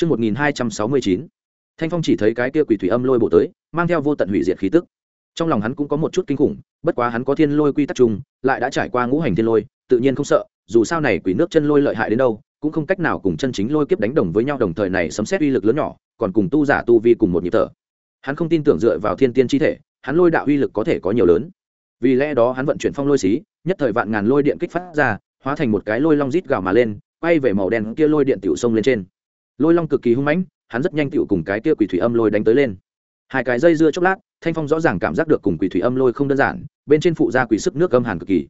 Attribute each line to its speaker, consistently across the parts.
Speaker 1: Chương 1269, Thanh Phong chỉ thấy cái kia quỷ thủy âm lôi bổ tới, mang theo vô tận hủy diệt khí tức. Trong lòng hắn cũng có một chút kinh khủng, bất quá hắn có thiên lôi quy tắc chung, lại đã trải qua ngũ hành thiên lôi, tự nhiên không sợ, dù sao này quỷ nước chân lôi lợi hại đến đâu, cũng không cách nào cùng chân chính lôi kiếp đánh đồng với nhau đồng thời này sấm xét uy lực lớn nhỏ, còn cùng tu giả tu vi cùng một nhịp thở. Hắn không tin tưởng dựa vào thiên tiên chi thể, hắn lôi đạo uy lực có thể có nhiều lớn. Vì lẽ đó hắn vận chuyển phong lôi xí, nhất thời vạn ngàn lôi điện kích phát ra, hóa thành một cái lôi long rít gào mà lên, quay về màu đen kia lôi điện tiểu sông lên trên. Lôi long cực kỳ hung mãnh, hắn rất nhanh tựu cùng cái kia quỷ thủy âm lôi đánh tới lên. Hai cái dây dưa chốc lát, Thanh Phong rõ ràng cảm giác được cùng quỷ thủy âm lôi không đơn giản, bên trên phụ ra quỷ sức nước âm hàn cực kỳ.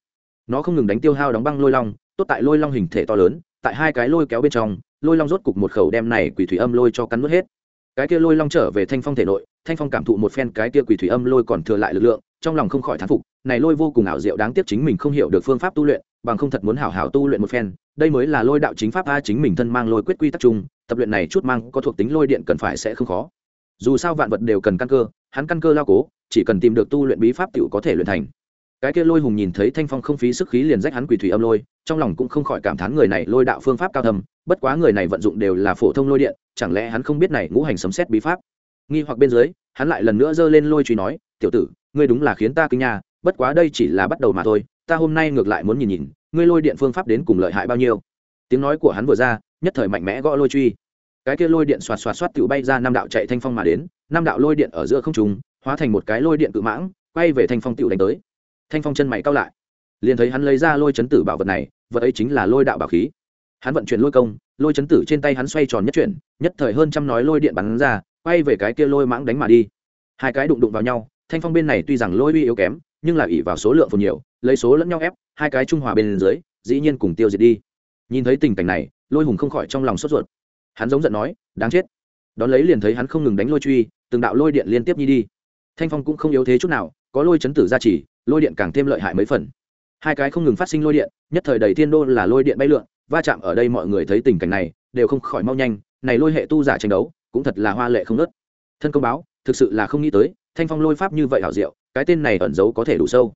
Speaker 1: Nó không ngừng đánh tiêu hao đóng băng lôi long, tốt tại lôi long hình thể to lớn, tại hai cái lôi kéo bên trong, lôi long rốt cục một khẩu đem này quỷ thủy âm lôi cho cắn nuốt hết. Cái kia lôi long trở về Thanh Phong thể nội, Thanh Phong cảm thụ một phen cái kia quỷ thủy âm lôi còn thừa lại lực lượng, trong lòng không khỏi thán phục, này lôi vô cùng ảo diệu đáng tiếc chính mình không hiểu được phương pháp tu luyện, bằng không thật muốn hảo hảo tu luyện một phen, đây mới là lôi đạo chính pháp a chính mình thân mang lôi quyết quy tắc chung, tập luyện này chút mang có thuộc tính lôi điện cần phải sẽ không khó. Dù sao vạn vật đều cần căn cơ, hắn căn cơ lao cố, chỉ cần tìm được tu luyện bí pháp tiểu có thể luyện thành. Cái kia lôi hùng nhìn thấy Thanh Phong không phí sức khí liền rách hắn quỷ thủy âm lôi, trong lòng cũng không khỏi cảm thán người này lôi đạo phương pháp cao thầm bất quá người này vận dụng đều là phổ thông lôi điện, chẳng lẽ hắn không biết này ngũ hành sấm xét bí pháp? Nghi hoặc bên dưới, hắn lại lần nữa giơ lên lôi truy nói, "Tiểu tử, ngươi đúng là khiến ta kinh nha, bất quá đây chỉ là bắt đầu mà thôi, ta hôm nay ngược lại muốn nhìn nhìn, ngươi lôi điện phương pháp đến cùng lợi hại bao nhiêu." Tiếng nói của hắn vừa ra, nhất thời mạnh mẽ gõ lôi truy. Cái kia lôi điện xoạt xoạt xoạt tự bay ra năm đạo chạy thanh phong mà đến, năm đạo lôi điện ở giữa không trung, hóa thành một cái lôi điện cự mãng, quay về thanh phong tiểu đánh tới. Thanh phong chân mày cao lại, liền thấy hắn lấy ra lôi chấn tử bảo vật này, vật ấy chính là lôi đạo bảo khí. Hắn vận chuyển lôi công, lôi chấn tử trên tay hắn xoay tròn nhất chuyển, nhất thời hơn trăm nói lôi điện bắn ra, quay về cái kia lôi mãng đánh mà đi. Hai cái đụng đụng vào nhau, thanh phong bên này tuy rằng lôi uy yếu kém, nhưng là ỷ vào số lượng phồn nhiều, lấy số lẫn nhau ép, hai cái trung hòa bên dưới, dĩ nhiên cùng tiêu diệt đi. Nhìn thấy tình cảnh này, lôi hùng không khỏi trong lòng sốt ruột. Hắn giống giận nói, đáng chết. Đón lấy liền thấy hắn không ngừng đánh lôi truy, từng đạo lôi điện liên tiếp nhi đi. Thanh phong cũng không yếu thế chút nào, có lôi chấn tử gia trì, lôi điện càng thêm lợi hại mấy phần. Hai cái không ngừng phát sinh lôi điện, nhất thời đầy thiên đô là lôi điện bay lượn, va chạm ở đây mọi người thấy tình cảnh này, đều không khỏi mau nhanh, này lôi hệ tu giả tranh đấu, cũng thật là hoa lệ không ngớt. Thân công báo, thực sự là không nghĩ tới, thanh phong lôi pháp như vậy hảo diệu, cái tên này ẩn giấu có thể đủ sâu.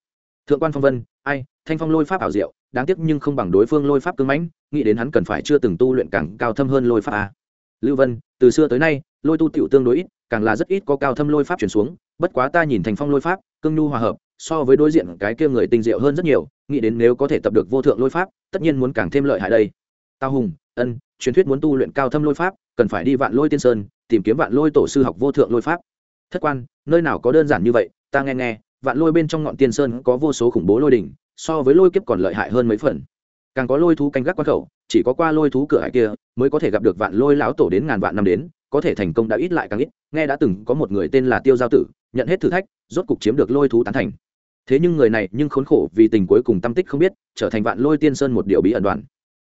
Speaker 1: Thượng quan phong vân, ai, thanh phong lôi pháp ảo diệu, đáng tiếc nhưng không bằng đối phương lôi pháp cưng mãnh, nghĩ đến hắn cần phải chưa từng tu luyện càng cao thâm hơn lôi pháp a. Lưu Vân, từ xưa tới nay, lôi tu tiểu tương đối ít, càng là rất ít có cao thâm lôi pháp truyền xuống, bất quá ta nhìn thành phong lôi pháp, cương nhu hòa hợp, so với đối diện cái kia người tinh diệu hơn rất nhiều, nghĩ đến nếu có thể tập được vô thượng lôi pháp, tất nhiên muốn càng thêm lợi hại đây. Tao hùng, ân, truyền thuyết muốn tu luyện cao thâm lôi pháp, cần phải đi vạn lôi tiên sơn, tìm kiếm vạn lôi tổ sư học vô thượng lôi pháp. Thất quan, nơi nào có đơn giản như vậy, ta nghe nghe, vạn lôi bên trong ngọn tiên sơn có vô số khủng bố lôi đỉnh, so với lôi kiếp còn lợi hại hơn mấy phần. Càng có lôi thú canh gác quan khẩu chỉ có qua lôi thú cửa hải kia mới có thể gặp được vạn lôi lão tổ đến ngàn vạn năm đến có thể thành công đã ít lại càng ít. Nghe đã từng có một người tên là tiêu giao tử nhận hết thử thách rốt cục chiếm được lôi thú tán thành. Thế nhưng người này nhưng khốn khổ vì tình cuối cùng tâm tích không biết trở thành vạn lôi tiên sơn một điều bí ẩn đoàn.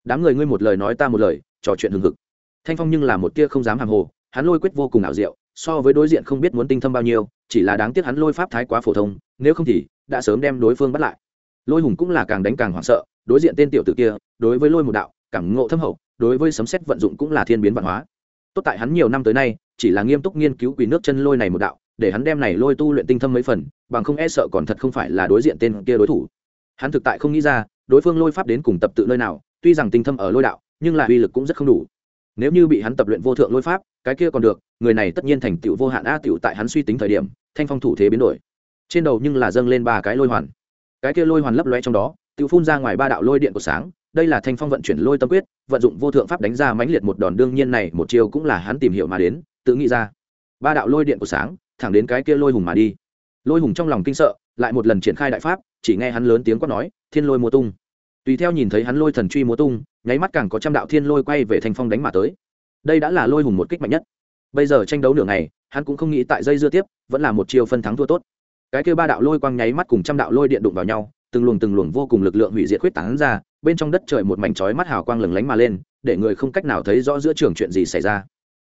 Speaker 1: Đám người ngươi một lời nói ta một lời trò chuyện hừng hực. Thanh phong nhưng là một tia không dám hàng hồ hắn lôi quyết vô cùng ảo diệu so với đối diện không biết muốn tinh thâm bao nhiêu, chỉ là đáng tiếc hắn lôi pháp thái quá phổ thông, nếu không thì đã sớm đem đối phương bắt lại. Lôi hùng cũng là càng đánh càng hoảng sợ, đối diện tên tiểu tử kia, đối với lôi một đạo, cảm ngộ thâm hậu, đối với sấm xét vận dụng cũng là thiên biến văn hóa. Tốt tại hắn nhiều năm tới nay, chỉ là nghiêm túc nghiên cứu quỷ nước chân lôi này một đạo, để hắn đem này lôi tu luyện tinh thâm mấy phần, bằng không e sợ còn thật không phải là đối diện tên kia đối thủ. Hắn thực tại không nghĩ ra, đối phương lôi pháp đến cùng tập tự nơi nào, tuy rằng tinh thâm ở lôi đạo, nhưng là uy lực cũng rất không đủ nếu như bị hắn tập luyện vô thượng lôi pháp, cái kia còn được, người này tất nhiên thành tựu vô hạn a tựu tại hắn suy tính thời điểm, thanh phong thủ thế biến đổi. Trên đầu nhưng là dâng lên ba cái lôi hoàn. Cái kia lôi hoàn lấp loe trong đó tự phun ra ngoài ba đạo lôi điện của sáng, đây là thanh phong vận chuyển lôi tâm quyết, vận dụng vô thượng pháp đánh ra mãnh liệt một đòn, đương nhiên này một chiều cũng là hắn tìm hiểu mà đến, tự nghĩ ra. Ba đạo lôi điện của sáng, thẳng đến cái kia lôi hùng mà đi. Lôi hùng trong lòng kinh sợ, lại một lần triển khai đại pháp, chỉ nghe hắn lớn tiếng quát nói, thiên lôi mùa tung tùy theo nhìn thấy hắn lôi thần truy múa tung, nháy mắt càng có trăm đạo thiên lôi quay về thanh phong đánh mà tới. Đây đã là lôi hùng một kích mạnh nhất. Bây giờ tranh đấu nửa ngày, hắn cũng không nghĩ tại dây dưa tiếp, vẫn là một chiều phân thắng thua tốt. Cái kia ba đạo lôi quang nháy mắt cùng trăm đạo lôi điện đụng vào nhau, từng luồng từng luồng vô cùng lực lượng hủy diệt khuyết tán ra, bên trong đất trời một mảnh chói mắt hào quang lừng lánh mà lên, để người không cách nào thấy rõ giữa trường chuyện gì xảy ra.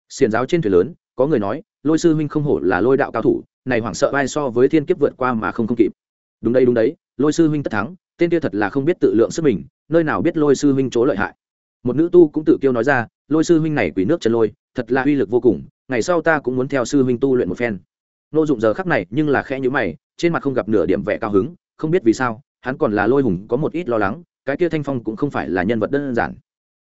Speaker 1: Xiền giáo trên thuyền lớn, có người nói, lôi sư huynh không hổ là lôi đạo cao thủ, này hoảng sợ vai so với thiên kiếp vượt qua mà không không kịp. Đúng đây, đúng đấy, lôi sư huynh tất thắng tên kia thật là không biết tự lượng sức mình, nơi nào biết lôi sư huynh chỗ lợi hại. Một nữ tu cũng tự kêu nói ra, lôi sư huynh này quỷ nước chân lôi, thật là uy lực vô cùng, ngày sau ta cũng muốn theo sư huynh tu luyện một phen. Nô dụng giờ khắc này nhưng là khẽ nhữ mày, trên mặt không gặp nửa điểm vẻ cao hứng, không biết vì sao, hắn còn là lôi hùng có một ít lo lắng, cái kia thanh phong cũng không phải là nhân vật đơn giản.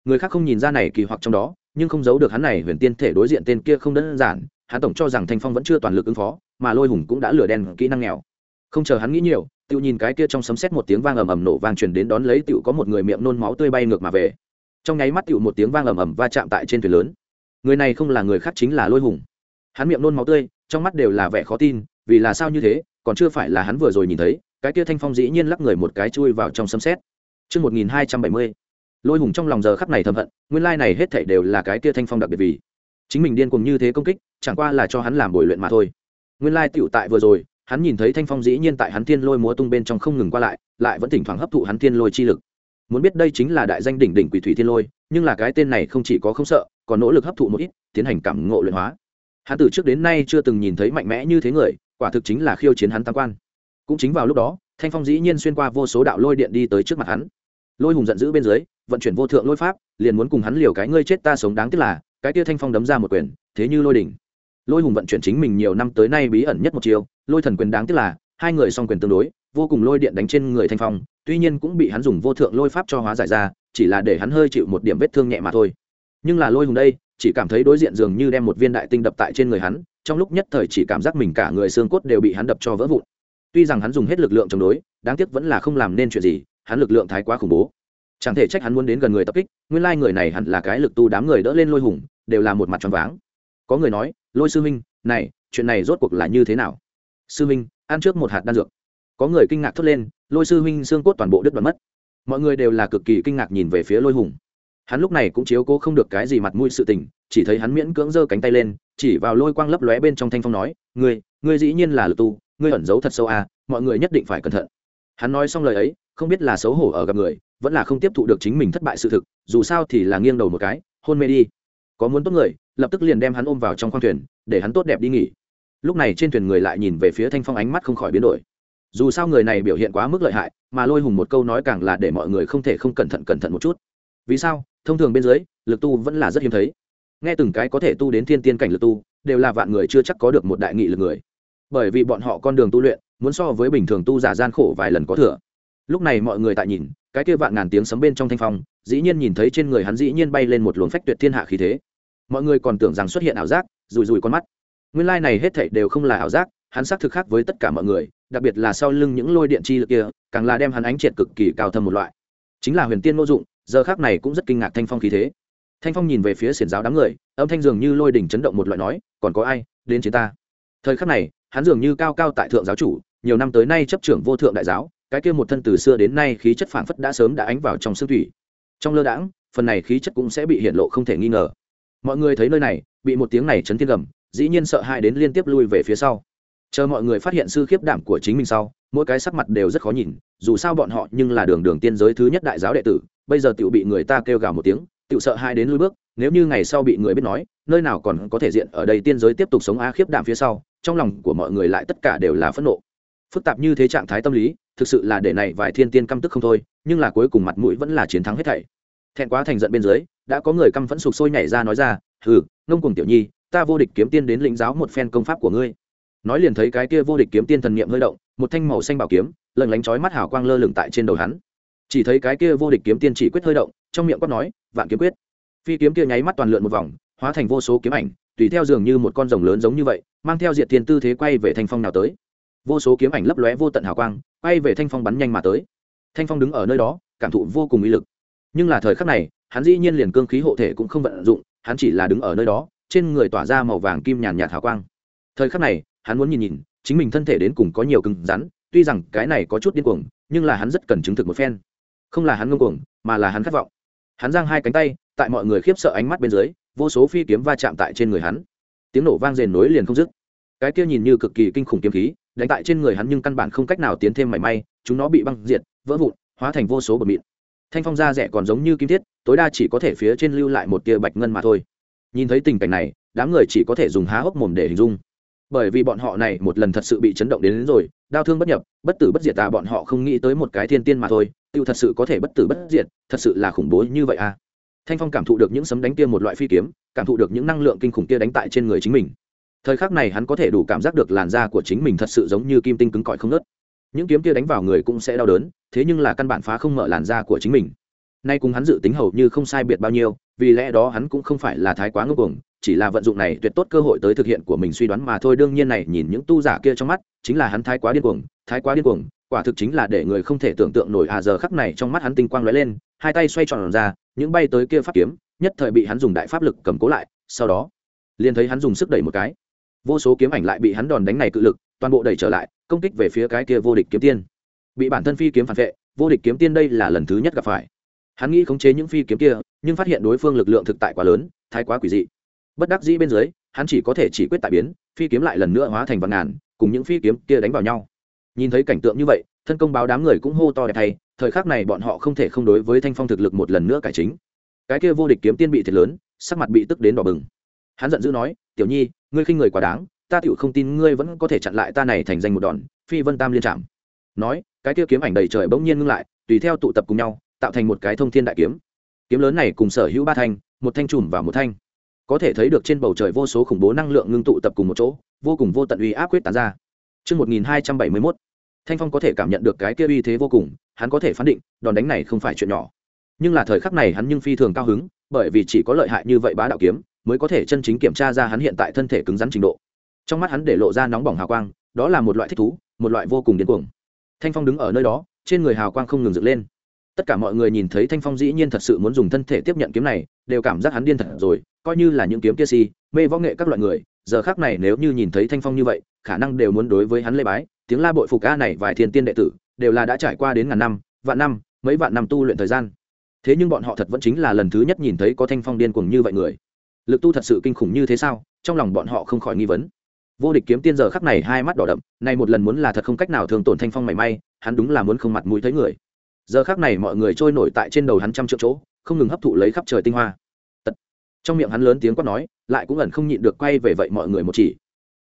Speaker 1: Người khác không nhìn ra này kỳ hoặc trong đó, nhưng không giấu được hắn này huyền tiên thể đối diện tên kia không đơn giản, hắn tổng cho rằng thanh phong vẫn chưa toàn lực ứng phó, mà lôi hùng cũng đã lừa đen kỹ năng nghèo. Không chờ hắn nghĩ nhiều tự nhìn cái kia trong sấm sét một tiếng vang ầm ầm nổ vang truyền đến đón lấy tự có một người miệng nôn máu tươi bay ngược mà về. Trong nháy mắt tự một tiếng vang ầm ầm va chạm tại trên thuyền lớn. Người này không là người khác chính là lôi hùng. Hắn miệng nôn máu tươi trong mắt đều là vẻ khó tin vì là sao như thế còn chưa phải là hắn vừa rồi nhìn thấy cái kia thanh phong dĩ nhiên lắc người một cái chui vào trong sấm sét. Trước 1270, lôi hùng trong lòng giờ khắc này thầm hận nguyên lai này hết thảy đều là cái kia thanh phong đặc biệt vì. Chính mình điên cuồng như thế công kích chẳng qua là cho hắn làm bồi luyện mà thôi. Nguyên lai tiểu tại vừa rồi hắn nhìn thấy thanh phong dĩ nhiên tại hắn thiên lôi múa tung bên trong không ngừng qua lại lại vẫn thỉnh thoảng hấp thụ hắn thiên lôi chi lực. Muốn biết đây chính là đại danh đỉnh đỉnh quỷ thủy thiên lôi, nhưng là cái tên này không chỉ có không sợ, còn nỗ lực hấp thụ một ít, tiến hành cảm ngộ luyện hóa. Hắn từ trước đến nay chưa từng nhìn thấy mạnh mẽ như thế người, quả thực chính là khiêu chiến hắn tam quan. Cũng chính vào lúc đó, thanh phong dĩ nhiên xuyên qua vô số đạo lôi điện đi tới trước mặt hắn. Lôi hùng giận dữ bên dưới, vận chuyển vô thượng lôi pháp, liền muốn cùng hắn liều cái ngươi chết ta sống đáng tiếc là, cái tia thanh phong đấm ra một quyền, thế như lôi đỉnh lôi hùng vận chuyển chính mình nhiều năm tới nay bí ẩn nhất một chiều lôi thần quyền đáng tiếc là, hai người song quyền tương đối, vô cùng lôi điện đánh trên người thanh phong, tuy nhiên cũng bị hắn dùng vô thượng lôi pháp cho hóa giải ra, chỉ là để hắn hơi chịu một điểm vết thương nhẹ mà thôi. Nhưng là lôi hùng đây, chỉ cảm thấy đối diện dường như đem một viên đại tinh đập tại trên người hắn, trong lúc nhất thời chỉ cảm giác mình cả người xương cốt đều bị hắn đập cho vỡ vụn. Tuy rằng hắn dùng hết lực lượng chống đối, đáng tiếc vẫn là không làm nên chuyện gì, hắn lực lượng thái quá khủng bố. Chẳng thể trách hắn muốn đến gần người tập kích, nguyên lai người này hẳn là cái lực tu đám người đỡ lên lôi hùng, đều là một mặt tròn váng có người nói, lôi sư minh này, chuyện này rốt cuộc là như thế nào? Sư minh ăn trước một hạt đan dược. Có người kinh ngạc thốt lên, lôi sư minh xương cốt toàn bộ đứt đoạn mất. Mọi người đều là cực kỳ kinh ngạc nhìn về phía lôi hùng. Hắn lúc này cũng chiếu cố không được cái gì mặt mũi sự tình, chỉ thấy hắn miễn cưỡng giơ cánh tay lên, chỉ vào lôi quang lấp lóe bên trong thanh phong nói, ngươi ngươi dĩ nhiên là lực tu, ngươi ẩn giấu thật sâu à mọi người nhất định phải cẩn thận. Hắn nói xong lời ấy, không biết là xấu hổ ở gặp người, vẫn là không tiếp thụ được chính mình thất bại sự thực, dù sao thì là nghiêng đầu một cái, hôn mê đi. Có muốn tốt người lập tức liền đem hắn ôm vào trong khoang thuyền, để hắn tốt đẹp đi nghỉ. Lúc này trên thuyền người lại nhìn về phía thanh phong ánh mắt không khỏi biến đổi. Dù sao người này biểu hiện quá mức lợi hại, mà lôi hùng một câu nói càng là để mọi người không thể không cẩn thận cẩn thận một chút. Vì sao? Thông thường bên dưới, lực tu vẫn là rất hiếm thấy. Nghe từng cái có thể tu đến thiên tiên cảnh lực tu, đều là vạn người chưa chắc có được một đại nghị lực người. Bởi vì bọn họ con đường tu luyện, muốn so với bình thường tu giả gian khổ vài lần có thừa. Lúc này mọi người tại nhìn, cái kia vạn ngàn tiếng sấm bên trong thanh phong, dĩ nhiên nhìn thấy trên người hắn dĩ nhiên bay lên một luồng phách tuyệt thiên hạ khí thế mọi người còn tưởng rằng xuất hiện ảo giác rùi rùi con mắt. Nguyên lai này hết thảy đều không là ảo giác, hắn xác thực khác với tất cả mọi người, đặc biệt là sau lưng những lôi điện chi lực kia, càng là đem hắn ánh triệt cực kỳ cao thâm một loại. Chính là huyền tiên ngô dụng, giờ khác này cũng rất kinh ngạc thanh phong khí thế. Thanh phong nhìn về phía xiển giáo đám người, âm thanh dường như lôi đỉnh chấn động một loại nói, còn có ai đến chiến ta? Thời khắc này, hắn dường như cao cao tại thượng giáo chủ, nhiều năm tới nay chấp trưởng vô thượng đại giáo, cái kia một thân từ xưa đến nay khí chất phảng phất đã sớm đã ánh vào trong xương thủy. Trong lơ đãng, phần này khí chất cũng sẽ bị hiện lộ không thể nghi ngờ mọi người thấy nơi này, bị một tiếng này chấn thiên gầm, dĩ nhiên sợ hãi đến liên tiếp lui về phía sau. Chờ mọi người phát hiện sư khiếp đảm của chính mình sau, mỗi cái sắc mặt đều rất khó nhìn, dù sao bọn họ nhưng là đường đường tiên giới thứ nhất đại giáo đệ tử, bây giờ tự bị người ta kêu gào một tiếng tự sợ hai đến lui bước, nếu như ngày sau bị người biết nói, nơi nào còn có thể diện ở đây tiên giới tiếp tục sống a khiếp đảm phía sau, trong lòng của mọi người lại tất cả đều là phẫn nộ. Phức tạp như thế trạng thái tâm lý, thực sự là để này vài thiên tiên căm tức không thôi, nhưng là cuối cùng mặt mũi vẫn là chiến thắng hết thảy thẹn quá thành giận bên dưới, đã có người căm phẫn sục sôi nhảy ra nói ra, hừ, ngông cùng tiểu nhi, ta vô địch kiếm tiên đến lĩnh giáo một phen công pháp của ngươi. Nói liền thấy cái kia vô địch kiếm tiên thần niệm hơi động, một thanh màu xanh bảo kiếm lần lánh chói mắt hào quang lơ lửng tại trên đầu hắn. Chỉ thấy cái kia vô địch kiếm tiên chỉ quyết hơi động, trong miệng quát nói, vạn kiếm quyết. Phi kiếm kia nháy mắt toàn lượn một vòng, hóa thành vô số kiếm ảnh, tùy theo dường như một con rồng lớn giống như vậy, mang theo diệt tiền tư thế quay về thanh phong nào tới. Vô số kiếm ảnh lấp lóe vô tận hào quang, quay về thanh phong bắn nhanh mà tới. Thanh phong đứng ở nơi đó, cảm thụ vô cùng uy lực nhưng là thời khắc này, hắn dĩ nhiên liền cương khí hộ thể cũng không vận dụng, hắn chỉ là đứng ở nơi đó, trên người tỏa ra màu vàng kim nhàn nhạt hào quang. Thời khắc này, hắn muốn nhìn nhìn, chính mình thân thể đến cùng có nhiều cứng rắn, tuy rằng cái này có chút điên cuồng, nhưng là hắn rất cần chứng thực một phen. Không là hắn ngông cuồng, mà là hắn khát vọng. Hắn giang hai cánh tay, tại mọi người khiếp sợ ánh mắt bên dưới, vô số phi kiếm va chạm tại trên người hắn. Tiếng nổ vang rền nối liền không dứt. Cái kia nhìn như cực kỳ kinh khủng kiếm khí, đánh tại trên người hắn nhưng căn bản không cách nào tiến thêm mảy may, chúng nó bị băng diệt, vỡ vụn, hóa thành vô số bờ mịn thanh phong da rẻ còn giống như kim thiết tối đa chỉ có thể phía trên lưu lại một tia bạch ngân mà thôi. Nhìn thấy tình cảnh này đám người chỉ có thể dùng há hốc mồm để hình dung. Bởi vì bọn họ này một lần thật sự bị chấn động đến, đến rồi đau thương bất nhập bất tử bất diệt ta bọn họ không nghĩ tới một cái thiên tiên mà thôi tiêu thật sự có thể bất tử bất diệt thật sự là khủng bố như vậy à. Thanh phong cảm thụ được những sấm đánh kia một loại phi kiếm cảm thụ được những năng lượng kinh khủng kia đánh tại trên người chính mình. Thời khắc này hắn có thể đủ cảm giác được làn da của chính mình thật sự giống như kim tinh cứng cỏi không nớt những kiếm kia đánh vào người cũng sẽ đau đớn, thế nhưng là căn bản phá không mở làn da của chính mình. Nay cùng hắn dự tính hầu như không sai biệt bao nhiêu, vì lẽ đó hắn cũng không phải là thái quá ngưng cuồng, chỉ là vận dụng này tuyệt tốt cơ hội tới thực hiện của mình suy đoán mà thôi. Đương nhiên này, nhìn những tu giả kia trong mắt, chính là hắn thái quá điên cuồng, thái quá điên cuồng, quả thực chính là để người không thể tưởng tượng nổi. À giờ khắc này trong mắt hắn tinh quang lóe lên, hai tay xoay tròn ra, những bay tới kia pháp kiếm, nhất thời bị hắn dùng đại pháp lực cầm cố lại, sau đó, liền thấy hắn dùng sức đẩy một cái. Vô số kiếm ảnh lại bị hắn đòn đánh này cự lực toàn bộ đẩy trở lại, công kích về phía cái kia vô địch kiếm tiên. Bị bản thân phi kiếm phản vệ, vô địch kiếm tiên đây là lần thứ nhất gặp phải. Hắn nghĩ khống chế những phi kiếm kia, nhưng phát hiện đối phương lực lượng thực tại quá lớn, thái quá quỷ dị. Bất đắc dĩ bên dưới, hắn chỉ có thể chỉ quyết tại biến, phi kiếm lại lần nữa hóa thành vạn ngàn, cùng những phi kiếm kia đánh vào nhau. Nhìn thấy cảnh tượng như vậy, thân công báo đám người cũng hô to đẹp thay, thời khắc này bọn họ không thể không đối với thanh phong thực lực một lần nữa cải chính. Cái kia vô địch kiếm tiên bị thiệt lớn, sắc mặt bị tức đến đỏ bừng. Hắn giận dữ nói, tiểu nhi, ngươi khinh người quá đáng ta tựu không tin ngươi vẫn có thể chặn lại ta này thành danh một đòn phi vân tam liên trạm nói cái kia kiếm ảnh đầy trời bỗng nhiên ngưng lại tùy theo tụ tập cùng nhau tạo thành một cái thông thiên đại kiếm kiếm lớn này cùng sở hữu ba thanh một thanh trùm và một thanh có thể thấy được trên bầu trời vô số khủng bố năng lượng ngưng tụ tập cùng một chỗ vô cùng vô tận uy áp quyết tán ra Trước 1271, Thanh Phong có thể cảm nhận được cái kia uy thế vô cùng, hắn có thể phán định, đòn đánh này không phải chuyện nhỏ. Nhưng là thời khắc này hắn nhưng phi thường cao hứng, bởi vì chỉ có lợi hại như vậy bá đạo kiếm, mới có thể chân chính kiểm tra ra hắn hiện tại thân thể cứng rắn trình độ. Trong mắt hắn để lộ ra nóng bỏng hào quang, đó là một loại thích thú, một loại vô cùng điên cuồng. Thanh Phong đứng ở nơi đó, trên người hào quang không ngừng dựng lên. Tất cả mọi người nhìn thấy thanh phong dĩ nhiên thật sự muốn dùng thân thể tiếp nhận kiếm này đều cảm giác hắn điên thật rồi coi như là những kiếm kia si mê võ nghệ các loại người giờ khác này nếu như nhìn thấy thanh phong như vậy khả năng đều muốn đối với hắn lê bái. Tiếng la bội phục ca này vài thiên tiên đệ tử đều là đã trải qua đến ngàn năm vạn năm mấy vạn năm tu luyện thời gian. Thế nhưng bọn họ thật vẫn chính là lần thứ nhất nhìn thấy có thanh phong điên cuồng như vậy người. Lực tu thật sự kinh khủng như thế sao? Trong lòng bọn họ không khỏi nghi vấn vô địch kiếm tiên giờ khắc này hai mắt đỏ đậm, nay một lần muốn là thật không cách nào thường tổn thanh phong mảy may, hắn đúng là muốn không mặt mũi thấy người. Giờ khắc này mọi người trôi nổi tại trên đầu hắn trăm triệu chỗ, không ngừng hấp thụ lấy khắp trời tinh hoa. Tật. trong miệng hắn lớn tiếng quát nói, lại cũng ẩn không nhịn được quay về vậy mọi người một chỉ.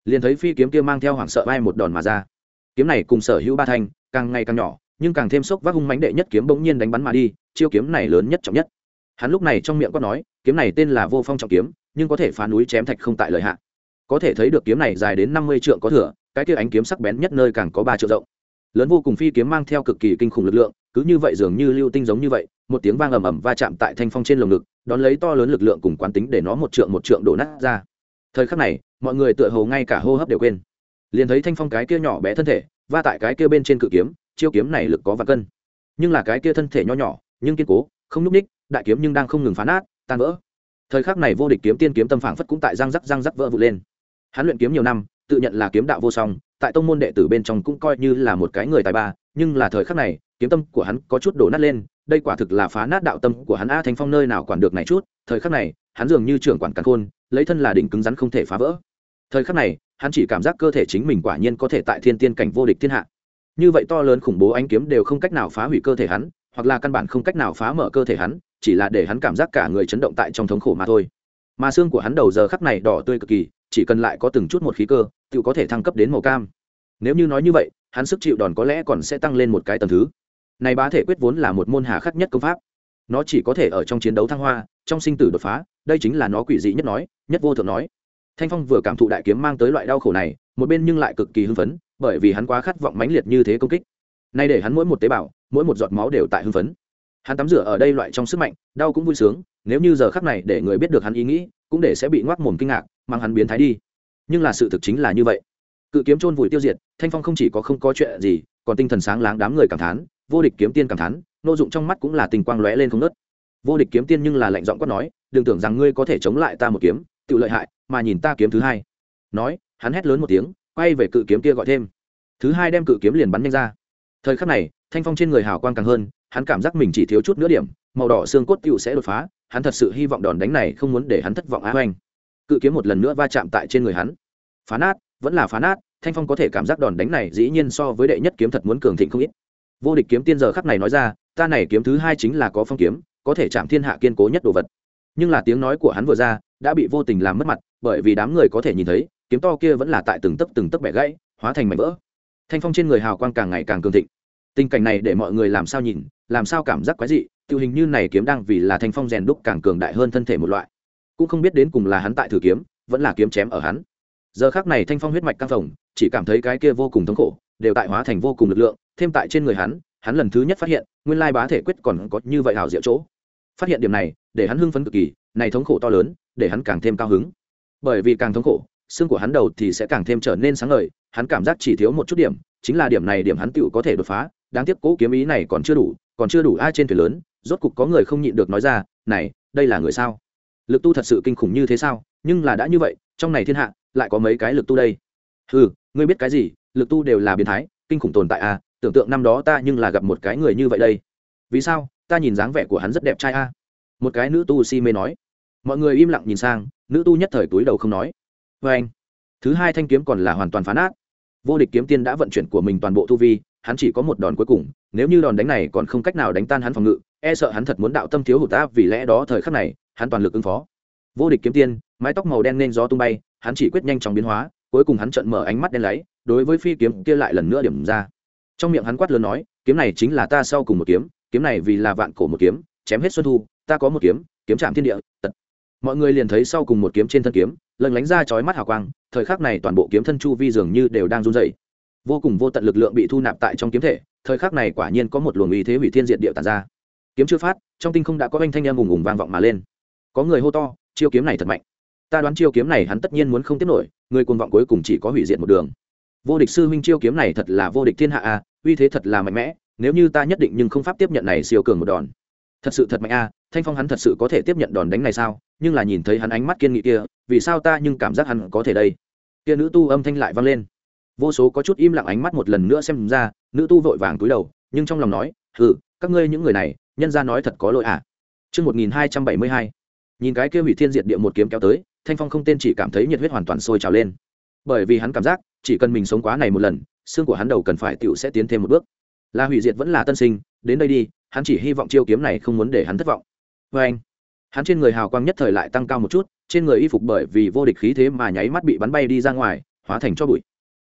Speaker 1: Liền thấy phi kiếm kia mang theo hoảng sợ vai một đòn mà ra. Kiếm này cùng sở hữu ba thanh, càng ngày càng nhỏ, nhưng càng thêm sốc vác hung mánh đệ nhất kiếm bỗng nhiên đánh bắn mà đi, chiêu kiếm này lớn nhất trọng nhất. Hắn lúc này trong miệng quát nói, kiếm này tên là vô phong trọng kiếm, nhưng có thể phá núi chém thạch không tại lợi hạ có thể thấy được kiếm này dài đến năm mươi trượng có thừa, cái kia ánh kiếm sắc bén nhất nơi càng có ba trượng rộng. Lớn vô cùng phi kiếm mang theo cực kỳ kinh khủng lực lượng, cứ như vậy dường như lưu tinh giống như vậy, một tiếng vang ầm ầm va chạm tại thanh phong trên lồng ngực, đón lấy to lớn lực lượng cùng quán tính để nó một trượng một trượng đổ nát ra. Thời khắc này, mọi người tựa hồ ngay cả hô hấp đều quên. Liền thấy thanh phong cái kia nhỏ bé thân thể, va tại cái kia bên trên cự kiếm, chiêu kiếm này lực có và cân. Nhưng là cái kia thân thể nho nhỏ, nhưng kiên cố, không núp ních đại kiếm nhưng đang không ngừng phá nát, tan vỡ. Thời khắc này vô địch kiếm tiên kiếm tâm phảng phất cũng tại răng rắc răng rắc vỡ vụt lên hắn luyện kiếm nhiều năm, tự nhận là kiếm đạo vô song, tại tông môn đệ tử bên trong cũng coi như là một cái người tài ba, nhưng là thời khắc này, kiếm tâm của hắn có chút đổ nát lên, đây quả thực là phá nát đạo tâm của hắn a thanh phong nơi nào quản được này chút, thời khắc này, hắn dường như trưởng quản càn khôn lấy thân là đỉnh cứng rắn không thể phá vỡ. Thời khắc này, hắn chỉ cảm giác cơ thể chính mình quả nhiên có thể tại thiên tiên cảnh vô địch thiên hạ. Như vậy to lớn khủng bố ánh kiếm đều không cách nào phá hủy cơ thể hắn, hoặc là căn bản không cách nào phá mở cơ thể hắn, chỉ là để hắn cảm giác cả người chấn động tại trong thống khổ mà thôi. Mà xương của hắn đầu giờ khắc này đỏ tươi cực kỳ chỉ cần lại có từng chút một khí cơ tự có thể thăng cấp đến màu cam. Nếu như nói như vậy, hắn sức chịu đòn có lẽ còn sẽ tăng lên một cái tầng thứ. Này bá thể quyết vốn là một môn hà khắc nhất công pháp. Nó chỉ có thể ở trong chiến đấu thăng hoa, trong sinh tử đột phá, đây chính là nó quỷ dị nhất nói, nhất vô thượng nói. Thanh phong vừa cảm thụ đại kiếm mang tới loại đau khổ này, một bên nhưng lại cực kỳ hưng phấn, bởi vì hắn quá khát vọng mãnh liệt như thế công kích. Nay để hắn mỗi một tế bào, mỗi một giọt máu đều tại hưng phấn. Hắn tắm rửa ở đây loại trong sức mạnh, đau cũng vui sướng, nếu như giờ khắc này để người biết được hắn ý nghĩ, cũng để sẽ bị ngoác mồm kinh ngạc mang hắn biến thái đi. Nhưng là sự thực chính là như vậy. Cự kiếm chôn vùi tiêu diệt, thanh phong không chỉ có không có chuyện gì, còn tinh thần sáng láng đám người cảm thán, vô địch kiếm tiên cảm thán, nô dụng trong mắt cũng là tình quang lóe lên không nớt vô địch kiếm tiên nhưng là lạnh giọng quát nói, đừng tưởng rằng ngươi có thể chống lại ta một kiếm tự lợi hại, mà nhìn ta kiếm thứ hai. Nói, hắn hét lớn một tiếng, quay về cự kiếm kia gọi thêm. Thứ hai đem cự kiếm liền bắn nhanh ra. Thời khắc này, thanh phong trên người hào quang càng hơn, hắn cảm giác mình chỉ thiếu chút nữa điểm, màu đỏ xương cốt tựu sẽ đột phá, hắn thật sự hy vọng đòn đánh này không muốn để hắn thất vọng á hoành cự kiếm một lần nữa va chạm tại trên người hắn. Phá nát, vẫn là phá nát, thanh phong có thể cảm giác đòn đánh này dĩ nhiên so với đệ nhất kiếm thật muốn cường thịnh không ít. Vô địch kiếm tiên giờ khắc này nói ra, ta này kiếm thứ hai chính là có phong kiếm, có thể chạm thiên hạ kiên cố nhất đồ vật. Nhưng là tiếng nói của hắn vừa ra, đã bị vô tình làm mất mặt, bởi vì đám người có thể nhìn thấy, kiếm to kia vẫn là tại từng tấc từng tấc bẻ gãy, hóa thành mảnh vỡ. Thanh phong trên người hào quang càng ngày càng cường thịnh. Tình cảnh này để mọi người làm sao nhìn, làm sao cảm giác quái dị tự hình như này kiếm đang vì là thanh phong rèn đúc càng cường đại hơn thân thể một loại cũng không biết đến cùng là hắn tại thử kiếm, vẫn là kiếm chém ở hắn. Giờ khác này thanh phong huyết mạch căng phồng, chỉ cảm thấy cái kia vô cùng thống khổ, đều tại hóa thành vô cùng lực lượng, thêm tại trên người hắn hắn lần thứ nhất phát hiện, nguyên lai bá thể quyết còn có như vậy hào diệu chỗ. Phát hiện điểm này, để hắn hưng phấn cực kỳ, này thống khổ to lớn, để hắn càng thêm cao hứng. Bởi vì càng thống khổ, xương của hắn đầu thì sẽ càng thêm trở nên sáng ngời, hắn cảm giác chỉ thiếu một chút điểm, chính là điểm này điểm hắn tựu có thể đột phá, đáng tiếc cố kiếm ý này còn chưa đủ, còn chưa đủ ai trên thuyền lớn, rốt cục có người không nhịn được nói ra, này, đây là người sao? Lực tu thật sự kinh khủng như thế sao? Nhưng là đã như vậy, trong này thiên hạ, lại có mấy cái lực tu đây? Ừ ngươi biết cái gì? Lực tu đều là biến thái, kinh khủng tồn tại à? Tưởng tượng năm đó ta nhưng là gặp một cái người như vậy đây. Vì sao? Ta nhìn dáng vẻ của hắn rất đẹp trai a một cái nữ tu si mê nói. Mọi người im lặng nhìn sang, nữ tu nhất thời túi đầu không nói. Vê anh, thứ hai thanh kiếm còn là hoàn toàn phá nát vô địch kiếm tiên đã vận chuyển của mình toàn bộ tu vi, hắn chỉ có một đòn cuối cùng, nếu như đòn đánh này còn không cách nào đánh tan hắn phòng ngự e sợ hắn thật muốn đạo tâm thiếu hụt ta, vì lẽ đó thời khắc này hắn toàn lực ứng phó. Vô địch kiếm tiên, mái tóc màu đen nên gió tung bay, hắn chỉ quyết nhanh chóng biến hóa, cuối cùng hắn trận mở ánh mắt đen láy, đối với phi kiếm kia lại lần nữa điểm ra. Trong miệng hắn quát lớn nói, kiếm này chính là ta sau cùng một kiếm kiếm này vì là vạn cổ một kiếm, chém hết xuân thu, ta có một kiếm kiếm chạm thiên địa, tật. Mọi người liền thấy sau cùng một kiếm trên thân kiếm lần lánh ra chói mắt hào quang, thời khắc này toàn bộ kiếm thân chu vi dường như đều đang run dày vô cùng vô tận lực lượng bị thu nạp tại trong kiếm thể, thời khắc này quả nhiên có một luồng ý thế hủy thiên diệt địa tàn ra. Kiếm chưa phát, trong tinh không đã có anh thanh em ùng ùng vang vọng mà lên có người hô to chiêu kiếm này thật mạnh. Ta đoán chiêu kiếm này hắn tất nhiên muốn không tiếp nổi người cuồng vọng cuối cùng chỉ có hủy diệt một đường. Vô địch sư huynh chiêu kiếm này thật là vô địch thiên hạ a uy thế thật là mạnh mẽ nếu như ta nhất định nhưng không pháp tiếp nhận này siêu cường một đòn. Thật sự thật mạnh a thanh phong hắn thật sự có thể tiếp nhận đòn đánh này sao? Nhưng là nhìn thấy hắn ánh mắt kiên nghị kia vì sao ta nhưng cảm giác hắn có thể đây? Kia nữ tu âm thanh lại vang lên. Vô số có chút im lặng ánh mắt một lần nữa xem ra nữ tu vội vàng túi đầu nhưng trong lòng nói ừ các ngươi những người này nhân ra nói thật có lỗi à? Trước 1272, nhìn cái kia hủy thiên diệt địa một kiếm kéo tới, thanh phong không tên chỉ cảm thấy nhiệt huyết hoàn toàn sôi trào lên. Bởi vì hắn cảm giác, chỉ cần mình sống quá này một lần, xương của hắn đầu cần phải tựu sẽ tiến thêm một bước. Là hủy diệt vẫn là tân sinh, đến đây đi, hắn chỉ hy vọng chiêu kiếm này không muốn để hắn thất vọng. Vê anh, hắn trên người hào quang nhất thời lại tăng cao một chút, trên người y phục bởi vì vô địch khí thế mà nháy mắt bị bắn bay đi ra ngoài, hóa thành cho bụi.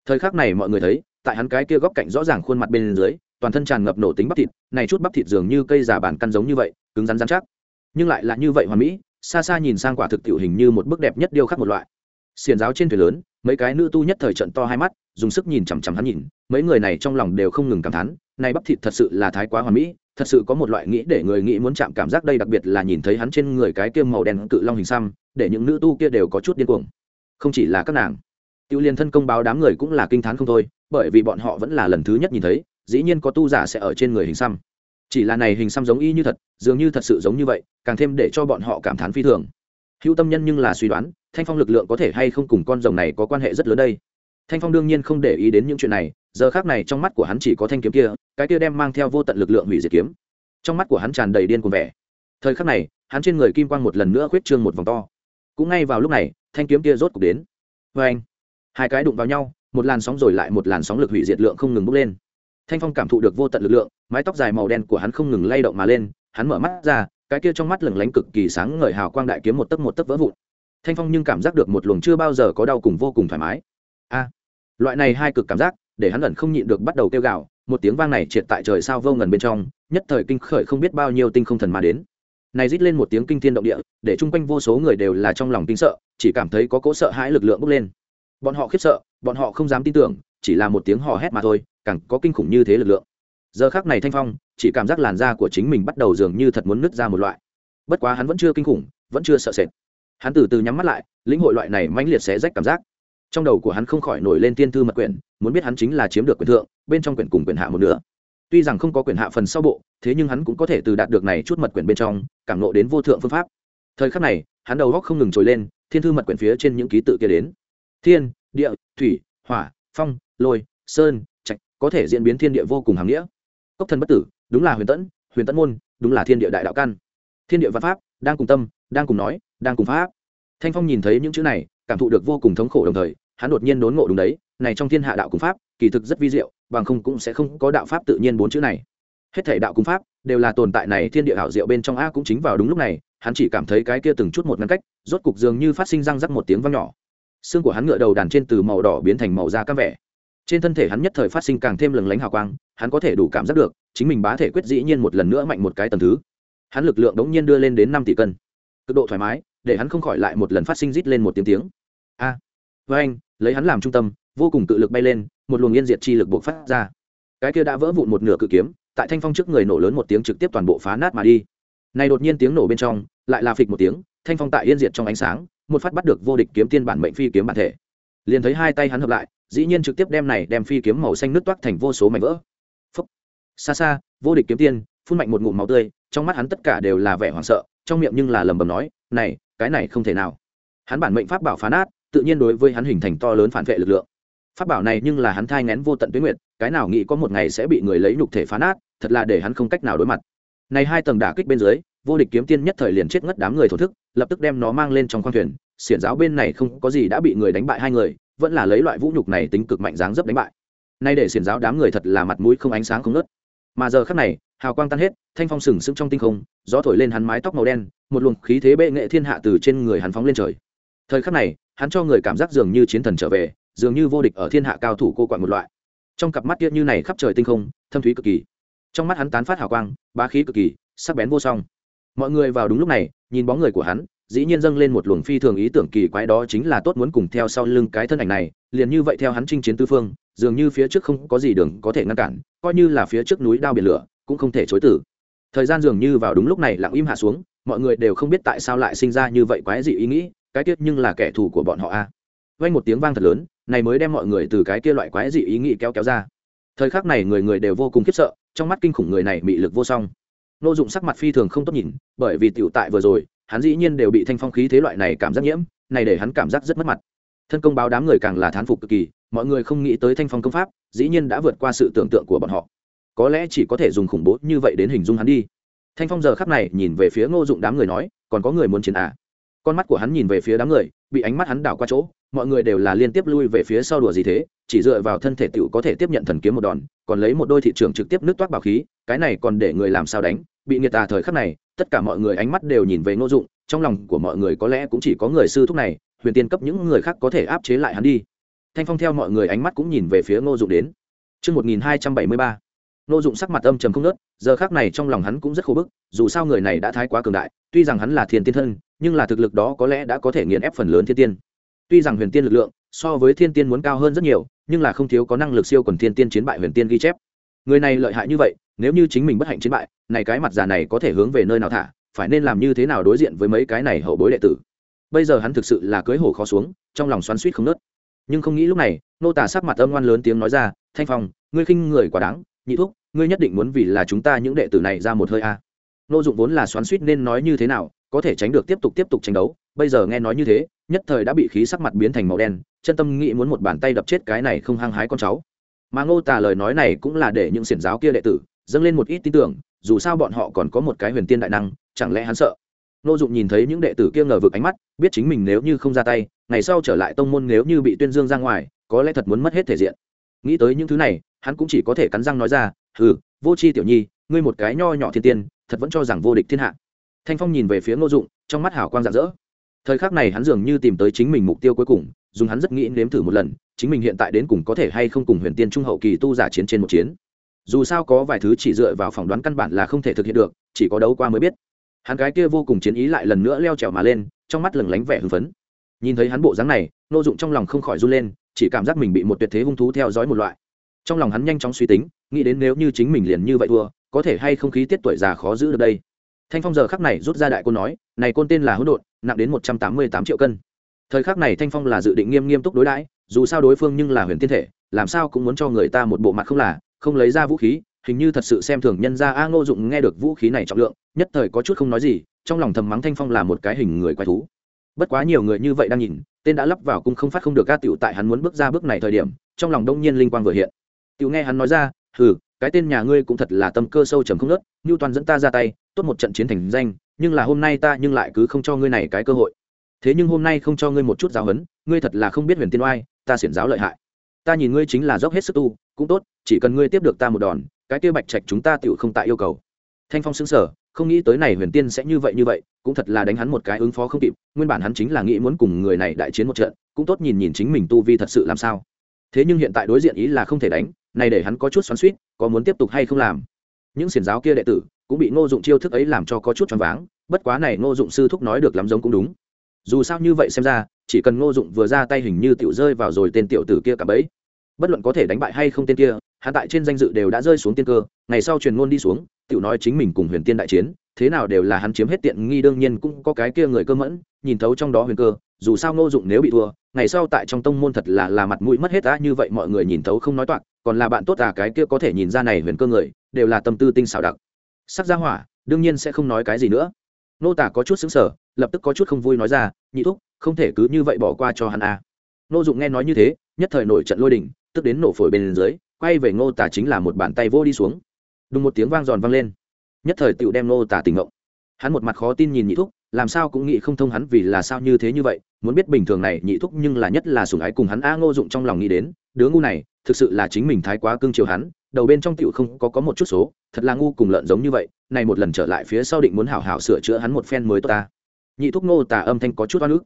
Speaker 1: Thời khắc này mọi người thấy, tại hắn cái kia góc cạnh rõ ràng khuôn mặt bên dưới, toàn thân tràn ngập nổ tính bắp thịt, này chút bắp thịt dường như cây giả bản căn giống như vậy, cứng rắn rắn chắc. Nhưng lại là như vậy hoàn mỹ xa xa nhìn sang quả thực tiểu hình như một bức đẹp nhất điêu khắc một loại. Xiền giáo trên thuyền lớn, mấy cái nữ tu nhất thời trận to hai mắt, dùng sức nhìn chằm chằm hắn nhìn, mấy người này trong lòng đều không ngừng cảm thán, này bắp thịt thật sự là thái quá hoàn mỹ, thật sự có một loại nghĩ để người nghĩ muốn chạm cảm giác đây đặc biệt là nhìn thấy hắn trên người cái kiêm màu đen cự long hình xăm, để những nữ tu kia đều có chút điên cuồng. Không chỉ là các nàng, tiêu liên thân công báo đám người cũng là kinh thán không thôi, bởi vì bọn họ vẫn là lần thứ nhất nhìn thấy, dĩ nhiên có tu giả sẽ ở trên người hình xăm chỉ là này hình xăm giống y như thật, dường như thật sự giống như vậy, càng thêm để cho bọn họ cảm thán phi thường. Hữu tâm nhân nhưng là suy đoán, thanh phong lực lượng có thể hay không cùng con rồng này có quan hệ rất lớn đây? Thanh phong đương nhiên không để ý đến những chuyện này, giờ khác này trong mắt của hắn chỉ có thanh kiếm kia, cái kia đem mang theo vô tận lực lượng hủy diệt kiếm. Trong mắt của hắn tràn đầy điên cuồng vẻ. Thời khắc này, hắn trên người kim quang một lần nữa khuyết trương một vòng to. Cũng ngay vào lúc này, thanh kiếm kia rốt cục đến. Vê anh, hai cái đụng vào nhau, một làn sóng rồi lại một làn sóng lực hủy diệt lượng không ngừng bốc lên. Thanh phong cảm thụ được vô tận lực lượng mái tóc dài màu đen của hắn không ngừng lay động mà lên, hắn mở mắt ra, cái kia trong mắt lừng lánh cực kỳ sáng ngời hào quang đại kiếm một tấc một tấc vỡ vụn. Thanh phong nhưng cảm giác được một luồng chưa bao giờ có đau cùng vô cùng thoải mái. A, loại này hai cực cảm giác, để hắn ẩn không nhịn được bắt đầu kêu gào, một tiếng vang này triệt tại trời sao vô ngần bên trong, nhất thời kinh khởi không biết bao nhiêu tinh không thần mà đến. Này rít lên một tiếng kinh thiên động địa, để chung quanh vô số người đều là trong lòng kinh sợ, chỉ cảm thấy có cỗ sợ hãi lực lượng bốc lên. Bọn họ khiếp sợ, bọn họ không dám tin tưởng, chỉ là một tiếng hò hét mà thôi, càng có kinh khủng như thế lực lượng giờ khác này thanh phong, chỉ cảm giác làn da của chính mình bắt đầu dường như thật muốn nứt ra một loại. Bất quá hắn vẫn chưa kinh khủng, vẫn chưa sợ sệt. Hắn từ từ nhắm mắt lại, lĩnh hội loại này mãnh liệt xé rách cảm giác. Trong đầu của hắn không khỏi nổi lên tiên thư mật quyển, muốn biết hắn chính là chiếm được quyền thượng, bên trong quyển cùng quyền hạ một nửa. Tuy rằng không có quyền hạ phần sau bộ, thế nhưng hắn cũng có thể từ đạt được này chút mật quyển bên trong, cảm nộ đến vô thượng phương pháp. Thời khắc này, hắn đầu góc không ngừng trồi lên, thiên thư mật quyển phía trên những ký tự kia đến. Thiên, địa, thủy, hỏa, phong, lôi, sơn, trạch, có thể diễn biến thiên địa vô cùng hàm nghĩa cốc thần bất tử, đúng là huyền tẫn huyền tẫn môn, đúng là thiên địa đại đạo căn. Thiên địa văn pháp, đang cùng tâm, đang cùng nói, đang cùng pháp. Thanh phong nhìn thấy những chữ này, cảm thụ được vô cùng thống khổ đồng thời, hắn đột nhiên đốn ngộ đúng đấy, này trong thiên hạ đạo cùng pháp, kỳ thực rất vi diệu, bằng không cũng sẽ không có đạo pháp tự nhiên bốn chữ này. Hết thể đạo cùng pháp, đều là tồn tại này thiên địa hảo diệu bên trong a cũng chính vào đúng lúc này, hắn chỉ cảm thấy cái kia từng chút một ngăn cách, rốt cục dường như phát sinh răng rắc một tiếng vang nhỏ. Xương của hắn ngựa đầu đàn trên từ màu đỏ biến thành màu da cam vẻ trên thân thể hắn nhất thời phát sinh càng thêm lừng lánh hào quang, hắn có thể đủ cảm giác được, chính mình bá thể quyết dĩ nhiên một lần nữa mạnh một cái tầng thứ. Hắn lực lượng đống nhiên đưa lên đến năm tỷ cân. Cực độ thoải mái, để hắn không khỏi lại một lần phát sinh rít lên một tiếng tiếng. A! Với anh, lấy hắn làm trung tâm, vô cùng tự lực bay lên, một luồng yên diệt chi lực buộc phát ra. Cái kia đã vỡ vụn một nửa cự kiếm, tại thanh phong trước người nổ lớn một tiếng trực tiếp toàn bộ phá nát mà đi. Này đột nhiên tiếng nổ bên trong, lại là phịch một tiếng, thanh phong tại yên diệt trong ánh sáng, một phát bắt được vô địch kiếm tiên bản mệnh phi kiếm bản thể. Liền thấy hai tay hắn hợp lại dĩ nhiên trực tiếp đem này đem phi kiếm màu xanh nứt toát thành vô số mảnh vỡ. Phúc. xa xa, vô địch kiếm tiên, phun mạnh một ngụm máu tươi, trong mắt hắn tất cả đều là vẻ hoảng sợ, trong miệng nhưng là lầm bầm nói, này, cái này không thể nào. Hắn bản mệnh pháp bảo phá nát, tự nhiên đối với hắn hình thành to lớn phản vệ lực lượng. Pháp bảo này nhưng là hắn thai ngén vô tận tuyến nguyện cái nào nghĩ có một ngày sẽ bị người lấy nhục thể phá nát, thật là để hắn không cách nào đối mặt. Này hai tầng đả kích bên dưới, vô địch kiếm tiên nhất thời liền chết ngất đám người thổ thức, lập tức đem nó mang lên trong khoang thuyền, xiển giáo bên này không có gì đã bị người đánh bại hai người vẫn là lấy loại vũ nhục này tính cực mạnh dáng dấp đánh bại. Nay để xiển giáo đám người thật là mặt mũi không ánh sáng không nớt mà giờ khắc này, hào quang tan hết, thanh phong sừng sững trong tinh không, gió thổi lên hắn mái tóc màu đen, một luồng khí thế bệ nghệ thiên hạ từ trên người hắn phóng lên trời. Thời khắc này, hắn cho người cảm giác dường như chiến thần trở về, dường như vô địch ở thiên hạ cao thủ cô quặn một loại. Trong cặp mắt kia như này khắp trời tinh không, thâm thúy cực kỳ. Trong mắt hắn tán phát hào quang, bá khí cực kỳ, sắc bén vô song. Mọi người vào đúng lúc này, nhìn bóng người của hắn dĩ nhiên dâng lên một luồng phi thường ý tưởng kỳ quái đó chính là tốt muốn cùng theo sau lưng cái thân ảnh này, liền như vậy theo hắn chinh chiến tư phương, dường như phía trước không có gì đường có thể ngăn cản, coi như là phía trước núi đao biển lửa, cũng không thể chối tử thời gian dường như vào đúng lúc này lặng im hạ xuống, mọi người đều không biết tại sao lại sinh ra như vậy quái dị ý nghĩ, cái tiết nhưng là kẻ thù của bọn họ a. À. vang một tiếng vang thật lớn, này mới đem mọi người từ cái kia loại quái dị ý nghĩ kéo kéo ra. Thời khắc này người người đều vô cùng khiếp sợ, trong mắt kinh khủng người này bị lực vô song. Nô dụng sắc mặt phi thường không tốt nhìn, bởi vì tiểu tại vừa rồi hắn dĩ nhiên đều bị thanh phong khí thế loại này cảm giác nhiễm, này để hắn cảm giác rất mất mặt. Thân công báo đám người càng là thán phục cực kỳ, mọi người không nghĩ tới thanh phong công pháp, dĩ nhiên đã vượt qua sự tưởng tượng của bọn họ. Có lẽ chỉ có thể dùng khủng bố như vậy đến hình dung hắn đi. Thanh phong giờ khắc này nhìn về phía ngô dụng đám người nói, còn có người muốn chiến à? Con mắt của hắn nhìn về phía đám người, bị ánh mắt hắn đảo qua chỗ, mọi người đều là liên tiếp lui về phía sau đùa gì thế, chỉ dựa vào thân thể tựu có thể tiếp nhận thần kiếm một đòn, còn lấy một đôi thị trường trực tiếp nước toát bảo khí, cái này còn để người làm sao đánh? Bị nghiệt tà thời khắc này tất cả mọi người ánh mắt đều nhìn về ngô dụng trong lòng của mọi người có lẽ cũng chỉ có người sư thúc này huyền tiên cấp những người khác có thể áp chế lại hắn đi. Thanh phong theo mọi người ánh mắt cũng nhìn về phía ngô dụng đến. Trước 1273, ngô dụng sắc mặt âm trầm không nớt giờ khác này trong lòng hắn cũng rất khổ bức dù sao người này đã thái quá cường đại tuy rằng hắn là thiên tiên thân nhưng là thực lực đó có lẽ đã có thể nghiền ép phần lớn thiên tiên. Tuy rằng huyền tiên lực lượng so với thiên tiên muốn cao hơn rất nhiều nhưng là không thiếu có năng lực siêu quần thiên tiên chiến bại huyền tiên ghi chép người này lợi hại như vậy, nếu như chính mình bất hạnh chiến bại, này cái mặt già này có thể hướng về nơi nào thả, phải nên làm như thế nào đối diện với mấy cái này hậu bối đệ tử? Bây giờ hắn thực sự là cưới hổ khó xuống, trong lòng xoắn suýt không nớt. Nhưng không nghĩ lúc này, nô tả sắc mặt âm ngoan lớn tiếng nói ra, thanh phong, ngươi khinh người quá đáng, nhị thúc, ngươi nhất định muốn vì là chúng ta những đệ tử này ra một hơi a. À. nô dụng vốn là xoắn suýt nên nói như thế nào, có thể tránh được tiếp tục tiếp tục tranh đấu, bây giờ nghe nói như thế, nhất thời đã bị khí sắc mặt biến thành màu đen, chân tâm nghĩ muốn một bàn tay đập chết cái này không hăng hái con cháu mà ngô tả lời nói này cũng là để những xiển giáo kia đệ tử dâng lên một ít tin tưởng, dù sao bọn họ còn có một cái huyền tiên đại năng, chẳng lẽ hắn sợ? Ngô dụng nhìn thấy những đệ tử kia ngờ vực ánh mắt, biết chính mình nếu như không ra tay, ngày sau trở lại tông môn nếu như bị tuyên dương ra ngoài, có lẽ thật muốn mất hết thể diện. Nghĩ tới những thứ này, hắn cũng chỉ có thể cắn răng nói ra ừ vô c h i tiểu nhi, ngươi một cái nho nhỏ thiên tiên, thật vẫn cho rằng vô địch thiên hạ. Thanh phong nhìn về phía ngô dụng, trong mắt hảo quang rạng rỡ thời khắc này hắn dường như tìm tới chính mình mục tiêu cuối cùng, dùng hắn rất nghĩ nếm thử một lần, chính mình hiện tại đến cùng có thể hay không cùng huyền tiên trung hậu kỳ tu giả chiến trên một chiến. Dù sao có vài thứ chỉ dựa vào phỏng đoán căn bản là không thể thực hiện được, chỉ có đấu qua mới biết. Hắn cái kia vô cùng chiến ý lại lần nữa leo trèo mà lên, trong mắt lừng lánh vẻ hưng phấn. Nhìn thấy hắn bộ dáng này, nô dụng trong lòng không khỏi run lên, chỉ cảm giác mình bị một tuyệt thế hung thú theo dõi một loại. Trong lòng hắn nhanh chóng suy tính, nghĩ đến nếu như chính mình liền như vậy thua, có thể hay không khí tiết tuổi già khó giữ được đây thanh phong giờ khắc này rút ra đại côn nói, này côn tên là hỗn độn, nặng đến một trăm tám mươi tám triệu cân. Thời khắc này thanh phong là dự định nghiêm nghiêm túc đối đãi, dù sao đối phương nhưng là huyền tiên thể, làm sao cũng muốn cho người ta một bộ mặt không là, không lấy ra vũ khí, hình như thật sự xem thường nhân ra a ngô dụng nghe được vũ khí này trọng lượng, nhất thời có chút không nói gì, trong lòng thầm mắng thanh phong là một cái hình người quái thú. Bất quá nhiều người như vậy đang nhìn, tên đã lắp vào cung không phát không được ca tiểu tại hắn muốn bước ra bước này thời điểm, trong lòng đông nhiên linh quang vừa hiện. Tiểu nghe hắn nói ra, hừ, cái tên nhà ngươi cũng thật là tâm cơ sâu trầm không nớt như toàn dẫn ta ra tay tốt một trận chiến thành danh, nhưng là hôm nay ta nhưng lại cứ không cho ngươi này cái cơ hội. Thế nhưng hôm nay không cho ngươi một chút giáo huấn, ngươi thật là không biết huyền tiên oai, ta xiển giáo lợi hại. Ta nhìn ngươi chính là dốc hết sức tu, cũng tốt, chỉ cần ngươi tiếp được ta một đòn, cái kia bạch trạch chúng ta tựu không tại yêu cầu. Thanh phong xứng sở không nghĩ tới này huyền tiên sẽ như vậy như vậy, cũng thật là đánh hắn một cái ứng phó không kịp, nguyên bản hắn chính là nghĩ muốn cùng người này đại chiến một trận, cũng tốt nhìn nhìn chính mình tu vi thật sự làm sao. Thế nhưng hiện tại đối diện ý là không thể đánh, này để hắn có chút xoắn suýt có muốn tiếp tục hay không làm. Những xiển giáo kia đệ tử cũng bị ngô dụng chiêu thức ấy làm cho có chút choáng váng, bất quá này ngô dụng sư thúc nói được lắm giống cũng đúng. Dù sao như vậy xem ra, chỉ cần ngô dụng vừa ra tay hình như tiểu rơi vào rồi tên tiểu tử kia cả bấy. Bất luận có thể đánh bại hay không tên kia hạ tại trên danh dự đều đã rơi xuống tiên cơ, ngày sau truyền ngôn đi xuống, tiểu nói chính mình cùng huyền tiên đại chiến, thế nào đều là hắn chiếm hết tiện nghi đương nhiên cũng có cái kia người cơ mẫn, nhìn thấu trong đó huyền cơ, dù sao ngô dụng nếu bị thua, ngày sau tại trong tông môn thật là là mặt mũi mất hết á, như vậy mọi người nhìn thấu không nói toạc, còn là bạn tốt à cái kia có thể nhìn ra này huyền cơ người, đều là tâm tư tinh xảo đặc sắc gia hỏa đương nhiên sẽ không nói cái gì nữa. Nô tả có chút xứng sở lập tức có chút không vui nói ra nhị thúc không thể cứ như vậy bỏ qua cho hắn à. nô dụng nghe nói như thế nhất thời nổi trận lôi đình, tức đến nổ phổi bên dưới quay về ngô tả chính là một bàn tay vô đi xuống. Đùng một tiếng vang giòn vang lên. Nhất thời tựu đem nô tả tỉnh ngộ. Hắn một mặt khó tin nhìn nhị thúc làm sao cũng nghĩ không thông hắn vì là sao như thế như vậy muốn biết bình thường này nhị thúc nhưng là nhất là sủng ái cùng hắn a ngô dụng trong lòng nghĩ đến đứa ngu này thực sự là chính mình thái quá cương chiều hắn đầu bên trong tiểu không có có một chút số, thật là ngu cùng lợn giống như vậy, này một lần trở lại phía sau định muốn hảo hảo sửa chữa hắn một phen mới tốt ta. Nhị thúc ngô tả âm thanh có chút oan ức.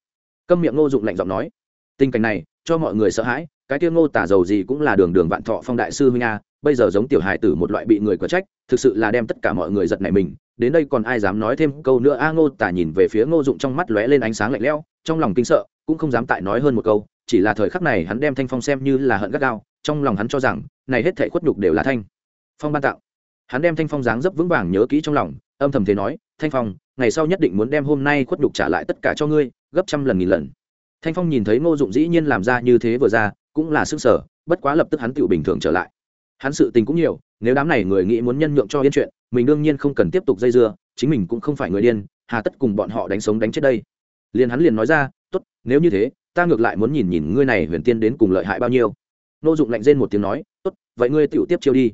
Speaker 1: Câm miệng ngô dụng lạnh giọng nói, tình cảnh này, cho mọi người sợ hãi, cái kia ngô tả giàu gì cũng là đường đường vạn thọ phong đại sư huynh a, bây giờ giống tiểu hài tử một loại bị người có trách, thực sự là đem tất cả mọi người giật nảy mình, đến đây còn ai dám nói thêm câu nữa a, ngô tả nhìn về phía ngô dụng trong mắt lóe lên ánh sáng lạnh lẽo trong lòng kinh sợ, cũng không dám tại nói hơn một câu, chỉ là thời khắc này hắn đem thanh phong xem như là hận gắt gao, trong lòng hắn cho rằng, này hết thể khuất nhục đều là thanh phong ban tạo. Hắn đem thanh phong dáng dấp vững vàng nhớ kỹ trong lòng, âm thầm thế nói, thanh phong, ngày sau nhất định muốn đem hôm nay khuất nhục trả lại tất cả cho ngươi, gấp trăm lần nghìn lần. Thanh phong nhìn thấy ngô dụng dĩ nhiên làm ra như thế vừa ra, cũng là sức sở bất quá lập tức hắn tự bình thường trở lại. Hắn sự tình cũng nhiều, nếu đám này người nghĩ muốn nhân nhượng cho yên chuyện, mình đương nhiên không cần tiếp tục dây dưa, chính mình cũng không phải người điên, hà tất cùng bọn họ đánh sống đánh chết đây liền hắn liền nói ra, tốt, nếu như thế, ta ngược lại muốn nhìn nhìn ngươi này huyền tiên đến cùng lợi hại bao nhiêu. Nô dụng lạnh rên một tiếng nói, tốt, vậy ngươi tựu tiếp chiêu đi.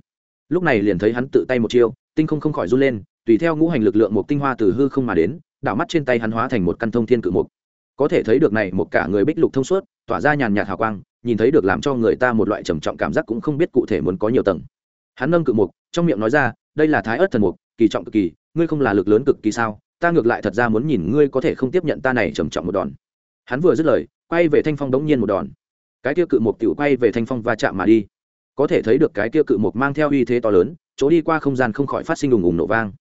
Speaker 1: Lúc này liền thấy hắn tự tay một chiêu, tinh không không khỏi run lên, tùy theo ngũ hành lực lượng một tinh hoa từ hư không mà đến, đảo mắt trên tay hắn hóa thành một căn thông thiên cự mục. Có thể thấy được này một cả người bích lục thông suốt, tỏa ra nhàn nhạt hào quang, nhìn thấy được làm cho người ta một loại trầm trọng cảm giác cũng không biết cụ thể muốn có nhiều tầng. Hắn nâng cự mục, trong miệng nói ra, đây là thái ớt thần mục, kỳ trọng cực kỳ, ngươi không là lực lớn cực kỳ sao? Ta ngược lại thật ra muốn nhìn ngươi có thể không tiếp nhận ta này trầm trọng một đòn. Hắn vừa dứt lời, quay về thanh phong đống nhiên một đòn. Cái kia cự mục tiểu quay về thanh phong va chạm mà đi. Có thể thấy được cái kia cự mục mang theo uy thế to lớn, chỗ đi qua không gian không khỏi phát sinh ùng ùng nổ vang.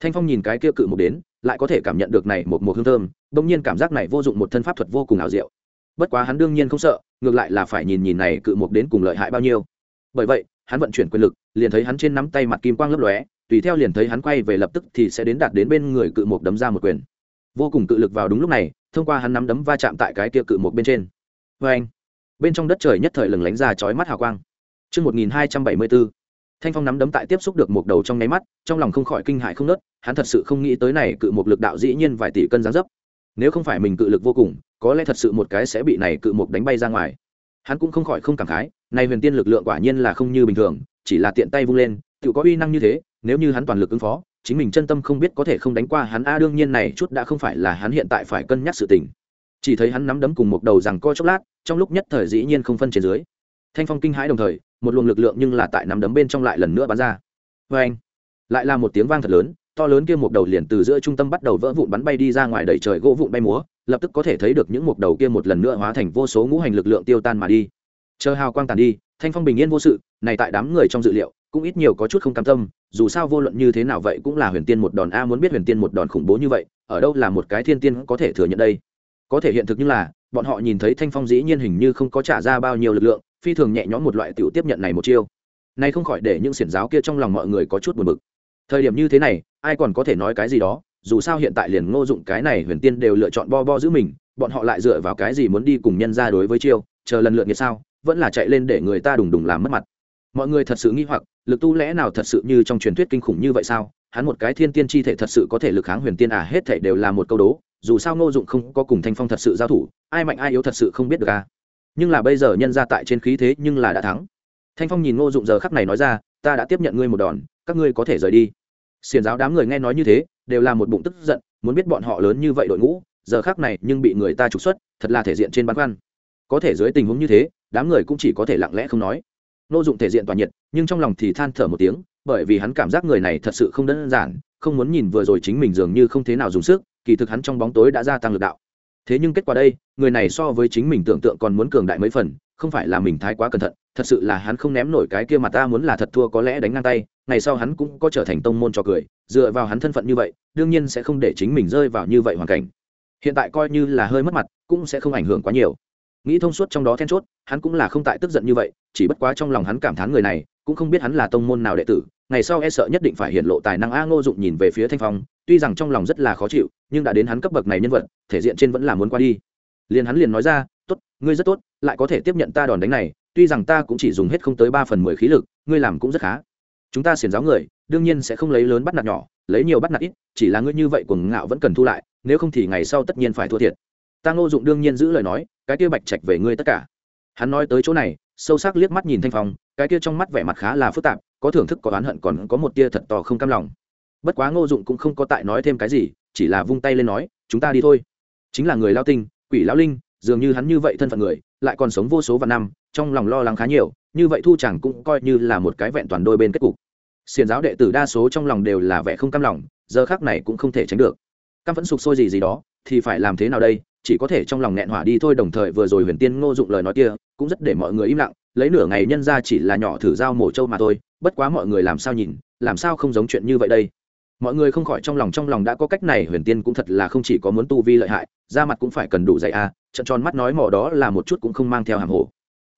Speaker 1: Thanh phong nhìn cái kia cự mục đến, lại có thể cảm nhận được này một một hương thơm đông nhiên cảm giác này vô dụng một thân pháp thuật vô cùng ảo diệu. Bất quá hắn đương nhiên không sợ, ngược lại là phải nhìn nhìn này cự mục đến cùng lợi hại bao nhiêu. Bởi vậy, hắn vận chuyển quyền lực, liền thấy hắn trên nắm tay mặt kim quang lấp lóe tùy theo liền thấy hắn quay về lập tức thì sẽ đến đạt đến bên người cự mục đấm ra một quyền. Vô cùng cự lực vào đúng lúc này thông qua hắn nắm đấm va chạm tại cái kia cự mục bên trên. Vê anh bên trong đất trời nhất thời lừng lánh ra chói mắt hào quang. Trước 1274, thanh phong nắm đấm tại tiếp xúc được một đầu trong nháy mắt trong lòng không khỏi kinh hại không nớt hắn thật sự không nghĩ tới này cự một lực đạo dĩ nhiên vài tỷ cân giáng dấp. Nếu không phải mình cự lực vô cùng có lẽ thật sự một cái sẽ bị này cự một đánh bay ra ngoài. Hắn cũng không khỏi không cảm khái này huyền tiên lực lượng quả nhiên là không như bình thường chỉ là tiện tay vung lên tự có uy năng như thế nếu như hắn toàn lực ứng phó, chính mình chân tâm không biết có thể không đánh qua hắn. A, đương nhiên này chút đã không phải là hắn hiện tại phải cân nhắc sự tình. Chỉ thấy hắn nắm đấm cùng một đầu rằng co chốc lát, trong lúc nhất thời dĩ nhiên không phân trên dưới. Thanh phong kinh hãi đồng thời, một luồng lực lượng nhưng là tại nắm đấm bên trong lại lần nữa bắn ra. Vê anh, lại là một tiếng vang thật lớn, to lớn kia một đầu liền từ giữa trung tâm bắt đầu vỡ vụn bắn bay đi ra ngoài đầy trời gỗ vụn bay múa, lập tức có thể thấy được những một đầu kia một lần nữa hóa thành vô số ngũ hành lực lượng tiêu tan mà đi. Chờ hào quang tàn đi, thanh phong bình yên vô sự, này tại đám người trong dự liệu, cũng ít nhiều có chút không cam tâm dù sao vô luận như thế nào vậy cũng là huyền tiên một đòn a muốn biết huyền tiên một đòn khủng bố như vậy, ở đâu là một cái thiên tiên có thể thừa nhận đây? Có thể hiện thực như là, bọn họ nhìn thấy thanh phong dĩ nhiên hình như không có trả ra bao nhiêu lực lượng, phi thường nhẹ nhõm một loại tiểu tiếp nhận này một chiêu. Nay không khỏi để những xiển giáo kia trong lòng mọi người có chút buồn bực. Thời điểm như thế này, ai còn có thể nói cái gì đó, dù sao hiện tại liền ngô dụng cái này huyền tiên đều lựa chọn bo bo giữ mình, bọn họ lại dựa vào cái gì muốn đi cùng nhân ra đối với chiêu, chờ lần lượt như sao, vẫn là chạy lên để người ta đùng đùng làm mất mặt mọi người thật sự nghi hoặc, lực tu lẽ nào thật sự như trong truyền thuyết kinh khủng như vậy sao? Hắn một cái thiên tiên chi thể thật sự có thể lực kháng huyền tiên à hết thể đều là một câu đố, dù sao ngô dụng không có cùng thanh phong thật sự giao thủ, ai mạnh ai yếu thật sự không biết được à. Nhưng là bây giờ nhân ra tại trên khí thế nhưng là đã thắng. Thanh phong nhìn ngô dụng giờ khắc này nói ra, ta đã tiếp nhận ngươi một đòn, các ngươi có thể rời đi. Xiền giáo đám người nghe nói như thế, đều là một bụng tức giận, muốn biết bọn họ lớn như vậy đội ngũ, giờ khắc này nhưng bị người ta trục xuất, thật là thể diện trên bán khoăn có thể dưới tình huống như thế, đám người cũng chỉ có thể lặng lẽ không nói. Nô dụng thể diện toàn nhiệt, nhưng trong lòng thì than thở một tiếng, bởi vì hắn cảm giác người này thật sự không đơn giản, không muốn nhìn vừa rồi chính mình dường như không thế nào dùng sức, kỳ thực hắn trong bóng tối đã gia tăng lực đạo. Thế nhưng kết quả đây, người này so với chính mình tưởng tượng còn muốn cường đại mấy phần, không phải là mình thái quá cẩn thận, thật sự là hắn không ném nổi cái kia mà ta muốn là thật thua có lẽ đánh ngang tay, ngày sau hắn cũng có trở thành tông môn cho cười, dựa vào hắn thân phận như vậy, đương nhiên sẽ không để chính mình rơi vào như vậy hoàn cảnh. Hiện tại coi như là hơi mất mặt, cũng sẽ không ảnh hưởng quá nhiều nghĩ thông suốt trong đó then chốt, hắn cũng là không tại tức giận như vậy, chỉ bất quá trong lòng hắn cảm thán người này, cũng không biết hắn là tông môn nào đệ tử, ngày sau e sợ nhất định phải hiện lộ tài năng a ngô dụng nhìn về phía thanh phong, tuy rằng trong lòng rất là khó chịu, nhưng đã đến hắn cấp bậc này nhân vật, thể diện trên vẫn là muốn qua đi. Liền hắn liền nói ra, tốt, ngươi rất tốt, lại có thể tiếp nhận ta đòn đánh này, tuy rằng ta cũng chỉ dùng hết không tới ba phần mười khí lực, ngươi làm cũng rất khá. Chúng ta xiển giáo người, đương nhiên sẽ không lấy lớn bắt nạt nhỏ, lấy nhiều bắt nạt ít, chỉ là ngươi như vậy cuồng ngạo vẫn cần thu lại, nếu không thì ngày sau tất nhiên phải thua thiệt ta ngô dụng đương nhiên giữ lời nói, cái kia bạch trạch về ngươi tất cả. Hắn nói tới chỗ này, sâu sắc liếc mắt nhìn thanh phong, cái kia trong mắt vẻ mặt khá là phức tạp, có thưởng thức, có oán hận, còn có một tia thật to không cam lòng. Bất quá ngô dụng cũng không có tại nói thêm cái gì, chỉ là vung tay lên nói, chúng ta đi thôi. Chính là người lao tinh, quỷ lão linh, dường như hắn như vậy thân phận người, lại còn sống vô số vạn năm, trong lòng lo lắng khá nhiều, như vậy thu chẳng cũng coi như là một cái vẹn toàn đôi bên kết cục. Xiền giáo đệ tử đa số trong lòng đều là vẻ không cam lòng, giờ khác này cũng không thể tránh được. Cam vẫn sụp sôi gì gì đó, thì phải làm thế nào đây? Chỉ có thể trong lòng nghẹn hỏa đi thôi đồng thời vừa rồi huyền tiên ngô dụng lời nói kia cũng rất để mọi người im lặng. Lấy nửa ngày nhân ra chỉ là nhỏ thử dao mổ trâu mà thôi bất quá mọi người làm sao nhìn làm sao không giống chuyện như vậy đây? Mọi người không khỏi trong lòng trong lòng đã có cách này huyền tiên cũng thật là không chỉ có muốn tu vi lợi hại da mặt cũng phải cần đủ dạy a à, trận tròn mắt nói mỏ đó là một chút cũng không mang theo hàng hồ.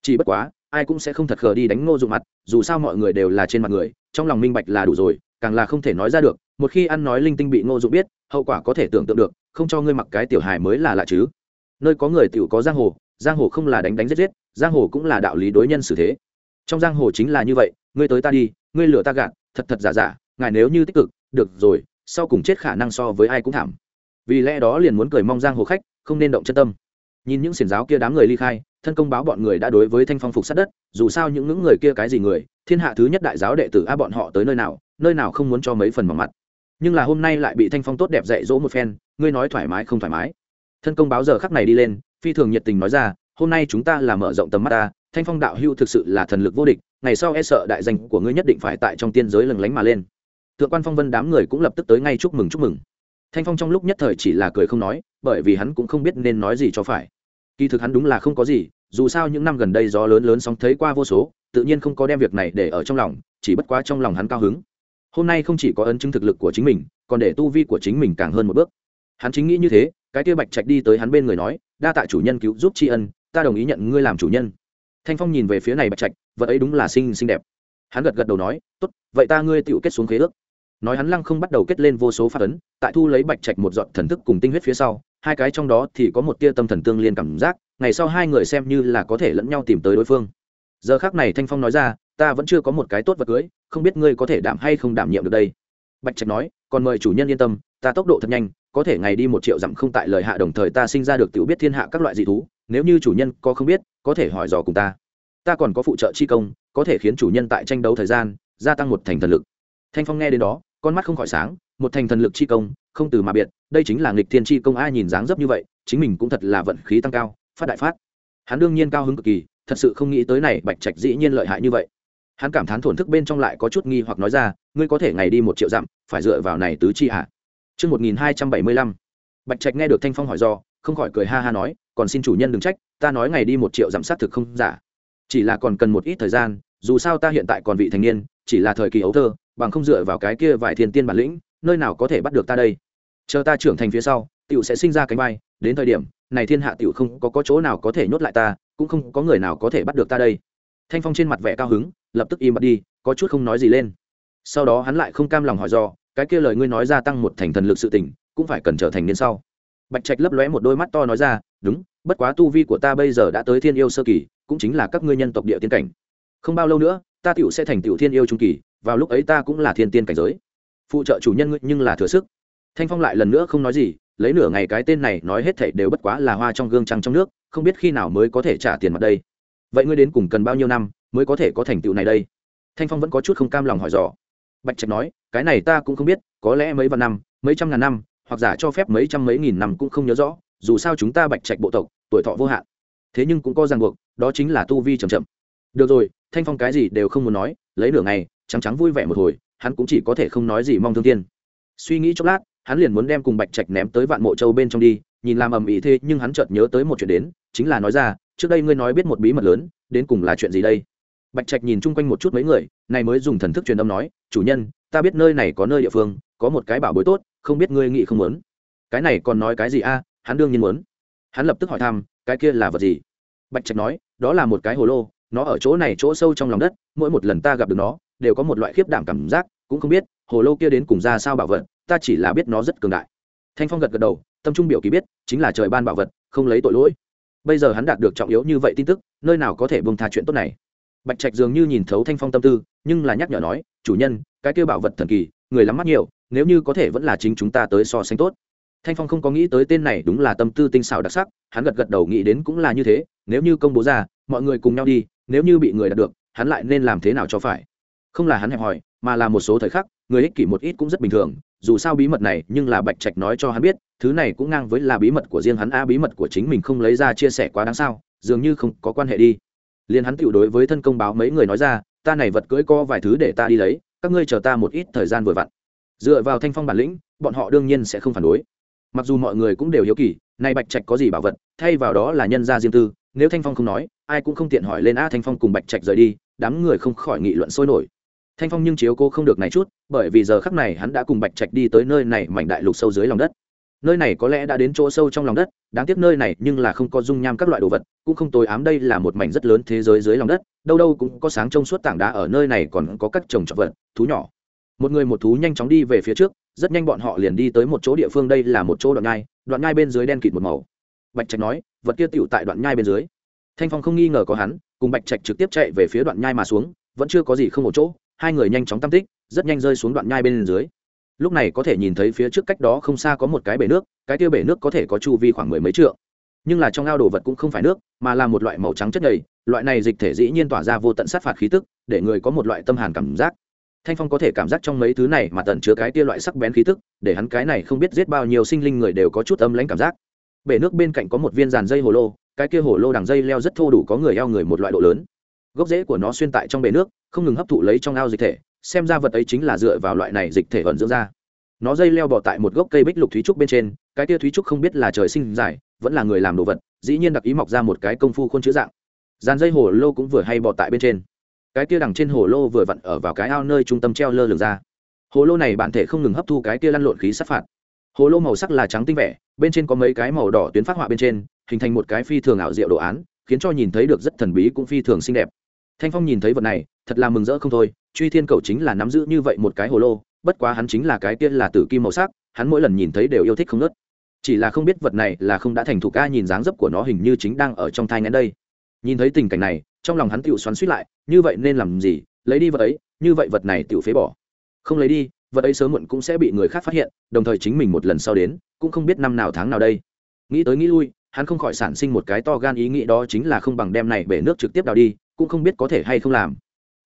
Speaker 1: Chỉ bất quá ai cũng sẽ không thật khờ đi đánh ngô dụng mặt dù sao mọi người đều là trên mặt người trong lòng minh bạch là đủ rồi càng là không thể nói ra được một khi ăn nói linh tinh bị ngô dụng biết, hậu quả có thể tưởng tượng được, không cho ngươi mặc cái tiểu hài mới là lạ chứ. Nơi có người tiểu có giang hồ giang hồ không là đánh đánh giết giết, giang hồ cũng là đạo lý đối nhân xử thế. Trong giang hồ chính là như vậy, ngươi tới ta đi, ngươi lừa ta gạt, thật thật giả giả, ngài nếu như tích cực, được rồi, sau cùng chết khả năng so với ai cũng thảm. Vì lẽ đó liền muốn cười mong giang hồ khách, không nên động chân tâm. Nhìn những xiển giáo kia đám người ly khai, thân công báo bọn người đã đối với thanh phong phục sát đất, dù sao những ngưỡng người kia cái gì người, thiên hạ thứ nhất đại giáo đệ tử a bọn họ tới nơi nào nơi nào không muốn cho mấy phần mỏng mặt nhưng là hôm nay lại bị thanh phong tốt đẹp dạy dỗ một phen, ngươi nói thoải mái không thoải mái. Thân công báo giờ khắc này đi lên, phi thường nhiệt tình nói ra, hôm nay chúng ta là mở rộng tầm mắt ta, thanh phong đạo hưu thực sự là thần lực vô địch, ngày sau e sợ đại danh của ngươi nhất định phải tại trong tiên giới lừng lánh mà lên. Thượng quan phong vân đám người cũng lập tức tới ngay chúc mừng chúc mừng. Thanh phong trong lúc nhất thời chỉ là cười không nói, bởi vì hắn cũng không biết nên nói gì cho phải. Kỳ thực hắn đúng là không có gì, dù sao những năm gần đây gió lớn lớn sóng thấy qua vô số, tự nhiên không có đem việc này để ở trong lòng, chỉ bất quá trong lòng hắn cao hứng hôm nay không chỉ có ấn chứng thực lực của chính mình, còn để tu vi của chính mình càng hơn một bước. Hắn chính nghĩ như thế, cái kia bạch trạch đi tới hắn bên người nói, đa tạ chủ nhân cứu giúp tri ân, ta đồng ý nhận ngươi làm chủ nhân. Thanh phong nhìn về phía này bạch trạch, vật ấy đúng là xinh xinh đẹp. Hắn gật gật đầu nói, tốt, vậy ta ngươi tự kết xuống khế ước. Nói hắn lăng không bắt đầu kết lên vô số phát ấn, tại thu lấy bạch trạch một dọn thần thức cùng tinh huyết phía sau, hai cái trong đó thì có một tia tâm thần tương liên cảm giác, ngày sau hai người xem như là có thể lẫn nhau tìm tới đối phương. Giờ khác này thanh phong nói ra ta vẫn chưa có một cái tốt vật cưới, không biết ngươi có thể đảm hay không đảm nhiệm được đây. Bạch trạch nói, còn mời chủ nhân yên tâm, ta tốc độ thật nhanh, có thể ngày đi một triệu dặm không tại lời hạ đồng thời ta sinh ra được tiểu biết thiên hạ các loại dị thú, nếu như chủ nhân có không biết, có thể hỏi dò cùng ta. Ta còn có phụ trợ chi công, có thể khiến chủ nhân tại tranh đấu thời gian, gia tăng một thành thần lực. Thanh phong nghe đến đó, con mắt không khỏi sáng, một thành thần lực chi công, không từ mà biệt, đây chính là nghịch thiên chi công, ai nhìn dáng dấp như vậy, chính mình cũng thật là vận khí tăng cao, phát đại phát. Hắn đương nhiên cao hứng cực kỳ, thật sự không nghĩ tới này bạch trạch dĩ nhiên lợi hại như vậy hắn cảm thán thổn thức bên trong lại có chút nghi hoặc nói ra ngươi có thể ngày đi một triệu dặm phải dựa vào này tứ chi hạ Trước 1275, bạch trạch nghe được thanh phong hỏi do không khỏi cười ha ha nói còn xin chủ nhân đừng trách ta nói ngày đi một triệu dặm sát thực không giả. Chỉ là còn cần một ít thời gian dù sao ta hiện tại còn vị thành niên chỉ là thời kỳ ấu thơ bằng không dựa vào cái kia vài thiên tiên bản lĩnh nơi nào có thể bắt được ta đây? Chờ ta trưởng thành phía sau tiểu sẽ sinh ra cánh bay đến thời điểm này thiên hạ tiểu không có, có chỗ nào có thể nhốt lại ta cũng không có người nào có thể bắt được ta đây thanh phong trên mặt vẻ cao hứng lập tức im bặt đi có chút không nói gì lên. Sau đó hắn lại không cam lòng hỏi do cái kia lời ngươi nói gia tăng một thành thần lực sự tỉnh, cũng phải cần trở thành niên sau. Bạch trạch lấp lóe một đôi mắt to nói ra đúng bất quá tu vi của ta bây giờ đã tới thiên yêu sơ kỳ cũng chính là các ngươi nhân tộc địa tiên cảnh. Không bao lâu nữa ta tiểu sẽ thành tiểu thiên yêu trung kỳ vào lúc ấy ta cũng là thiên tiên cảnh giới. Phụ trợ chủ nhân ngươi nhưng là thừa sức. Thanh phong lại lần nữa không nói gì lấy nửa ngày cái tên này nói hết thảy đều bất quá là hoa trong gương trăng trong nước không biết khi nào mới có thể trả tiền mặt đây vậy ngươi đến cùng cần bao nhiêu năm mới có thể có thành tựu này đây? Thanh phong vẫn có chút không cam lòng hỏi dò. Bạch trạch nói, cái này ta cũng không biết, có lẽ mấy vạn năm, mấy trăm ngàn năm, hoặc giả cho phép mấy trăm mấy nghìn năm cũng không nhớ rõ, dù sao chúng ta bạch trạch bộ tộc, tuổi thọ vô hạn. Thế nhưng cũng có ràng buộc, đó chính là tu vi c h ậ m chậm. Được rồi, thanh phong cái gì đều không muốn nói, lấy nửa ngày, trắng trắng vui vẻ một hồi, hắn cũng chỉ có thể không nói gì mong thương tiên suy nghĩ chốc lát, hắn liền muốn đem cùng bạch trạch ném tới vạn mộ châu bên trong đi, nhìn làm ầm ĩ thế nhưng hắn chợt nhớ tới một chuyện đến, chính là nói ra trước đây ngươi nói biết một bí mật lớn, đến cùng là chuyện gì đây? Bạch trạch nhìn chung quanh một chút mấy người, này mới dùng thần thức truyền âm nói, chủ nhân, ta biết nơi này có nơi địa phương, có một cái bảo bối tốt, không biết ngươi nghĩ không muốn. Cái này còn nói cái gì a? Hắn đương nhiên muốn. Hắn lập tức hỏi thăm, cái kia là vật gì? Bạch trạch nói, đó là một cái hồ lô, nó ở chỗ này chỗ sâu trong lòng đất, mỗi một lần ta gặp được nó, đều có một loại khiếp đảm cảm giác, cũng không biết, hồ lô kia đến cùng ra sao bảo vật, ta chỉ là biết nó rất cường đại. Thanh phong gật gật đầu, tâm trung biểu ký biết, chính là trời ban bảo vật, không lấy tội lỗi bây giờ hắn đạt được trọng yếu như vậy tin tức, nơi nào có thể bông tha chuyện tốt này? Bạch trạch dường như nhìn thấu thanh phong tâm tư, nhưng là nhắc nhở nói, chủ nhân, cái kêu bảo vật thần kỳ, người lắm mắt nhiều, nếu như có thể vẫn là chính chúng ta tới so sánh tốt. Thanh phong không có nghĩ tới tên này đúng là tâm tư tinh xảo đặc sắc, hắn gật gật đầu nghĩ đến cũng là như thế, nếu như công bố ra, mọi người cùng nhau đi, nếu như bị người đạt được, hắn lại nên làm thế nào cho phải? Không là hắn hẹp hòi, mà là một số thời khắc, người ích kỷ một ít cũng rất bình thường, dù sao bí mật này nhưng là bạch trạch nói cho hắn biết thứ này cũng ngang với là bí mật của riêng hắn. A bí mật của chính mình không lấy ra chia sẻ quá đáng sao? Dường như không có quan hệ đi. Liền hắn tiểu đối với thân công báo mấy người nói ra, ta này vật cưỡi co vài thứ để ta đi lấy, các ngươi chờ ta một ít thời gian vừa vặn. Dựa vào thanh phong bản lĩnh, bọn họ đương nhiên sẽ không phản đối. Mặc dù mọi người cũng đều hiếu kỳ nay bạch trạch có gì bảo vật? Thay vào đó là nhân gia riêng tư. Nếu thanh phong không nói, ai cũng không tiện hỏi lên a thanh phong cùng bạch trạch rời đi. Đám người không khỏi nghị luận sôi nổi. Thanh phong nhưng chiếu cô không được này chút, bởi vì giờ khắc này hắn đã cùng bạch trạch đi tới nơi này mảnh đại lục sâu dưới lòng đất nơi này có lẽ đã đến chỗ sâu trong lòng đất, đáng tiếc nơi này nhưng là không có dung nham các loại đồ vật, cũng không tối ám đây là một mảnh rất lớn thế giới dưới lòng đất, đâu đâu cũng có sáng trong suốt tảng đá ở nơi này còn có các trồng trọt vật, thú nhỏ. Một người một thú nhanh chóng đi về phía trước, rất nhanh bọn họ liền đi tới một chỗ địa phương, đây là một chỗ đoạn nhai đoạn nhai bên dưới đen kịt một màu. Bạch trạch nói, vật kia tựu tại đoạn nhai bên dưới. Thanh phong không nghi ngờ có hắn, cùng bạch trạch trực tiếp chạy về phía đoạn nhai mà xuống, vẫn chưa có gì không một chỗ, hai người nhanh chóng tam tích, rất nhanh rơi xuống đoạn nhai bên dưới lúc này có thể nhìn thấy phía trước cách đó không xa có một cái bể nước, cái kia bể nước có thể có chu vi khoảng mười mấy trượng. Nhưng là trong ao đồ vật cũng không phải nước, mà là một loại màu trắng chất nhầy loại này dịch thể dĩ nhiên tỏa ra vô tận sát phạt khí tức, để người có một loại tâm hàn cảm giác. Thanh phong có thể cảm giác trong mấy thứ này mà tận chứa cái tia loại sắc bén khí tức, để hắn cái này không biết giết bao nhiêu sinh linh người đều có chút âm lãnh cảm giác. Bể nước bên cạnh có một viên dàn dây hồ lô, cái kia hồ lô đằng dây leo rất thô đủ có người eo người một loại độ lớn. Gốc rễ của nó xuyên tại trong bể nước, không ngừng hấp thụ lấy trong ao dịch thể xem ra vật ấy chính là dựa vào loại này dịch thể ẩn dưỡng ra. Nó dây leo bỏ tại một gốc cây bích lục thúy trúc bên trên, cái tia thúy trúc không biết là trời sinh dài, vẫn là người làm đồ vật, dĩ nhiên đặc ý mọc ra một cái công phu khuôn chữ dạng. Dàn dây hồ lô cũng vừa hay bỏ tại bên trên. Cái tia đằng trên hồ lô vừa vặn ở vào cái ao nơi trung tâm treo lơ lửng ra. Hồ lô này bản thể không ngừng hấp thu cái tia lăn lộn khí sát phạt. Hồ lô màu sắc là trắng tinh vẻ, bên trên có mấy cái màu đỏ tuyến phát họa bên trên, hình thành một cái phi thường ảo diệu đồ án, khiến cho nhìn thấy được rất thần bí cũng phi thường xinh đẹp. Thanh phong nhìn thấy vật này, thật là mừng rỡ không thôi truy thiên cầu chính là nắm giữ như vậy một cái hồ lô, bất quá hắn chính là cái kia là tử kim màu sắc, hắn mỗi lần nhìn thấy đều yêu thích không nớt chỉ là không biết vật này là không đã thành thục ca nhìn dáng dấp của nó hình như chính đang ở trong thai ngắn đây. Nhìn thấy tình cảnh này, trong lòng hắn tựu xoắn suýt lại, như vậy nên làm gì, lấy đi vật ấy, như vậy vật này tựu phế bỏ. Không lấy đi, vật ấy sớm muộn cũng sẽ bị người khác phát hiện, đồng thời chính mình một lần sau đến, cũng không biết năm nào tháng nào đây. Nghĩ tới nghĩ lui, hắn không khỏi sản sinh một cái to gan ý nghĩ đó chính là không bằng đem này bể nước trực tiếp đào đi, cũng không biết có thể hay không làm.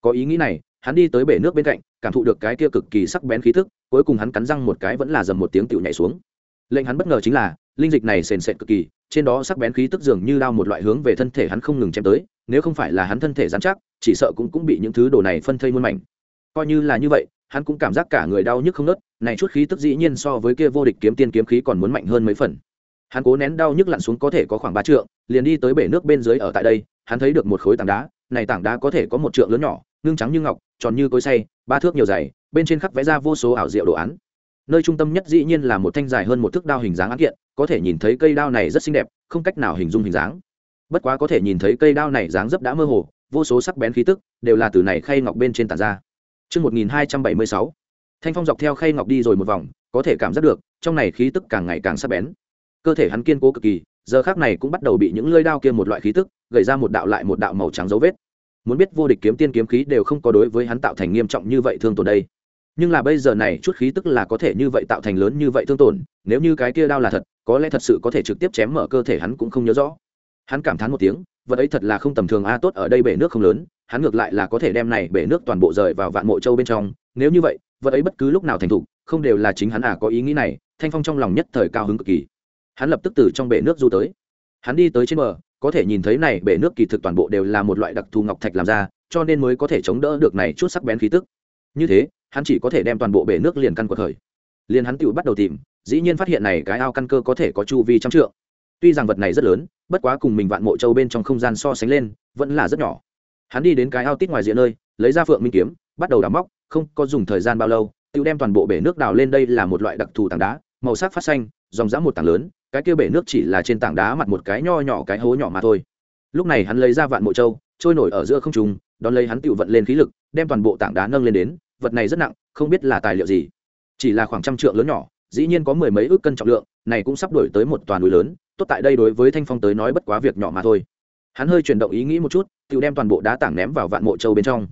Speaker 1: Có ý nghĩ này hắn đi tới bể nước bên cạnh, cảm thụ được cái kia cực kỳ sắc bén khí thức cuối cùng hắn cắn răng một cái vẫn là dầm một tiếng tựu nhảy xuống. Lệnh hắn bất ngờ chính là, linh dịch này sền sệt cực kỳ, trên đó sắc bén khí tức dường như đao một loại hướng về thân thể hắn không ngừng chém tới, nếu không phải là hắn thân thể dán chắc, chỉ sợ cũng cũng bị những thứ đồ này phân thây muôn mảnh. Coi như là như vậy, hắn cũng cảm giác cả người đau nhức không nớt này chút khí tức dĩ nhiên so với kia vô địch kiếm tiên kiếm khí còn muốn mạnh hơn mấy phần. Hắn cố nén đau nhức lặn xuống có thể có khoảng ba trượng, liền đi tới bể nước bên dưới ở tại đây, hắn thấy được một khối tảng đá, này tảng đá có thể có một trượng lớn nhỏ, ngưng trắng như ngọc tròn như cối xay ba thước nhiều dày bên trên khắc vẽ ra vô số ảo diệu đồ án. Nơi trung tâm nhất dĩ nhiên là một thanh dài hơn một thước đao hình dáng án kiện có thể nhìn thấy cây đao này rất xinh đẹp không cách nào hình dung hình dáng. Bất quá có thể nhìn thấy cây đao này dáng dấp đã mơ hồ vô số sắc bén khí tức đều là từ này khay ngọc bên trên tàn ra. Trước 1276, thanh phong dọc theo khay ngọc đi rồi một vòng có thể cảm giác được trong này khí tức càng ngày càng sắc bén. Cơ thể hắn kiên cố cực kỳ giờ khác này cũng bắt đầu bị những lưỡi đao kia một loại khí tức gây ra một đạo lại một đạo màu trắng dấu vết muốn biết vô địch kiếm tiên kiếm khí đều không có đối với hắn tạo thành nghiêm trọng như vậy thương tổn đây. Nhưng là bây giờ này chút khí tức là có thể như vậy tạo thành lớn như vậy thương tổn, nếu như cái kia đao là thật, có lẽ thật sự có thể trực tiếp chém mở cơ thể hắn cũng không nhớ rõ. Hắn cảm thán một tiếng, vật ấy thật là không tầm thường a, tốt ở đây bể nước không lớn, hắn ngược lại là có thể đem này bể nước toàn bộ rời vào vạn mộ châu bên trong, nếu như vậy, vật ấy bất cứ lúc nào thành thục, không đều là chính hắn à có ý nghĩ này, thanh phong trong lòng nhất thời cao hứng cực kỳ. Hắn lập tức từ trong bể nước du tới. Hắn đi tới trên bờ có thể nhìn thấy này bể nước kỳ thực toàn bộ đều là một loại đặc thù ngọc thạch làm ra, cho nên mới có thể chống đỡ được này chút sắc bén khí tức. Như thế, hắn chỉ có thể đem toàn bộ bể nước liền căn của thời liền hắn tự bắt đầu tìm, dĩ nhiên phát hiện này cái ao căn cơ có thể có chu vi trăm trượng. Tuy rằng vật này rất lớn, bất quá cùng mình vạn mộ châu bên trong không gian so sánh lên, vẫn là rất nhỏ. Hắn đi đến cái ao tít ngoài diện nơi, lấy ra phượng minh kiếm, bắt đầu đào móc, không có dùng thời gian bao lâu tự đem toàn bộ bể nước đào lên đây là một loại đặc thù tảng đá, màu sắc phát xanh, dòng dã một tảng lớn cái kia bể nước chỉ là trên tảng đá mặt một cái nho nhỏ cái hố nhỏ mà thôi. Lúc này hắn lấy ra vạn mộ châu, trôi nổi ở giữa không trùng đón lấy hắn tự vận lên khí lực, đem toàn bộ tảng đá nâng lên đến, vật này rất nặng, không biết là tài liệu gì. Chỉ là khoảng trăm trượng lớn nhỏ, dĩ nhiên có mười mấy ước cân trọng lượng, này cũng sắp đổi tới một toàn núi lớn, tốt tại đây đối với thanh phong tới nói bất quá việc nhỏ mà thôi. Hắn hơi chuyển động ý nghĩ một chút tự đem toàn bộ đá tảng ném vào vạn mộ châu bên trong.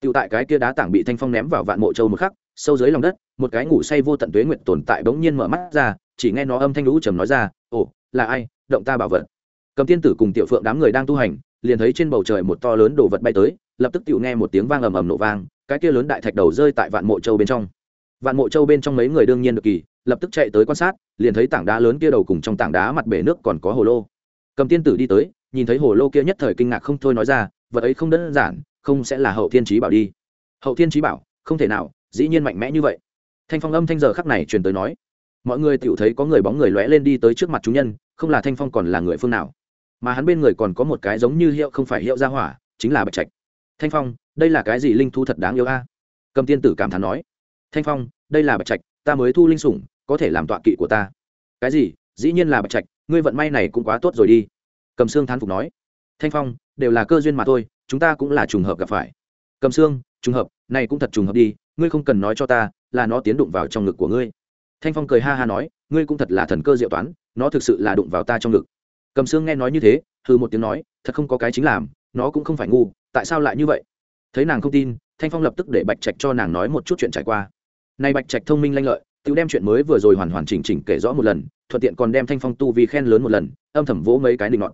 Speaker 1: Tự tại cái kia đá tảng bị thanh phong ném vào vạn mộ châu một khắc sâu dưới lòng đất, một cái ngủ say vô tận tuế nguyện tồn tại bỗng nhiên mở mắt ra, chỉ nghe nó âm thanh lũ trầm nói ra, ồ, là ai? Động ta bảo vật. Cầm tiên tử cùng tiểu phượng đám người đang tu hành, liền thấy trên bầu trời một to lớn đồ vật bay tới, lập tức tiểu nghe một tiếng vang ầm ầm nổ vang, cái kia lớn đại thạch đầu rơi tại vạn mộ châu bên trong. Vạn mộ châu bên trong mấy người đương nhiên được kỳ, lập tức chạy tới quan sát, liền thấy tảng đá lớn kia đầu cùng trong tảng đá mặt bể nước còn có hồ lô. Cầm tiên tử đi tới, nhìn thấy hồ lô kia nhất thời kinh ngạc không thôi nói ra, vật ấy không đơn giản, không sẽ là hậu thiên trí bảo đi. Hậu thiên trí bảo? Không thể nào dĩ nhiên mạnh mẽ như vậy. Thanh phong âm thanh giờ khắc này truyền tới nói, mọi người tự thấy có người bóng người lóe lên đi tới trước mặt chúng nhân, không là thanh phong còn là người phương nào. Mà hắn bên người còn có một cái giống như hiệu không phải hiệu gia hỏa, chính là bạch trạch. Thanh phong, đây là cái gì linh thu thật đáng yêu a? Cầm tiên tử cảm thán nói, thanh phong, đây là bạch trạch, ta mới thu linh sủng, có thể làm tọa kỵ của ta. Cái gì? Dĩ nhiên là bạch trạch, ngươi vận may này cũng quá tốt rồi đi. Cầm sương thán phục nói, thanh phong, đều là cơ duyên mà thôi, chúng ta cũng là trùng hợp gặp phải. Cầm sương, trùng hợp này cũng thật trùng hợp đi, ngươi không cần nói cho ta, là nó tiến đụng vào trong ngực của ngươi. Thanh phong cười ha ha nói, ngươi cũng thật là thần cơ diệu toán, nó thực sự là đụng vào ta trong ngực. Cầm sương nghe nói như thế hư một tiếng nói, thật không có cái chính làm, nó cũng không phải ngu, tại sao lại như vậy? Thấy nàng không tin, thanh phong lập tức để bạch trạch cho nàng nói một chút chuyện trải qua. Nay bạch trạch thông minh lanh lợi tự đem chuyện mới vừa rồi hoàn hoàn chỉnh chỉnh kể rõ một lần, thuận tiện còn đem thanh phong tu vì khen lớn một lần, âm thầm vỗ mấy cái định ngọn.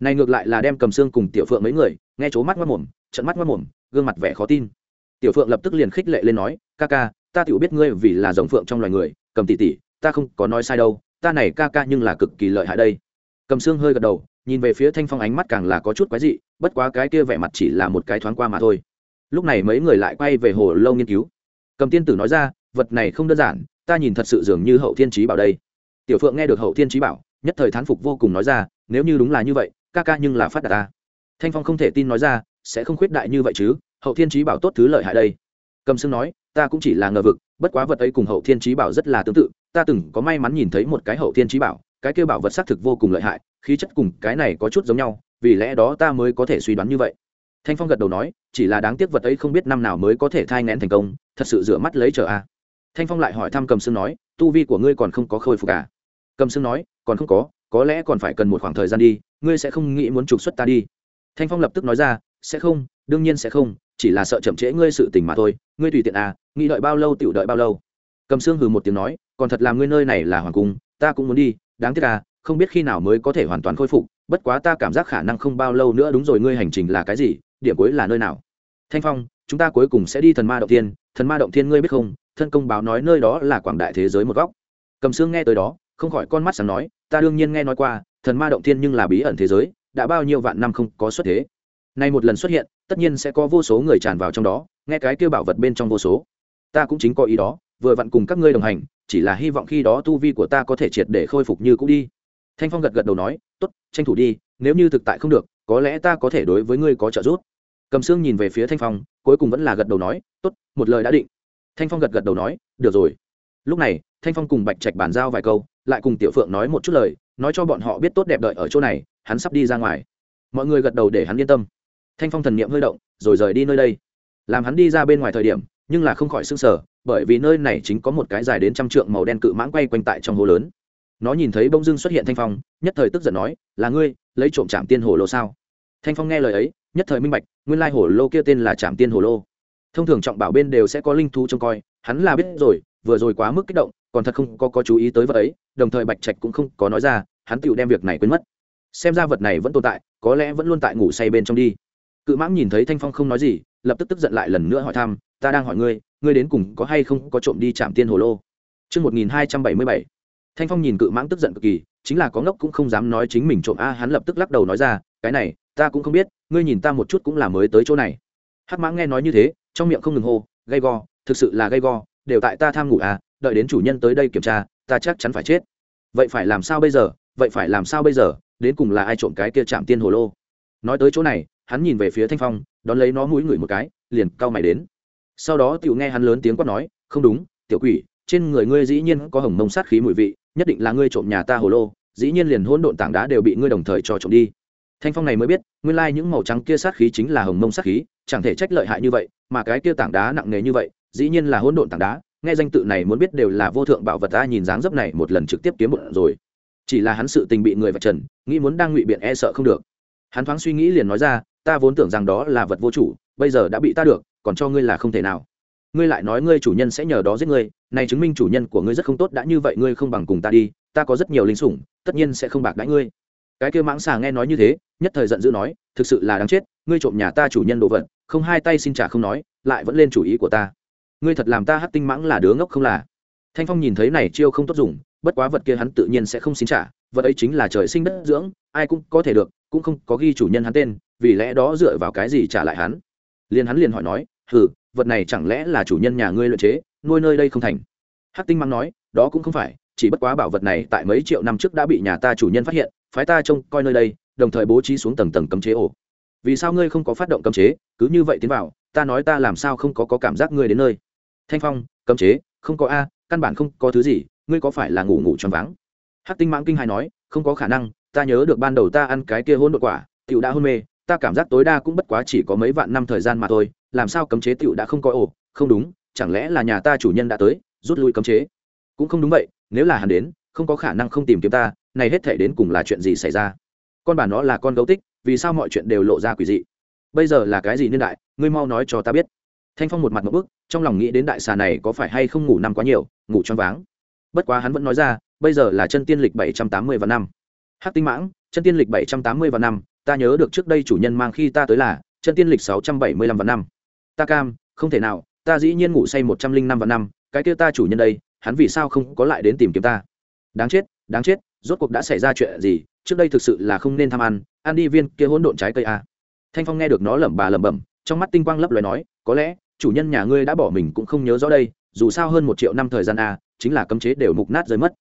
Speaker 1: Này ngược lại là đem cầm xương cùng tiểu phượng mấy người, nghe chố mắt mất mồm, trận mắt mất mồm, gương mặt vẻ khó tin tiểu phượng lập tức liền khích lệ lên nói, ca ca, ta tiểu biết ngươi vì là dòng phượng trong loài người, cầm tỷ tỷ, ta không có nói sai đâu, ta này ca ca nhưng là cực kỳ lợi hại đây. Cầm xương hơi gật đầu, nhìn về phía thanh phong ánh mắt càng là có chút quái dị, bất quá cái kia vẻ mặt chỉ là một cái thoáng qua mà thôi. Lúc này mấy người lại quay về hồ lâu nghiên cứu. Cầm tiên tử nói ra, vật này không đơn giản, ta nhìn thật sự dường như hậu thiên trí bảo đây. Tiểu phượng nghe được hậu thiên trí bảo, nhất thời thán phục vô cùng nói ra, nếu như đúng là như vậy, ca ca nhưng là phát đạt ta. Thanh phong không thể tin nói ra, sẽ không khuyết đại như vậy chứ? Hậu thiên trí bảo tốt thứ lợi hại đây. Cầm sương nói, ta cũng chỉ là ngờ vực, bất quá vật ấy cùng hậu thiên trí bảo rất là tương tự, ta từng có may mắn nhìn thấy một cái hậu thiên trí bảo, cái kêu bảo vật xác thực vô cùng lợi hại, khí chất cùng cái này có chút giống nhau, vì lẽ đó ta mới có thể suy đoán như vậy. Thanh phong gật đầu nói, chỉ là đáng tiếc vật ấy không biết năm nào mới có thể thai ngén thành công, thật sự rửa mắt lấy chờ a. Thanh phong lại hỏi thăm cầm sương nói, tu vi của ngươi còn không có khôi phục cả cầm sương nói, còn không có có lẽ còn phải cần một khoảng thời gian đi, ngươi sẽ không nghĩ muốn trục xuất ta đi. Thanh phong lập tức nói ra, sẽ không, đương nhiên sẽ không chỉ là sợ chậm trễ ngươi sự tình mà thôi, ngươi tùy tiện à nghĩ đợi bao lâu tựu đợi bao lâu. Cầm sương hừ một tiếng nói, còn thật là ngươi nơi này là hoàng cung, ta cũng muốn đi, đáng tiếc à không biết khi nào mới có thể hoàn toàn khôi phục, bất quá ta cảm giác khả năng không bao lâu nữa đúng rồi, ngươi hành trình là cái gì, điểm cuối là nơi nào. Thanh phong, chúng ta cuối cùng sẽ đi thần ma động thiên, thần ma động thiên ngươi biết không, thân công báo nói nơi đó là quảng đại thế giới một góc. Cầm sương nghe tới đó, không khỏi con mắt sáng nói, ta đương nhiên nghe nói qua, thần ma động thiên nhưng là bí ẩn thế giới, đã bao nhiêu vạn năm không có xuất thế nay một lần xuất hiện, tất nhiên sẽ có vô số người tràn vào trong đó, nghe cái kêu bảo vật bên trong vô số. Ta cũng chính có ý đó, vừa vặn cùng các ngươi đồng hành, chỉ là hy vọng khi đó tu vi của ta có thể triệt để khôi phục như cũ đi. Thanh phong gật gật đầu nói t ố t tranh thủ đi, nếu như thực tại không được, có lẽ ta có thể đối với ngươi có trợ giúp. Cầm sương nhìn về phía thanh phong, cuối cùng vẫn là gật đầu nói t ố t một lời đã định. Thanh phong gật gật đầu nói, được rồi. Lúc này, thanh phong cùng bạch trạch bàn giao vài câu, lại cùng tiểu phượng nói một chút lời, nói cho bọn họ biết tốt đẹp đợi ở chỗ này, hắn sắp đi ra ngoài. Mọi người gật đầu để hắn yên tâm thanh phong thần niệm hơi động rồi rời đi nơi đây. Làm hắn đi ra bên ngoài thời điểm nhưng là không khỏi s ư n g sở bởi vì nơi này chính có một cái dài đến trăm trượng màu đen cự mãng quay quanh tại trong hồ lớn. Nó nhìn thấy bông dưng xuất hiện thanh phong nhất thời tức giận nói là ngươi lấy trộm trạm tiên hồ lô sao? Thanh phong nghe lời ấy nhất thời minh bạch nguyên lai hồ lô kia tên là trạm tiên hồ lô. Thông thường trọng bảo bên đều sẽ có linh thú trông coi hắn là biết rồi vừa rồi quá mức kích động còn thật không có, có chú ý tới vật ấy đồng thời bạch trạch cũng không có nói ra hắn tựu đem việc này quên mất. Xem ra vật này vẫn tồn tại có lẽ vẫn luôn tại ngủ say bên trong đi cự mãng nhìn thấy thanh phong không nói gì lập tức tức giận lại lần nữa hỏi thăm ta đang hỏi ngươi ngươi đến cùng có hay không có trộm đi chạm tiên hồ lô? Trước 1277, thanh phong nhìn cự mãng tức giận cực kỳ chính là có ngốc cũng không dám nói chính mình trộm a hắn lập tức lắc đầu nói ra cái này ta cũng không biết ngươi nhìn ta một chút cũng là mới tới chỗ này. Hắc mãng nghe nói như thế trong miệng không ngừng hô gay go thực sự là gay go đều tại ta tham ngủ à đợi đến chủ nhân tới đây kiểm tra ta chắc chắn phải chết. Vậy phải làm sao bây giờ vậy phải làm sao bây giờ đến cùng là ai trộm cái kia chạm tiên hồ lô? Nói tới chỗ này hắn nhìn về phía thanh phong, đón lấy nó mũi ngửi một cái, liền cau mày đến. Sau đó tiểu nghe hắn lớn tiếng quát nói, không đúng, tiểu quỷ, trên người ngươi dĩ nhiên có hồng mông sát khí mùi vị, nhất định là ngươi trộm nhà ta hồ lô, dĩ nhiên liền hỗn độn tảng đá đều bị ngươi đồng thời cho trộm đi. Thanh phong này mới biết, nguyên lai những màu trắng kia sát khí chính là hồng mông sát khí, chẳng thể trách lợi hại như vậy, mà cái kia tảng đá nặng nề như vậy, dĩ nhiên là hỗn độn tảng đá, nghe danh tự này muốn biết đều là vô thượng bảo vật ta nhìn dáng dấp này một lần trực tiếp kiếm một rồi. Chỉ là hắn sự tình bị người vạch trần, nghĩ muốn đang ngụy biện e sợ không được. Hắn thoáng suy nghĩ liền nói ra ta vốn tưởng rằng đó là vật vô chủ, bây giờ đã bị ta được, còn cho ngươi là không thể nào. Ngươi lại nói ngươi chủ nhân sẽ nhờ đó giết ngươi, này chứng minh chủ nhân của ngươi rất không tốt, đã như vậy ngươi không bằng cùng ta đi, ta có rất nhiều linh sủng, tất nhiên sẽ không bạc đãi ngươi. Cái kia mãng xà nghe nói như thế, nhất thời giận dữ nói, thực sự là đáng chết, ngươi trộm nhà ta chủ nhân đồ vật, không hai tay xin trả không nói, lại vẫn lên chủ ý của ta. Ngươi thật làm ta hát tinh mãng là đứa ngốc không là. Thanh phong nhìn thấy này chiêu không tốt dùng, bất quá vật kia hắn tự nhiên sẽ không xin trả, vật ấy chính là trời sinh đất dưỡng, ai cũng có thể được, cũng không có ghi chủ nhân hắn tên vì lẽ đó dựa vào cái gì trả lại hắn? Liền hắn liền hỏi nói hừ vật này chẳng lẽ là chủ nhân nhà ngươi luyện chế nuôi nơi đây không thành? Hắc tinh mắng nói đó cũng không phải chỉ bất quá bảo vật này tại mấy triệu năm trước đã bị nhà ta chủ nhân phát hiện phái ta trông coi nơi đây đồng thời bố trí xuống tầng tầng cấm chế ổ. Vì sao ngươi không có phát động cấm chế cứ như vậy tiến vào ta nói ta làm sao không có, có cảm giác ngươi đến nơi. Thanh phong cấm chế không có a căn bản không có thứ gì ngươi có phải là ngủ ngủ choáng váng? Hắc tinh mãng kinh hài nói không có khả năng ta nhớ được ban đầu ta ăn cái kia hôn đ quả tiểu đã hôn mê ta cảm giác tối đa cũng bất quá chỉ có mấy vạn năm thời gian mà thôi, làm sao cấm chế tiểu đã không có ổ, không đúng, chẳng lẽ là nhà ta chủ nhân đã tới, rút lui cấm chế? Cũng không đúng vậy, nếu là hắn đến, không có khả năng không tìm kiếm ta, này hết thể đến cùng là chuyện gì xảy ra? Con bà nó là con gấu tích, vì sao mọi chuyện đều lộ ra quỷ dị? Bây giờ là cái gì niên đại, ngươi mau nói cho ta biết. Thanh phong một mặt một bức, trong lòng nghĩ đến đại xà này có phải hay không ngủ năm quá nhiều, ngủ choáng váng. Bất quá hắn vẫn nói ra, bây giờ là chân tiên lịch bảy trăm tám mươi và năm. Hát tinh mãng, chân tiên lịch bảy trăm tám mươi và năm ta nhớ được trước đây chủ nhân mang khi ta tới là chân tiên lịch sáu trăm bảy mươi lăm vạn năm. Ta cam, không thể nào, ta dĩ nhiên ngủ say một trăm linh năm vạn năm, cái kia ta chủ nhân đây, hắn vì sao không có lại đến tìm kiếm ta? Đáng chết đáng chết, rốt cuộc đã xảy ra chuyện gì, trước đây thực sự là không nên tham ăn ăn đi viên kia hỗn độn trái cây a thanh phong nghe được nó lẩm bà lẩm bẩm, trong mắt tinh quang lấp loài nói, có lẽ, chủ nhân nhà ngươi đã bỏ mình cũng không nhớ rõ đây, dù sao hơn một triệu năm thời gian a chính là cấm chế đều mục nát rơi mất.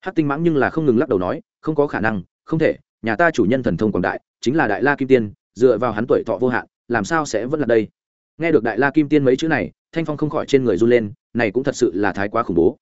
Speaker 1: Hắc tinh mãng nhưng là không ngừng lắc đầu nói, không có khả năng, không thể, nhà ta chủ nhân thần thông quảng đại chính là đại la kim tiên, dựa vào hắn tuổi thọ vô hạn, làm sao sẽ vẫn là đây? Nghe được đại la kim tiên mấy chữ này, thanh phong không khỏi trên người run lên, này cũng thật sự là thái quá khủng bố.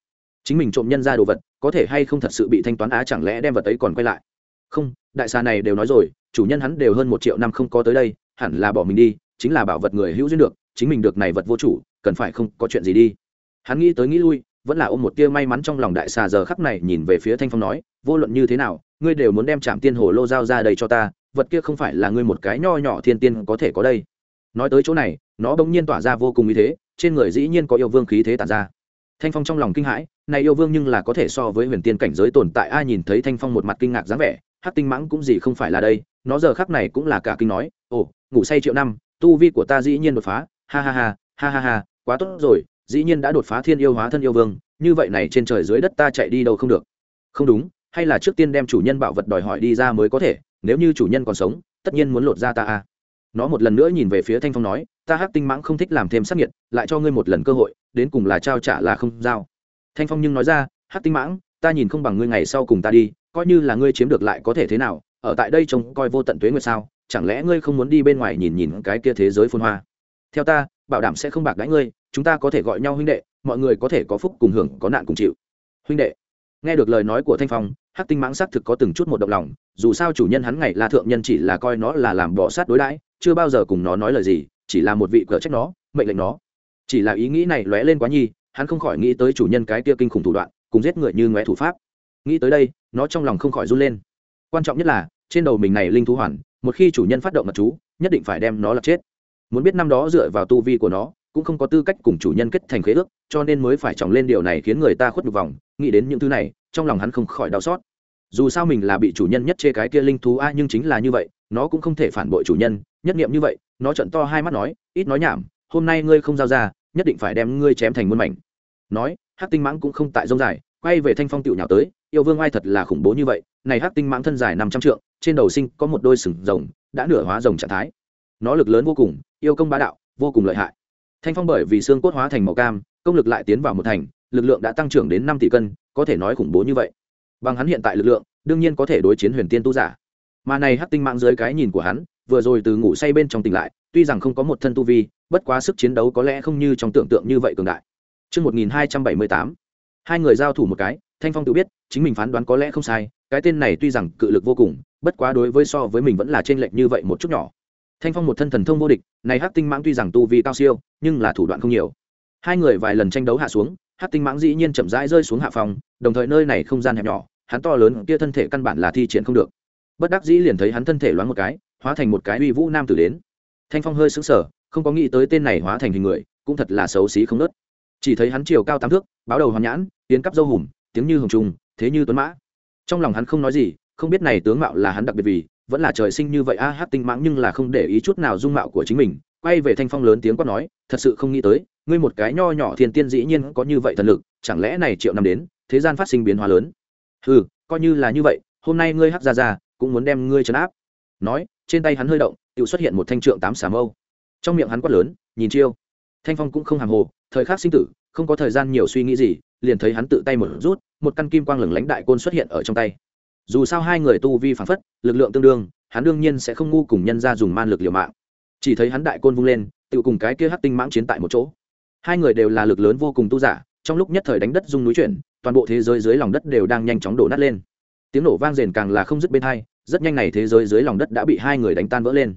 Speaker 1: Chính mình trộm nhân ra đồ vật, có thể hay không thật sự bị thanh toán á, chẳng lẽ đem vật ấy còn quay lại? Không, đại xà này đều nói rồi, chủ nhân hắn đều hơn một triệu năm không có tới đây, hẳn là bỏ mình đi, chính là bảo vật người hữu duyên được, chính mình được này vật vô chủ, cần phải không, có chuyện gì đi? Hắn nghĩ tới nghĩ lui, vẫn là ôm một tia may mắn trong lòng đại xà giờ khắc này nhìn về phía thanh phong nói, vô luận như thế nào, ngươi đều muốn đem trạm tiên hồ lô giao ra đây cho ta vật kia không phải là ngươi một cái nho nhỏ thiên tiên có thể có đây. Nói tới chỗ này, nó bỗng nhiên tỏa ra vô cùng ý thế, trên người dĩ nhiên có yêu vương khí thế tản ra. Thanh phong trong lòng kinh hãi, này yêu vương nhưng là có thể so với huyền tiên cảnh giới tồn tại, ai nhìn thấy thanh phong một mặt kinh ngạc dáng vẻ hát tinh mãng cũng gì không phải là đây, nó giờ khắc này cũng là cả kinh nói, ồ, ngủ say triệu năm, tu vi của ta dĩ nhiên đột phá, ha ha ha ha ha ha, quá tốt rồi, dĩ nhiên đã đột phá thiên yêu hóa thân yêu vương, như vậy này trên trời dưới đất ta chạy đi đâu không được. Không đúng, hay là trước tiên đem chủ nhân bảo vật đòi hỏi đi ra mới có thể nếu như chủ nhân còn sống, tất nhiên muốn lột ra ta a nó một lần nữa nhìn về phía thanh phong nói, ta hắc tinh mãng không thích làm thêm sắc nhiệt, lại cho ngươi một lần cơ hội, đến cùng là trao trả là không giao. Thanh phong nhưng nói ra, hắc tinh mãng, ta nhìn không bằng ngươi ngày sau cùng ta đi, coi như là ngươi chiếm được lại có thể thế nào, ở tại đây trông coi vô tận tuế nguyệt sao, chẳng lẽ ngươi không muốn đi bên ngoài nhìn nhìn cái kia thế giới phôn hoa? Theo ta, bảo đảm sẽ không bạc đãi ngươi, chúng ta có thể gọi nhau huynh đệ, mọi người có thể có phúc cùng hưởng, có nạn cùng chịu. Huynh đệ nghe được lời nói của thanh phong, hắc tinh mãng xác thực có từng chút một động lòng, dù sao chủ nhân hắn ngày là thượng nhân chỉ là coi nó là làm bỏ sát đối đãi, chưa bao giờ cùng nó nói lời gì, chỉ là một vị cờ trách nó, mệnh lệnh nó. Chỉ là ý nghĩ này lóe lên quá nhi, hắn không khỏi nghĩ tới chủ nhân cái kia kinh khủng thủ đoạn, cùng giết người như ngoé thủ pháp. Nghĩ tới đây, nó trong lòng không khỏi run lên. Quan trọng nhất là, trên đầu mình này linh thú hoàn, một khi chủ nhân phát động mật chú, nhất định phải đem nó là chết. Muốn biết năm đó dựa vào tu vi của nó cũng không có tư cách cùng chủ nhân kết thành khế ước, cho nên mới phải chòng lên điều này khiến người ta khuất nhục vòng, nghĩ đến những thứ này, trong lòng hắn không khỏi đau xót. Dù sao mình là bị chủ nhân nhất chê cái kia linh thú a, nhưng chính là như vậy, nó cũng không thể phản bội chủ nhân, nhất nghiệm như vậy, nó trận to hai mắt nói, ít nói nhảm, hôm nay ngươi không giao ra, nhất định phải đem ngươi chém thành muôn mảnh. Nói hát tinh mãng cũng không tại rông dài, quay về thanh phong tiểu nhào tới, yêu vương ai thật là khủng bố như vậy, này hát tinh mãng thân dài năm trăm trượng, trên đầu sinh có một đôi sừng rồng, đã nửa hóa rồng trạng thái. Nó lực lớn vô cùng, yêu công bá đạo, vô cùng lợi hại thanh phong bởi vì xương cốt hóa thành màu cam công lực lại tiến vào một thành lực lượng đã tăng trưởng đến năm tỷ cân có thể nói khủng bố như vậy. Bằng hắn hiện tại lực lượng đương nhiên có thể đối chiến huyền tiên tu giả. Mà này hắc tinh mạng dưới cái nhìn của hắn vừa rồi từ ngủ say bên trong tỉnh lại tuy rằng không có một thân tu vi bất quá sức chiến đấu có lẽ không như trong tưởng tượng như vậy cường đại. Trước 1278, hai người giao thủ một cái, Thanh Phong tự biết, chính mình phán đoán có lẽ không sai, cái tên này tuy rằng cự lực vô cùng, bất quá đối với so với mình vẫn là trên lệnh như vậy một chút nhỏ thanh phong một thân thần thông vô địch, này hắc tinh mãng tuy rằng tu vi cao siêu, nhưng là thủ đoạn không nhiều. Hai người vài lần tranh đấu hạ xuống, hắc tinh mãng dĩ nhiên chậm rãi rơi xuống hạ phòng, đồng thời nơi này không gian hẹp nhỏ, hắn to lớn kia thân thể căn bản là thi triển không được. Bất đắc dĩ liền thấy hắn thân thể loáng một cái, hóa thành một cái uy vũ nam tử đến. Thanh phong hơi sững sờ, không có nghĩ tới tên này hóa thành hình người, cũng thật là xấu xí không nớt. Chỉ thấy hắn chiều cao tám thước, báo đầu hoàn nhãn, tiến cắp dâu hùm, tiếng như hồng trung thế như tuấn mã. Trong lòng hắn không nói gì, không biết này tướng mạo là hắn đặc biệt vì vẫn là trời sinh như vậy, a, hát tinh mãng nhưng là không để ý chút nào dung mạo của chính mình. Quay về thanh phong lớn tiếng quát nói, thật sự không nghĩ tới, ngươi một cái nho nhỏ thiên tiên dĩ nhiên có như vậy thần lực, chẳng lẽ này triệu năm đến, thế gian phát sinh biến hóa lớn? Ừ coi như là như vậy, hôm nay ngươi hát ra ra, cũng muốn đem ngươi trấn áp. Nói, trên tay hắn hơi động tự xuất hiện một thanh trượng tám xà mâu. Trong miệng hắn quát lớn, nhìn chiêu. Thanh phong cũng không hàng hồ, thời khắc sinh tử, không có thời gian nhiều suy nghĩ gì, liền thấy hắn tự tay một rút, một căn kim quang lửng lãnh đại côn xuất hiện ở trong tay dù sao hai người tu vi phản phất, lực lượng tương đương, hắn đương nhiên sẽ không ngu cùng nhân ra dùng man lực liều mạng. Chỉ thấy hắn đại côn vung lên tự cùng cái kia hắc tinh mãng chiến tại một chỗ. Hai người đều là lực lớn vô cùng tu giả, trong lúc nhất thời đánh đất dung núi chuyển, toàn bộ thế giới dưới lòng đất đều đang nhanh chóng đổ nát lên. Tiếng nổ vang rền càng là không dứt bên hai, rất nhanh này thế giới dưới lòng đất đã bị hai người đánh tan vỡ lên.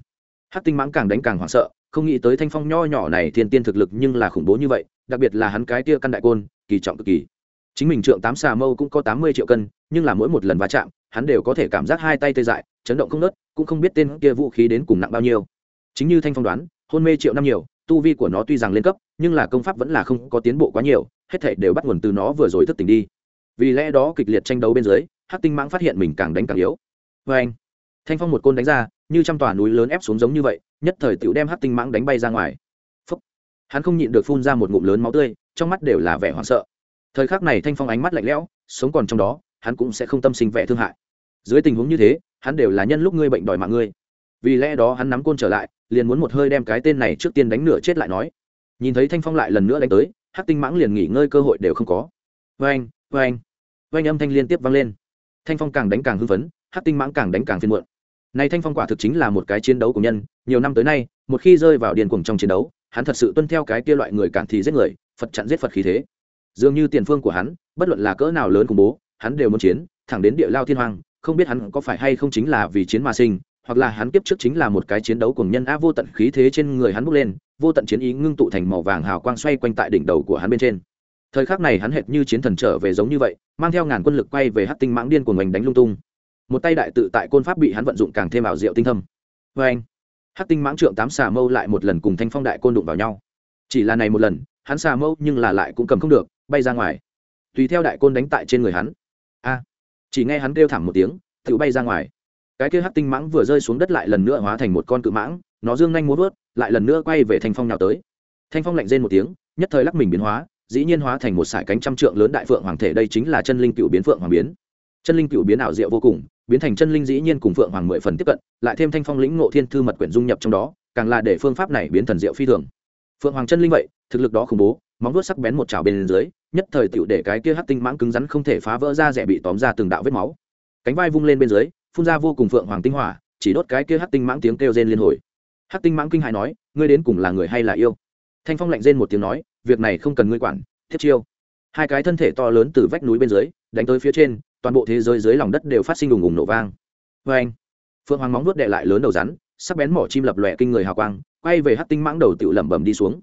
Speaker 1: Hắc tinh mãng càng đánh càng hoảng sợ, không nghĩ tới thanh phong nho nhỏ này thiên tiên thực lực nhưng là khủng bố như vậy, đặc biệt là hắn cái tia căn đại côn, kỳ trọng cực kỳ chính mình trượng tám xà mâu cũng có tám mươi triệu cân, nhưng là mỗi một lần va chạm, hắn đều có thể cảm giác hai tay tê dại, chấn động không nớt, cũng không biết tên kia vũ khí đến cùng nặng bao nhiêu. Chính như thanh phong đoán, hôn mê triệu năm nhiều, tu vi của nó tuy rằng lên cấp, nhưng là công pháp vẫn là không có tiến bộ quá nhiều, hết thể đều bắt nguồn từ nó vừa rồi thức tỉnh đi. Vì lẽ đó kịch liệt tranh đấu bên dưới hát tinh mãng phát hiện mình càng đánh càng yếu. Vê anh, thanh phong một côn đánh ra, như trăm tòa núi lớn ép xuống giống như vậy, nhất thời tiểu đem hát tinh mãng đánh bay ra ngoài. Phúc. hắn không nhịn được phun ra một ngụm lớn máu tươi, trong mắt đều là vẻ hoảng sợ thời khắc này thanh phong ánh mắt lạnh lẽo, sống còn trong đó, hắn cũng sẽ không tâm sinh vẻ thương hại. Dưới tình huống như thế, hắn đều là nhân lúc ngươi bệnh đòi mạng ngươi. Vì lẽ đó hắn nắm côn trở lại, liền muốn một hơi đem cái tên này trước tiên đánh nửa chết lại nói. Nhìn thấy thanh phong lại lần nữa đánh tới, hắc tinh mãng liền nghỉ ngơi cơ hội đều không có. Vê anh vê anh vê anh âm thanh liên tiếp vang lên. Thanh phong càng đánh càng hưng phấn, hắc tinh mãng càng đánh càng phiên muộn. Này thanh phong quả thực chính là một cái chiến đấu của nhân, nhiều năm tới nay, một khi rơi vào điền cuồng trong chiến đấu, hắn thật sự tuân theo cái kia loại người cản thì giết người, phật chặn giết phật khí thế dường như tiền phương của hắn, bất luận là cỡ nào lớn khủng bố, hắn đều muốn chiến, thẳng đến địa lao thiên hoàng không biết hắn có phải hay không chính là vì chiến mà sinh, hoặc là hắn kiếp trước chính là một cái chiến đấu cùng nhân á vô tận khí thế trên người hắn bốc lên, vô tận chiến ý ngưng tụ thành màu vàng hào quang xoay quanh tại đỉnh đầu của hắn bên trên. Thời khắc này hắn hệt như chiến thần trở về giống như vậy, mang theo ngàn quân lực quay về hát tinh mãng điên của mình đánh lung tung. Một tay đại tự tại côn pháp bị hắn vận dụng càng thêm ảo diệu tinh thâm. Vê anh hát tinh mãng trượng tám xà mâu lại một lần cùng thanh phong đại côn đụng vào nhau. Chỉ là này một lần, hắn xà mâu nhưng là lại cũng cầm không được bay ra ngoài. Tùy theo đại côn đánh tại trên người hắn. A. Chỉ nghe hắn kêu thảm một tiếng tự bay ra ngoài. Cái kia hắc tinh mãng vừa rơi xuống đất lại lần nữa hóa thành một con cự mãng, nó dương nhanh muốn vớt lại lần nữa quay về thanh phong nào tới. Thanh phong lạnh rên một tiếng, nhất thời lắc mình biến hóa, dĩ nhiên hóa thành một sải cánh trăm trượng lớn đại phượng hoàng thể đây chính là chân linh cựu biến phượng hoàng biến. Chân linh cựu biến ảo diệu vô cùng, biến thành chân linh dĩ nhiên cùng phượng hoàng mười phần tiếp cận, lại thêm thanh phong lĩnh ngộ thiên thư mật quyển dung nhập trong đó, càng là để phương pháp này biến thần diệu phi thường. Phượng hoàng chân linh vậy, thực lực đó khủng bố, móng vuốt sắc bén một chảo bên dưới nhất thời tựu để cái kia hắc tinh mãng cứng rắn không thể phá vỡ ra rẻ bị tóm ra từng đạo vết máu. Cánh vai vung lên bên dưới, phun ra vô cùng phượng hoàng tinh hỏa, chỉ đốt cái kia hắc tinh mãng tiếng kêu rên liên hồi. Hắc tinh mãng kinh hãi nói, ngươi đến cùng là người hay là yêu? Thanh phong lạnh rên một tiếng nói, việc này không cần ngươi quản, thiết chiêu. Hai cái thân thể to lớn từ vách núi bên dưới, đánh tới phía trên, toàn bộ thế giới dưới lòng đất đều phát sinh ùng ùng nổ vang. Vê anh, phượng hoàng móng vuốt đệ lại lớn đầu rắn, sắc bén mỏ chim lập lòe kinh người hào quang, quay về hắc tinh mãng đầu tự lẩm bẩm đi xuống.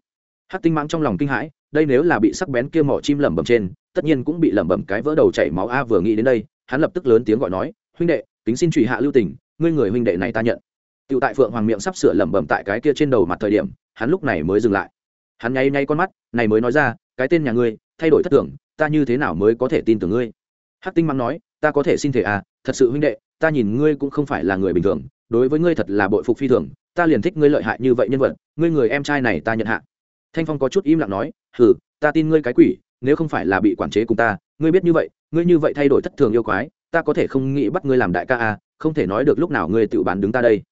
Speaker 1: Hắc tinh mãng trong lòng kinh hãi đây nếu là bị sắc bén kia mỏ chim lẩm bẩm trên, tất nhiên cũng bị lẩm bẩm cái vỡ đầu chảy máu a vừa nghĩ đến đây, hắn lập tức lớn tiếng gọi nói, huynh đệ tính xin trụy hạ lưu tình, ngươi người huynh đệ này ta nhận. Tựu tại phượng hoàng miệng sắp sửa lẩm bẩm tại cái kia trên đầu mặt thời điểm, hắn lúc này mới dừng lại. Hắn nháy nháy con mắt, này mới nói ra, cái tên nhà ngươi, thay đổi thất tưởng, ta như thế nào mới có thể tin tưởng ngươi? Hắc tinh mắng nói, ta có thể xin thể à thật sự huynh đệ, ta nhìn ngươi cũng không phải là người bình thường, đối với ngươi thật là bội phục phi thường, ta liền thích ngươi lợi hại như vậy nhân vật, ngươi người em trai này ta nhận hạ thanh phong có chút im lặng nói, hừ, ta tin ngươi cái quỷ, nếu không phải là bị quản chế cùng ta, ngươi biết như vậy, ngươi như vậy thay đổi thất thường yêu quái, ta có thể không nghĩ bắt ngươi làm đại ca à không thể nói được lúc nào ngươi tự bán đứng ta đây.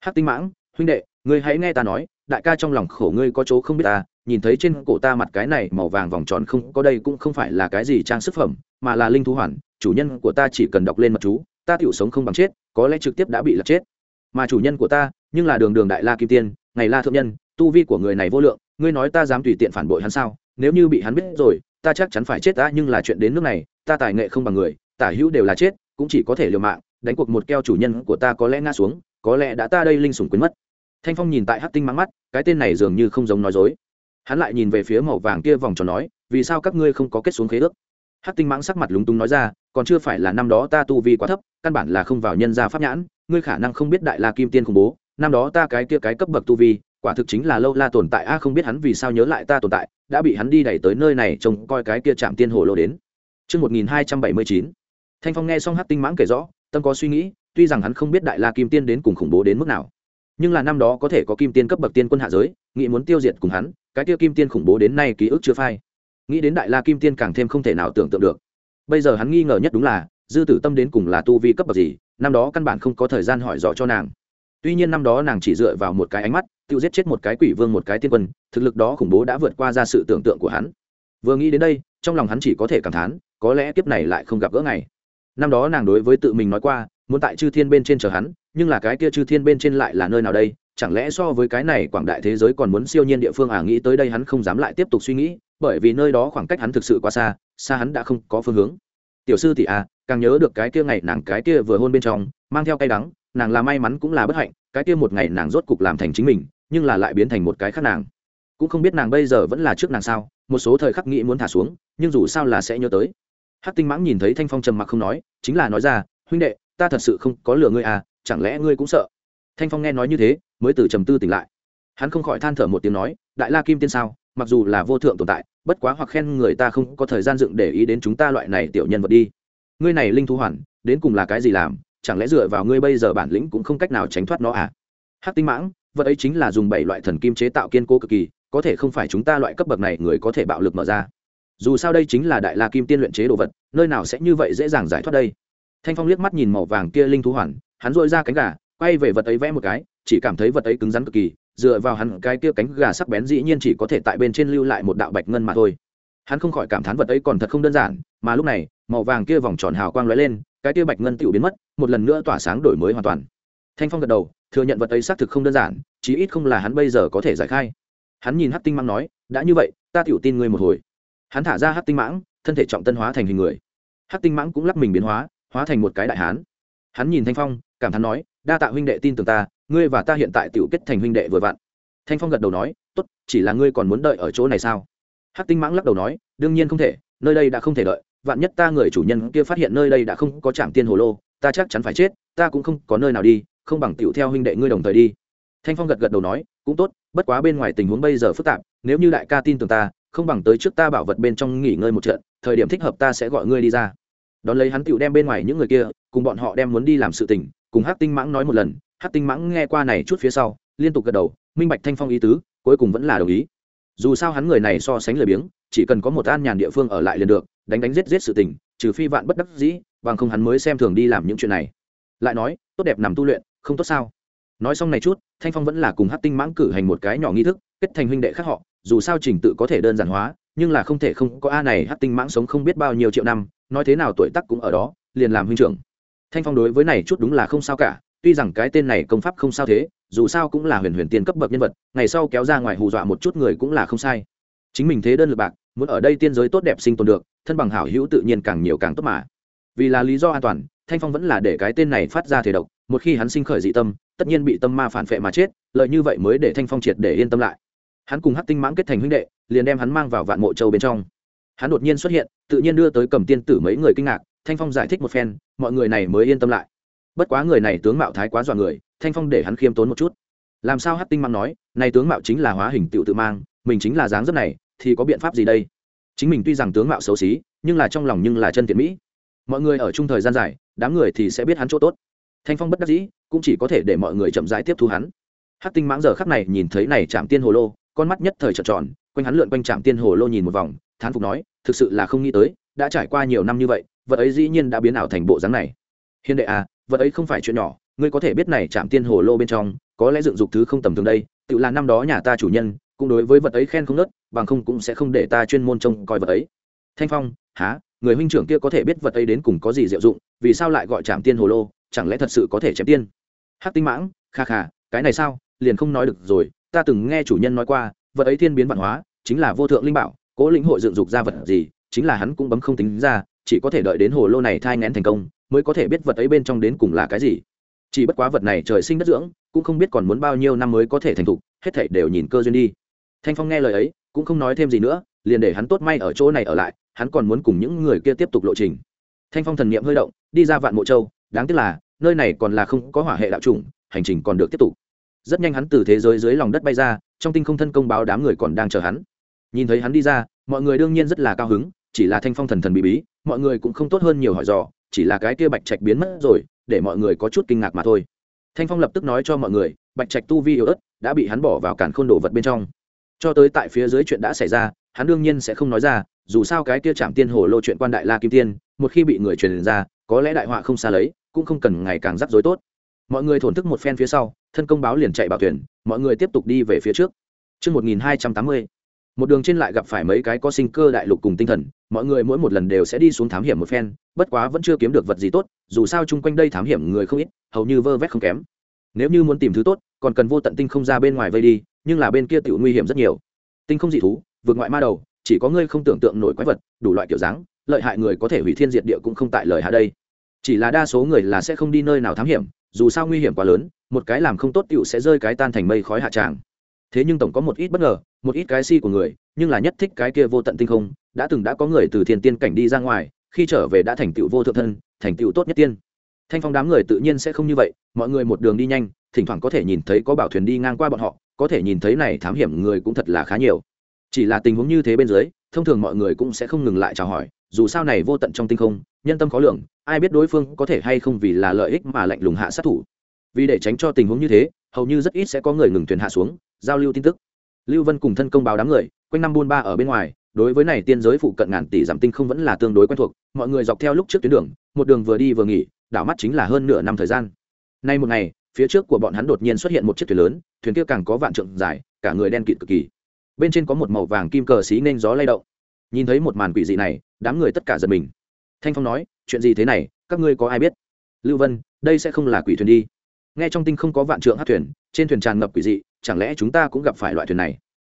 Speaker 1: Hắc tinh mãng, huynh đệ, ngươi hãy nghe ta nói, đại ca trong lòng khổ ngươi có chỗ không biết ta nhìn thấy trên cổ ta mặt cái này màu vàng vòng tròn không, có đây cũng không phải là cái gì trang sức phẩm, mà là linh thú hoàn, chủ nhân của ta chỉ cần đọc lên mặt chú, ta tiểu sống không bằng chết, có lẽ trực tiếp đã bị lật chết. Mà chủ nhân của ta, nhưng là đường đường đại la kim tiên, ngày la thượng nhân tu vi của người này vô lượng, ngươi nói ta dám tùy tiện phản bội hắn sao? Nếu như bị hắn biết rồi, ta chắc chắn phải chết ta nhưng là chuyện đến nước này, ta tài nghệ không bằng người, tả hữu đều là chết, cũng chỉ có thể liều mạng, đánh cuộc một keo chủ nhân của ta có lẽ ngã xuống, có lẽ đã ta đây linh sủng quên mất. Thanh phong nhìn tại hát tinh mắng mắt, cái tên này dường như không giống nói dối. Hắn lại nhìn về phía màu vàng kia vòng tròn nói, vì sao các ngươi không có kết xuống khế ước? Hát tinh mãng sắc mặt lúng túng nói ra, còn chưa phải là năm đó ta tu vi quá thấp, căn bản là không vào nhân gia pháp nhãn, ngươi khả năng không biết đại la kim tiên khủng bố, năm đó ta cái kia cái cấp bậc tu vi quả thực chính là lâu la tồn tại. A không biết hắn vì sao nhớ lại ta tồn tại đã bị hắn đi đẩy tới nơi này trông coi cái kia chạm tiên hồ lô đến. Trước 1279, Thanh Phong nghe xong hát tinh mãng kể rõ, tâm có suy nghĩ, tuy rằng hắn không biết đại la kim tiên đến cùng khủng bố đến mức nào nhưng là năm đó có thể có kim tiên cấp bậc tiên quân hạ giới nghĩ muốn tiêu diệt cùng hắn cái tiêu kim tiên khủng bố đến nay ký ức chưa phai. Nghĩ đến đại la kim tiên càng thêm không thể nào tưởng tượng được. Bây giờ hắn nghi ngờ nhất đúng là dư tử tâm đến cùng là tu vi cấp bậc gì năm đó căn bản không có thời gian hỏi rõ cho nàng. Tuy nhiên năm đó nàng chỉ dựa vào một cái ánh mắt tự giết chết một cái quỷ vương, một cái tiên quân, thực lực đó khủng bố đã vượt qua ra sự tưởng tượng của hắn. Vừa nghĩ đến đây, trong lòng hắn chỉ có thể cảm thán, có lẽ kiếp này lại không gặp gỡ ngày. Năm đó nàng đối với tự mình nói qua, muốn tại chư thiên bên trên chờ hắn, nhưng là cái kia chư thiên bên trên lại là nơi nào đây? Chẳng lẽ so với cái này quảng đại thế giới còn muốn siêu nhiên địa phương à? Nghĩ tới đây hắn không dám lại tiếp tục suy nghĩ, bởi vì nơi đó khoảng cách hắn thực sự quá xa xa hắn đã không có phương hướng. Tiểu sư thì à càng nhớ được cái kia ngày nàng cái kia vừa hôn bên trong, mang theo cay đắng, nàng là may mắn cũng là bất hạnh, cái kia một ngày nàng rốt cục làm thành chính mình nhưng là lại biến thành một cái khác nàng. Cũng không biết nàng bây giờ vẫn là trước nàng sao, một số thời khắc nghĩ muốn thả xuống, nhưng dù sao là sẽ nhớ tới. Hát tinh mãng nhìn thấy thanh phong trầm mặc không nói, chính là nói ra, huynh đệ, ta thật sự không có lừa ngươi à chẳng lẽ ngươi cũng sợ? Thanh phong nghe nói như thế, mới từ trầm tư tỉnh lại. Hắn không khỏi than thở một tiếng nói, đại la kim tiên sao, mặc dù là vô thượng tồn tại, bất quá hoặc khen người ta không có thời gian dựng để ý đến chúng ta loại này tiểu nhân vật đi. Ngươi này linh thu hoàn, đến cùng là cái gì làm, chẳng lẽ dựa vào ngươi bây giờ bản lĩnh cũng không cách nào tránh thoát nó à? Hắc tinh mãng, vật ấy chính là dùng bảy loại thần kim chế tạo kiên cố cực kỳ, có thể không phải chúng ta loại cấp bậc này người có thể bạo lực mở ra. Dù sao đây chính là đại la kim tiên luyện chế đồ vật, nơi nào sẽ như vậy dễ dàng giải thoát đây. Thanh phong liếc mắt nhìn màu vàng kia linh thú hoàn, hắn dội ra cánh gà, quay về vật ấy vẽ một cái, chỉ cảm thấy vật ấy cứng rắn cực kỳ, dựa vào hắn cái kia cánh gà sắc bén dĩ nhiên chỉ có thể tại bên trên lưu lại một đạo bạch ngân mà thôi. Hắn không khỏi cảm thán vật ấy còn thật không đơn giản, mà lúc này, màu vàng kia vòng tròn hào quang lóe lên, cái kia bạch ngân tựu biến mất, một lần nữa tỏa sáng đổi mới hoàn toàn thanh phong gật đầu, thừa nhận vật ấy xác thực không đơn giản, chí ít không là hắn bây giờ có thể giải khai. Hắn nhìn hát tinh mãng nói, đã như vậy, ta tiểu tin ngươi một hồi. Hắn thả ra hát tinh mãng, thân thể trọng tân hóa thành hình người. Hát tinh mãng cũng lắp mình biến hóa hóa thành một cái đại hán. Hắn nhìn thanh phong, cảm thán nói, đa tạ huynh đệ tin tưởng ta, ngươi và ta hiện tại tiểu kết thành huynh đệ vừa vặn. Thanh phong gật đầu nói, tốt, chỉ là ngươi còn muốn đợi ở chỗ này sao? Hát tinh mãng lắc đầu nói, đương nhiên không thể, nơi đây đã không thể đợi. Vạn nhất ta người chủ nhân kia phát hiện nơi đây đã không có trạm tiên hồ lô, ta chắc chắn phải chết, ta cũng không có nơi nào đi không bằng tiểu theo huynh đệ ngươi đồng thời đi. Thanh phong gật gật đầu nói, cũng tốt, bất quá bên ngoài tình huống bây giờ phức tạp, nếu như đại ca tin tưởng ta, không bằng tới trước ta bảo vật bên trong nghỉ ngơi một trận, thời điểm thích hợp ta sẽ gọi ngươi đi ra. Đón lấy hắn tiểu đem bên ngoài những người kia, cùng bọn họ đem muốn đi làm sự tình, cùng hát tinh mãng nói một lần hát tinh mãng nghe qua này chút phía sau, liên tục gật đầu, minh bạch thanh phong ý tứ, cuối cùng vẫn là đồng ý. Dù sao hắn người này so sánh lười biếng, chỉ cần có một an nhàn địa phương ở lại liền được, đánh đánh giết giết sự tình, trừ phi vạn bất đắc dĩ, bằng không hắn mới xem thường đi làm những chuyện này. Lại nói, tốt đẹp nằm tu luyện không tốt sao? Nói xong này chút, thanh phong vẫn là cùng hát tinh mãng cử hành một cái nhỏ nghi thức, kết thành huynh đệ khác họ. Dù sao trình tự có thể đơn giản hóa, nhưng là không thể không có a này hát tinh mãng sống không biết bao nhiêu triệu năm, nói thế nào tuổi tắc cũng ở đó, liền làm huynh trưởng. Thanh phong đối với này chút đúng là không sao cả, tuy rằng cái tên này công pháp không sao thế, dù sao cũng là huyền huyền tiên cấp bậc nhân vật, ngày sau kéo ra ngoài hù dọa một chút người cũng là không sai. Chính mình thế đơn lực bạc, muốn ở đây tiên giới tốt đẹp sinh tồn được, thân bằng hảo hữu tự nhiên càng nhiều càng tốt mà. Vì là lý do an toàn, thanh phong vẫn là để cái tên này phát ra thể độc một khi hắn sinh khởi dị tâm, tất nhiên bị tâm ma phản phệ mà chết, lợi như vậy mới để thanh phong triệt để yên tâm lại. Hắn cùng hắc tinh mãng kết thành huynh đệ, liền đem hắn mang vào vạn mộ châu bên trong. Hắn đột nhiên xuất hiện, tự nhiên đưa tới cầm tiên tử mấy người kinh ngạc, thanh phong giải thích một phen, mọi người này mới yên tâm lại. Bất quá người này tướng mạo thái quá dọa người, thanh phong để hắn khiêm tốn một chút. Làm sao hắc tinh mãng nói, này tướng mạo chính là hóa hình tựu tự mang, mình chính là dáng dấp này, thì có biện pháp gì đây? Chính mình tuy rằng tướng mạo xấu xí, nhưng là trong lòng nhưng là chân thiện mỹ. Mọi người ở chung thời gian dài, đám người thì sẽ biết hắn chỗ tốt thanh phong bất đắc dĩ, cũng chỉ có thể để mọi người chậm rãi tiếp thu hắn. Hát tinh mãng giờ khắc này nhìn thấy này chạm tiên hồ lô, con mắt nhất thời trợn tròn, quanh hắn lượn quanh trạm tiên hồ lô nhìn một vòng, thán phục nói, thực sự là không nghĩ tới, đã trải qua nhiều năm như vậy, vật ấy dĩ nhiên đã biến ảo thành bộ dáng này. Hiền đệ à vật ấy không phải chuyện nhỏ, ngươi có thể biết này chạm tiên hồ lô bên trong, có lẽ dựng dục thứ không tầm thường đây, tự là năm đó nhà ta chủ nhân, cũng đối với vật ấy khen không nớt, bằng không cũng sẽ không để ta chuyên môn trông coi vật ấy. Thanh phong há người huynh trưởng kia có thể biết vật ấy đến cùng có gì diệu dụng, vì sao lại gọi chạm tiên hồ lô? Chẳng lẽ thật sự có thể chém tiên? Hắc tinh mãng, kha kha, cái này sao? Liền không nói được rồi, ta từng nghe chủ nhân nói qua, vật ấy thiên biến văn hóa, chính là vô thượng linh bảo, cố lĩnh hội dựng dục ra vật gì, chính là hắn cũng bấm không tính ra, chỉ có thể đợi đến hồ lô này thai ngén thành công, mới có thể biết vật ấy bên trong đến cùng là cái gì. Chỉ bất quá vật này trời sinh đất dưỡng, cũng không biết còn muốn bao nhiêu năm mới có thể thành thục, hết thảy đều nhìn cơ duyên đi. Thanh phong nghe lời ấy, cũng không nói thêm gì nữa, liền để hắn tốt may ở chỗ này ở lại, hắn còn muốn cùng những người kia tiếp tục lộ trình. Thanh phong thần niệm hơi động, đi ra vạn mộ châu đáng tiếc là, nơi này còn là không có hỏa hệ đạo chủng, hành trình còn được tiếp tục. Rất nhanh hắn từ thế giới dưới lòng đất bay ra, trong tinh không thân công báo đám người còn đang chờ hắn. Nhìn thấy hắn đi ra, mọi người đương nhiên rất là cao hứng, chỉ là thanh phong thần thần bí bí, mọi người cũng không tốt hơn nhiều hỏi dò, chỉ là cái kia bạch trạch biến mất rồi, để mọi người có chút kinh ngạc mà thôi. Thanh phong lập tức nói cho mọi người, bạch trạch tu vi yếu ớt, đã bị hắn bỏ vào cản khôn đồ vật bên trong. Cho tới tại phía dưới chuyện đã xảy ra, hắn đương nhiên sẽ không nói ra, dù sao cái kia chạm tiên hồ lô chuyện quan đại la kim tiên, một khi bị người truyền ra, có lẽ đại họa không xa lấy cũng không cần ngày càng rắc rối tốt. Mọi người thổn thức một phen phía sau thân công báo liền chạy bảo thuyền mọi người tiếp tục đi về phía trước. Trước 1280, một đường trên lại gặp phải mấy cái có sinh cơ đại lục cùng tinh thần mọi người mỗi một lần đều sẽ đi xuống thám hiểm một phen bất quá vẫn chưa kiếm được vật gì tốt dù sao chung quanh đây thám hiểm người không ít hầu như vơ vét không kém. Nếu như muốn tìm thứ tốt còn cần vô tận tinh không ra bên ngoài vây đi nhưng là bên kia tự nguy hiểm rất nhiều. Tinh không dị thú vượt ngoại ma đầu chỉ có ngươi không tưởng tượng nổi quái vật đủ loại kiểu dáng lợi hại người có thể hủy thiên diệt địa cũng không tại lời hạ đây chỉ là đa số người là sẽ không đi nơi nào thám hiểm, dù sao nguy hiểm quá lớn, một cái làm không tốt tựu sẽ rơi cái tan thành mây khói hạ tràng. Thế nhưng tổng có một ít bất ngờ, một ít cái si của người, nhưng là nhất thích cái kia vô tận tinh không, đã từng đã có người từ thiên tiên cảnh đi ra ngoài, khi trở về đã thành tựu vô thượng thân, thành tựu tốt nhất tiên. Thanh phong đám người tự nhiên sẽ không như vậy, mọi người một đường đi nhanh, thỉnh thoảng có thể nhìn thấy có bảo thuyền đi ngang qua bọn họ, có thể nhìn thấy này thám hiểm người cũng thật là khá nhiều. Chỉ là tình huống như thế bên dưới, thông thường mọi người cũng sẽ không ngừng lại chào hỏi, dù sao này vô tận trong tinh không, nhân tâm khó lường ai biết đối phương có thể hay không vì là lợi ích mà lạnh lùng hạ sát thủ. Vì để tránh cho tình huống như thế, hầu như rất ít sẽ có người ngừng thuyền hạ xuống, giao lưu tin tức. Lưu vân cùng thân công báo đám người, quanh năm buôn ba ở bên ngoài, đối với này tiên giới phụ cận ngàn tỷ giảm tinh không vẫn là tương đối quen thuộc, mọi người dọc theo lúc trước tuyến đường, một đường vừa đi vừa nghỉ, đảo mắt chính là hơn nửa năm thời gian. Nay một ngày, phía trước của bọn hắn đột nhiên xuất hiện một chiếc thuyền lớn, thuyền kia càng có vạn trượng dài, cả người đen kịt cực kỳ. Bên trên có một màu vàng kim cờ xí nên gió lay động. Nhìn thấy một màn quỷ dị này, đám người tất cả giật mình. Thanh phong nói chuyện gì thế này, các ngươi có ai biết? Lưu vân, đây sẽ không là quỷ thuyền đi. Nghe trong tinh không có vạn trượng hát thuyền, trên thuyền tràn ngập quỷ dị, chẳng lẽ chúng ta cũng gặp phải loại thuyền này?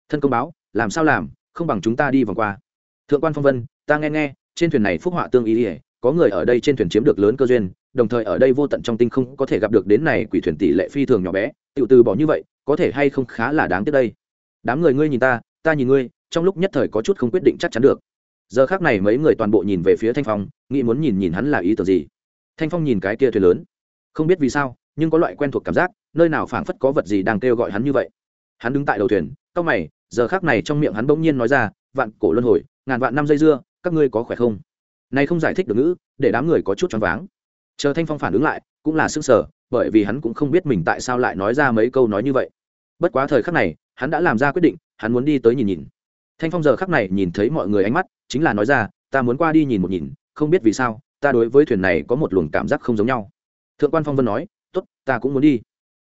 Speaker 1: Thân công báo, làm sao làm, không bằng chúng ta đi vòng qua. Thượng quan phong vân, ta nghe nghe, trên thuyền này phúc họa tương ý ỉa có người ở đây trên thuyền chiếm được lớn cơ duyên, đồng thời ở đây vô tận trong tinh không có thể gặp được đến này quỷ thuyền tỷ lệ phi thường nhỏ bé tự từ bỏ như vậy, có thể hay không khá là đáng tiếc đây. Đám người ngươi nhìn ta ta nhìn ngươi, trong lúc nhất thời có chút không quyết định chắc chắn được. Giờ khác này mấy người toàn bộ nhìn về phía thanh phong nghĩ muốn nhìn nhìn hắn là ý tưởng gì. Thanh phong nhìn cái kia thuyền lớn. Không biết vì sao, nhưng có loại quen thuộc cảm giác, nơi nào phảng phất có vật gì đang kêu gọi hắn như vậy. Hắn đứng tại đầu thuyền, cau mày, giờ khác này trong miệng hắn bỗng nhiên nói ra, vạn cổ luân hồi, ngàn vạn năm dây dưa, các ngươi có khỏe không? Này không giải thích được ngữ, để đám người có chút choáng váng. Chờ thanh phong phản ứng lại, cũng là sức sở bởi vì hắn cũng không biết mình tại sao lại nói ra mấy câu nói như vậy. Bất quá thời khắc này, hắn đã làm ra quyết định, hắn muốn đi tới nhìn nhìn. Thanh phong giờ khắc này nhìn thấy mọi người ánh mắt, chính là nói ra, ta muốn qua đi nhìn một nhìn không biết vì sao, ta đối với thuyền này có một luồng cảm giác không giống nhau. Thượng quan phong vân nói t ố t ta cũng muốn đi.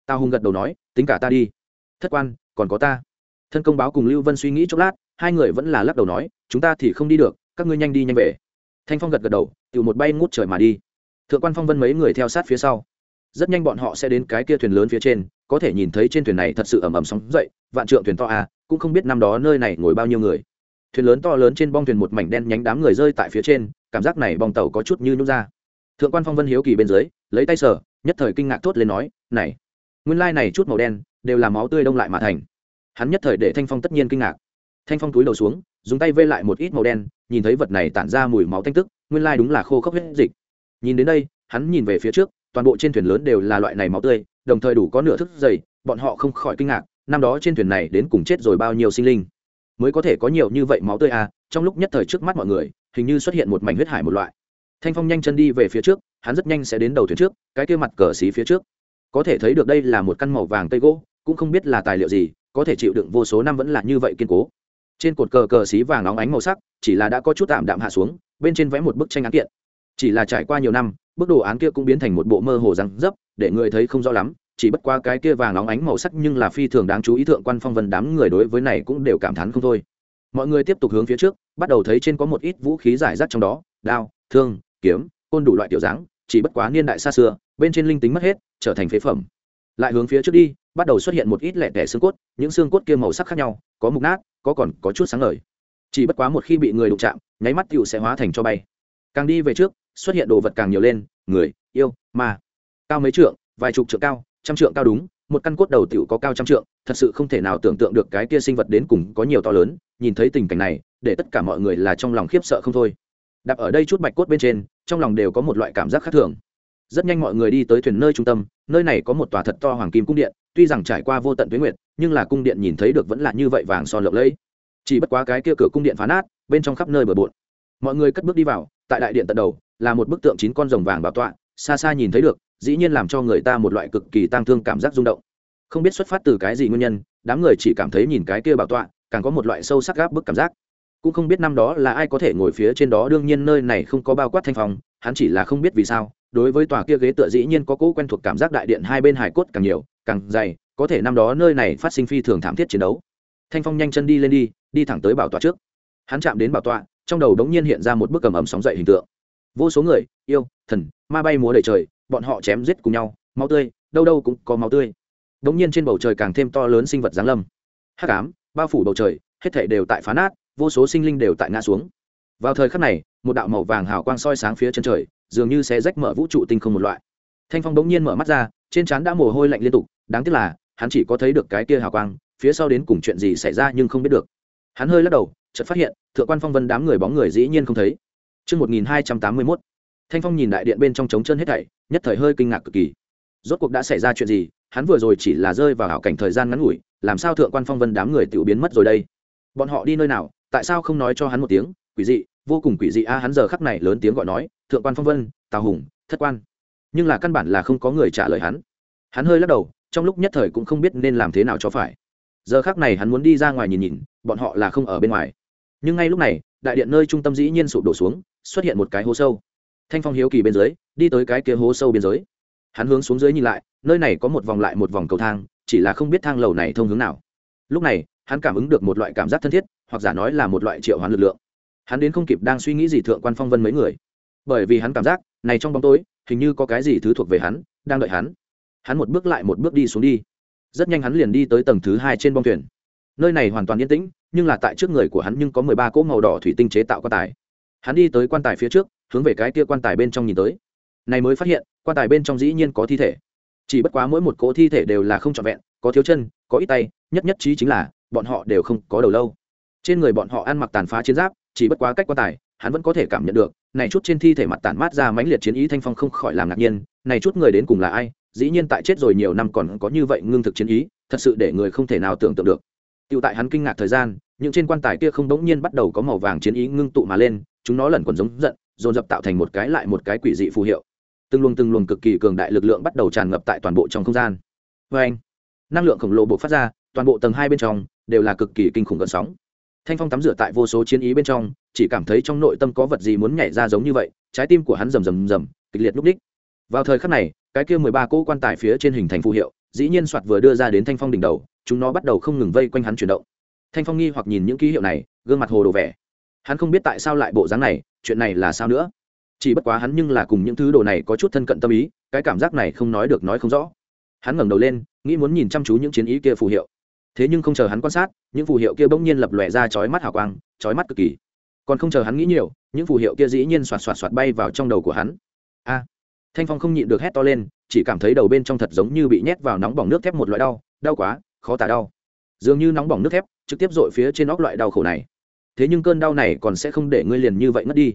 Speaker 1: Tao hùng gật đầu nói, tính cả ta đi. Thất quan, còn có ta. Thân công báo cùng lưu vân suy nghĩ chốc lát, hai người vẫn là lắc đầu nói, chúng ta thì không đi được, các ngươi nhanh đi nhanh về. Thanh phong gật gật đầu tự một bay ngút trời mà đi. Thượng quan phong vân mấy người theo sát phía sau. Rất nhanh bọn họ sẽ đến cái kia thuyền lớn phía trên, có thể nhìn thấy trên thuyền này thật sự ầm ầm sóng dậy, vạn trượng thuyền to à cũng không biết năm đó nơi này ngồi bao nhiêu người. Thuyền lớn to lớn trên bong thuyền một mảnh đen nhánh đám người rơi tại phía trên cảm giác này bong tàu có chút như nhút ra. Thượng quan phong vân hiếu kỳ bên dưới, lấy tay sở nhất thời kinh ngạc thốt lên nói, này, nguyên lai này chút màu đen đều là máu tươi đông lại mà thành. Hắn nhất thời để thanh phong tất nhiên kinh ngạc. Thanh phong túi đầu xuống, dùng tay vây lại một ít màu đen, nhìn thấy vật này tản ra mùi máu thanh tức, nguyên lai đúng là khô khốc huyết dịch. Nhìn đến đây, hắn nhìn về phía trước, toàn bộ trên thuyền lớn đều là loại này máu tươi, đồng thời đủ có nửa thức dày, bọn họ không khỏi kinh ngạc, năm đó trên thuyền này đến cùng chết rồi bao nhiêu sinh linh. Mới có thể có nhiều như vậy máu tươi à trong lúc nhất thời trước mắt mọi người hình như xuất hiện một mảnh huyết hải một loại. Thanh phong nhanh chân đi về phía trước, hắn rất nhanh sẽ đến đầu thuyền trước, cái kia mặt cờ xí phía trước. Có thể thấy được đây là một căn màu vàng cây gỗ, cũng không biết là tài liệu gì, có thể chịu đựng vô số năm vẫn là như vậy kiên cố. Trên cột cờ cờ xí vàng óng ánh màu sắc, chỉ là đã có chút tạm đạm hạ xuống, bên trên vẽ một bức tranh án kiện. Chỉ là trải qua nhiều năm, bức đồ án kia cũng biến thành một bộ mơ hồ răng dấp, để người thấy không rõ lắm, chỉ bất qua cái kia vàng óng ánh màu sắc nhưng là phi thường đáng chú ý thượng quan phong vân đám người đối với này cũng đều cảm thán không thôi mọi người tiếp tục hướng phía trước, bắt đầu thấy trên có một ít vũ khí giải rác trong đó, đao, thương, kiếm, côn đủ loại tiểu dáng, chỉ bất quá niên đại xa xưa, bên trên linh tính mất hết, trở thành phế phẩm. Lại hướng phía trước đi, bắt đầu xuất hiện một ít lẻ tẻ xương cốt, những xương cốt kia màu sắc khác nhau, có mục nát, có còn có chút sáng ngời. Chỉ bất quá một khi bị người đụng chạm, nháy mắt tựu sẽ hóa thành cho bay. Càng đi về trước, xuất hiện đồ vật càng nhiều lên, người, yêu, ma. Cao mấy trượng, vài chục trượng cao, trăm trượng cao đúng một căn cốt đầu tiểu có cao trăm trượng, thật sự không thể nào tưởng tượng được cái kia sinh vật đến cùng có nhiều to lớn, nhìn thấy tình cảnh này, để tất cả mọi người là trong lòng khiếp sợ không thôi. Đạp ở đây chút bạch cốt bên trên, trong lòng đều có một loại cảm giác khác thường. Rất nhanh mọi người đi tới thuyền nơi trung tâm, nơi này có một tòa thật to hoàng kim cung điện, tuy rằng trải qua vô tận tuyết nguyệt, nhưng là cung điện nhìn thấy được vẫn là như vậy vàng son lộng lẫy. Chỉ bất quá cái kia cửa cung điện phá nát, bên trong khắp nơi bừa bộn. Mọi người cất bước đi vào, tại đại điện tận đầu, là một bức tượng chín con rồng vàng bảo tọa, xa xa nhìn thấy được dĩ nhiên làm cho người ta một loại cực kỳ tang thương cảm giác rung động. Không biết xuất phát từ cái gì nguyên nhân, đám người chỉ cảm thấy nhìn cái kia bảo tọa, càng có một loại sâu sắc gáp bức cảm giác. Cũng không biết năm đó là ai có thể ngồi phía trên đó, đương nhiên nơi này không có bao quát thanh phòng hắn chỉ là không biết vì sao, đối với tòa kia ghế tựa dĩ nhiên có cỗ quen thuộc cảm giác đại điện hai bên hải cốt càng nhiều, càng dày, có thể năm đó nơi này phát sinh phi thường thảm thiết chiến đấu. Thanh phong nhanh chân đi lên đi đi thẳng tới bảo tọa trước. Hắn chạm đến bảo tọa, trong đầu đống nhiên hiện ra một bức cầm ẩm sóng dậy hình tượng. Vô số người, yêu, thần, ma bay múa đầy trời bọn họ chém giết cùng nhau máu tươi đâu đâu cũng có máu tươi. Đống nhiên trên bầu trời càng thêm to lớn sinh vật giáng lâm. Hắc ám bao phủ bầu trời hết thể đều tại phá nát vô số sinh linh đều tại ngã xuống. Vào thời khắc này một đạo màu vàng hào quang soi sáng phía chân trời dường như sẽ rách mở vũ trụ tinh không một loại. Thanh phong bỗng nhiên mở mắt ra trên trán đã mồ hôi lạnh liên tục đáng tiếc là hắn chỉ có thấy được cái kia hào quang phía sau đến cùng chuyện gì xảy ra nhưng không biết được. Hắn hơi lắc đầu chợt phát hiện thượng quan phong vân đám người bóng người dĩ nhiên không thấy. Trước 1281, Thanh Phong nhìn đại điện bên trong trống chân hết thảy, nhất thời hơi kinh ngạc cực kỳ. Rốt cuộc đã xảy ra chuyện gì? Hắn vừa rồi chỉ là rơi vào ảo cảnh thời gian ngắn ngủi, làm sao thượng quan phong vân đám người tiểu biến mất rồi đây? Bọn họ đi nơi nào? Tại sao không nói cho hắn một tiếng? Quỷ dị, vô cùng quỷ dị a hắn giờ khắc này lớn tiếng gọi nói, thượng quan phong vân, Tào Hùng, thất quan. Nhưng là căn bản là không có người trả lời hắn. Hắn hơi lắc đầu, trong lúc nhất thời cũng không biết nên làm thế nào cho phải. Giờ khắc này hắn muốn đi ra ngoài nhìn nhìn, bọn họ là không ở bên ngoài nhưng ngay lúc này đại điện nơi trung tâm dĩ nhiên sụp đổ xuống xuất hiện một cái hố sâu thanh phong hiếu kỳ bên dưới, đi tới cái kia hố sâu biên giới. Hắn hướng xuống dưới nhìn lại, nơi này có một vòng lại một vòng cầu thang, chỉ là không biết thang lầu này thông hướng nào. Lúc này, hắn cảm ứng được một loại cảm giác thân thiết, hoặc giả nói là một loại triệu hoán lực lượng. Hắn đến không kịp đang suy nghĩ gì thượng quan phong vân mấy người. Bởi vì hắn cảm giác, này trong bóng tối, hình như có cái gì thứ thuộc về hắn, đang đợi hắn. Hắn một bước lại một bước đi xuống đi. Rất nhanh hắn liền đi tới tầng thứ hai trên bong thuyền. Nơi này hoàn toàn yên tĩnh, nhưng là tại trước người của hắn nhưng có mười ba cỗ màu đỏ thủy tinh chế tạo quan tài hắn đi tới quan tài phía trước hướng về cái kia quan tài bên trong nhìn tới. Này mới phát hiện quan tài bên trong dĩ nhiên có thi thể. Chỉ bất quá mỗi một cỗ thi thể đều là không trọn vẹn có thiếu chân có ít tay nhất nhất trí chính là bọn họ đều không có đầu lâu. Trên người bọn họ ăn mặc tàn phá chiến giáp chỉ bất quá cách quan tài hắn vẫn có thể cảm nhận được này chút trên thi thể mặt tàn mát ra mãnh liệt chiến ý thanh phong không khỏi làm ngạc nhiên này chút người đến cùng là ai dĩ nhiên tại chết rồi nhiều năm còn có như vậy ngưng thực chiến ý thật sự để người không thể nào tưởng tượng được. Tiêu tại hắn kinh ngạc thời gian, những trên quan tài kia không đống nhiên bắt đầu có màu vàng chiến ý ngưng tụ mà lên, chúng nó lẩn quẩn giống giận, dồn dập tạo thành một cái lại một cái quỷ dị phù hiệu. Từng luồng từng luồng cực kỳ cường đại lực lượng bắt đầu tràn ngập tại toàn bộ trong không gian. Oeng! Năng lượng khổng lồ bộc phát ra, toàn bộ tầng hai bên trong đều là cực kỳ kinh khủng gợn sóng. Thanh Phong tắm rửa tại vô số chiến ý bên trong, chỉ cảm thấy trong nội tâm có vật gì muốn nhảy ra giống như vậy, trái tim của hắn rầm rầm rầm, kịch liệt lúc đích. Vào thời khắc này, cái kia mười ba cỗ quan tài phía trên hình thành phù hiệu, dĩ nhiên soạt vừa đưa ra đến Thanh Phong đỉnh đầu, chúng nó bắt đầu không ngừng vây quanh hắn chuyển động thanh phong nghi hoặc nhìn những ký hiệu này gương mặt hồ đồ vẻ hắn không biết tại sao lại bộ dáng này, chuyện này là sao nữa? Chỉ bất quá hắn nhưng là cùng những thứ đồ này có chút thân cận tâm ý, cái cảm giác này không nói được nói không rõ. Hắn ngẩng đầu lên, nghĩ muốn nhìn chăm chú những chiến ý kia phù hiệu. Thế nhưng không chờ hắn quan sát, những phù hiệu kia bỗng nhiên lập lòe ra chói mắt hào quang, chói mắt cực kỳ. Còn không chờ hắn nghĩ nhiều, những phù hiệu kia dĩ nhiên xoạt xoạt xoạt bay vào trong đầu của hắn. A! Thanh phong không nhịn được hét to lên, chỉ cảm thấy đầu bên trong thật giống như bị nhét vào nóng bỏng nước thép một loại đau đau quá, khó tả đau. Dường như nóng bỏng nước thép, trực tiếp dội phía trên óc loại đau khổ này thế nhưng cơn đau này còn sẽ không để ngươi liền như vậy ngất đi.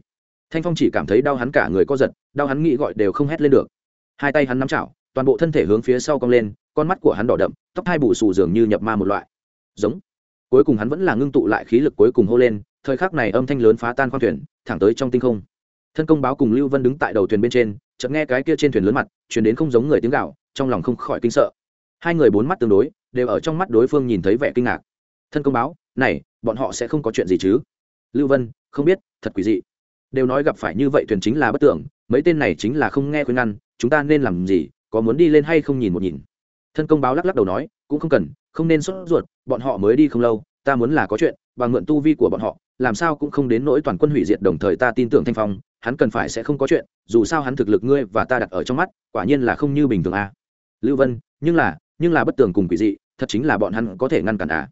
Speaker 1: Thanh phong chỉ cảm thấy đau hắn cả người co giật, đau hắn nghĩ gọi đều không hét lên được. Hai tay hắn nắm chảo, toàn bộ thân thể hướng phía sau cong lên, con mắt của hắn đỏ đậm, tóc hai bù xù dường như nhập ma một loại. Giống. Cuối cùng hắn vẫn là ngưng tụ lại khí lực cuối cùng hô lên, thời khắc này âm thanh lớn phá tan khoang thuyền, thẳng tới trong tinh không. Thân công báo cùng lưu vân đứng tại đầu thuyền bên trên, chợt nghe cái kia trên thuyền lớn mặt chuyển đến không giống người tiếng gạo trong lòng không khỏi kinh sợ. Hai người bốn mắt tương đối, đều ở trong mắt đối phương nhìn thấy vẻ kinh ngạc. Thân công báo này, bọn họ sẽ không có chuyện gì chứ? Lưu vân, không biết, thật quỷ dị. Đều nói gặp phải như vậy thuyền chính là bất tưởng, mấy tên này chính là không nghe khuyên ngăn, chúng ta nên làm gì, có muốn đi lên hay không nhìn một nhìn. Thân công báo lắc lắc đầu nói, cũng không cần, không nên sốt ruột, bọn họ mới đi không lâu, ta muốn là có chuyện, và mượn tu vi của bọn họ, làm sao cũng không đến nỗi toàn quân hủy diệt đồng thời ta tin tưởng thanh phong, hắn cần phải sẽ không có chuyện, dù sao hắn thực lực ngươi và ta đặt ở trong mắt, quả nhiên là không như bình thường à. lưu vân, nhưng là nhưng là bất tường cùng quỷ dị, thật chính là bọn hắn có thể ngăn cản à.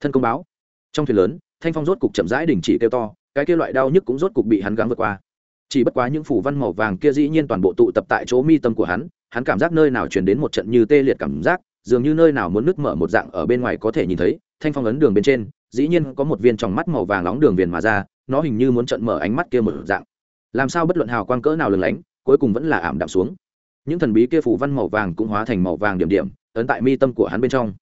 Speaker 1: Thân công báo trong thuyền lớn, thanh phong rốt cục chậm rãi đình chỉ kêu to, cái kia loại đau nhức cũng rốt cục bị hắn gắng vượt qua. Chỉ bất quá những phủ văn màu vàng kia dĩ nhiên toàn bộ tụ tập tại chỗ mi tâm của hắn hắn cảm giác nơi nào chuyển đến một trận như tê liệt cảm giác, dường như nơi nào muốn nứt mở một dạng ở bên ngoài có thể nhìn thấy, thanh phong ấn đường bên trên, dĩ nhiên có một viên tròng mắt màu vàng nóng đường viền mà ra, nó hình như muốn trận mở ánh mắt kia một dạng. Làm sao bất luận hào quang cỡ nào lừng lánh, cuối cùng vẫn là ảm đạm xuống. Những thần bí kia phủ văn màu vàng cũng hóa thành màu vàng điểm điểm, ấn tại mi tâm của hắn bên trong.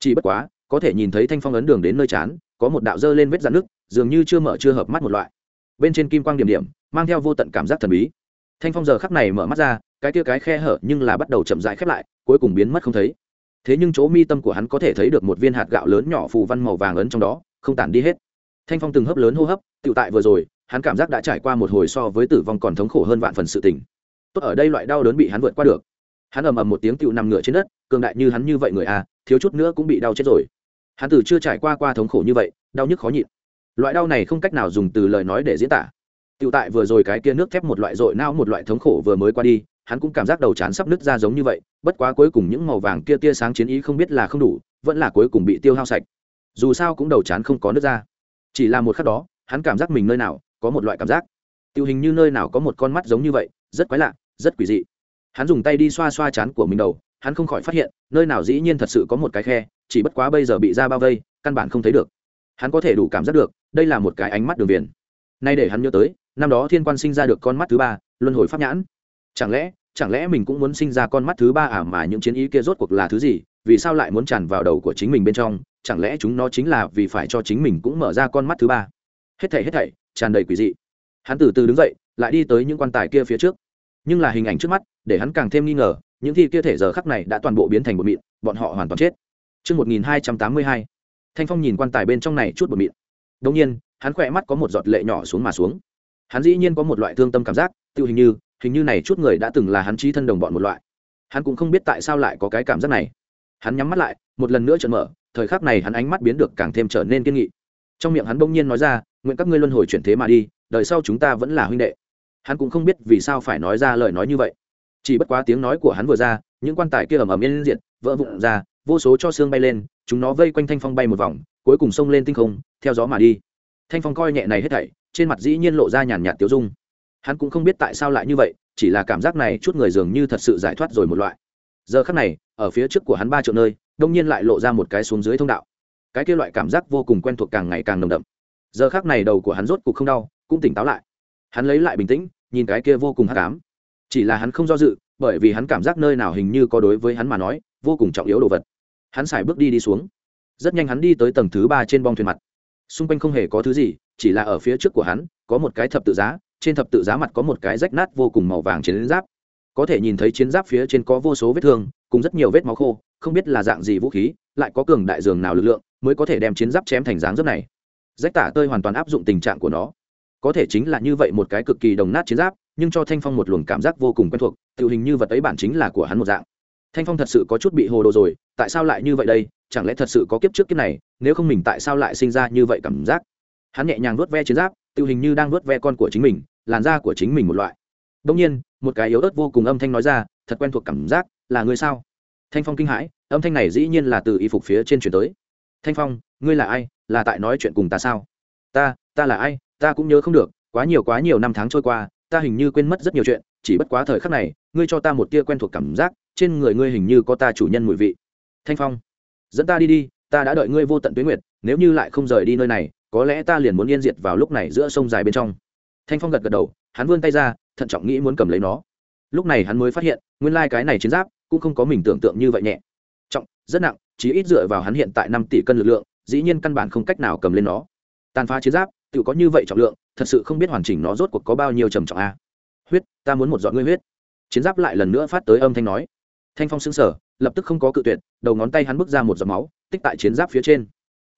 Speaker 1: Chỉ bất quá, có thể nhìn thấy thanh phong ấn đường đến nơi chán có một đạo dơ lên vết dạn nước, dường như chưa mở chưa hợp mắt một loại. Bên trên kim quang điểm điểm, mang theo vô tận cảm giác thần bí. Thanh phong giờ khắc này mở mắt ra, cái kia cái khe hở nhưng là bắt đầu chậm rãi khép lại, cuối cùng biến mất không thấy. Thế nhưng chỗ mi tâm của hắn có thể thấy được một viên hạt gạo lớn nhỏ phù văn màu vàng ấn trong đó, không tản đi hết. Thanh phong từng hấp lớn hô hấp tự tại vừa rồi, hắn cảm giác đã trải qua một hồi so với tử vong còn thống khổ hơn vạn phần sự tình. Tốt ở đây loại đau đớn bị hắn vượt qua được. Hắn ầm ầm một tiếng tựu nằm ngửa trên đất, cường đại như hắn như vậy người à thiếu chút nữa cũng bị đau chết rồi hắn từ chưa trải qua qua thống khổ như vậy, đau nhức khó nhịn. Loại đau này không cách nào dùng từ lời nói để diễn tả. Tựu tại vừa rồi cái kia nước thép một loại dội nao một loại thống khổ vừa mới qua đi, hắn cũng cảm giác đầu chán sắp nứt ra giống như vậy, bất quá cuối cùng những màu vàng kia tia sáng chiến ý không biết là không đủ, vẫn là cuối cùng bị tiêu hao sạch. Dù sao cũng đầu chán không có nứt ra. Chỉ là một khắc đó, hắn cảm giác mình nơi nào có một loại cảm giác. Tiêu hình như nơi nào có một con mắt giống như vậy, rất quái lạ, rất quỷ dị. Hắn dùng tay đi xoa xoa chán của mình đầu hắn không khỏi phát hiện, nơi nào dĩ nhiên thật sự có một cái khe, chỉ bất quá bây giờ bị ra bao vây, căn bản không thấy được. Hắn có thể đủ cảm giác được, đây là một cái ánh mắt đường viền. Nay để hắn nhớ tới, năm đó thiên quan sinh ra được con mắt thứ ba, luân hồi pháp nhãn. Chẳng lẽ chẳng lẽ mình cũng muốn sinh ra con mắt thứ ba à mà những chiến ý kia rốt cuộc là thứ gì, vì sao lại muốn tràn vào đầu của chính mình bên trong, chẳng lẽ chúng nó chính là vì phải cho chính mình cũng mở ra con mắt thứ ba? Hết thảy hết thảy, tràn đầy quỷ dị. Hắn từ từ đứng dậy, lại đi tới những quan tài kia phía trước. Nhưng là hình ảnh trước mắt, để hắn càng thêm nghi ngờ những thi kia thể giờ khắc này đã toàn bộ biến thành bột mịn bọn họ hoàn toàn chết Trước 1282, Thanh Phong nhìn quan tài bên trong này chút bột mịn. Đồng nhiên, hắn khỏe mắt có một giọt lệ nhỏ xuống mà xuống. Hắn dĩ nhiên có một loại thương tâm cảm giác, tiêu hình như, hình như này chút người đã từng là hắn chí thân đồng bọn một loại. Hắn cũng không biết tại sao lại có cái cảm giác này. Hắn nhắm mắt lại, một lần nữa trợn mở, thời khắc này hắn ánh mắt biến được càng thêm trở nên kiên nghị. Trong miệng hắn bỗng nhiên nói ra, nguyện các ngươi luân hồi chuyển thế mà đi, đời sau chúng ta vẫn là huynh đệ. Hắn cũng không biết vì sao phải nói ra lời nói như vậy chỉ bất quá tiếng nói của hắn vừa ra, những quan tài kia ầm ầm yên diện vỡ vụn ra, vô số cho xương bay lên, chúng nó vây quanh thanh phong bay một vòng, cuối cùng xông lên tinh không, theo gió mà đi. Thanh phong coi nhẹ này hết thảy, trên mặt dĩ nhiên lộ ra nhàn nhạt tiêu dung. Hắn cũng không biết tại sao lại như vậy, chỉ là cảm giác này chút người dường như thật sự giải thoát rồi một loại. Giờ khắc này, ở phía trước của hắn ba triệu nơi, đông nhiên lại lộ ra một cái xuống dưới thông đạo. Cái kia loại cảm giác vô cùng quen thuộc càng ngày càng nồng đậm. Giờ khắc này đầu của hắn rốt cục không đau, cũng tỉnh táo lại. Hắn lấy lại bình tĩnh, nhìn cái kia vô cùng hắc ám chỉ là hắn không do dự, bởi vì hắn cảm giác nơi nào hình như có đối với hắn mà nói, vô cùng trọng yếu đồ vật. Hắn xài bước đi đi xuống. Rất nhanh hắn đi tới tầng thứ ba trên bong thuyền mặt. Xung quanh không hề có thứ gì, chỉ là ở phía trước của hắn, có một cái thập tự giá, trên thập tự giá mặt có một cái rách nát vô cùng màu vàng chiến giáp. Có thể nhìn thấy chiến giáp phía trên có vô số vết thương, cùng rất nhiều vết máu khô, không biết là dạng gì vũ khí, lại có cường đại dường nào lực lượng, mới có thể đem chiến giáp chém thành dáng dấp này. Rách tả tơi hoàn toàn áp dụng tình trạng của nó. Có thể chính là như vậy một cái cực kỳ đồng nát chiến giáp nhưng cho thanh phong một luồng cảm giác vô cùng quen thuộc tự hình như vật ấy bản chính là của hắn một dạng thanh phong thật sự có chút bị hồ đồ rồi tại sao lại như vậy đây chẳng lẽ thật sự có kiếp trước kiếp này nếu không mình tại sao lại sinh ra như vậy cảm giác hắn nhẹ nhàng vuốt ve chiến giáp tự hình như đang vuốt ve con của chính mình làn da của chính mình một loại đông nhiên một cái yếu ớt vô cùng âm thanh nói ra thật quen thuộc cảm giác là người sao thanh phong kinh hãi âm thanh này dĩ nhiên là từ y phục phía trên chuyển tới thanh phong ngươi là ai là tại nói chuyện cùng ta sao ta ta là ai ta cũng nhớ không được quá nhiều quá nhiều năm tháng trôi qua ta hình như quên mất rất nhiều chuyện, chỉ bất quá thời khắc này, ngươi cho ta một tia quen thuộc cảm giác, trên người ngươi hình như có ta chủ nhân mùi vị. Thanh phong, dẫn ta đi đi, ta đã đợi ngươi vô tận tuyến nguyệt, nếu như lại không rời đi nơi này, có lẽ ta liền muốn yên diệt vào lúc này giữa sông dài bên trong. Thanh phong gật gật đầu, hắn vươn tay ra, thận trọng nghĩ muốn cầm lấy nó. Lúc này hắn mới phát hiện, nguyên lai cái này chiến giáp cũng không có mình tưởng tượng như vậy nhẹ. Trọng, rất nặng chỉ ít dựa vào hắn hiện tại năm tỷ cân lực lượng, dĩ nhiên căn bản không cách nào cầm lên nó. Tàn phá chiến giáp tự có như vậy trọng lượng, thật sự không biết hoàn chỉnh nó rốt cuộc có bao nhiêu trầm trọng a. Huyết, ta muốn một giọt ngươi huyết. Chiến giáp lại lần nữa phát tới âm thanh nói. Thanh phong xứng sở lập tức không có cự tuyệt, đầu ngón tay hắn bước ra một giọt máu, tích tại chiến giáp phía trên.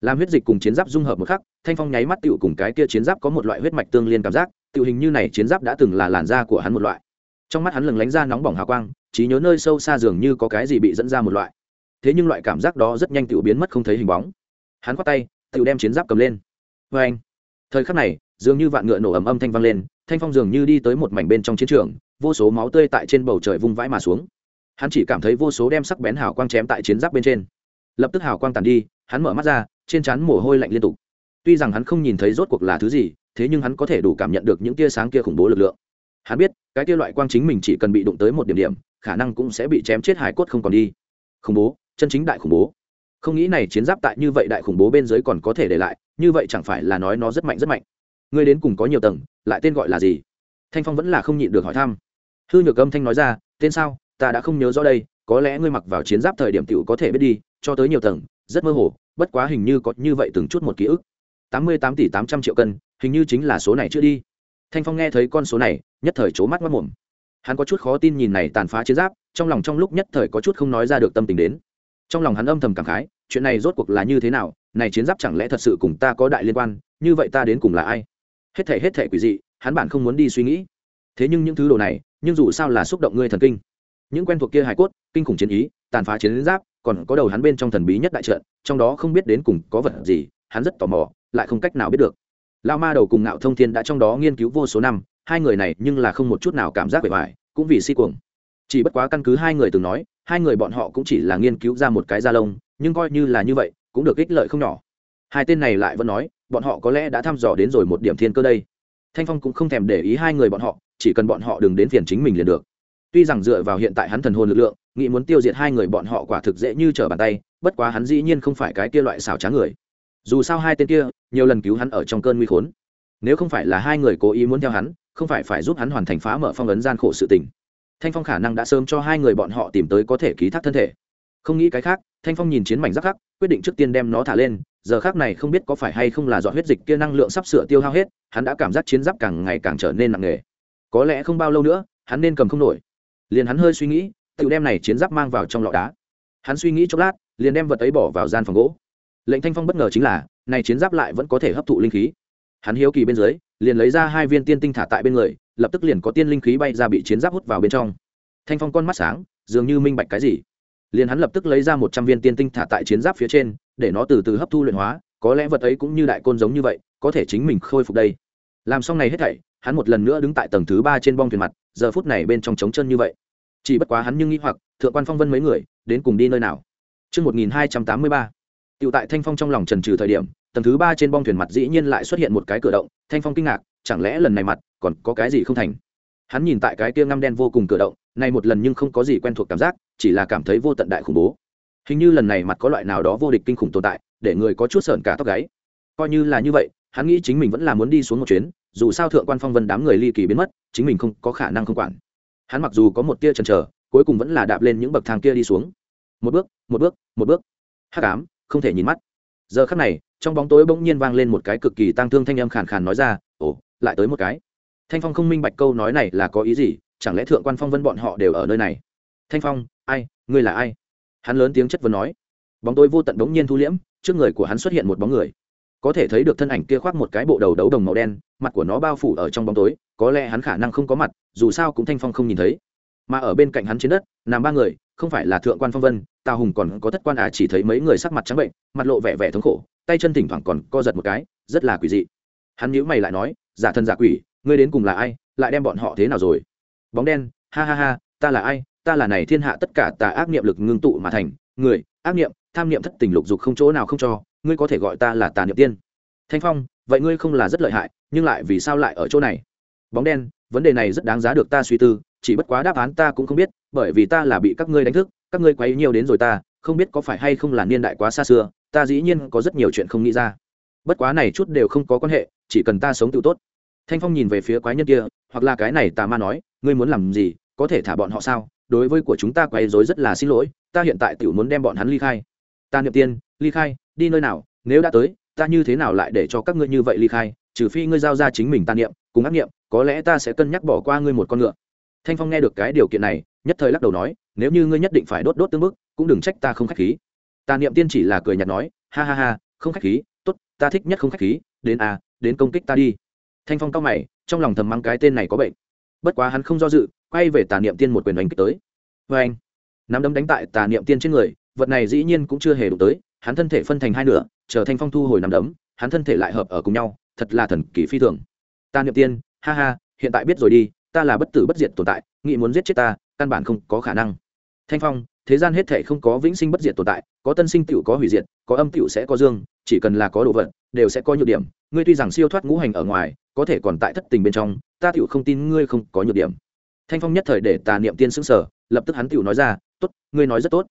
Speaker 1: Làm huyết dịch cùng chiến giáp dung hợp một khắc, thanh phong nháy mắt tựu cùng cái kia chiến giáp có một loại huyết mạch tương liên cảm giác tựu hình như này chiến giáp đã từng là làn da của hắn một loại. Trong mắt hắn lừng lánh ra nóng bỏng hào quang, trí nhớ nơi sâu xa dường như có cái gì bị dẫn ra một loại. Thế nhưng loại cảm giác đó rất nhanh tựu biến mất không thấy hình bóng. Hắn khoát tay tựu đem chiến giáp cầm lên. Vê anh thời khắc này, dường như vạn ngựa nổ ầm âm thanh vang lên, thanh phong dường như đi tới một mảnh bên trong chiến trường, vô số máu tươi tại trên bầu trời vung vãi mà xuống. Hắn chỉ cảm thấy vô số đem sắc bén hào quang chém tại chiến giáp bên trên. Lập tức hào quang tàn đi, hắn mở mắt ra, trên trán mồ hôi lạnh liên tục. Tuy rằng hắn không nhìn thấy rốt cuộc là thứ gì, thế nhưng hắn có thể đủ cảm nhận được những tia sáng kia khủng bố lực lượng. Hắn biết, cái tia loại quang chính mình chỉ cần bị đụng tới một điểm điểm, khả năng cũng sẽ bị chém chết hải cốt không còn đi. Khủng bố, chân chính đại khủng bố. Không nghĩ này chiến giáp tại như vậy đại khủng bố bên dưới còn có thể để lại như vậy chẳng phải là nói nó rất mạnh rất mạnh. Ngươi đến cùng có nhiều tầng, lại tên gọi là gì? Thanh phong vẫn là không nhịn được hỏi thăm. Hư nhược âm thanh nói ra, tên sao? Ta đã không nhớ rõ đây, có lẽ ngươi mặc vào chiến giáp thời điểm t i ể u có thể biết đi, cho tới nhiều tầng, rất mơ hồ, bất quá hình như có như vậy từng chút một ký ức. Tám mươi tám tỷ tám trăm triệu cân, hình như chính là số này chưa đi. Thanh phong nghe thấy con số này, nhất thời c mắt mất mồm. Hắn có chút khó tin nhìn này tàn phá chiến giáp, trong lòng trong lúc nhất thời có chút không nói ra được tâm tình đến. Trong lòng hắn âm thầm cảm khái chuyện này rốt cuộc là như thế nào? Này chiến giáp chẳng lẽ thật sự cùng ta có đại liên quan? Như vậy ta đến cùng là ai? Hết thể hết thể quỷ dị, hắn bản không muốn đi suy nghĩ. Thế nhưng những thứ đồ này, nhưng dù sao là xúc động ngươi thần kinh. Những quen thuộc kia hải cốt, kinh khủng chiến ý, tàn phá chiến giáp, còn có đầu hắn bên trong thần bí nhất đại trận, trong đó không biết đến cùng có vật gì, hắn rất tò mò, lại không cách nào biết được. Lao ma đầu cùng ngạo thông thiên đã trong đó nghiên cứu vô số năm, hai người này nhưng là không một chút nào cảm giác bề ngoài, cũng vì si cuồng. Chỉ bất quá căn cứ hai người từng nói, hai người bọn họ cũng chỉ là nghiên cứu ra một cái da lông nhưng coi như là như vậy, cũng được ích lợi không nhỏ. Hai tên này lại vẫn nói, bọn họ có lẽ đã thăm dò đến rồi một điểm thiên cơ đây. Thanh phong cũng không thèm để ý hai người bọn họ, chỉ cần bọn họ đừng đến phiền chính mình liền được. Tuy rằng dựa vào hiện tại hắn thần hồn lực lượng, nghĩ muốn tiêu diệt hai người bọn họ quả thực dễ như trở bàn tay, bất quá hắn dĩ nhiên không phải cái kia loại xảo trá người. Dù sao hai tên kia, nhiều lần cứu hắn ở trong cơn nguy khốn. Nếu không phải là hai người cố ý muốn theo hắn, không phải phải giúp hắn hoàn thành phá mở phong ấn gian khổ sự tình. Thanh phong khả năng đã sớm cho hai người bọn họ tìm tới có thể ký thác thân thể. Không nghĩ cái khác thanh phong nhìn chiến mảnh rắc khắc, quyết định trước tiên đem nó thả lên, giờ khác này không biết có phải hay không là dọn huyết dịch kia năng lượng sắp sửa tiêu hao hết, hắn đã cảm giác chiến giáp càng ngày càng trở nên nặng nề. Có lẽ không bao lâu nữa, hắn nên cầm không nổi. Liền hắn hơi suy nghĩ, tự đem này chiến giáp mang vào trong lọ đá. Hắn suy nghĩ chốc lát, liền đem vật ấy bỏ vào gian phòng gỗ. Lệnh thanh phong bất ngờ chính là, này chiến giáp lại vẫn có thể hấp thụ linh khí. Hắn hiếu kỳ bên dưới, liền lấy ra hai viên tiên tinh thả tại bên người, lập tức liền có tiên linh khí bay ra bị chiến giáp hút vào bên trong. Thanh phong con mắt sáng, dường như minh bạch cái gì liền hắn lập tức lấy ra một trăm viên tiên tinh thả tại chiến giáp phía trên để nó từ từ hấp thu luyện hóa có lẽ vật ấy cũng như đại côn giống như vậy có thể chính mình khôi phục đây. Làm xong này hết thảy hắn một lần nữa đứng tại tầng thứ ba trên bong thuyền mặt giờ phút này bên trong trống chân như vậy. Chỉ bất quá hắn nhưng nghĩ hoặc thượng quan phong vân mấy người đến cùng đi nơi nào? Trước 1283, Tiểu tại Thanh Phong trong lòng trần trừ thời điểm, tầng thứ ba trên bong thuyền mặt dĩ nhiên lại xuất hiện một cái cửa động, Thanh Phong kinh ngạc, chẳng lẽ lần này mặt còn có cái gì không thành? Hắn nhìn tại cái kia ngăm đen vô cùng cửa động, này một lần nhưng không có gì quen thuộc cảm giác, chỉ là cảm thấy vô tận đại khủng bố. Hình như lần này mặt có loại nào đó vô địch kinh khủng tồn tại, để người có chút sợn cả tóc gáy. Coi như là như vậy, hắn nghĩ chính mình vẫn là muốn đi xuống một chuyến, dù sao thượng quan phong vân đám người ly kỳ biến mất, chính mình không có khả năng không quản. Hắn mặc dù có một tia chần chờ, cuối cùng vẫn là đạp lên những bậc thang kia đi xuống. Một bước, một bước, một bước. Hắc ám, không thể nhìn mắt giờ khắc này trong bóng tối bỗng nhiên vang lên một cái cực kỳ tang thương thanh âm khàn khàn nói ra ồ lại tới một cái thanh phong không minh bạch câu nói này là có ý gì chẳng lẽ thượng quan phong vân bọn họ đều ở nơi này? Thanh phong, ai, ngươi là ai? Hắn lớn tiếng chất vấn nói. Bóng tối vô tận bỗng nhiên thu liễm, trước người của hắn xuất hiện một bóng người. Có thể thấy được thân ảnh kia khoác một cái bộ đầu đấu đồng màu đen, mặt của nó bao phủ ở trong bóng tối, có lẽ hắn khả năng không có mặt, dù sao cũng thanh phong không nhìn thấy. Mà ở bên cạnh hắn trên đất, nằm ba người, không phải là thượng quan phong vân, tào hùng còn có thất quan à chỉ thấy mấy người sắc mặt trắng bệnh, mặt lộ vẻ vẻ thống khổ, tay chân thỉnh thoảng còn co giật một cái, rất là quỷ dị. Hắn nhíu mày lại nói, giả thân giả quỷ, ngươi đến cùng là ai, lại đem bọn họ thế nào rồi? Bóng đen, ha ha ha, ta là ai, ta là này thiên hạ tất cả tà ác niệm lực ngưng tụ mà thành, người, ác niệm, tham niệm thất tình lục dục không chỗ nào không cho, ngươi có thể gọi ta là tà niệm tiên. Thanh phong, vậy ngươi không là rất lợi hại, nhưng lại vì sao lại ở chỗ này? Bóng đen, vấn đề này rất đáng giá được ta suy tư, chỉ bất quá đáp án ta cũng không biết, bởi vì ta là bị các ngươi đánh thức, các ngươi quấy nhiều đến rồi ta, không biết có phải hay không là niên đại quá xa xưa, ta dĩ nhiên có rất nhiều chuyện không nghĩ ra. Bất quá này chút đều không có quan hệ, chỉ cần ta sống tự tốt thanh phong nhìn về phía quái nhân kia, hoặc là cái này tà ma nói, ngươi muốn làm gì, có thể thả bọn họ sao? Đối với của chúng ta quấy rối rất là xin lỗi, ta hiện tại tiểu muốn đem bọn hắn ly khai. Ta niệm tiên, ly khai, đi nơi nào, nếu đã tới, ta như thế nào lại để cho các ngươi như vậy ly khai? Trừ phi ngươi giao ra chính mình ta niệm, cùng ác niệm, có lẽ ta sẽ cân nhắc bỏ qua ngươi một con ngựa. Thanh phong nghe được cái điều kiện này, nhất thời lắc đầu nói, nếu như ngươi nhất định phải đốt đốt tương bức, cũng đừng trách ta không khách khí. Tà niệm tiên chỉ là cười nhạt nói, ha ha ha, không khách khí, tốt, ta thích nhất không khách khí, đến à đến công kích ta đi thanh phong cao mày, trong lòng thầm mang cái tên này có bệnh. Bất quá hắn không do dự, quay về tà niệm tiên một quyền đánh kích tới. Vê anh nắm đấm đánh tại tà niệm tiên trên người, vật này dĩ nhiên cũng chưa hề đụng tới, hắn thân thể phân thành hai nửa, chờ thanh phong thu hồi nắm đấm, hắn thân thể lại hợp ở cùng nhau, thật là thần kỳ phi thường. Tà niệm tiên, ha ha, hiện tại biết rồi đi, ta là bất tử bất diệt tồn tại, nghĩ muốn giết chết ta, căn bản không có khả năng. Thanh phong, thế gian hết thể không có vĩnh sinh bất diệt tồn tại, có tân sinh tựu có hủy diệt, có âm tựu sẽ có dương, chỉ cần là có đồ vật, đều sẽ có nhược điểm ngươi tuy rằng siêu thoát ngũ hành ở ngoài, có thể còn tại thất tình bên trong, ta tựu không tin ngươi không có nhược điểm. Thanh phong nhất thời để tà niệm tiên xứng sở lập tức hắn tựu nói ra, tốt, ngươi nói rất tốt.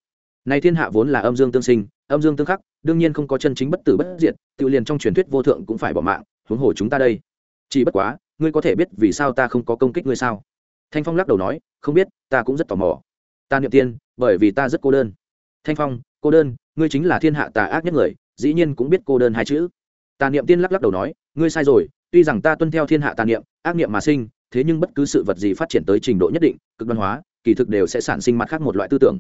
Speaker 1: Này thiên hạ vốn là âm dương tương sinh, âm dương tương khắc, đương nhiên không có chân chính bất tử bất diệt, Tiểu liền trong truyền thuyết vô thượng cũng phải bỏ mạng, huống hồ chúng ta đây. Chỉ bất quá, ngươi có thể biết vì sao ta không có công kích ngươi sao? Thanh phong lắc đầu nói, không biết, ta cũng rất tò mò. Ta niệm tiên, bởi vì ta rất cô đơn. Thanh phong, cô đơn, ngươi chính là thiên hạ tà ác nhất người, dĩ nhiên cũng biết cô đơn hai chữ tà niệm tiên lắc lắc đầu nói, ngươi sai rồi, tuy rằng ta tuân theo thiên hạ tà niệm, ác niệm mà sinh, thế nhưng bất cứ sự vật gì phát triển tới trình độ nhất định, cực đoan hóa, kỳ thực đều sẽ sản sinh mặt khác một loại tư tưởng.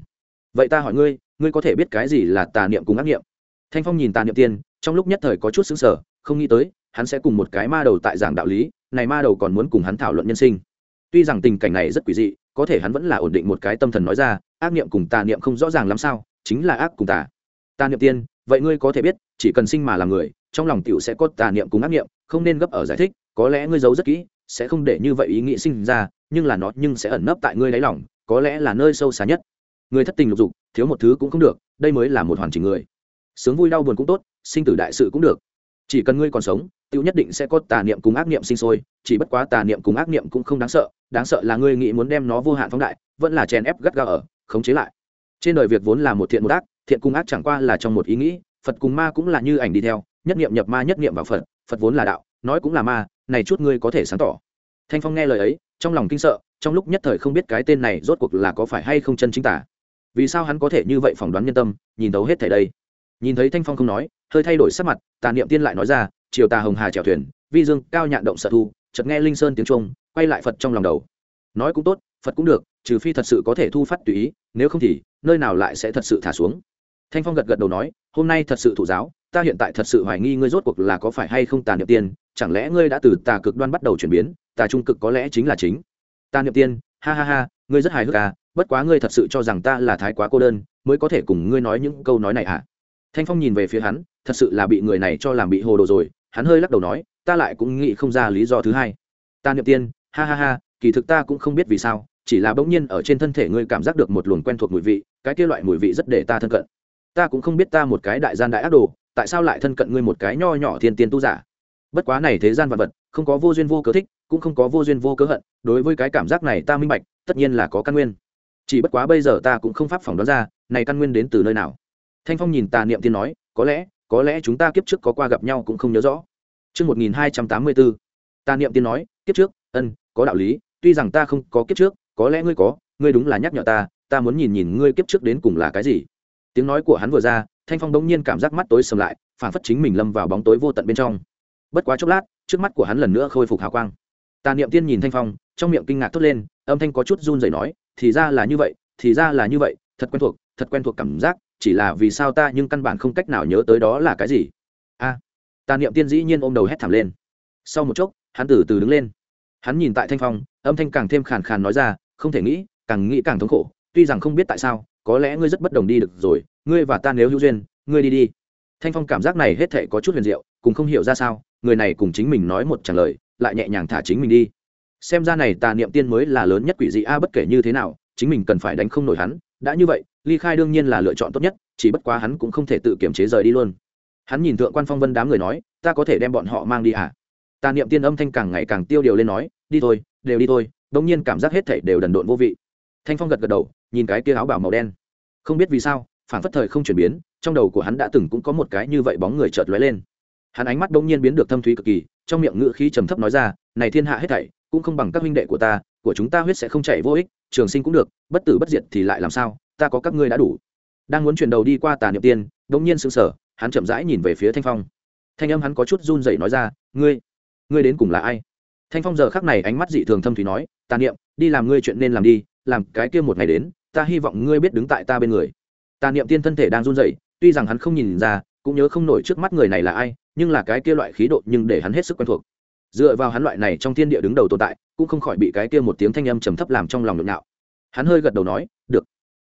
Speaker 1: Vậy ta hỏi ngươi ngươi có thể biết cái gì là tà niệm cùng ác niệm? Thanh phong nhìn tà niệm tiên, trong lúc nhất thời có chút xứng sở không nghĩ tới, hắn sẽ cùng một cái ma đầu tại giảng đạo lý, này ma đầu còn muốn cùng hắn thảo luận nhân sinh. Tuy rằng tình cảnh này rất quỷ dị, có thể hắn vẫn là ổn định một cái tâm thần nói ra, ác niệm cùng tà niệm không rõ ràng lắm sao, chính là ác cùng tà. Tà niệm tiên, vậy ngươi có thể biết, chỉ cần sinh mà làm người trong lòng tiểu sẽ có tà niệm cùng ác niệm, không nên gấp ở giải thích, có lẽ ngươi giấu rất kỹ, sẽ không để như vậy ý nghĩ sinh ra, nhưng là nó nhưng sẽ ẩn nấp tại ngươi đáy lòng, có lẽ là nơi sâu xa nhất. Người thất tình lục dục, thiếu một thứ cũng không được, đây mới là một hoàn chỉnh người. Sướng vui đau buồn cũng tốt, sinh tử đại sự cũng được. Chỉ cần ngươi còn sống, tiểu nhất định sẽ có tà niệm cùng ác niệm sinh sôi, chỉ bất quá tà niệm cùng ác niệm cũng không đáng sợ đáng sợ là ngươi nghĩ muốn đem nó vô hạn phóng đại, vẫn là chèn ép gắt gao ở, khống chế lại. Trên đời việc vốn là một thiện một ác, thiện cùng ác chẳng qua là trong một ý nghĩ, phật cùng ma cũng là như ảnh đi theo nhất niệm nhập ma nhất niệm vào phật phật vốn là đạo, nói cũng là ma, này chút ngươi có thể sáng tỏ. Thanh phong nghe lời ấy, trong lòng kinh sợ, trong lúc nhất thời không biết cái tên này rốt cuộc là có phải hay không chân chính tả vì sao hắn có thể như vậy phỏng đoán nhân tâm, nhìn thấu hết thể đây? Nhìn thấy thanh phong không nói, hơi thay đổi sắc mặt, tà niệm tiên lại nói ra chiều tà hồng hà chèo thuyền, vi dương, cao nhạn động sở thu, chợt nghe linh sơn tiếng trung quay lại phật trong lòng đầu. Nói cũng tốt, phật cũng được, trừ phi thật sự có thể thu phát tùy ý, nếu không thì, nơi nào lại sẽ thật sự thả xuống? Thanh phong gật gật đầu nói, hôm nay thật sự thủ giáo ta hiện tại thật sự hoài nghi ngươi rốt cuộc là có phải hay không tà niệm tiên, chẳng lẽ ngươi đã từ tà cực đoan bắt đầu chuyển biến, tà trung cực có lẽ chính là chính. Tà niệm tiên, ha ha ha, ngươi rất hài hước à bất quá ngươi thật sự cho rằng ta là thái quá cô đơn, mới có thể cùng ngươi nói những câu nói này à? Thanh phong nhìn về phía hắn, thật sự là bị người này cho làm bị hồ đồ rồi, hắn hơi lắc đầu nói, ta lại cũng nghĩ không ra lý do thứ hai. Ta niệm tiên, ha ha ha, kỳ thực ta cũng không biết vì sao, chỉ là bỗng nhiên ở trên thân thể ngươi cảm giác được một luồng quen thuộc mùi vị, cái kia loại mùi vị rất để ta thân cận. Ta cũng không biết ta một cái đại gian đại ác đồ tại sao lại thân cận ngươi một cái nho nhỏ thiên tiên tu giả? Bất quá này thế gian vật vật không có vô duyên vô cớ thích cũng không có vô duyên vô cớ hận đối với cái cảm giác này ta minh bạch tất nhiên là có căn nguyên. Chỉ bất quá bây giờ ta cũng không pháp phỏng đoán ra này căn nguyên đến từ nơi nào. Thanh phong nhìn tà niệm tiên nói có lẽ có lẽ chúng ta kiếp trước có qua gặp nhau cũng không nhớ rõ. Trước 1284, tà niệm tiên nói, kiếp trước, ân, có đạo lý, tuy rằng ta không có kiếp trước, có lẽ ngươi có, ngươi đúng là nhắc nhở ta, ta muốn nhìn nhìn ngươi kiếp trước đến cùng là cái gì. Tiếng nói của hắn vừa ra, Thanh Phong bỗng nhiên cảm giác mắt tối sầm lại, phản phất chính mình lâm vào bóng tối vô tận bên trong. Bất quá chốc lát, trước mắt của hắn lần nữa khôi phục hào quang. Tà niệm tiên nhìn Thanh Phong, trong miệng kinh ngạc thốt lên, âm thanh có chút run rẩy nói, thì ra là như vậy, thì ra là như vậy, thật quen thuộc, thật quen thuộc cảm giác, chỉ là vì sao ta nhưng căn bản không cách nào nhớ tới đó là cái gì a à, tà niệm tiên dĩ nhiên ôm đầu hét thảm lên sau một chốc hắn từ từ đứng lên hắn nhìn tại thanh phong âm thanh càng thêm khàn khàn nói ra không thể nghĩ càng nghĩ càng thống khổ tuy rằng không biết tại sao, có lẽ ngươi rất bất đồng đi được rồi, ngươi và ta nếu hữu duyên, ngươi đi đi. Thanh phong cảm giác này hết thể có chút huyền diệu, cùng không hiểu ra sao, người này cùng chính mình nói một trả lời, lại nhẹ nhàng thả chính mình đi. Xem ra này tà niệm tiên mới là lớn nhất quỷ dị a, bất kể như thế nào, chính mình cần phải đánh không nổi hắn, đã như vậy, ly khai đương nhiên là lựa chọn tốt nhất, chỉ bất quá hắn cũng không thể tự kiểm chế rời đi luôn. Hắn nhìn thượng quan phong vân đám người nói, ta có thể đem bọn họ mang đi à? Tà niệm tiên âm thanh càng ngày càng tiêu điều lên nói, đi thôi, đều đi thôi. Đống nhiên cảm giác hết thảy đều đần độn vô vị thanh phong gật gật đầu, nhìn cái kia áo bảo màu đen. Không biết vì sao phản phất thời không chuyển biến, trong đầu của hắn đã từng cũng có một cái như vậy bóng người chợt lóe lên. Hắn ánh mắt đống nhiên biến được thâm thúy cực kỳ, trong miệng ngữ khí trầm thấp nói ra, này thiên hạ hết thảy, cũng không bằng các huynh đệ của ta, của chúng ta huyết sẽ không chảy vô ích, trường sinh cũng được, bất tử bất diệt thì lại làm sao, ta có các ngươi đã đủ. Đang muốn chuyển đầu đi qua tà niệm tiên đ ỗ n g nhiên sững sờ, hắn chậm rãi nhìn về phía thanh phong. Thanh âm hắn có chút run dậy nói ra, ngươi ngươi đến cùng là ai? Thanh phong giờ khắc này ánh mắt dị thường thâm thủy nói tà niệm đi làm ngươi chuyện nên làm đi làm cái kia một ngày đến ta hy vọng ngươi biết đứng tại ta bên người. Tà niệm tiên thân thể đang run rẩy, tuy rằng hắn không nhìn ra cũng nhớ không nổi trước mắt người này là ai nhưng là cái kia loại khí độ nhưng để hắn hết sức quen thuộc. Dựa vào hắn loại này trong thiên địa đứng đầu tồn tại cũng không khỏi bị cái kia một tiếng thanh âm trầm thấp làm trong lòng nhộn nhạo. Hắn hơi gật đầu nói được.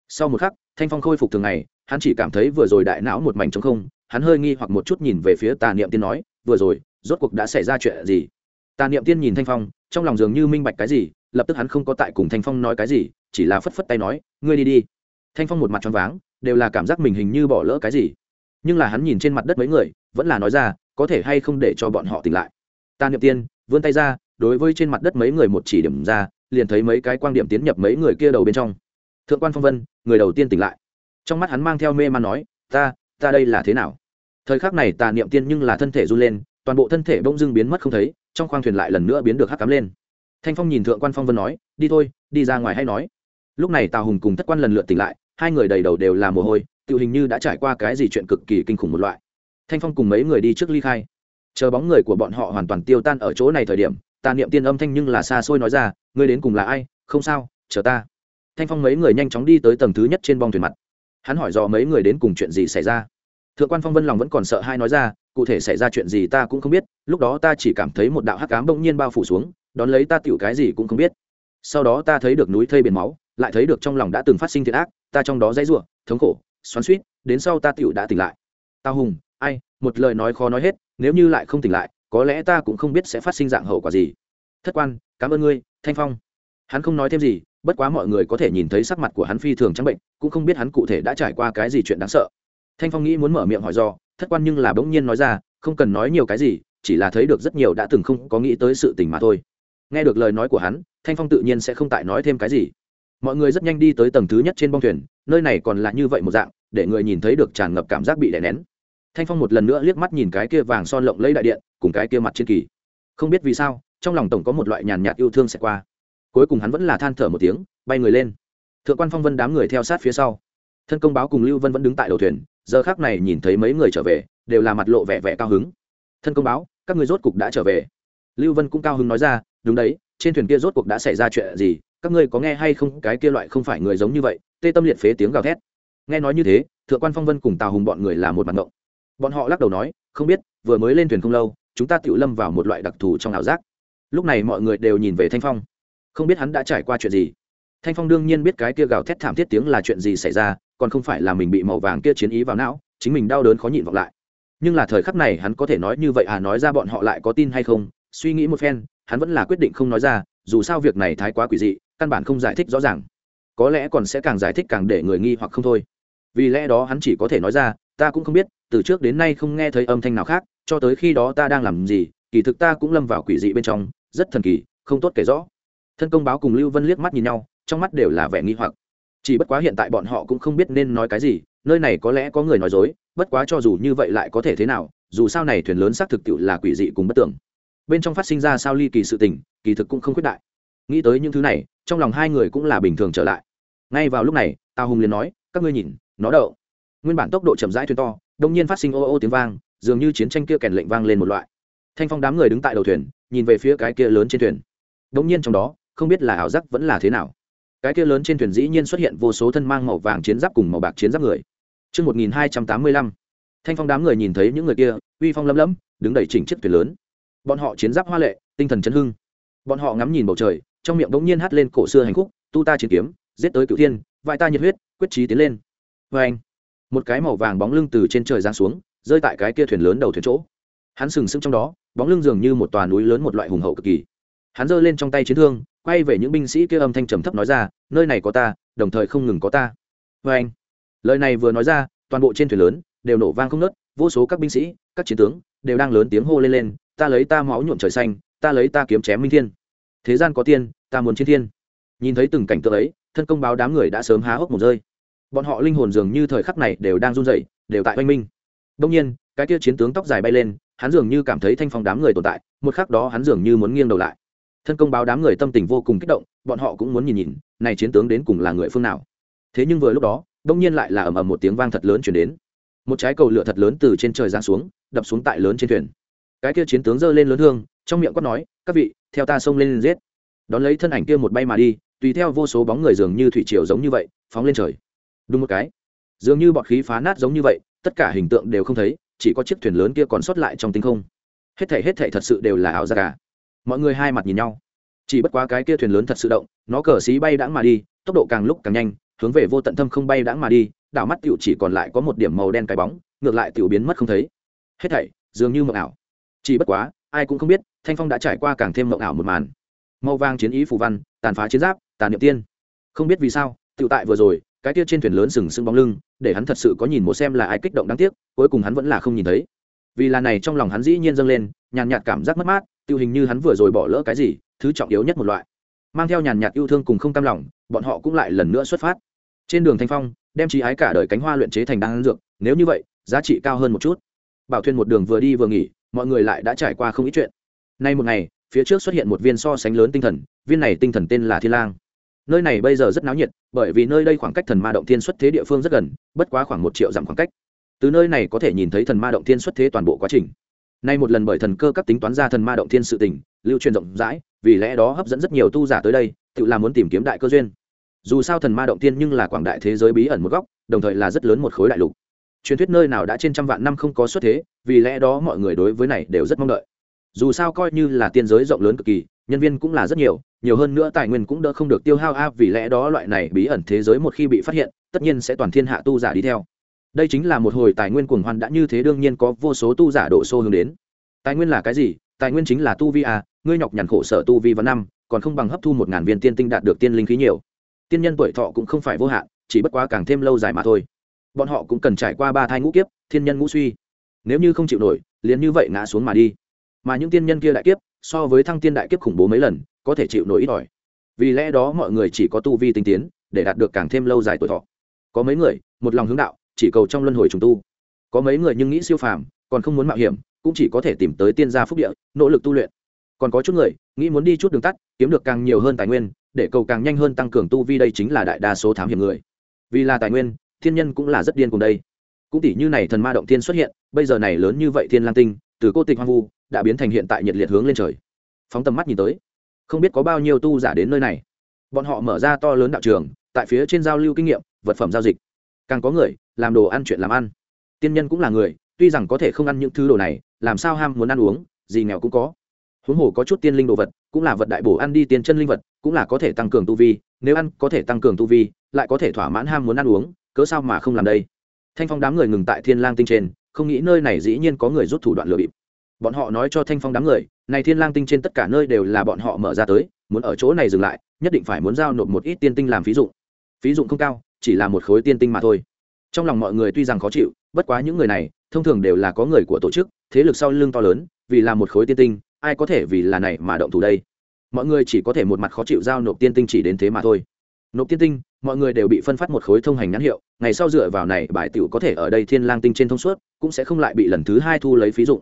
Speaker 1: Sau một khắc thanh phong khôi phục thường ngày hắn chỉ cảm thấy vừa rồi đại não một mảnh trống không hắn hơi nghi hoặc một chút nhìn về phía tà niệm tiên nói vừa rồi rốt cuộc đã xảy ra chuyện gì? Tà niệm tiên nhìn thanh phong, trong lòng dường như minh bạch cái gì, lập tức hắn không có tại cùng thanh phong nói cái gì, chỉ là phất phất tay nói, ngươi đi đi. Thanh phong một mặt choáng váng, đều là cảm giác mình hình như bỏ lỡ cái gì. Nhưng là hắn nhìn trên mặt đất mấy người, vẫn là nói ra, có thể hay không để cho bọn họ tỉnh lại? Ta niệm tiên vươn tay ra, đối với trên mặt đất mấy người một chỉ điểm ra, liền thấy mấy cái quan điểm tiến nhập mấy người kia đầu bên trong. Thượng quan phong vân, người đầu tiên tỉnh lại. Trong mắt hắn mang theo mê man nói, ta ta đây là thế nào? Thời khắc này tà niệm tiên nhưng là thân thể run lên, toàn bộ thân thể bỗng dưng biến mất không thấy trong khoang thuyền lại lần nữa biến được hắc cắm lên. Thanh phong nhìn thượng quan phong vân nói, đi thôi, đi ra ngoài hay nói. Lúc này tào hùng cùng thất quan lần lượt tỉnh lại, hai người đầy đầu đều là mồ hôi, tự hình như đã trải qua cái gì chuyện cực kỳ kinh khủng một loại. Thanh phong cùng mấy người đi trước ly khai. Chờ bóng người của bọn họ hoàn toàn tiêu tan ở chỗ này thời điểm tà niệm tiên âm thanh nhưng là xa xôi nói ra, ngươi đến cùng là ai? Không sao, chờ ta. Thanh phong mấy người nhanh chóng đi tới tầng thứ nhất trên bong thuyền mặt. Hắn hỏi dò mấy người đến cùng chuyện gì xảy ra. Thượng quan phong vân lòng vẫn còn sợ hai nói ra cụ thể xảy ra chuyện gì ta cũng không biết, lúc đó ta chỉ cảm thấy một đạo hắc cám bỗng nhiên bao phủ xuống, đón lấy ta tựu cái gì cũng không biết. Sau đó ta thấy được núi thây biển máu, lại thấy được trong lòng đã từng phát sinh thiệt ác, ta trong đó dãy ruộng thống khổ, xoắn suýt đến sau ta tựu đã tỉnh lại. Tao hùng, ai, một lời nói khó nói hết, nếu như lại không tỉnh lại, có lẽ ta cũng không biết sẽ phát sinh dạng hậu quả gì. Thất quan, cảm ơn ngươi, thanh phong. Hắn không nói thêm gì, bất quá mọi người có thể nhìn thấy sắc mặt của hắn phi thường trắng bệnh, cũng không biết hắn cụ thể đã trải qua cái gì chuyện đáng sợ. Thanh phong nghĩ muốn mở miệng hỏi do thất quan nhưng là bỗng nhiên nói ra, không cần nói nhiều cái gì, chỉ là thấy được rất nhiều đã từng không có nghĩ tới sự tình mà thôi. Nghe được lời nói của hắn, thanh phong tự nhiên sẽ không tại nói thêm cái gì. Mọi người rất nhanh đi tới tầng thứ nhất trên bong thuyền, nơi này còn là như vậy một dạng, để người nhìn thấy được tràn ngập cảm giác bị đè nén. Thanh phong một lần nữa liếc mắt nhìn cái kia vàng son lộng lấy đại điện, cùng cái kia mặt trên kỳ. Không biết vì sao, trong lòng tổng có một loại nhàn nhạt yêu thương sẽ qua. Cuối cùng hắn vẫn là than thở một tiếng, bay người lên. Thượng quan phong vân đám người theo sát phía sau. Thân công báo cùng lưu vân vẫn đứng tại đầu thuyền giờ khác này nhìn thấy mấy người trở về, đều là mặt lộ vẻ vẻ cao hứng. Thân công báo, các người rốt cục đã trở về. Lưu vân cũng cao hứng nói ra, đúng đấy, trên thuyền kia rốt cuộc đã xảy ra chuyện gì, các ngươi có nghe hay không, cái kia loại không phải người giống như vậy, tê tâm liệt phế tiếng gào thét. Nghe nói như thế, thượng quan phong vân cùng tào hùng bọn người là một mặt ngộng. Bọn họ lắc đầu nói, không biết, vừa mới lên thuyền không lâu, chúng ta tự lâm vào một loại đặc thù trong ảo giác. Lúc này mọi người đều nhìn về thanh phong. Không biết hắn đã trải qua chuyện gì. Thanh phong đương nhiên biết cái kia gào thét thảm thiết tiếng là chuyện gì xảy ra còn không phải là mình bị màu vàng kia chiến ý vào não, chính mình đau đớn khó nhịn vọng lại. Nhưng là thời khắc này hắn có thể nói như vậy à nói ra bọn họ lại có tin hay không? Suy nghĩ một phen, hắn vẫn là quyết định không nói ra, dù sao việc này thái quá quỷ dị, căn bản không giải thích rõ ràng. Có lẽ còn sẽ càng giải thích càng để người nghi hoặc không thôi. Vì lẽ đó hắn chỉ có thể nói ra, ta cũng không biết, từ trước đến nay không nghe thấy âm thanh nào khác, cho tới khi đó ta đang làm gì, kỳ thực ta cũng lâm vào quỷ dị bên trong, rất thần kỳ, không tốt kể rõ. Thân công báo cùng lưu vân liếc mắt nhìn nhau, trong mắt đều là vẻ nghi hoặc chỉ bất quá hiện tại bọn họ cũng không biết nên nói cái gì, nơi này có lẽ có người nói dối, bất quá cho dù như vậy lại có thể thế nào, dù sao này thuyền lớn xác thực tiệu là quỷ dị cùng bất tưởng bên trong phát sinh ra sao ly kỳ sự tình, kỳ thực cũng không khuyết đại. Nghĩ tới những thứ này, trong lòng hai người cũng là bình thường trở lại. Ngay vào lúc này, tào hùng liền nói, các ngươi nhìn, nó đậu. Nguyên bản tốc độ chậm rãi thuyền to đông nhiên phát sinh ô ô tiếng vang, dường như chiến tranh kia kèn lệnh vang lên một loại. Thanh phong đám người đứng tại đầu thuyền, nhìn về phía cái kia lớn trên thuyền. Đông nhiên trong đó, không biết là ảo giác vẫn là thế nào cái kia lớn trên thuyền dĩ nhiên xuất hiện vô số thân mang màu vàng chiến giáp cùng màu bạc chiến giáp người. Trước 1285, thanh phong đám người nhìn thấy những người kia uy phong lấm lấm đứng đầy chỉnh chiếc thuyền lớn. Bọn họ chiến giáp hoa lệ tinh thần chấn hưng. Bọn họ ngắm nhìn bầu trời trong miệng bỗng nhiên hát lên cổ xưa hành khúc tu ta chiến kiếm giết tới cựu thiên vai ta nhiệt huyết quyết trí tiến lên. Vê anh một cái màu vàng bóng lưng từ trên trời giáng xuống rơi tại cái kia thuyền lớn đầu thuyền chỗ. Hắn sừng sững trong đó bóng lưng dường như một tòa núi lớn một loại hùng hậu cực kỳ. Hắn giơ lên trong tay chiến thương quay về những binh sĩ kia âm thanh trầm thấp nói ra, nơi này có ta, đồng thời không ngừng có ta. Vê anh, lời này vừa nói ra, toàn bộ trên thuyền lớn đều nổ vang không nớt vô số các binh sĩ, các chiến tướng đều đang lớn tiếng hô lên lên, ta lấy ta máu nhuộm trời xanh, ta lấy ta kiếm chém minh thiên. Thế gian có tiên, ta muốn chiến thiên. Nhìn thấy từng cảnh tượng ấy, thân công báo đám người đã sớm há hốc một rơi. Bọn họ linh hồn dường như thời khắc này đều đang run rẩy, đều tại oanh minh. Đông nhiên, cái kia chiến tướng tóc dài bay lên, hắn dường như cảm thấy thanh phong đám người tồn tại, một khắc đó hắn dường như muốn nghiêng đầu lại thân công báo đám người tâm tình vô cùng kích động, bọn họ cũng muốn nhìn nhìn, này chiến tướng đến cùng là người phương nào. Thế nhưng vừa lúc đó, đông nhiên lại là ầm ầm một tiếng vang thật lớn chuyển đến. Một trái cầu lửa thật lớn từ trên trời giáng xuống, đập xuống tại lớn trên thuyền. Cái kia chiến tướng giơ lên lớn thương trong miệng quát nói, các vị, theo ta xông lên giết. Đón lấy thân ảnh kia một bay mà đi, tùy theo vô số bóng người dường như thủy triều giống như vậy, phóng lên trời. Đúng một cái. Dường như bọt khí phá nát giống như vậy, tất cả hình tượng đều không thấy, chỉ có chiếc thuyền lớn kia còn sót lại trong tinh không. Hết thể hết thể thật sự đều là ảo ra cả mọi người hai mặt nhìn nhau. Chỉ bất quá cái kia thuyền lớn thật sự động, nó cờ xí bay đãng mà đi, tốc độ càng lúc càng nhanh, hướng về vô tận thâm không bay đãng mà đi, đảo mắt tiểu chỉ còn lại có một điểm màu đen cái bóng, ngược lại tiểu biến mất không thấy. Hết thảy, dường như mộng ảo. Chỉ bất quá, ai cũng không biết, thanh phong đã trải qua càng thêm mộng ảo một màn. Màu vàng chiến ý phù văn, tàn phá chiến giáp, tàn niệm tiên. Không biết vì sao, tiểu tại vừa rồi, cái kia trên thuyền lớn sừng sững bóng lưng, để hắn thật sự có nhìn một xem là ai kích động đáng tiếc, cuối cùng hắn vẫn là không nhìn thấy. Vì là này trong lòng hắn dĩ nhiên dâng lên, nhàn nhạt cảm giác mất mát tiêu hình như hắn vừa rồi bỏ lỡ cái gì, thứ trọng yếu nhất một loại. Mang theo nhàn nhạt yêu thương cùng không cam lòng, bọn họ cũng lại lần nữa xuất phát. Trên đường thanh phong, đem trí ái cả đời cánh hoa luyện chế thành đan dược, nếu như vậy, giá trị cao hơn một chút. Bảo thuyền một đường vừa đi vừa nghỉ, mọi người lại đã trải qua không ít chuyện. Nay một ngày, phía trước xuất hiện một viên so sánh lớn tinh thần, viên này tinh thần tên là thiên lang. Nơi này bây giờ rất náo nhiệt, bởi vì nơi đây khoảng cách thần ma động thiên xuất thế địa phương rất gần, bất quá khoảng một triệu dặm khoảng cách. Từ nơi này có thể nhìn thấy thần ma động thiên xuất thế toàn bộ quá trình nay một lần bởi thần cơ các tính toán ra thần ma động thiên sự tình, lưu truyền rộng rãi, vì lẽ đó hấp dẫn rất nhiều tu giả tới đây, tự làm muốn tìm kiếm đại cơ duyên. Dù sao thần ma động thiên nhưng là quảng đại thế giới bí ẩn một góc, đồng thời là rất lớn một khối đại lục. Truyền thuyết nơi nào đã trên trăm vạn năm không có xuất thế, vì lẽ đó mọi người đối với này đều rất mong đợi. Dù sao coi như là tiên giới rộng lớn cực kỳ, nhân viên cũng là rất nhiều nhiều hơn nữa tài nguyên cũng đỡ không được tiêu hao a, vì lẽ đó loại này bí ẩn thế giới một khi bị phát hiện, tất nhiên sẽ toàn thiên hạ tu giả đi theo đây chính là một hồi tài nguyên cuồng hoan đã như thế đương nhiên có vô số tu giả độ xô hướng đến. Tài nguyên là cái gì? Tài nguyên chính là tu vi à? ngươi nhọc nhằn khổ sở tu vi vào năm, còn không bằng hấp thu một ngàn viên tiên tinh đạt được tiên linh khí nhiều. Tiên nhân tuổi thọ cũng không phải vô hạn, chỉ bất quá càng thêm lâu dài mà thôi. Bọn họ cũng cần trải qua ba thai ngũ kiếp, thiên nhân ngũ suy. Nếu như không chịu nổi, liền như vậy ngã xuống mà đi. Mà những tiên nhân kia đại kiếp, so với thăng tiên đại kiếp khủng bố mấy lần, có thể chịu nổi ít ỏi. Vì lẽ đó mọi người chỉ có tu vi tinh tiến, để đạt được càng thêm lâu dài tuổi thọ. Có mấy người, một lòng hướng đạo chỉ cầu trong luân hồi trùng tu. Có mấy người nhưng nghĩ siêu phàm, còn không muốn mạo hiểm, cũng chỉ có thể tìm tới tiên gia phúc địa, nỗ lực tu luyện. Còn có chút người, nghĩ muốn đi chút đường tắt, kiếm được càng nhiều hơn tài nguyên, để cầu càng nhanh hơn tăng cường tu vi đây chính là đại đa số thám hiểm người. Vì là tài nguyên, thiên nhân cũng là rất điên cùng đây. Cũng tỷ như này thần ma động thiên xuất hiện, bây giờ này lớn như vậy thiên lang tinh, từ cô tịch hoang vu, đã biến thành hiện tại nhiệt liệt hướng lên trời. Phóng tầm mắt nhìn tới, không biết có bao nhiêu tu giả đến nơi này. Bọn họ mở ra to lớn đạo trường, tại phía trên giao lưu kinh nghiệm, vật phẩm giao dịch càng có người, làm đồ ăn chuyện làm ăn. Tiên nhân cũng là người, tuy rằng có thể không ăn những thứ đồ này, làm sao ham muốn ăn uống, gì nghèo cũng có. Huống hồ có chút tiên linh đồ vật, cũng là vật đại bổ ăn đi tiên chân linh vật, cũng là có thể tăng cường tu vi, nếu ăn có thể tăng cường tu vi, lại có thể thỏa mãn ham muốn ăn uống, cớ sao mà không làm đây? Thanh phong đám người ngừng tại thiên lang tinh trên, không nghĩ nơi này dĩ nhiên có người rút thủ đoạn lừa bịp. Bọn họ nói cho thanh phong đám người, này thiên lang tinh trên tất cả nơi đều là bọn họ mở ra tới, muốn ở chỗ này dừng lại, nhất định phải muốn giao nộp một ít tiên tinh làm phí dụng. Phí dụng không cao chỉ là một khối tiên tinh mà thôi. Trong lòng mọi người tuy rằng khó chịu, bất quá những người này, thông thường đều là có người của tổ chức, thế lực sau lưng to lớn, vì là một khối tiên tinh, ai có thể vì là này mà động thủ đây? Mọi người chỉ có thể một mặt khó chịu giao nộp tiên tinh chỉ đến thế mà thôi. Nộp tiên tinh, mọi người đều bị phân phát một khối thông hành nhãn hiệu, ngày sau dựa vào này, bài tiểu có thể ở đây thiên lang tinh trên thông suốt, cũng sẽ không lại bị lần thứ hai thu lấy phí dụng.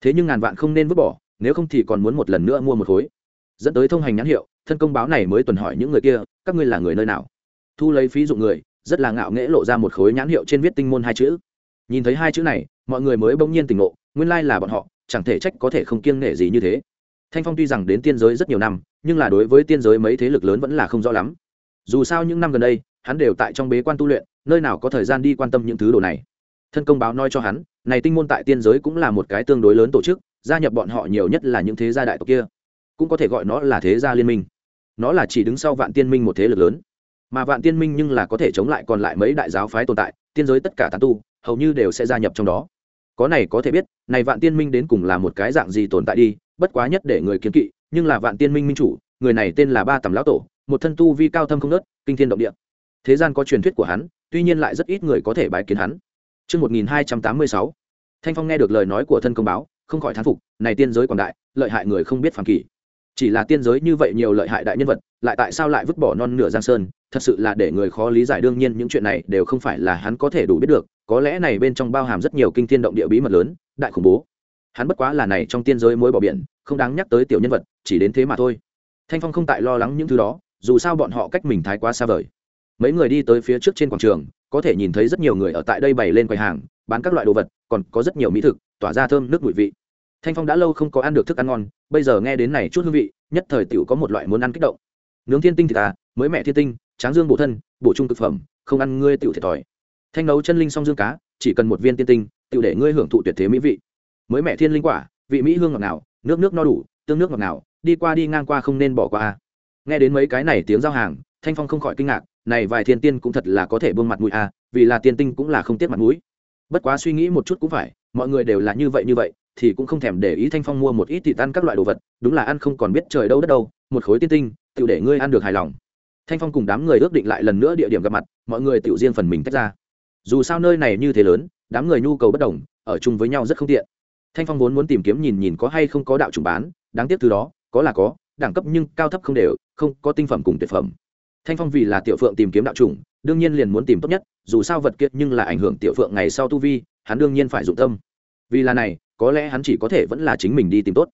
Speaker 1: Thế nhưng ngàn vạn không nên vứt bỏ, nếu không thì còn muốn một lần nữa mua một khối. Dẫn tới thông hành nhãn hiệu, thân công báo này mới tuần hỏi những người kia, các ngươi là người nơi nào? Thu lấy phí dụng người, rất là ngạo nghễ lộ ra một khối nhãn hiệu trên viết tinh môn hai chữ. Nhìn thấy hai chữ này, mọi người mới bỗng nhiên tỉnh ngộ, nguyên lai là bọn họ, chẳng thể trách có thể không kiêng nể gì như thế. Thanh phong tuy rằng đến tiên giới rất nhiều năm, nhưng là đối với tiên giới mấy thế lực lớn vẫn là không rõ lắm. Dù sao những năm gần đây, hắn đều tại trong bế quan tu luyện, nơi nào có thời gian đi quan tâm những thứ đồ này. Thân công báo nói cho hắn, này tinh môn tại tiên giới cũng là một cái tương đối lớn tổ chức, gia nhập bọn họ nhiều nhất là những thế gia đại tộc kia. Cũng có thể gọi nó là thế gia liên minh. Nó là chỉ đứng sau vạn tiên minh một thế lực lớn mà vạn tiên minh nhưng là có thể chống lại còn lại mấy đại giáo phái tồn tại tiên giới tất cả tán tu hầu như đều sẽ gia nhập trong đó. Có này có thể biết này vạn tiên minh đến cùng là một cái dạng gì tồn tại đi bất quá nhất để người kiến kỵ nhưng là vạn tiên minh minh chủ người này tên là ba tầm lão tổ một thân tu vi cao thâm không nớt kinh thiên động địa. Thế gian có truyền thuyết của hắn tuy nhiên lại rất ít người có thể bái kiến hắn. Trước 1286, Thanh Phong nghe được lời nói của thân công báo, không khỏi thán phục, này tiên giới quảng đại, lợi hại người không biết phàm kỳ. Chỉ là tiên giới như vậy nhiều lợi hại đại nhân vật, lại tại sao lại vứt bỏ non nửa giang sơn, thật sự là để người khó lý giải. Đương nhiên những chuyện này đều không phải là hắn có thể đủ biết được, có lẽ này bên trong bao hàm rất nhiều kinh thiên động địa bí mật lớn, đại khủng bố. Hắn bất quá là này trong tiên giới mối bỏ biển, không đáng nhắc tới tiểu nhân vật, chỉ đến thế mà thôi. Thanh Phong không tại lo lắng những thứ đó, dù sao bọn họ cách mình thái quá xa vời. Mấy người đi tới phía trước trên quảng trường có thể nhìn thấy rất nhiều người ở tại đây bày lên quầy hàng bán các loại đồ vật còn có rất nhiều mỹ thực tỏa ra thơm nước mùi vị. Thanh phong đã lâu không có ăn được thức ăn ngon bây giờ nghe đến này chút hương vị nhất thời tiểu có một loại muốn ăn kích động nướng thiên tinh thì à mới mẹ thiên tinh, tráng dương bổ thân, bổ trung thực phẩm, không ăn ngươi tiểu thiệt thòi. Thanh nấu chân linh song dương cá, chỉ cần một viên tiên tinh, tiểu để ngươi hưởng thụ tuyệt thế mỹ vị. Mới mẹ thiên linh quả, vị mỹ hương ngọt nào nước nước no đủ, tương nước ngọt nào đi qua đi ngang qua không nên bỏ qua. Nghe đến mấy cái này tiếng giao hàng, thanh phong không khỏi kinh ngạc, này vài thiên tiên cũng thật là có thể buông mặt mũi à vì là tiên tinh cũng là không tiếc mặt mũi. Bất quá suy nghĩ một chút cũng phải, mọi người đều là như vậy như vậy, thì cũng không thèm để ý thanh phong mua một ít thịt ăn các loại đồ vật, đúng là ăn không còn biết trời đâu đất đâu, một khối tiên tinh tự để ngươi ăn được hài lòng. Thanh phong cùng đám người ước định lại lần nữa địa điểm gặp mặt, mọi người tự riêng phần mình tách ra. Dù sao nơi này như thế lớn, đám người nhu cầu bất đồng, ở chung với nhau rất không tiện. Thanh phong vốn muốn tìm kiếm nhìn nhìn có hay không có đạo chủng bán, đáng tiếc thứ đó, có là có, đẳng cấp nhưng cao thấp không đều, không có tinh phẩm cùng tuyệt phẩm. Thanh phong vì là tiểu phượng tìm kiếm đạo chủng, đương nhiên liền muốn tìm tốt nhất, dù sao vật kiệt nhưng là ảnh hưởng tiểu phượng ngày sau tu vi, hắn đương nhiên phải dụng tâm. Vì là này, có lẽ hắn chỉ có thể vẫn là chính mình đi tìm tốt.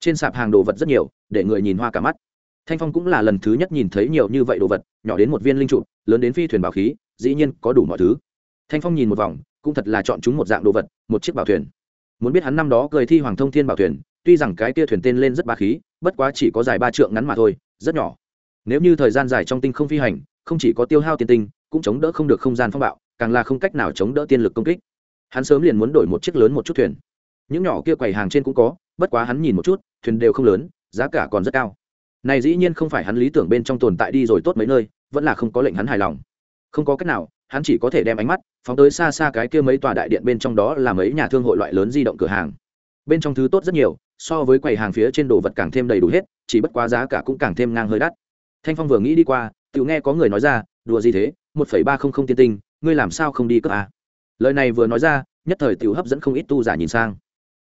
Speaker 1: Trên sạp hàng đồ vật rất nhiều, để người nhìn hoa cả mắt thanh phong cũng là lần thứ nhất nhìn thấy nhiều như vậy đồ vật, nhỏ đến một viên linh trụ, lớn đến phi thuyền bảo khí, dĩ nhiên có đủ mọi thứ. Thanh phong nhìn một vòng, cũng thật là chọn chúng một dạng đồ vật, một chiếc bảo thuyền. Muốn biết hắn năm đó cười thi hoàng thông thiên bảo thuyền, tuy rằng cái kia thuyền tên lên rất ba khí, bất quá chỉ có dài ba trượng ngắn mà thôi, rất nhỏ. Nếu như thời gian dài trong tinh không phi hành, không chỉ có tiêu hao tiền tinh, cũng chống đỡ không được không gian phong bạo, càng là không cách nào chống đỡ tiên lực công kích. Hắn sớm liền muốn đổi một chiếc lớn một chút thuyền. Những nhỏ kia quầy hàng trên cũng có, bất quá hắn nhìn một chút, thuyền đều không lớn, giá cả còn rất cao này dĩ nhiên không phải hắn lý tưởng bên trong tồn tại đi rồi tốt mấy nơi, vẫn là không có lệnh hắn hài lòng. Không có cách nào, hắn chỉ có thể đem ánh mắt phóng tới xa xa cái kia mấy tòa đại điện bên trong đó là mấy nhà thương hội loại lớn di động cửa hàng. Bên trong thứ tốt rất nhiều, so với quầy hàng phía trên đồ vật càng thêm đầy đủ hết, chỉ bất quá giá cả cũng càng thêm ngang hơi đắt. Thanh phong vừa nghĩ đi qua, tự nghe có người nói ra, đùa gì thế, một phẩy ba không không tiên tinh, ngươi làm sao không đi cướp à? lời này vừa nói ra, nhất thời tiểu hấp dẫn không ít tu giả nhìn sang.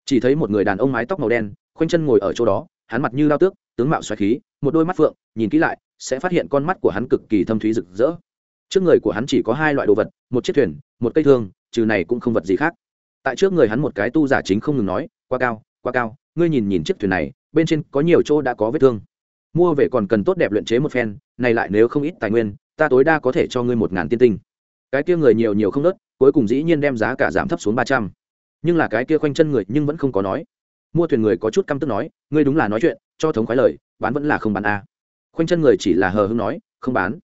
Speaker 1: Chỉ thấy một người đàn ông mái tóc màu đen, khoanh chân ngồi ở chỗ đó, hắn mặt như lao tước, tướng mạo xoáy khí một đôi mắt phượng, nhìn kỹ lại, sẽ phát hiện con mắt của hắn cực kỳ thâm thúy rực rỡ. Trước người của hắn chỉ có hai loại đồ vật, một chiếc thuyền, một cây thương, trừ này cũng không vật gì khác. Tại trước người hắn một cái tu giả chính không ngừng nói, quá cao quá cao, ngươi nhìn nhìn chiếc thuyền này, bên trên có nhiều chỗ đã có vết thương. Mua về còn cần tốt đẹp luyện chế một phen, này lại nếu không ít tài nguyên, ta tối đa có thể cho ngươi một ngàn tiên tinh. Cái kia người nhiều nhiều không đớt cuối cùng dĩ nhiên đem giá cả giảm thấp xuống ba trăm. Nhưng là cái kia khoanh chân người nhưng vẫn không có nói. Mua thuyền người có chút căm tức nói, ngươi đúng là nói chuyện, cho thống khoái lời bán vẫn là không bán a. Khoanh chân người chỉ là hờ hưng nói, không bán.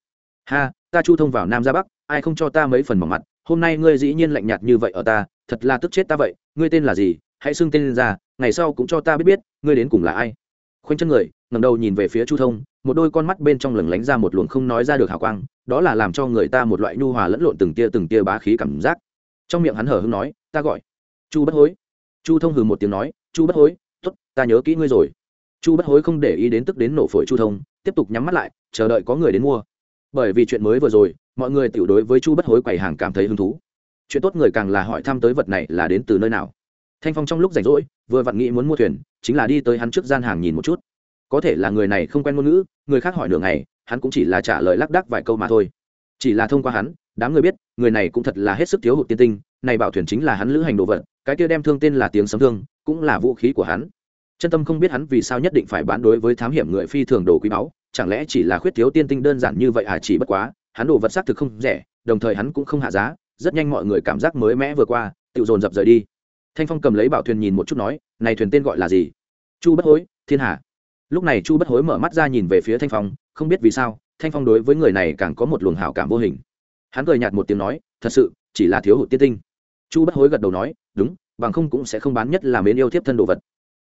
Speaker 1: Ha, ta chu thông vào nam ra bắc, ai không cho ta mấy phần mỏng mặt, hôm nay ngươi dĩ nhiên lạnh nhạt như vậy ở ta, thật là tức chết ta vậy, ngươi tên là gì, hãy xưng tên lên ra, ngày sau cũng cho ta biết biết, ngươi đến cùng là ai. Khoanh chân người ngầm đầu nhìn về phía chu thông, một đôi con mắt bên trong lửng lánh ra một luồng không nói ra được hào quang, đó là làm cho người ta một loại nhu hòa lẫn lộn từng tia từng tia bá khí cảm giác. Trong miệng hắn hở hưng nói, ta gọi chu bất hối. Chu thông hừ một tiếng nói, chu bất hối t ố t ta nhớ kỹ ngươi rồi chu bất hối không để ý đến tức đến nổ phổi chu thông, tiếp tục nhắm mắt lại, chờ đợi có người đến mua. Bởi vì chuyện mới vừa rồi, mọi người tiểu đối với chu bất hối quầy hàng cảm thấy hứng thú. Chuyện tốt người càng là hỏi thăm tới vật này là đến từ nơi nào. Thanh phong trong lúc rảnh rỗi, vừa vặn nghĩ muốn mua thuyền, chính là đi tới hắn trước gian hàng nhìn một chút. Có thể là người này không quen ngôn ngữ, người khác hỏi nửa ngày, hắn cũng chỉ là trả lời lác đác vài câu mà thôi. Chỉ là thông qua hắn, đám người biết, người này cũng thật là hết sức thiếu hụt tiên tinh, này bảo thuyền chính là hắn lữ hành đồ vật, cái kia đem thương tên là tiếng sấm thương, cũng là vũ khí của hắn chân tâm không biết hắn vì sao nhất định phải bán đối với thám hiểm người phi thường đồ quý báu, chẳng lẽ chỉ là khuyết thiếu tiên tinh đơn giản như vậy à chỉ bất quá, hắn đồ vật xác thực không rẻ, đồng thời hắn cũng không hạ giá, rất nhanh mọi người cảm giác mới mẽ vừa qua tự dồn dập rời đi. Thanh phong cầm lấy bảo thuyền nhìn một chút nói, này thuyền tên gọi là gì? Chu bất hối, thiên hà. Lúc này chu bất hối mở mắt ra nhìn về phía thanh phong, không biết vì sao, thanh phong đối với người này càng có một luồng hảo cảm vô hình. Hắn cười nhạt một tiếng nói, thật sự, chỉ là thiếu hụt tiên tinh. Chu bất hối gật đầu nói, đúng, bằng không cũng sẽ không bán nhất là mến yêu thiếp thân đồ vật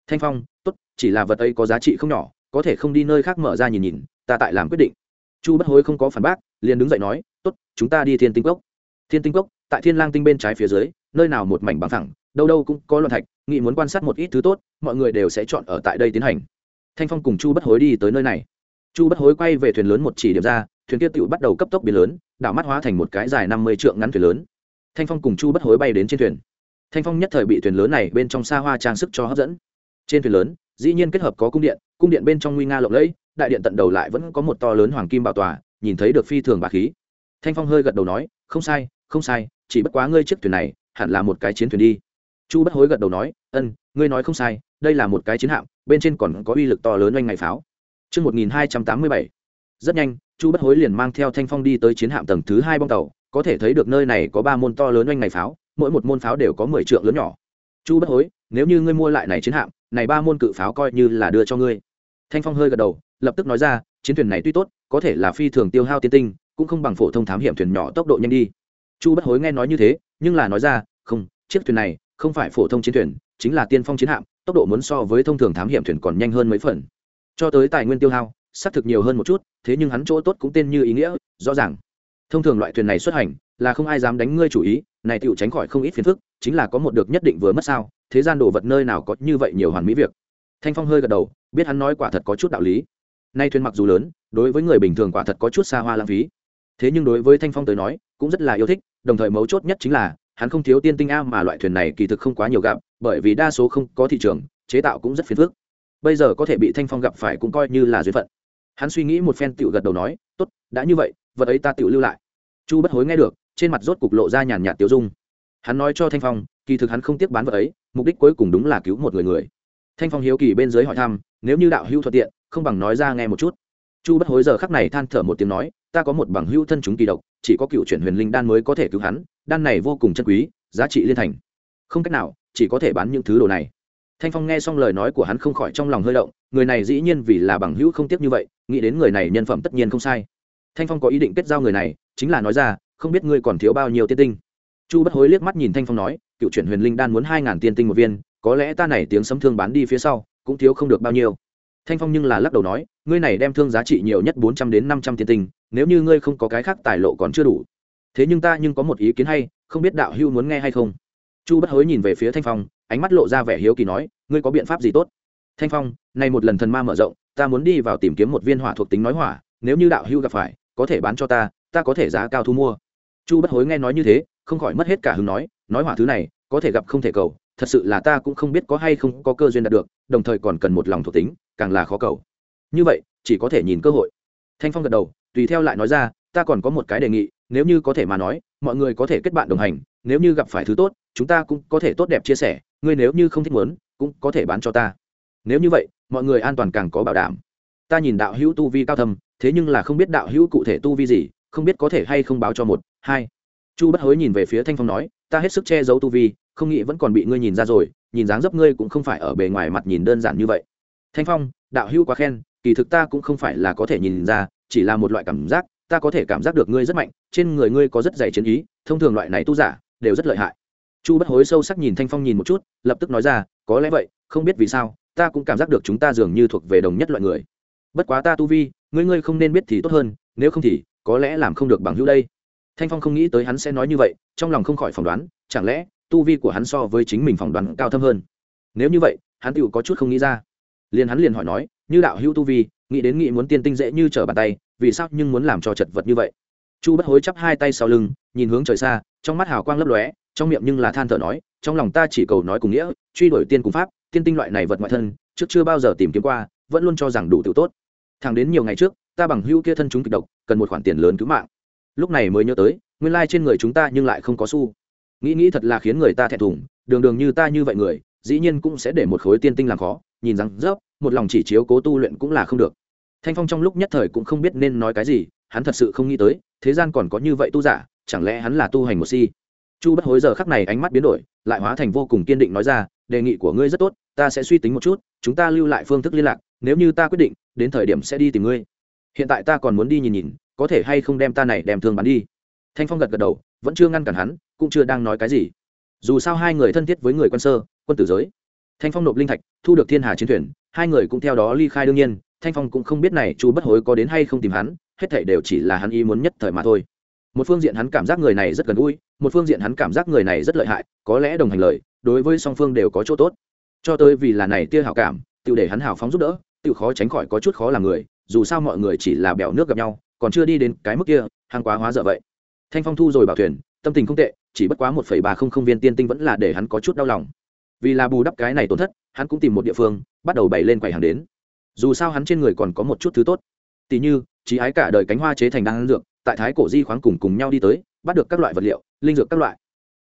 Speaker 1: thanh phong, tốt, chỉ là vật ấy có giá trị không nhỏ, có thể không đi nơi khác mở ra nhìn nhìn, ta tại làm quyết định. Chu bất hối không có phản bác, liền đứng dậy nói, tốt, chúng ta đi thiên tinh cốc. Thiên tinh cốc, tại thiên lang tinh bên trái phía dưới, nơi nào một mảnh bằng thẳng đâu đâu cũng có loạn thạch, nghị muốn quan sát một ít thứ tốt, mọi người đều sẽ chọn ở tại đây tiến hành. Thanh phong cùng chu bất hối đi tới nơi này. Chu bất hối quay về thuyền lớn một chỉ điểm ra, thuyền kia tựu bắt đầu cấp tốc biến lớn, đảo mắt hóa thành một cái dài năm mươi trượng ngắn thuyền lớn. Thanh phong cùng chu bất hối bay đến trên thuyền. Thanh phong nhất thời bị thuyền lớn này bên trong xa hoa trang sức cho hấp dẫn trên thuyền lớn dĩ nhiên kết hợp có cung điện cung điện bên trong nguy nga lộng lẫy đại điện tận đầu lại vẫn có một to lớn hoàng kim bảo tòa nhìn thấy được phi thường bà khí. Thanh phong hơi gật đầu nói không sai không sai chỉ bất quá ngươi chiếc thuyền này hẳn là một cái chiến thuyền đi. Chu bất hối gật đầu nói ân ngươi nói không sai đây là một cái chiến hạm bên trên còn có uy lực to lớn oanh ngày pháo. Trước 1287, rất nhanh, Chu Bất Hối liền mang theo Thanh Phong đi tới chiến hạm tầng thứ hai bong tàu, có thể thấy được nơi này có ba môn to lớn oanh ngày pháo, mỗi một môn pháo đều có mười trượng lớn nhỏ. Chu Bất Hối, nếu như ngươi mua lại này chiến hạm, này ba môn cự pháo coi như là đưa cho ngươi. Thanh Phong hơi gật đầu, lập tức nói ra, chiến thuyền này tuy tốt, có thể là phi thường tiêu hao tiên tinh, cũng không bằng phổ thông thám hiểm thuyền nhỏ tốc độ nhanh đi. Chu Bất Hối nghe nói như thế, nhưng là nói ra, không, chiếc thuyền này không phải phổ thông chiến thuyền, chính là tiên phong chiến hạm, tốc độ muốn so với thông thường thám hiểm thuyền còn nhanh hơn mấy phần cho tới tài nguyên tiêu hao xác thực nhiều hơn một chút thế nhưng hắn chỗ tốt cũng tên như ý nghĩa rõ ràng thông thường loại thuyền này xuất hành là không ai dám đánh ngươi chủ ý này tựu tránh khỏi không ít phiền phức chính là có một được nhất định vừa mất sao thế gian đồ vật nơi nào có như vậy nhiều hoàn mỹ việc? Thanh phong hơi gật đầu, biết hắn nói quả thật có chút đạo lý. Nay thuyền mặc dù lớn, đối với người bình thường quả thật có chút xa hoa lãng phí. Thế nhưng đối với thanh phong tới nói, cũng rất là yêu thích, đồng thời mấu chốt nhất chính là, hắn không thiếu tiên tinh a mà loại thuyền này kỳ thực không quá nhiều gặp, bởi vì đa số không có thị trường, chế tạo cũng rất phiền phức. Bây giờ có thể bị thanh phong gặp phải cũng coi như là duyên phận. Hắn suy nghĩ một phen tựu gật đầu nói, tốt, đã như vậy, vật ấy ta tựu lưu lại. Chu bất hối nghe được, trên mặt rốt cục lộ ra nhàn nhạt tiêu dung. Hắn nói cho thanh phong kỳ thực hắn không tiếc bán vật ấy, mục đích cuối cùng đúng là cứu một người người. Thanh phong hiếu kỳ bên dưới hỏi thăm, nếu như đạo hữu thuận tiện, không bằng nói ra nghe một chút. Chu bất hối giờ khắc này than thở một tiếng nói, ta có một bằng hữu thân chúng kỳ độc, chỉ có cựu chuyển huyền linh đan mới có thể cứu hắn, đan này vô cùng chân quý, giá trị liên thành. Không cách nào, chỉ có thể bán những thứ đồ này. Thanh phong nghe xong lời nói của hắn không khỏi trong lòng hơi động, người này dĩ nhiên vì là bằng hữu không tiếc như vậy, nghĩ đến người này nhân phẩm tất nhiên không sai. Thanh phong có ý định kết giao người này, chính là nói ra, không biết ngươi còn thiếu bao nhiêu tiên tinh. Chu bất hối liếc mắt nhìn thanh phong nói cựu chuyển huyền linh đan muốn hai ngàn tiên tinh một viên, có lẽ ta này tiếng sấm thương bán đi phía sau, cũng thiếu không được bao nhiêu. Thanh phong nhưng là lắc đầu nói, ngươi này đem thương giá trị nhiều nhất bốn trăm đến năm trăm tiên tinh, nếu như ngươi không có cái khác tài lộ còn chưa đủ. Thế nhưng ta nhưng có một ý kiến hay, không biết đạo hưu muốn nghe hay không? Chu bất hối nhìn về phía thanh phong, ánh mắt lộ ra vẻ hiếu kỳ nói, ngươi có biện pháp gì tốt? Thanh phong, này một lần thần ma mở rộng, ta muốn đi vào tìm kiếm một viên hỏa thuộc tính nói hỏa, nếu như đạo hưu gặp phải, có thể bán cho ta ta có thể giá cao thu mua. Chu bất hối nghe nói như thế, không khỏi mất hết cả hứng nói nói hỏa thứ này, có thể gặp không thể cầu, thật sự là ta cũng không biết có hay không có cơ duyên đạt được, đồng thời còn cần một lòng thuộc tính, càng là khó cầu. Như vậy, chỉ có thể nhìn cơ hội. Thanh phong gật đầu, tùy theo lại nói ra, ta còn có một cái đề nghị, nếu như có thể mà nói, mọi người có thể kết bạn đồng hành, nếu như gặp phải thứ tốt, chúng ta cũng có thể tốt đẹp chia sẻ, ngươi nếu như không thích muốn, cũng có thể bán cho ta. Nếu như vậy, mọi người an toàn càng có bảo đảm. Ta nhìn đạo hữu tu vi cao thầm thế nhưng là không biết đạo hữu cụ thể tu vi gì, không biết có thể hay không báo cho một, hai chu bất hối nhìn về phía thanh phong nói, ta hết sức che giấu tu vi, không nghĩ vẫn còn bị ngươi nhìn ra rồi, nhìn dáng dấp ngươi cũng không phải ở bề ngoài mặt nhìn đơn giản như vậy. Thanh phong, đạo hữu quá khen, kỳ thực ta cũng không phải là có thể nhìn ra, chỉ là một loại cảm giác, ta có thể cảm giác được ngươi rất mạnh, trên người ngươi có rất dày chiến ý, thông thường loại này tu giả đều rất lợi hại. Chu bất hối sâu sắc nhìn thanh phong nhìn một chút, lập tức nói ra, có lẽ vậy, không biết vì sao, ta cũng cảm giác được chúng ta dường như thuộc về đồng nhất loại người. Bất quá ta tu vi, ngươi ngươi không nên biết thì tốt hơn, nếu không thì có lẽ làm không được bằng hữu đây thanh phong không nghĩ tới hắn sẽ nói như vậy, trong lòng không khỏi phỏng đoán, chẳng lẽ, tu vi của hắn so với chính mình phỏng đoán cao thâm hơn? Nếu như vậy, hắn tựu có chút không nghĩ ra. Liền hắn liền hỏi nói, như đạo hữu tu vi, nghĩ đến nghĩ muốn tiên tinh dễ như trở bàn tay, vì sao nhưng muốn làm cho chật vật như vậy? Chu bất hối chắp hai tay sau lưng, nhìn hướng trời xa, trong mắt hào quang lấp lóe, trong miệng nhưng là than thở nói, trong lòng ta chỉ cầu nói cùng nghĩa, truy đuổi tiên cùng pháp, tiên tinh loại này vật ngoại thân, trước chưa bao giờ tìm kiếm qua, vẫn luôn cho rằng đủ tự tốt. Thẳng đến nhiều ngày trước, ta bằng hữu kia thân chúng kịch độc, cần một khoản tiền lớn cứu mạng lúc này mới nhớ tới, nguyên lai trên người chúng ta nhưng lại không có xu. Nghĩ nghĩ thật là khiến người ta thẹn thùng, đường đường như ta như vậy người, dĩ nhiên cũng sẽ để một khối tiên tinh làm khó, nhìn rằng, rớp, một lòng chỉ chiếu cố tu luyện cũng là không được. Thanh phong trong lúc nhất thời cũng không biết nên nói cái gì, hắn thật sự không nghĩ tới, thế gian còn có như vậy tu giả, chẳng lẽ hắn là tu hành một si? Chu bất hối giờ khắc này ánh mắt biến đổi, lại hóa thành vô cùng kiên định nói ra, đề nghị của ngươi rất tốt, ta sẽ suy tính một chút, chúng ta lưu lại phương thức liên lạc, nếu như ta quyết định, đến thời điểm sẽ đi tìm ngươi. Hiện tại ta còn muốn đi nhìn nhìn có thể hay không đem ta này đem thương bắn đi? Thanh phong gật gật đầu, vẫn chưa ngăn cản hắn, cũng chưa đang nói cái gì. Dù sao hai người thân thiết với người quân sơ, quân tử giới. Thanh phong nộp linh thạch, thu được thiên hà chiến thuyền, hai người cũng theo đó ly khai đương nhiên, thanh phong cũng không biết này chú bất hối có đến hay không tìm hắn, hết thảy đều chỉ là hắn ý muốn nhất thời mà thôi. Một phương diện hắn cảm giác người này rất gần gũi, một phương diện hắn cảm giác người này rất lợi hại, có lẽ đồng hành lời, đối với song phương đều có chỗ tốt. Cho tới vì là này tia hảo cảm tự để hắn hào phóng giúp đỡ tự khó tránh khỏi có chút khó làm người, dù sao mọi người chỉ là bèo nước gặp nhau còn chưa đi đến cái mức kia, hàng quá hóa dở vậy. Thanh phong thu rồi bảo thuyền, tâm tình không tệ, chỉ bất quá một phẩy ba không không viên tiên tinh vẫn là để hắn có chút đau lòng. Vì là bù đắp cái này tổn thất, hắn cũng tìm một địa phương, bắt đầu bày lên quầy hàng đến. Dù sao hắn trên người còn có một chút thứ tốt. Tỉ như, trí ái cả đời cánh hoa chế thành đan dược, tại thái cổ di khoáng cùng cùng nhau đi tới, bắt được các loại vật liệu, linh dược các loại.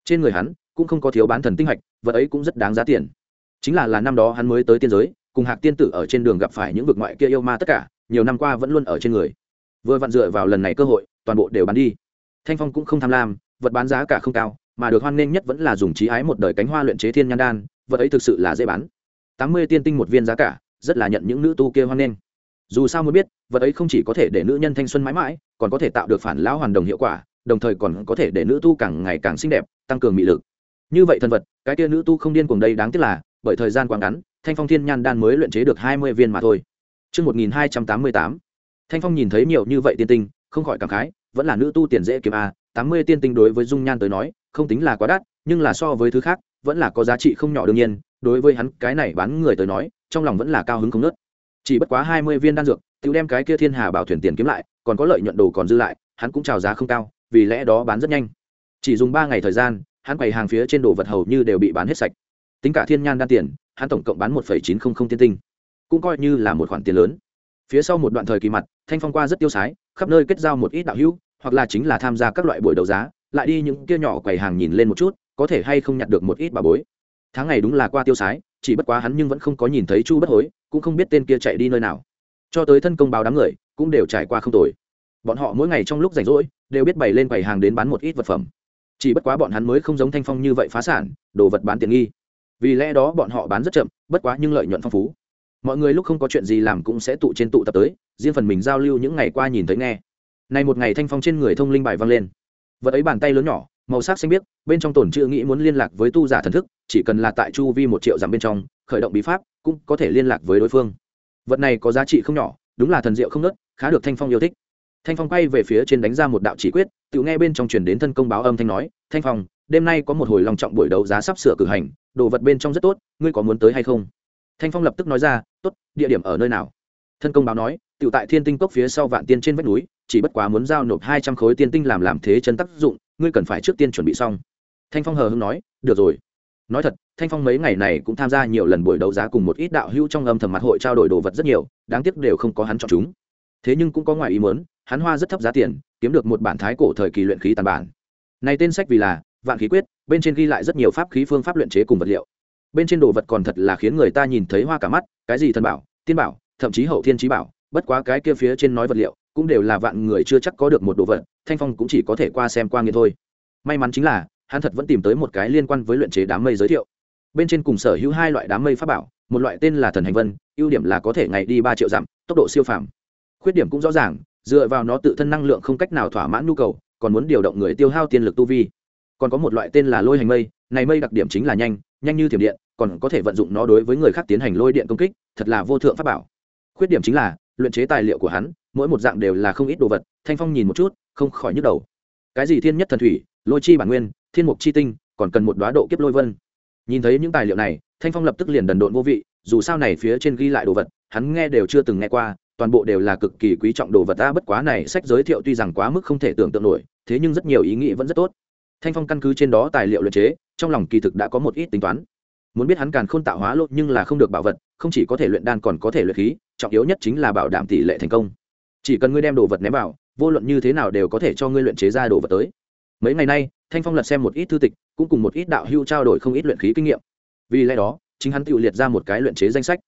Speaker 1: Trên người hắn cũng không có thiếu bán thần tinh hạch, vật ấy cũng rất đáng giá tiền. Chính là là năm đó hắn mới tới tiên giới, cùng hạc tiên tử ở trên đường gặp phải những vực ngoại kia yêu ma tất cả, nhiều năm qua vẫn luôn ở trên người vừa vặn dựa vào lần này cơ hội toàn bộ đều bán đi. Thanh phong cũng không tham lam vật bán giá cả không cao mà được hoan nghênh nhất vẫn là dùng trí ái một đời cánh hoa luyện chế thiên nhan đan vật ấy thực sự là dễ bán. Tám mươi tiên tinh một viên giá cả rất là nhận những nữ tu kia hoan nghênh. Dù sao mới biết vật ấy không chỉ có thể để nữ nhân thanh xuân mãi mãi còn có thể tạo được phản lão hoàn đồng hiệu quả đồng thời còn có thể để nữ tu càng ngày càng xinh đẹp tăng cường mị lực. Như vậy thân vật cái tia nữ tu không điên cuồng đây đáng tiếc là bởi thời gian quá ngắn thanh phong thiên nhan đan mới luyện chế được hai mươi viên mà thôi. Trước 1288, thanh phong nhìn thấy nhiều như vậy tiên tinh, không khỏi cảm khái, vẫn là nữ tu tiền dễ kiếm a, tám mươi tiên tinh đối với dung nhan tới nói, không tính là quá đắt, nhưng là so với thứ khác, vẫn là có giá trị không nhỏ đương nhiên, đối với hắn cái này bán người tới nói, trong lòng vẫn là cao hứng không nớt chỉ bất quá hai mươi viên đan dược tự đem cái kia thiên hà bảo thuyền tiền kiếm lại, còn có lợi nhuận đồ còn dư lại, hắn cũng chào giá không cao, vì lẽ đó bán rất nhanh. Chỉ dùng ba ngày thời gian, hắn quầy hàng phía trên đồ vật hầu như đều bị bán hết sạch. Tính cả thiên nhan đan tiền, hắn tổng cộng bán một chín trăm linh tiên tinh. Cũng coi như là một khoản tiền lớn phía sau một đoạn thời kỳ mặt, thanh phong qua rất tiêu sái, khắp nơi kết giao một ít đạo hữu, hoặc là chính là tham gia các loại buổi đấu giá, lại đi những kia nhỏ quầy hàng nhìn lên một chút, có thể hay không nhặt được một ít bà bối. Tháng ngày đúng là qua tiêu sái, chỉ bất quá hắn nhưng vẫn không có nhìn thấy chu bất hối, cũng không biết tên kia chạy đi nơi nào. Cho tới thân công báo đám người, cũng đều trải qua không tồi. Bọn họ mỗi ngày trong lúc rảnh rỗi, đều biết bày lên quầy hàng đến bán một ít vật phẩm. Chỉ bất quá bọn hắn mới không giống thanh phong như vậy phá sản, đồ vật bán tiện nghi. Vì lẽ đó bọn họ bán rất chậm, bất quá nhưng lợi nhuận phong phú mọi người lúc không có chuyện gì làm cũng sẽ tụ trên tụ tập tới, riêng phần mình giao lưu những ngày qua nhìn thấy nghe. Này một ngày thanh phong trên người thông linh bài vang lên. Vật ấy bàn tay lớn nhỏ, màu sắc xanh biếc, bên trong tổn chữ nghĩ muốn liên lạc với tu giả thần thức, chỉ cần là tại chu vi một triệu dặm bên trong, khởi động bí pháp, cũng có thể liên lạc với đối phương. Vật này có giá trị không nhỏ, đúng là thần diệu không nớt khá được thanh phong yêu thích. Thanh phong quay về phía trên đánh ra một đạo chỉ quyết, tự nghe bên trong truyền đến thân công báo âm thanh nói, thanh phong, đêm nay có một hồi lòng trọng buổi đấu giá sắp sửa cử hành, đồ vật bên trong rất tốt, ngươi có muốn tới hay không? Thanh phong lập tức nói ra, tốt, địa điểm ở nơi nào? Thân công báo nói, tiểu tại thiên tinh cốc phía sau vạn tiên trên vách núi, chỉ bất quá muốn giao nộp hai trăm khối tiên tinh làm làm thế chân tác dụng, ngươi cần phải trước tiên chuẩn bị xong. Thanh phong hờ hưng nói, được rồi. Nói thật, thanh phong mấy ngày này cũng tham gia nhiều lần buổi đấu giá cùng một ít đạo hữu trong âm thầm mặt hội trao đổi đồ vật rất nhiều, đáng tiếc đều không có hắn chọn chúng. Thế nhưng cũng có ngoài ý muốn, hắn hoa rất thấp giá tiền, kiếm được một bản thái cổ thời kỳ luyện khí tàn bản. Này tên sách vì là, vạn khí quyết, bên trên ghi lại rất nhiều pháp khí phương pháp luyện chế cùng vật liệu bên trên đồ vật còn thật là khiến người ta nhìn thấy hoa cả mắt, cái gì thần bảo, tiên bảo, thậm chí hậu thiên trí bảo, bất quá cái kia phía trên nói vật liệu, cũng đều là vạn người chưa chắc có được một đồ vật, thanh phong cũng chỉ có thể qua xem qua nghiện thôi. May mắn chính là, hắn thật vẫn tìm tới một cái liên quan với luyện chế đám mây giới thiệu. Bên trên cùng sở hữu hai loại đám mây pháp bảo, một loại tên là thần hành vân, ưu điểm là có thể ngày đi ba triệu dặm, tốc độ siêu phàm. Khuyết điểm cũng rõ ràng, dựa vào nó tự thân năng lượng không cách nào thỏa mãn nhu cầu, còn muốn điều động người tiêu hao tiên lực tu vi. Còn có một loại tên là lôi hành mây, này mây đặc điểm chính là nhanh nhanh như thiểm điện, còn có thể vận dụng nó đối với người khác tiến hành lôi điện công kích, thật là vô thượng pháp bảo. Khuyết điểm chính là, luyện chế tài liệu của hắn, mỗi một dạng đều là không ít đồ vật, thanh phong nhìn một chút, không khỏi nhức đầu. Cái gì thiên nhất thần thủy, lôi chi bản nguyên, thiên mục chi tinh, còn cần một đoá độ kiếp lôi vân. Nhìn thấy những tài liệu này, thanh phong lập tức liền đần độn vô vị, dù sao này phía trên ghi lại đồ vật, hắn nghe đều chưa từng nghe qua, toàn bộ đều là cực kỳ quý trọng đồ vật ta bất quá này sách giới thiệu tuy rằng quá mức không thể tưởng tượng nổi, thế nhưng rất nhiều ý nghĩ vẫn rất tốt. Thanh phong căn cứ trên đó tài liệu luyện chế trong lòng kỳ thực đã có một ít tính toán. Muốn biết hắn càn khôn tạo hóa lộ nhưng là không được bảo vật, không chỉ có thể luyện đan còn có thể luyện khí, trọng yếu nhất chính là bảo đảm tỷ lệ thành công. Chỉ cần ngươi đem đồ vật ném vào, vô luận như thế nào đều có thể cho ngươi luyện chế ra đồ vật tới. Mấy ngày nay, thanh phong lật xem một ít thư tịch, cũng cùng một ít đạo hưu trao đổi không ít luyện khí kinh nghiệm. Vì lẽ đó, chính hắn tự liệt ra một cái luyện chế danh sách.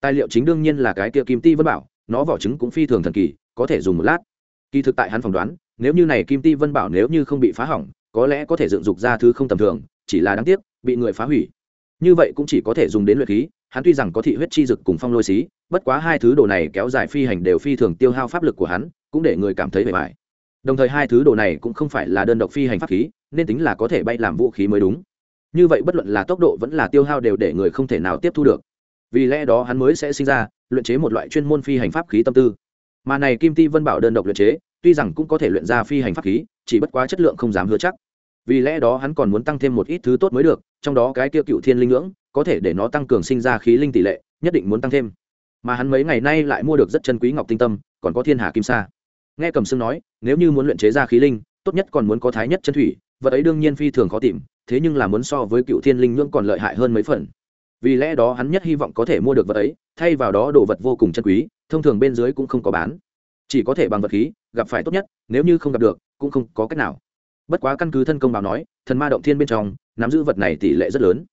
Speaker 1: Tài liệu chính đương nhiên là cái kia kim ti vân bảo, nó vỏ trứng cũng phi thường thần kỳ, có thể dùng một lát. Kỳ thực tại hắn phỏng đoán, nếu như này kim ti vân bảo nếu như không bị phá hỏng, có lẽ có thể dựng dục ra thứ không tầm thường chỉ là đáng tiếc, bị người phá hủy. Như vậy cũng chỉ có thể dùng đến luyện khí, hắn tuy rằng có thị huyết chi dực cùng phong lôi xí, bất quá hai thứ đồ này kéo dài phi hành đều phi thường tiêu hao pháp lực của hắn, cũng để người cảm thấy bề bài đồng thời hai thứ đồ này cũng không phải là đơn độc phi hành pháp khí, nên tính là có thể bay làm vũ khí mới đúng. Như vậy bất luận là tốc độ vẫn là tiêu hao đều để người không thể nào tiếp thu được. Vì lẽ đó hắn mới sẽ sinh ra, luyện chế một loại chuyên môn phi hành pháp khí tâm tư. Mà này kim ti vân bảo đơn độc luyện chế, tuy rằng cũng có thể luyện ra phi hành pháp khí, chỉ bất quá chất lượng không dám hứa chắc vì lẽ đó hắn còn muốn tăng thêm một ít thứ tốt mới được, trong đó cái kia cựu thiên linh ngưỡng, có thể để nó tăng cường sinh ra khí linh tỷ lệ, nhất định muốn tăng thêm. Mà hắn mấy ngày nay lại mua được rất chân quý ngọc tinh tâm, còn có thiên hà kim sa. Nghe cầm sương nói, nếu như muốn luyện chế ra khí linh, tốt nhất còn muốn có thái nhất chân thủy, vật ấy đương nhiên phi thường khó tìm, thế nhưng là muốn so với cựu thiên linh nhưỡng còn lợi hại hơn mấy phần. Vì lẽ đó hắn nhất hy vọng có thể mua được vật ấy, thay vào đó đồ vật vô cùng chân quý, thông thường bên dưới cũng không có bán. Chỉ có thể bằng vật khí, gặp phải tốt nhất, nếu như không gặp được, cũng không có cách nào bất quá căn cứ thân công báo nói, thần ma động thiên bên trong, nắm giữ vật này tỷ lệ rất lớn.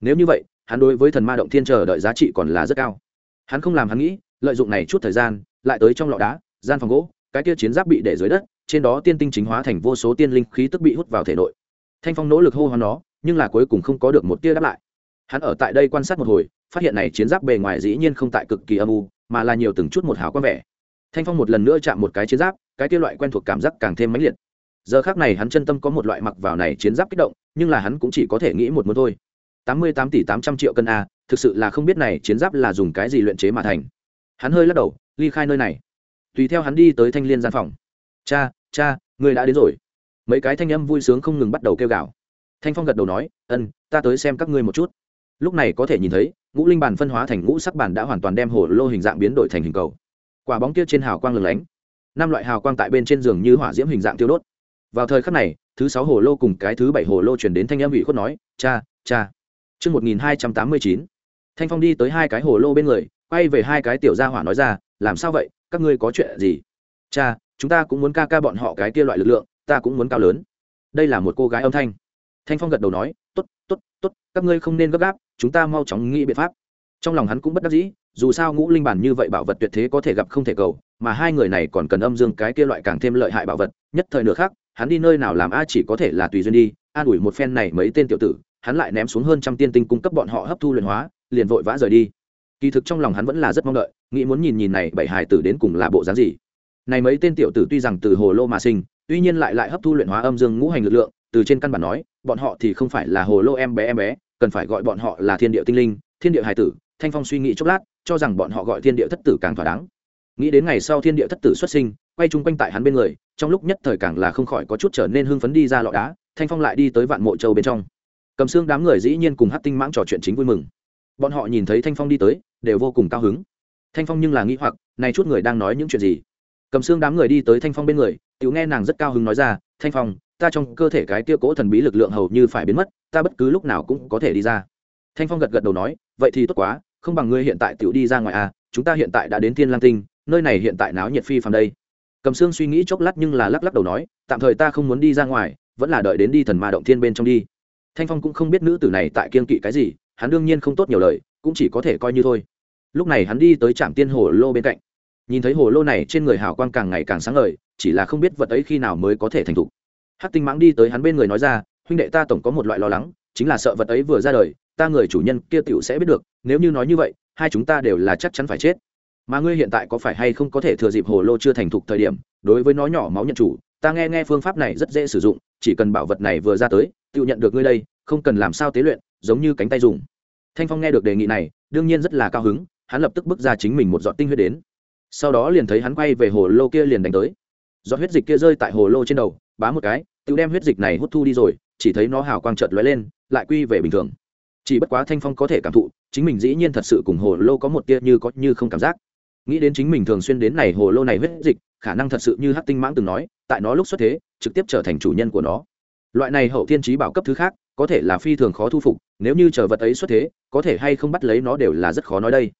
Speaker 1: Nếu như vậy, hắn đối với thần ma động thiên chờ đợi giá trị còn là rất cao. Hắn không làm hắn nghĩ, lợi dụng này chút thời gian, lại tới trong lọ đá, gian phòng gỗ, cái kia chiến giáp bị để dưới đất, trên đó tiên tinh chính hóa thành vô số tiên linh khí tức bị hút vào thể nội. Thanh phong nỗ lực hô hoán nó, nhưng là cuối cùng không có được một tia đáp lại. Hắn ở tại đây quan sát một hồi, phát hiện này chiến giáp bề ngoài dĩ nhiên không tại cực kỳ âm u, mà là nhiều từng chút một hào quang vẻ. Thanh phong một lần nữa chạm một cái chiến giáp, cái kia loại quen thuộc cảm giác càng thêm mãnh liệt giờ khác này hắn chân tâm có một loại mặc vào này chiến giáp kích động, nhưng là hắn cũng chỉ có thể nghĩ một muốn thôi. Tám mươi tám tỷ tám trăm triệu cân a, thực sự là không biết này chiến giáp là dùng cái gì luyện chế mà thành. Hắn hơi lắc đầu, ly khai nơi này. Tùy theo hắn đi tới thanh liên gian phòng. Cha cha, người đã đến rồi. Mấy cái thanh âm vui sướng không ngừng bắt đầu kêu gào. Thanh phong gật đầu nói, ân, ta tới xem các ngươi một chút. Lúc này có thể nhìn thấy, ngũ linh bàn phân hóa thành ngũ sắc bàn đã hoàn toàn đem hồ lô hình dạng biến đổi thành hình cầu. Quả bóng kia trên hào quang lừng lánh. Năm loại hào quang tại bên trên giường như hỏa diễm hình dạng tiêu đốt vào thời khắc này thứ sáu hồ lô cùng cái thứ bảy hồ lô chuyển đến thanh âm ủy khuất nói cha cha Trước 1289, Thanh Phong đi tới hai cái hồ lô bên người, quay về hai cái tiểu gia hỏa nói ra, làm sao vậy, các ngươi có chuyện gì? Cha, chúng ta cũng muốn ca ca bọn họ cái kia loại lực lượng, ta cũng muốn cao lớn. Đây là một cô gái âm thanh. Thanh Phong gật đầu nói, tốt, tốt, tốt, các ngươi không nên gấp gáp, chúng ta mau chóng nghĩ biện pháp. Trong lòng hắn cũng bất đắc dĩ, dù sao ngũ linh bản như vậy bảo vật tuyệt thế có thể gặp không thể cầu, mà hai người này còn cần âm dương cái kia loại càng thêm lợi hại bảo vật, nhất thời nửa khác, hắn đi nơi nào làm a chỉ có thể là tùy duyên đi, an ủi một phen này mấy tên tiểu tử, hắn lại ném xuống hơn trăm tiên tinh cung cấp bọn họ hấp thu luyện hóa liền vội vã rời đi. Kỳ thực trong lòng hắn vẫn là rất mong đợi nghĩ muốn nhìn nhìn này bảy hài tử đến cùng là bộ dáng gì. Này mấy tên tiểu tử tuy rằng từ hồ lô mà sinh tuy nhiên lại lại hấp thu luyện hóa âm dương ngũ hành lực lượng từ trên căn bản nói bọn họ thì không phải là hồ lô em bé em bé cần phải gọi bọn họ là thiên địa tinh linh thiên địa hài tử thanh phong suy nghĩ chốc lát cho rằng bọn họ gọi thiên địa thất tử càng thỏa đáng. Nghĩ đến ngày sau thiên địa thất tử xuất sinh quay chung quanh tại hắn bên người, trong lúc nhất thời càng là không khỏi có chút trở nên hưng phấn đi ra lọ đá, thanh phong lại đi tới vạn mộ châu bên trong. Cầm xương đám người dĩ nhiên cùng hát tinh mãng trò chuyện chính vui mừng. Bọn họ nhìn thấy thanh phong đi tới, đều vô cùng cao hứng. Thanh phong nhưng là nghĩ hoặc, này chút người đang nói những chuyện gì? Cầm xương đám người đi tới thanh phong bên người, tiểu nghe nàng rất cao hứng nói ra, thanh phong, ta trong cơ thể cái tia cỗ thần bí lực lượng hầu như phải biến mất, ta bất cứ lúc nào cũng có thể đi ra. Thanh phong gật gật đầu nói, vậy thì tốt quá, không bằng ngươi hiện tại tiểu đi ra ngoài à chúng ta hiện tại đã đến thiên lang tinh, nơi này hiện tại náo nhiệt phi phàm đây cầm xương suy nghĩ chốc lát nhưng là lắc lắc đầu nói, tạm thời ta không muốn đi ra ngoài, vẫn là đợi đến đi thần ma động thiên bên trong đi. Thanh phong cũng không biết nữ tử này tại kiên kỵ cái gì, hắn đương nhiên không tốt nhiều lời, cũng chỉ có thể coi như thôi. Lúc này hắn đi tới trạm tiên hồ lô bên cạnh. Nhìn thấy hồ lô này trên người hào quang càng ngày càng sáng ngời, chỉ là không biết vật ấy khi nào mới có thể thành thục. Hát tinh mãng đi tới hắn bên người nói ra, huynh đệ ta tổng có một loại lo lắng, chính là sợ vật ấy vừa ra đời, ta người chủ nhân kia tựu sẽ biết được, nếu như nói như vậy, hai chúng ta đều là chắc chắn phải chết mà ngươi hiện tại có phải hay không có thể thừa dịp hồ lô chưa thành thục thời điểm, đối với nó nhỏ máu nhận chủ, ta nghe nghe phương pháp này rất dễ sử dụng, chỉ cần bảo vật này vừa ra tới, tự nhận được ngươi đây, không cần làm sao tế luyện, giống như cánh tay dùng. Thanh phong nghe được đề nghị này, đương nhiên rất là cao hứng, hắn lập tức bước ra chính mình một giọt tinh huyết đến. Sau đó liền thấy hắn quay về hồ lô kia liền đánh tới. Giọt huyết dịch kia rơi tại hồ lô trên đầu, bá một cái, tự đem huyết dịch này hút thu đi rồi, chỉ thấy nó hào quang trợt lóe lên, lại quy về bình thường. Chỉ bất quá thanh phong có thể cảm thụ, chính mình dĩ nhiên thật sự cùng hồ lô có một tia như có như không cảm giác nghĩ đến chính mình thường xuyên đến này hồ lô này huyết dịch, khả năng thật sự như hát tinh mãng từng nói, tại nó lúc xuất thế, trực tiếp trở thành chủ nhân của nó. Loại này hậu thiên trí bảo cấp thứ khác, có thể là phi thường khó thu phục, nếu như chờ vật ấy xuất thế, có thể hay không bắt lấy nó đều là rất khó nói đây.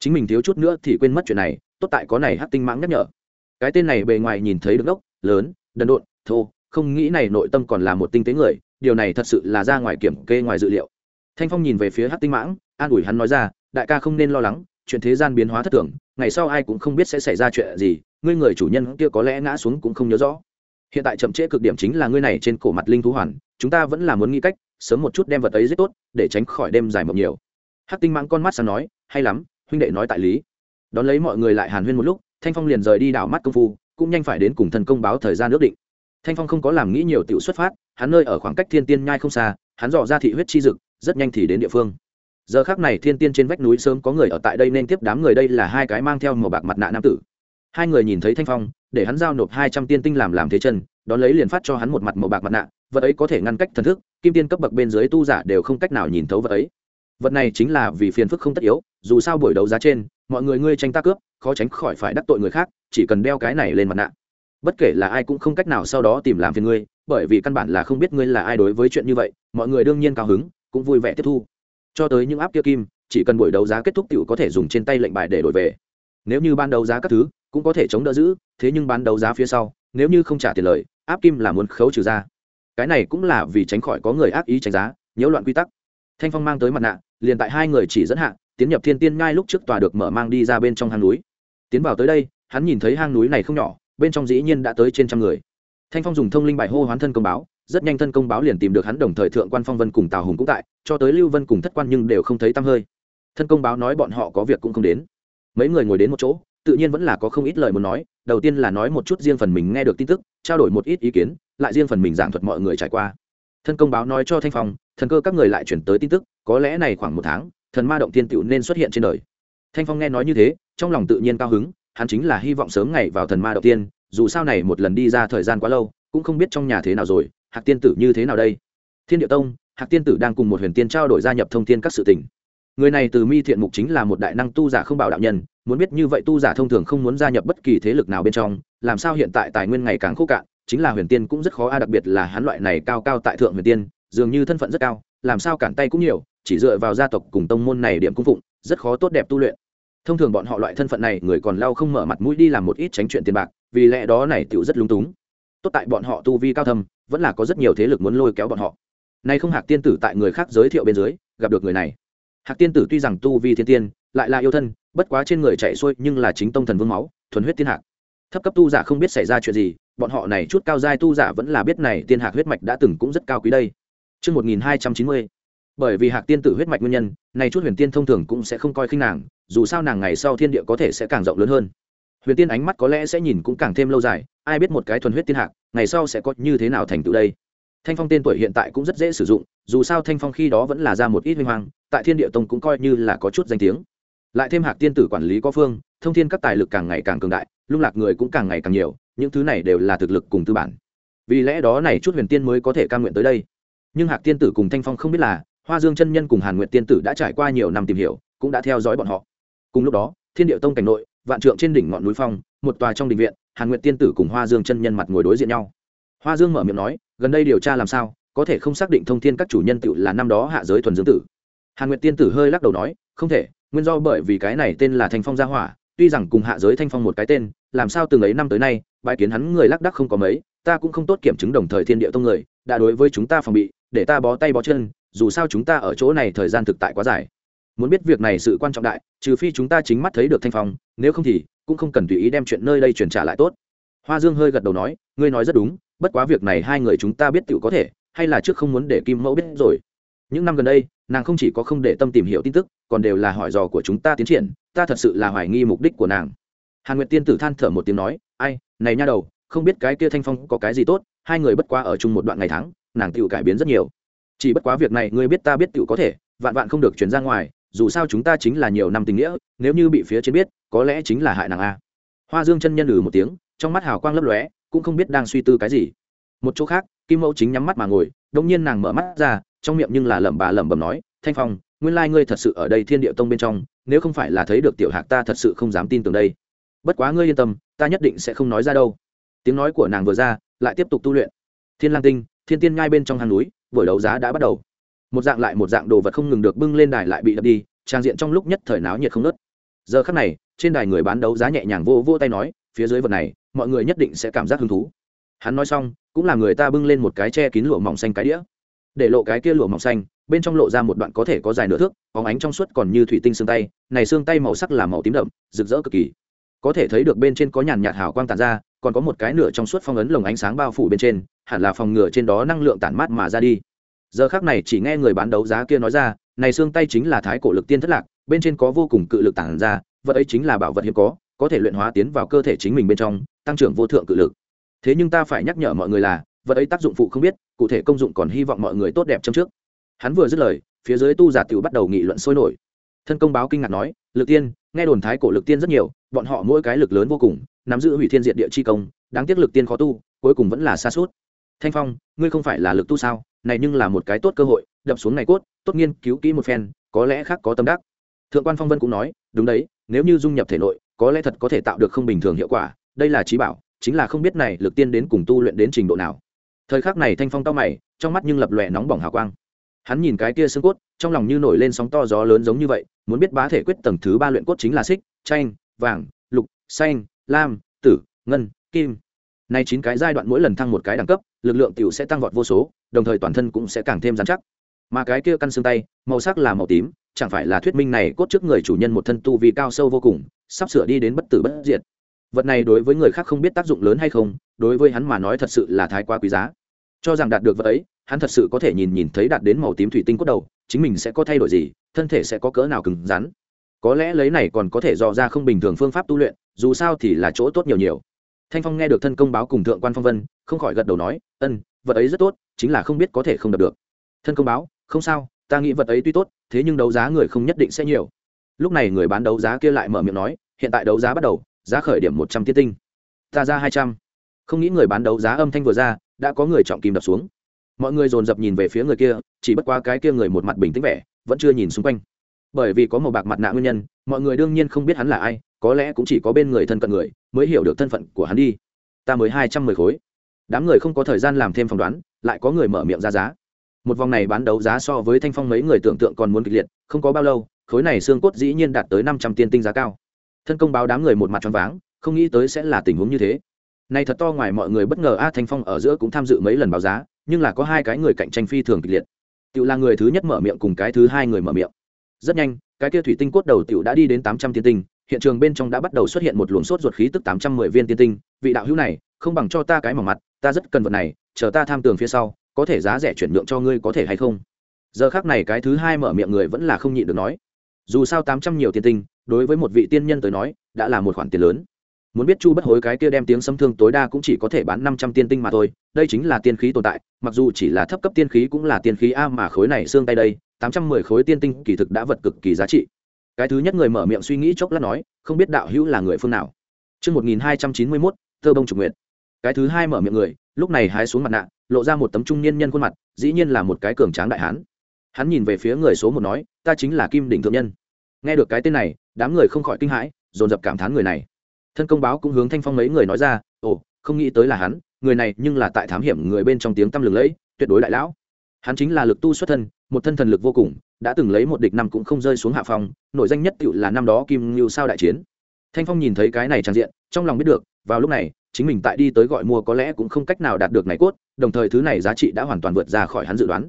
Speaker 1: Chính mình thiếu chút nữa thì quên mất chuyện này, tốt tại có này hát tinh mãng nhắc nhở. Cái tên này bề ngoài nhìn thấy được ốc, lớn, đần độn, thô, không nghĩ này nội tâm còn là một tinh tế người, điều này thật sự là ra ngoài kiểm kê ngoài dự liệu. Thanh phong nhìn về phía hát tinh mãng, an ủi hắn nói ra, đại ca không nên lo lắng, chuyện thế gian biến hóa thất thường ngày sau ai cũng không biết sẽ xảy ra chuyện gì, ngươi người chủ nhân kia có lẽ ngã xuống cũng không nhớ rõ. Hiện tại chậm trễ cực điểm chính là ngươi này trên cổ mặt linh thú hoàn, chúng ta vẫn là muốn nghĩ cách, sớm một chút đem vật ấy rất tốt, để tránh khỏi đêm dài mộng nhiều. Hắc tinh mãng con mắt sáng nói, hay lắm, huynh đệ nói tại lý. Đón lấy mọi người lại hàn huyên một lúc, thanh phong liền rời đi đảo mắt công phu, cũng nhanh phải đến cùng thần công báo thời gian ước định. Thanh phong không có làm nghĩ nhiều tiểu xuất phát, hắn nơi ở khoảng cách thiên tiên nhai không xa, hắn dò ra thị huyết chi dực, rất nhanh thì đến địa phương giờ khác này thiên tiên trên vách núi sớm có người ở tại đây nên tiếp đám người đây là hai cái mang theo màu bạc mặt nạ nam tử. Hai người nhìn thấy thanh phong, để hắn giao nộp hai trăm tiên tinh làm làm thế chân, đón lấy liền phát cho hắn một mặt màu bạc mặt nạ, vật ấy có thể ngăn cách thần thức, kim tiên cấp bậc bên dưới tu giả đều không cách nào nhìn thấu vật ấy. Vật này chính là vì phiền phức không tất yếu, dù sao buổi đấu giá trên, mọi người ngươi tranh ta cướp, khó tránh khỏi phải đắc tội người khác, chỉ cần đeo cái này lên mặt nạ. Bất kể là ai cũng không cách nào sau đó tìm làm phiền ngươi, bởi vì căn bản là không biết ngươi là ai đối với chuyện như vậy, mọi người đương nhiên cao hứng, cũng vui vẻ tiếp thu cho tới những áp kia kim, chỉ cần buổi đấu giá kết thúc t có thể dùng trên tay lệnh bài để đổi về. Nếu như ban đấu giá các thứ, cũng có thể chống đỡ giữ, thế nhưng bán đấu giá phía sau, nếu như không trả tiền lời, áp kim là muốn khấu trừ ra. Cái này cũng là vì tránh khỏi có người ác ý tránh giá, nhiễu loạn quy tắc. Thanh phong mang tới mặt nạ, liền tại hai người chỉ dẫn hạ, tiến nhập thiên tiên ngai lúc trước tòa được mở mang đi ra bên trong hang núi. Tiến vào tới đây, hắn nhìn thấy hang núi này không nhỏ, bên trong dĩ nhiên đã tới trên trăm người. Thanh phong dùng thông linh bài hô hoán thân công báo rất nhanh thân công báo liền tìm được hắn đồng thời thượng quan phong vân cùng tào hùng cũng tại, cho tới lưu vân cùng thất quan nhưng đều không thấy tăm hơi. Thân công báo nói bọn họ có việc cũng không đến. Mấy người ngồi đến một chỗ, tự nhiên vẫn là có không ít lời muốn nói, đầu tiên là nói một chút riêng phần mình nghe được tin tức, trao đổi một ít ý kiến, lại riêng phần mình giảng thuật mọi người trải qua. Thân công báo nói cho thanh phong, thần cơ các người lại chuyển tới tin tức, có lẽ này khoảng một tháng, thần ma động tiên tựu nên xuất hiện trên đời. Thanh phong nghe nói như thế, trong lòng tự nhiên cao hứng, hắn chính là hy vọng sớm ngày vào thần ma động tiên dù sao này một lần đi ra thời gian quá lâu cũng không biết trong nhà thế nào rồi, hạc tiên tử như thế nào đây? Thiên địa tông, hạc tiên tử đang cùng một huyền tiên trao đổi gia nhập thông tin các sự tình. Người này từ mi thiện mục chính là một đại năng tu giả không bảo đạo nhân, muốn biết như vậy tu giả thông thường không muốn gia nhập bất kỳ thế lực nào bên trong, làm sao hiện tại tài nguyên ngày càng khô cạn, chính là huyền tiên cũng rất khó a, đặc biệt là hắn loại này cao cao tại thượng huyền tiên, dường như thân phận rất cao, làm sao cản tay cũng nhiều, chỉ dựa vào gia tộc cùng tông môn này điểm cung phụng, rất khó tốt đẹp tu luyện. Thông thường bọn họ loại thân phận này, người còn lau không mở mặt mũi đi làm một ít tránh chuyện tiền bạc, vì lẽ đó này tựu rất lung túng tốt tại bọn họ tu vi cao thâm vẫn là có rất nhiều thế lực muốn lôi kéo bọn họ. Nay không hạc tiên tử tại người khác giới thiệu bên dưới gặp được người này. Hạc tiên tử tuy rằng tu vi thiên tiên lại là yêu thân bất quá trên người chạy xuôi nhưng là chính tông thần vương máu thuần huyết tiên hạc. Thấp cấp tu giả không biết xảy ra chuyện gì bọn họ này chút cao giai tu giả vẫn là biết này tiên hạc huyết mạch đã từng cũng rất cao quý đây. Trước 1290, bởi vì hạc tiên tử huyết mạch nguyên nhân này chút huyền tiên thông thường cũng sẽ không coi khinh nàng dù sao nàng ngày sau thiên địa có thể sẽ càng rộng lớn hơn. Huyền tiên ánh mắt có lẽ sẽ nhìn cũng càng thêm lâu dài ai biết một cái thuần huyết tiên hạc, ngày sau sẽ có như thế nào thành tựu đây? Thanh phong tên tuổi hiện tại cũng rất dễ sử dụng, dù sao thanh phong khi đó vẫn là ra một ít minh hoàng tại thiên địa tông cũng coi như là có chút danh tiếng. Lại thêm hạc tiên tử quản lý có phương, thông thiên các tài lực càng ngày càng cường đại, lung lạc người cũng càng ngày càng nhiều, những thứ này đều là thực lực cùng tư bản. Vì lẽ đó này chút huyền tiên mới có thể ca nguyện tới đây. Nhưng hạc tiên tử cùng thanh phong không biết là, hoa dương chân nhân cùng hàn nguyện tiên tử đã trải qua nhiều năm tìm hiểu, cũng đã theo dõi bọn họ. Cùng lúc đó, thiên địa tông cảnh nội, vạn trượng trên đỉnh ngọn núi phong, một tòa trong đình viện hàn nguyện tiên tử cùng hoa dương chân nhân mặt ngồi đối diện nhau. Hoa dương mở miệng nói, gần đây điều tra làm sao, có thể không xác định thông thiên các chủ nhân tự là năm đó hạ giới thuần dương tử? Hàn nguyện tiên tử hơi lắc đầu nói, không thể, nguyên do bởi vì cái này tên là thanh phong gia hỏa, tuy rằng cùng hạ giới thanh phong một cái tên, làm sao từng ấy năm tới nay bãi kiến hắn người lắc đắc không có mấy, ta cũng không tốt kiểm chứng đồng thời thiên địa tông người, đã đối với chúng ta phòng bị, để ta bó tay bó chân, dù sao chúng ta ở chỗ này thời gian thực tại quá dài muốn biết việc này sự quan trọng đại, trừ phi chúng ta chính mắt thấy được thanh phong, nếu không thì cũng không cần tùy ý đem chuyện nơi đây truyền trả lại tốt. Hoa dương hơi gật đầu nói, ngươi nói rất đúng, bất quá việc này hai người chúng ta biết tự có thể, hay là trước không muốn để kim mẫu biết rồi. Những năm gần đây, nàng không chỉ có không để tâm tìm hiểu tin tức, còn đều là hỏi dò của chúng ta tiến triển, ta thật sự là hoài nghi mục đích của nàng. Hàn nguyệt tiên tử than thở một tiếng nói, ai, này nha đầu, không biết cái kia thanh phong có cái gì tốt, hai người bất quá ở chung một đoạn ngày tháng, nàng tự cải biến rất nhiều. Chỉ bất quá việc này ngươi biết ta biết tự có thể, vạn vạn không được chuyển ra ngoài dù sao chúng ta chính là nhiều năm tình nghĩa, nếu như bị phía trên biết, có lẽ chính là hại nàng a. Hoa dương chân nhân lừ một tiếng, trong mắt hào quang lấp lóe, cũng không biết đang suy tư cái gì. Một chỗ khác, kim mẫu chính nhắm mắt mà ngồi đông nhiên nàng mở mắt ra, trong miệng nhưng là lẩm bà lẩm bẩm nói, thanh phong, nguyên lai ngươi thật sự ở đây thiên địa tông bên trong, nếu không phải là thấy được tiểu hạc ta thật sự không dám tin tưởng đây. Bất quá ngươi yên tâm, ta nhất định sẽ không nói ra đâu. Tiếng nói của nàng vừa ra, lại tiếp tục tu luyện. Thiên lang tinh, thiên tiên ngai bên trong hang núi, buổi đấu giá đã bắt đầu một dạng lại một dạng đồ vật không ngừng được bưng lên đài lại bị đập đi, trang diện trong lúc nhất thời náo nhiệt không nớt giờ khắc này, trên đài người bán đấu giá nhẹ nhàng vô vô tay nói, phía dưới vật này, mọi người nhất định sẽ cảm giác hứng thú. Hắn nói xong, cũng là người ta bưng lên một cái che kín lụa mỏng xanh cái đĩa. Để lộ cái kia lụa mỏng xanh, bên trong lộ ra một đoạn có thể có dài nửa thước, bóng ánh trong suốt còn như thủy tinh xương tay, này xương tay màu sắc là màu tím đậm, rực rỡ cực kỳ. Có thể thấy được bên trên có nhàn nhạt hào quang tàn ra, còn có một cái nửa trong suốt phong ấn lồng ánh sáng bao phủ bên trên, hẳn là phòng ngừa trên đó năng lượng tản mát mà ra đi giờ khác này chỉ nghe người bán đấu giá kia nói ra, này xương tay chính là thái cổ lực tiên thất lạc, bên trên có vô cùng cự lực tản ra, vật ấy chính là bảo vật hiếm có có thể luyện hóa tiến vào cơ thể chính mình bên trong, tăng trưởng vô thượng cự lực. Thế nhưng ta phải nhắc nhở mọi người là, vật ấy tác dụng phụ không biết, cụ thể công dụng còn hy vọng mọi người tốt đẹp trong trước. Hắn vừa dứt lời, phía dưới tu giả tiểu bắt đầu nghị luận sôi nổi. Thân công báo kinh ngạc nói, lực tiên, nghe đồn thái cổ lực tiên rất nhiều, bọn họ mỗi cái lực lớn vô cùng, nắm giữ hủy thiên diện địa chi công, đáng tiếc lực tiên khó tu, cuối cùng vẫn là xa suốt thanh phong, ngươi không phải là lực tu sao? Này nhưng là một cái tốt cơ hội, đập xuống này cốt, tốt nghiên cứu kỹ một phen, có lẽ khác có tâm đắc. Thượng quan phong vân cũng nói, đúng đấy, nếu như dung nhập thể nội, có lẽ thật có thể tạo được không bình thường hiệu quả, đây là trí bảo, chính là không biết này lực tiên đến cùng tu luyện đến trình độ nào. Thời khắc này thanh phong tao mày, trong mắt nhưng lập lòe nóng bỏng hào quang. Hắn nhìn cái kia xương cốt, trong lòng như nổi lên sóng to gió lớn giống như vậy, muốn biết bá thể quyết tầng thứ ba luyện cốt chính là xích, chanh, vàng, lục, xanh, lam, tử, ngân, kim. Nay chín cái giai đoạn mỗi lần thăng một cái đẳng cấp lực lượng tiểu sẽ tăng vọt vô số, đồng thời toàn thân cũng sẽ càng thêm dán chắc. Mà cái kia căn xương tay, màu sắc là màu tím, chẳng phải là thuyết minh này cốt trước người chủ nhân một thân tu vi cao sâu vô cùng, sắp sửa đi đến bất tử bất diệt. Vật này đối với người khác không biết tác dụng lớn hay không, đối với hắn mà nói thật sự là thái quá quý giá. Cho rằng đạt được vật ấy, hắn thật sự có thể nhìn nhìn thấy đạt đến màu tím thủy tinh cốt đầu, chính mình sẽ có thay đổi gì, thân thể sẽ có cỡ nào cứng rắn. Có lẽ lấy này còn có thể dò ra không bình thường phương pháp tu luyện, dù sao thì là chỗ tốt nhiều nhiều. Thanh phong nghe được thân công báo cùng thượng quan phong vân không khỏi gật đầu nói, ân, vật ấy rất tốt, chính là không biết có thể không đập được. Thân công báo, không sao, ta nghĩ vật ấy tuy tốt, thế nhưng đấu giá người không nhất định sẽ nhiều. Lúc này người bán đấu giá kia lại mở miệng nói, hiện tại đấu giá bắt đầu, giá khởi điểm một trăm tiết tinh. Ta ra hai trăm. Không nghĩ người bán đấu giá âm thanh vừa ra, đã có người trọng kim đập xuống. Mọi người dồn dập nhìn về phía người kia, chỉ bất qua cái kia người một mặt bình tĩnh vẻ, vẫn chưa nhìn xung quanh. Bởi vì có một bạc mặt nạ nguyên nhân, mọi người đương nhiên không biết hắn là ai, có lẽ cũng chỉ có bên người thân cận người, mới hiểu được thân phận của hắn đi. Ta mới hai trăm mười khối đám người không có thời gian làm thêm phỏng đoán, lại có người mở miệng ra giá. Một vòng này bán đấu giá so với thanh phong mấy người tưởng tượng còn muốn kịch liệt, không có bao lâu, khối này xương cốt dĩ nhiên đạt tới năm trăm tiên tinh giá cao. Thân công báo đám người một mặt tròn váng, không nghĩ tới sẽ là tình huống như thế. Này thật to ngoài mọi người bất ngờ, a, thanh phong ở giữa cũng tham dự mấy lần báo giá, nhưng là có hai cái người cạnh tranh phi thường kịch liệt. Tự là người thứ nhất mở miệng cùng cái thứ hai người mở miệng. Rất nhanh, cái kia thủy tinh cốt đầu tiểu đã đi đến tám trăm tiên tinh, hiện trường bên trong đã bắt đầu xuất hiện một luồng sốt ruột khí tức tám trăm mười viên tiên tinh. Vị đạo hữu này, không bằng cho ta cái mỏng mặt ta rất cần vật này chờ ta tham tường phía sau có thể giá rẻ chuyển nhượng cho ngươi có thể hay không? Giờ khác này cái thứ hai mở miệng người vẫn là không nhịn được nói. Dù sao tám trăm nhiều tiên tinh đối với một vị tiên nhân tới nói đã là một khoản tiền lớn. Muốn biết chu bất hối cái kia đem tiếng xâm thương tối đa cũng chỉ có thể bán năm trăm tiên tinh mà thôi đây chính là tiên khí tồn tại mặc dù chỉ là thấp cấp tiên khí cũng là tiên khí a mà khối này xương tay đây tám trăm mười khối tiên tinh kỳ thực đã vật cực kỳ giá trị. Cái thứ nhất người mở miệng suy nghĩ chốc lát nói không biết đạo hữu là người phương nào. Trước 1291, thơ bông trục nguyện cái thứ hai mở miệng người, lúc này hái xuống mặt nạ, lộ ra một tấm trung niên nhân khuôn mặt, dĩ nhiên là một cái cường tráng đại hán. Hắn nhìn về phía người số một nói, ta chính là kim đỉnh thượng nhân. Nghe được cái tên này, đám người không khỏi kinh hãi, dồn dập cảm thán người này. Thân công báo cũng hướng thanh phong mấy người nói ra, ồ, không nghĩ tới là hắn, người này nhưng là tại thám hiểm người bên trong tiếng tăm lừng lẫy, tuyệt đối đại lão. Hắn chính là lực tu xuất thân, một thân thần lực vô cùng, đã từng lấy một địch năm cũng không rơi xuống hạ phong nội danh nhất cựu là năm đó kim ngưu sao đại chiến. Thanh phong nhìn thấy cái này trang diện, trong lòng biết được, vào lúc này chính mình tại đi tới gọi mua có lẽ cũng không cách nào đạt được này cốt, đồng thời thứ này giá trị đã hoàn toàn vượt ra khỏi hắn dự đoán.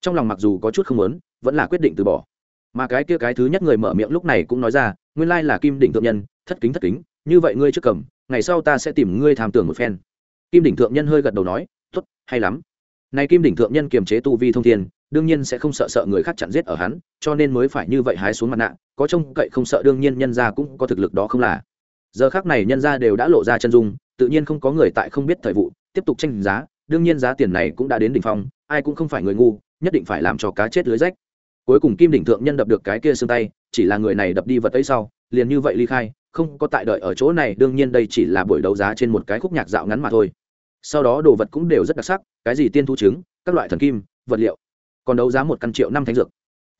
Speaker 1: Trong lòng mặc dù có chút không muốn, vẫn là quyết định từ bỏ. Mà cái kia cái thứ nhất người mở miệng lúc này cũng nói ra, nguyên lai là kim đỉnh thượng nhân, thất kính thất kính, như vậy ngươi trước cầm, ngày sau ta sẽ tìm ngươi tham tưởng một phen. Kim đỉnh thượng nhân hơi gật đầu nói, tốt, hay lắm. Này kim đỉnh thượng nhân kiềm chế tu vi thông thiên, đương nhiên sẽ không sợ sợ người khác chặn giết ở hắn, cho nên mới phải như vậy hái xuống mặt nạ, có trông cậy không sợ đương nhiên nhân gia cũng có thực lực đó không là. Giờ khác này nhân gia đều đã lộ ra chân dung tự nhiên không có người tại không biết thời vụ, tiếp tục tranh giá, đương nhiên giá tiền này cũng đã đến đỉnh phong, ai cũng không phải người ngu, nhất định phải làm cho cá chết lưới rách. Cuối cùng kim đỉnh thượng nhân đập được cái kia xương tay, chỉ là người này đập đi vật ấy sau, liền như vậy ly khai, không có tại đợi ở chỗ này, đương nhiên đây chỉ là buổi đấu giá trên một cái khúc nhạc dạo ngắn mà thôi. Sau đó đồ vật cũng đều rất đặc sắc, cái gì tiên thu trứng, các loại thần kim, vật liệu, còn đấu giá một căn triệu năm thánh dược.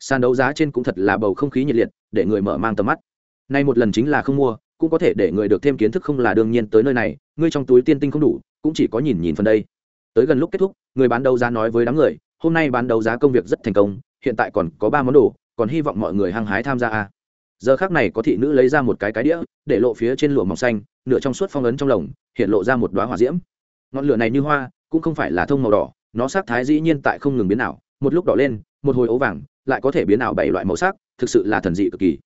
Speaker 1: Sàn đấu giá trên cũng thật là bầu không khí nhiệt liệt, để người mở mang tầm mắt. Nay một lần chính là không mua cũng có thể để người được thêm kiến thức không là đương nhiên tới nơi này, ngươi trong túi tiên tinh không đủ, cũng chỉ có nhìn nhìn phần đây. Tới gần lúc kết thúc, người bán đấu giá nói với đám người, hôm nay bán đấu giá công việc rất thành công, hiện tại còn có ba món đồ, còn hy vọng mọi người hăng hái tham gia a. Giờ khác này có thị nữ lấy ra một cái cái đĩa, để lộ phía trên lụa mỏng xanh, nửa trong suốt phong ấn trong lồng, hiện lộ ra một đoá hỏa diễm. Ngọn lửa này như hoa, cũng không phải là thông màu đỏ, nó sắc thái dĩ nhiên tại không ngừng biến ảo, một lúc đỏ lên, một hồi ấu vàng, lại có thể biến ảo bảy loại màu sắc, thực sự là thần dị cực kỳ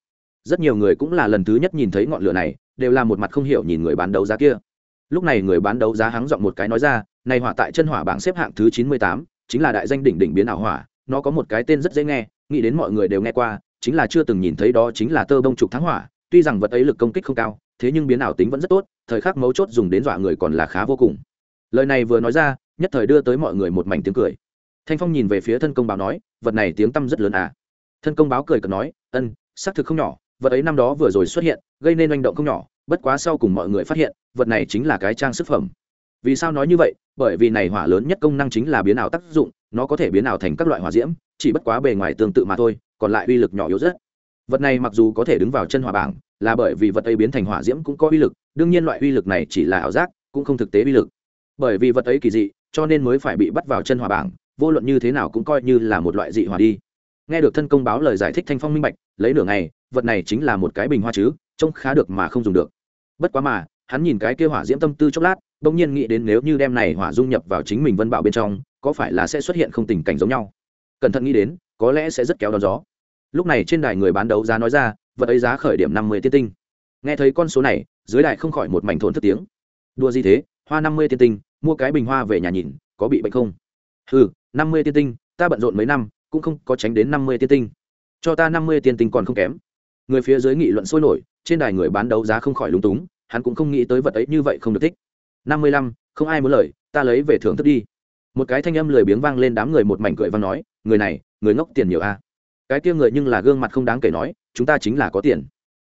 Speaker 1: rất nhiều người cũng là lần thứ nhất nhìn thấy ngọn lửa này, đều là một mặt không hiểu nhìn người bán đấu giá kia. Lúc này người bán đấu giá hắng giọng một cái nói ra, này hỏa tại chân hỏa bảng xếp hạng thứ chín mươi tám, chính là đại danh đỉnh đỉnh biến ảo hỏa, nó có một cái tên rất dễ nghe, nghĩ đến mọi người đều nghe qua, chính là chưa từng nhìn thấy đó chính là tơ bông trục thắng hỏa, tuy rằng vật ấy lực công kích không cao, thế nhưng biến ảo tính vẫn rất tốt, thời khắc mấu chốt dùng đến dọa người còn là khá vô cùng. Lời này vừa nói ra, nhất thời đưa tới mọi người một mảnh tiếng cười. Thanh phong nhìn về phía thân công báo nói, vật này tiếng tăm rất lớn à? Thân công báo cười cợt nói, ân, xác thực không nhỏ vật ấy năm đó vừa rồi xuất hiện, gây nên manh động không nhỏ, bất quá sau cùng mọi người phát hiện, vật này chính là cái trang sức phẩm. Vì sao nói như vậy? Bởi vì này hỏa lớn nhất công năng chính là biến ảo tác dụng, nó có thể biến ảo thành các loại hỏa diễm, chỉ bất quá bề ngoài tương tự mà thôi, còn lại uy lực nhỏ yếu rất. Vật này mặc dù có thể đứng vào chân hỏa bảng, là bởi vì vật ấy biến thành hỏa diễm cũng có uy lực, đương nhiên loại uy lực này chỉ là ảo giác, cũng không thực tế uy lực. Bởi vì vật ấy kỳ dị, cho nên mới phải bị bắt vào chân hỏa bảng, vô luận như thế nào cũng coi như là một loại dị hỏa đi nghe được thân công báo lời giải thích thanh phong minh bạch, lấy nửa ngày, vật này chính là một cái bình hoa chứ, trông khá được mà không dùng được. Bất quá mà, hắn nhìn cái kia hỏa diễm tâm tư chốc lát, bỗng nhiên nghĩ đến nếu như đem này hỏa dung nhập vào chính mình vân bạo bên trong, có phải là sẽ xuất hiện không tình cảnh giống nhau? Cẩn thận nghĩ đến, có lẽ sẽ rất kéo đón gió. Lúc này trên đài người bán đấu giá nói ra, vật ấy giá khởi điểm năm mươi tiên tinh. Nghe thấy con số này, dưới đài không khỏi một mảnh thốn thức tiếng. Đua gì thế, hoa năm mươi tiên tinh, mua cái bình hoa về nhà nhìn, có bị bệnh không? Ừ năm mươi tiên tinh, ta bận rộn mấy năm cũng không có tránh đến năm mươi tiên tinh. Cho ta năm mươi tiên tinh còn không kém. Người phía dưới nghị luận sôi nổi, trên đài người bán đấu giá không khỏi lúng túng, hắn cũng không nghĩ tới vật ấy như vậy không được thích. Năm mươi lăm, không ai muốn lời, ta lấy về thưởng thức đi. Một cái thanh âm lười biếng vang lên đám người một mảnh cười vang nói, người này, người ngốc tiền nhiều a cái kia người nhưng là gương mặt không đáng kể nói, chúng ta chính là có tiền.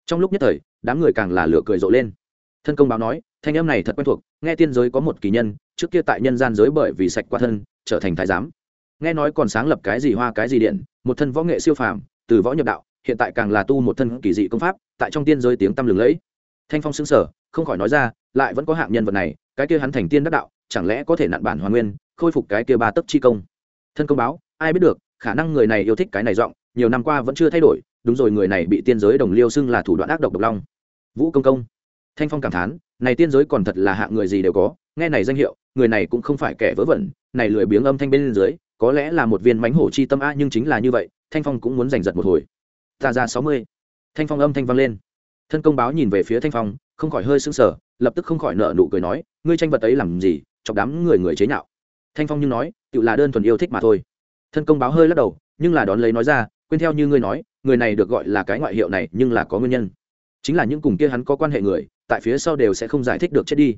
Speaker 1: Trong lúc nhất thời, đám người càng là lửa cười rộ lên. Thân công báo nói, thanh âm này thật quen thuộc, nghe tiên giới có một kỳ nhân, trước kia tại nhân gian giới bởi vì sạch qua thân, trở thành thái giám nghe nói còn sáng lập cái gì hoa cái gì điện, một thân võ nghệ siêu phàm, từ võ nhập đạo, hiện tại càng là tu một thân kỳ dị công pháp, tại trong tiên giới tiếng tăm lừng lẫy. Thanh phong xứng sở không khỏi nói ra, lại vẫn có hạng nhân vật này, cái kia hắn thành tiên đắc đạo, chẳng lẽ có thể nạn bản hoàn nguyên, khôi phục cái kia ba tấc chi công? Thân công báo, ai biết được, khả năng người này yêu thích cái này giọng, nhiều năm qua vẫn chưa thay đổi, đúng rồi người này bị tiên giới đồng liêu xưng là thủ đoạn ác độc độc long. Vũ công công. Thanh phong cảm thán, này tiên giới còn thật là hạng người gì đều có, nghe này danh hiệu, người này cũng không phải kẻ vớ vẩn, này lười biếng âm thanh bên dưới có lẽ là một viên mánh hổ chi tâm a, nhưng chính là như vậy, thanh phong cũng muốn giành giật một hồi. Ta ra sáu mươi. Thanh phong âm thanh vang lên. Thân công báo nhìn về phía thanh phong, không khỏi hơi sưng sờ, lập tức không khỏi nợ nụ cười nói, ngươi tranh vật ấy làm gì, chọc đám người người chế nhạo? Thanh phong nhưng nói, tự là đơn thuần yêu thích mà thôi. Thân công báo hơi lắc đầu, nhưng là đón lấy nói ra, quên theo như ngươi nói, người này được gọi là cái ngoại hiệu này nhưng là có nguyên nhân. Chính là những cùng kia hắn có quan hệ người, tại phía sau đều sẽ không giải thích được chết đi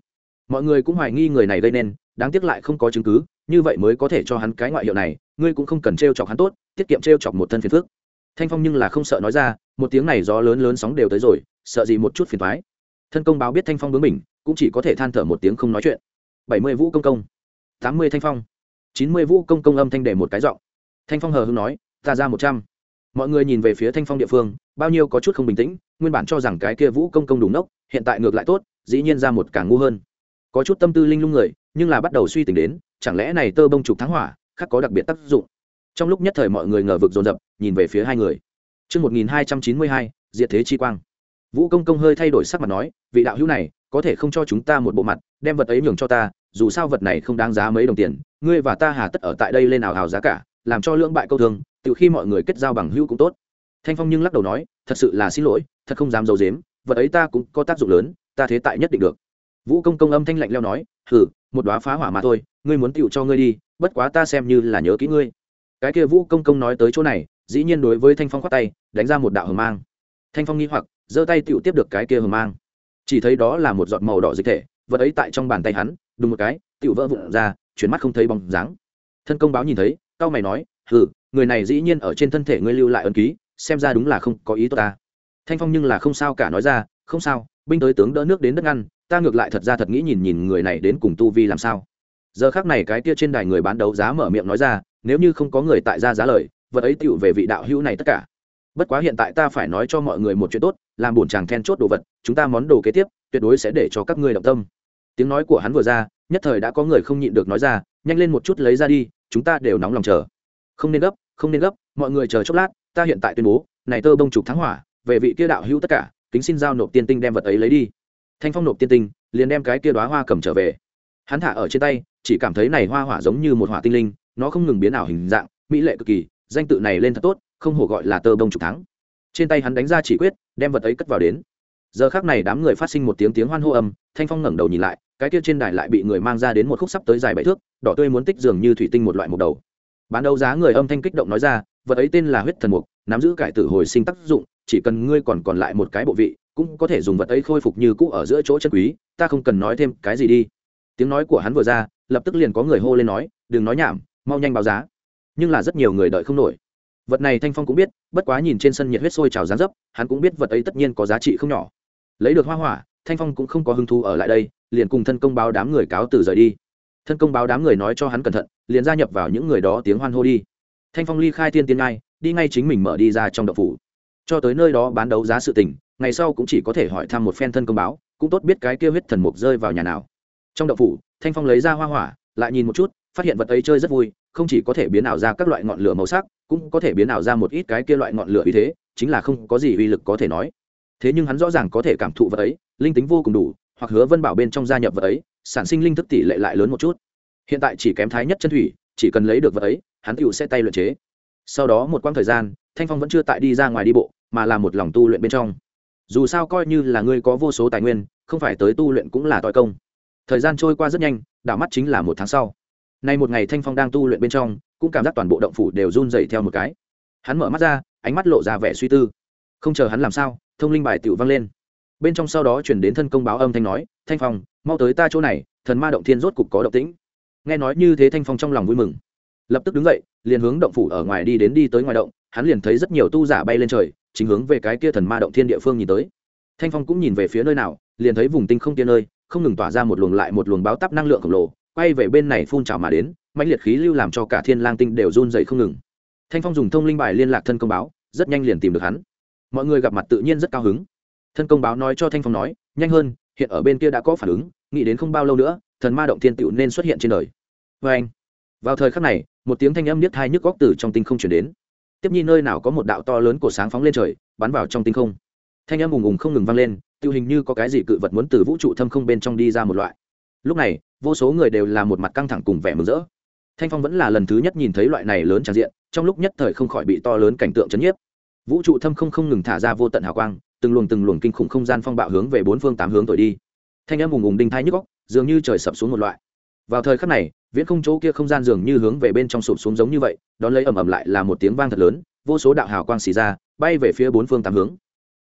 Speaker 1: mọi người cũng hoài nghi người này gây nên, đáng tiếc lại không có chứng cứ, như vậy mới có thể cho hắn cái ngoại hiệu này, ngươi cũng không cần t r e o chọc hắn tốt, tiết kiệm t r e o chọc một thân phiền phước thanh phong nhưng là không sợ nói ra, một tiếng này gió lớn lớn sóng đều tới rồi, sợ gì một chút phiền thoái thân công báo biết thanh phong bướng mình, cũng chỉ có thể than thở một tiếng không nói chuyện. Bảy mươi vũ công công. Tám mươi thanh phong. Chín mươi vũ công công âm thanh để một cái giọng. Thanh phong hờ hưng nói, ta ra một trăm. Mọi người nhìn về phía thanh phong địa phương, bao nhiêu có chút không bình tĩnh, nguyên bản cho rằng cái kia vũ công công đủ nốc hiện tại ngược lại tốt, dĩ nhiên ra một càng ngu hơn có chút tâm tư linh lung người nhưng là bắt đầu suy tính đến chẳng lẽ này tơ bông trục thắng hỏa khác có đặc biệt tác dụng trong lúc nhất thời mọi người ngờ vực dồn dập nhìn về phía hai người Trước 1292, diệt thế chi quang. Vũ công công hơi thay đổi sắc mặt nói, vị đạo hữu này, có thể không cho chúng ta một bộ mặt, đem vật ấy nhường cho ta, dù sao vật này không đáng giá mấy đồng tiền, ngươi và ta hà tất ở tại đây lên nào hào giá cả, làm cho lưỡng bại câu thương, từ khi mọi người kết giao bằng hữu cũng tốt. Thanh Phong nhưng lắc đầu nói, thật sự là xin lỗi, thật không dám giấu giếm, vật ấy ta cũng có tác dụng lớn, ta thế tại nhất định được vũ công công âm thanh lạnh leo nói, hừ, một đoá phá hỏa mà thôi, ngươi muốn tựu cho ngươi đi, bất quá ta xem như là nhớ kỹ ngươi. Cái kia vũ công công nói tới chỗ này, dĩ nhiên đối với thanh phong khoát tay, đánh ra một đạo hờ mang. Thanh phong nghi hoặc, giơ tay tựu tiếp được cái kia hờ mang. Chỉ thấy đó là một giọt màu đỏ dịch thể, vật ấy tại trong bàn tay hắn, đùng một cái tựu vỡ vụn ra, chuyển mắt không thấy bóng dáng. Thân công báo nhìn thấy, cao mày nói, hừ, người này dĩ nhiên ở trên thân thể ngươi lưu lại ân ký, xem ra đúng là không có ý tốt ta. Thanh phong nhưng là không sao cả nói ra, không sao, binh tới tướng đỡ nước đến đất ngăn ta ngược lại thật ra thật nghĩ nhìn nhìn người này đến cùng tu vi làm sao. Giờ khác này cái kia trên đài người bán đấu giá mở miệng nói ra, nếu như không có người tại ra giá lời, vật ấy tựu về vị đạo hữu này tất cả. Bất quá hiện tại ta phải nói cho mọi người một chuyện tốt, làm bổn chàng then chốt đồ vật, chúng ta món đồ kế tiếp, tuyệt đối sẽ để cho các ngươi động tâm. Tiếng nói của hắn vừa ra, nhất thời đã có người không nhịn được nói ra, nhanh lên một chút lấy ra đi, chúng ta đều nóng lòng chờ. Không nên gấp, không nên gấp, mọi người chờ chốc lát, ta hiện tại tuyên bố, này tơ bông trục thắng hỏa, về vị kia đạo hữu tất cả, kính xin giao nộp tiên tinh đem vật ấy lấy đi thanh phong nộp tiên tinh, liền đem cái kia đoá hoa cầm trở về. Hắn thả ở trên tay, chỉ cảm thấy này hoa hỏa giống như một hỏa tinh linh, nó không ngừng biến ảo hình dạng, mỹ lệ cực kỳ, danh tự này lên thật tốt, không hổ gọi là tơ bông trục thắng. Trên tay hắn đánh ra chỉ quyết, đem vật ấy cất vào đến. Giờ khác này đám người phát sinh một tiếng tiếng hoan hô âm, thanh phong ngẩng đầu nhìn lại, cái kia trên đài lại bị người mang ra đến một khúc sắp tới dài bảy thước, đỏ tươi muốn tích dường như thủy tinh một loại mục đầu. Bán đấu giá người âm thanh kích động nói ra, vật ấy tên là huyết thần mục, nắm giữ cải tử hồi sinh tác dụng, chỉ cần ngươi còn còn lại một cái bộ vị cũng có thể dùng vật ấy khôi phục như cũ ở giữa chỗ chân quý, ta không cần nói thêm cái gì đi. Tiếng nói của hắn vừa ra, lập tức liền có người hô lên nói, đừng nói nhảm, mau nhanh báo giá. Nhưng là rất nhiều người đợi không nổi. Vật này thanh phong cũng biết, bất quá nhìn trên sân nhiệt huyết sôi trào rán dấp, hắn cũng biết vật ấy tất nhiên có giá trị không nhỏ. Lấy được hoa hỏa, thanh phong cũng không có hứng thú ở lại đây, liền cùng thân công báo đám người cáo từ rời đi. Thân công báo đám người nói cho hắn cẩn thận, liền gia nhập vào những người đó tiếng hoan hô đi. Thanh phong ly khai tiên tiên ngai, đi ngay chính mình mở đi ra trong đậu phủ cho tới nơi đó bán đấu giá sự tình, ngày sau cũng chỉ có thể hỏi thăm một phen thân công báo, cũng tốt biết cái kia huyết thần mục rơi vào nhà nào. Trong đậu phủ, thanh phong lấy ra hoa hỏa, lại nhìn một chút, phát hiện vật ấy chơi rất vui, không chỉ có thể biến ảo ra các loại ngọn lửa màu sắc, cũng có thể biến ảo ra một ít cái kia loại ngọn lửa uy thế, chính là không có gì uy lực có thể nói. Thế nhưng hắn rõ ràng có thể cảm thụ vật ấy, linh tính vô cùng đủ, hoặc hứa vân bảo bên trong gia nhập vật ấy, sản sinh linh thức tỷ lệ lại lớn một chút. Hiện tại chỉ kém thái nhất chân thủy, chỉ cần lấy được vật ấy, hắn tựu sẽ tay luyện chế. Sau đó một quãng thời gian thanh phong vẫn chưa tại đi ra ngoài đi bộ, mà là một lòng tu luyện bên trong. Dù sao coi như là ngươi có vô số tài nguyên, không phải tới tu luyện cũng là tội công. Thời gian trôi qua rất nhanh, đảo mắt chính là một tháng sau. Nay một ngày thanh phong đang tu luyện bên trong, cũng cảm giác toàn bộ động phủ đều run dày theo một cái. Hắn mở mắt ra, ánh mắt lộ ra vẻ suy tư. Không chờ hắn làm sao, thông linh bài tự vang lên. Bên trong sau đó chuyển đến thân công báo âm thanh nói, thanh phong, mau tới ta chỗ này, thần ma động thiên rốt cục có động tĩnh. Nghe nói như thế thanh phong trong lòng vui mừng. Lập tức đứng dậy, liền hướng động phủ ở ngoài đi đến đi tới ngoài động hắn liền thấy rất nhiều tu giả bay lên trời, chính hướng về cái kia thần ma động thiên địa phương nhìn tới. Thanh phong cũng nhìn về phía nơi nào, liền thấy vùng tinh không tiên nơi, không ngừng tỏa ra một luồng lại một luồng báo tắp năng lượng khổng lồ, quay về bên này phun trào mà đến mạnh liệt khí lưu làm cho cả thiên lang tinh đều run dậy không ngừng. Thanh phong dùng thông linh bài liên lạc thân công báo, rất nhanh liền tìm được hắn. Mọi người gặp mặt tự nhiên rất cao hứng. Thân công báo nói cho thanh phong nói, nhanh hơn, hiện ở bên kia đã có phản ứng, nghĩ đến không bao lâu nữa, thần ma động thiên tựu nên xuất hiện trên đời. Vê anh, vào thời khắc này, một tiếng thanh âm niết thai nhức góc từ trong tinh không chuyển đến tiếp nhi nơi nào có một đạo to lớn của sáng phóng lên trời, bắn vào trong tinh không. Thanh âm ùng ùng không ngừng vang lên, tiêu hình như có cái gì cự vật muốn từ vũ trụ thâm không bên trong đi ra một loại. Lúc này, vô số người đều là một mặt căng thẳng cùng vẻ mừng rỡ. Thanh phong vẫn là lần thứ nhất nhìn thấy loại này lớn tràn diện, trong lúc nhất thời không khỏi bị to lớn cảnh tượng chấn nhiếp. Vũ trụ thâm không không ngừng thả ra vô tận hào quang, từng luồng từng luồng kinh khủng không gian phong bạo hướng về bốn phương tám hướng tội đi. Thanh âm ùng ùng đinh thai nhức góc dường như trời sập xuống một loại. Vào thời khắc này viễn không chỗ kia không gian dường như hướng về bên trong sụp xuống giống như vậy, đón lấy ầm ầm lại là một tiếng vang thật lớn, vô số đạo hào quang xì ra, bay về phía bốn phương tám hướng.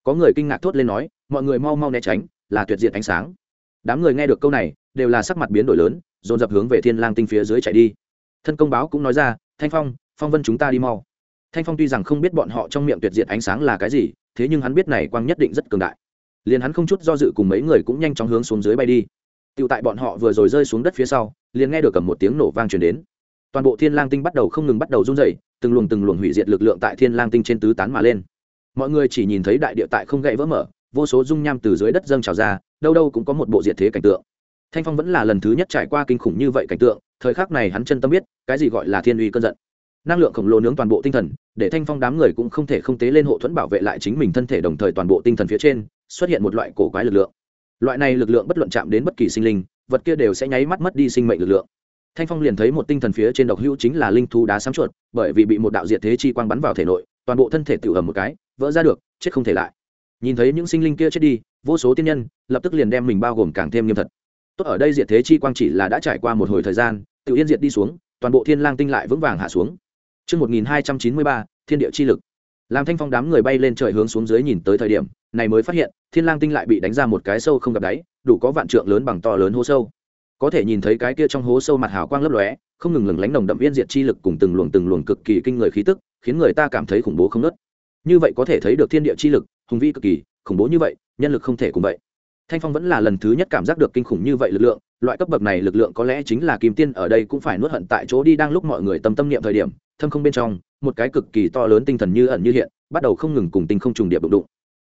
Speaker 1: Có người kinh ngạc thốt lên nói, mọi người mau mau né tránh, là tuyệt diệt ánh sáng. Đám người nghe được câu này, đều là sắc mặt biến đổi lớn, dồn dập hướng về thiên lang tinh phía dưới chạy đi. Thân công báo cũng nói ra, thanh phong phong vân chúng ta đi mau. Thanh phong tuy rằng không biết bọn họ trong miệng tuyệt diệt ánh sáng là cái gì, thế nhưng hắn biết này quang nhất định rất cường đại. Liền hắn không chút do dự cùng mấy người cũng nhanh chóng hướng xuống dưới bay đi. Tựu tại bọn họ vừa rồi rơi xuống đất phía sau liền nghe được cầm một tiếng nổ vang truyền đến. Toàn bộ thiên lang tinh bắt đầu không ngừng bắt đầu run rẩy, từng luồng từng luồng hủy diệt lực lượng tại thiên lang tinh trên tứ tán mà lên. Mọi người chỉ nhìn thấy đại địa tại không gãy vỡ mở, vô số dung nham từ dưới đất dâng trào ra, đâu đâu cũng có một bộ diệt thế cảnh tượng. Thanh phong vẫn là lần thứ nhất trải qua kinh khủng như vậy cảnh tượng, thời khắc này hắn chân tâm biết, cái gì gọi là thiên uy cơn giận. Năng lượng khổng lồ nướng toàn bộ tinh thần, để thanh phong đám người cũng không thể không tế lên hộ thuẫn bảo vệ lại chính mình thân thể đồng thời toàn bộ tinh thần phía trên, xuất hiện một loại cổ quái lực lượng. Loại này lực lượng bất luận chạm đến bất kỳ sinh linh vật kia đều sẽ nháy mắt mất đi sinh mệnh lực lượng. Thanh phong liền thấy một tinh thần phía trên độc hữu chính là linh thú đá sáng chuột bởi vì bị một đạo diệt thế chi quang bắn vào thể nội toàn bộ thân thể tự ầm một cái vỡ ra được chết không thể lại. Nhìn thấy những sinh linh kia chết đi vô số tiên nhân lập tức liền đem mình bao gồm càng thêm nghiêm thật. Tốt ở đây diệt thế chi quang chỉ là đã trải qua một hồi thời gian tự yên diệt đi xuống toàn bộ thiên lang tinh lại vững vàng hạ xuống. Chương 1293, Thiên địa chi lực. Làm Thanh Phong đám người bay lên trời hướng xuống dưới nhìn tới thời điểm, này mới phát hiện, Thiên Lang tinh lại bị đánh ra một cái sâu không gặp đáy, đủ có vạn trượng lớn bằng to lớn hố sâu. Có thể nhìn thấy cái kia trong hố sâu mặt hào quang lấp lóe, không ngừng lừng lánh nồng đậm viên diệt chi lực cùng từng luồng từng luồng cực kỳ kinh người khí tức, khiến người ta cảm thấy khủng bố không ngớt. Như vậy có thể thấy được thiên địa chi lực, hùng vĩ cực kỳ, khủng bố như vậy, nhân lực không thể cùng vậy. Thanh Phong vẫn là lần thứ nhất cảm giác được kinh khủng như vậy lực lượng, loại cấp bậc này lực lượng có lẽ chính là kim tiên ở đây cũng phải nuốt hận tại chỗ đi đang lúc mọi người tâm tâm niệm thời điểm, thâm không bên trong một cái cực kỳ to lớn tinh thần như ẩn như hiện bắt đầu không ngừng cùng tinh không trùng điệp đụng đụng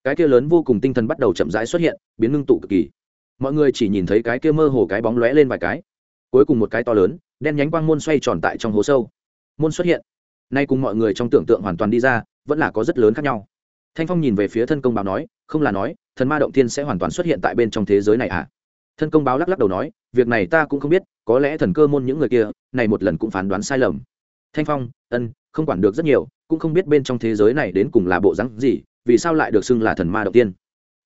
Speaker 1: cái kia lớn vô cùng tinh thần bắt đầu chậm rãi xuất hiện biến ngưng tụ cực kỳ mọi người chỉ nhìn thấy cái kia mơ hồ cái bóng lóe lên vài cái. Cuối cùng một cái to lớn, đen nhánh quang môn xoay tròn tại trong hố sâu. Môn xuất hiện. Nay cùng mọi người trong tưởng tượng hoàn toàn đi ra, vẫn là có rất lớn khác nhau. Thanh phong nhìn về phía thân công báo nói, không là nói, thần ma động thiên sẽ hoàn toàn xuất hiện tại bên trong thế giới này à? Thân công báo lắc lắc đầu nói, việc này ta cũng không biết, có lẽ thần cơ môn những người kia, này một lần cũng phán đoán sai lầm. Thanh phong, ân, không quản được rất nhiều, cũng không biết bên trong thế giới này đến cùng là bộ rắn gì, vì sao lại được xưng là thần ma động tiên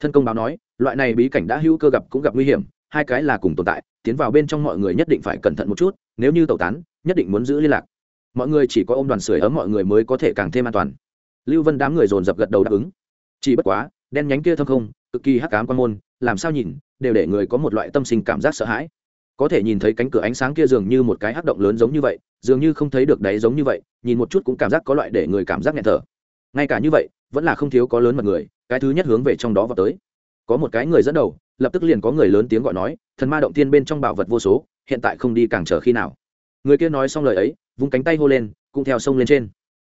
Speaker 1: thân công báo nói loại này bí cảnh đã hữu cơ gặp cũng gặp nguy hiểm, hai cái là cùng tồn tại, tiến vào bên trong mọi người nhất định phải cẩn thận một chút, nếu như tẩu tán, nhất định muốn giữ liên lạc. Mọi người chỉ có ô m đoàn sưởi ấm mọi người mới có thể càng thêm an toàn. Lưu vân đám người dồn dập gật đầu đáp ứng. Chỉ bất quá, đen nhánh kia thâm không, cực kỳ hắc cám quan môn, làm sao nhìn, đều để người có một loại tâm sinh cảm giác sợ hãi. Có thể nhìn thấy cánh cửa ánh sáng kia dường như một cái hắc động lớn giống như vậy, dường như không thấy được đáy giống như vậy, nhìn một chút cũng cảm giác có loại để người cảm giác nghẹt thở. Ngay cả như vậy, vẫn là không thiếu có lớn mật người, cái thứ nhất hướng về trong đó vào tới có một cái người dẫn đầu, lập tức liền có người lớn tiếng gọi nói, thần ma động tiên bên trong bảo vật vô số, hiện tại không đi càng chờ khi nào. Người kia nói xong lời ấy, vung cánh tay hô lên, cũng theo sông lên trên.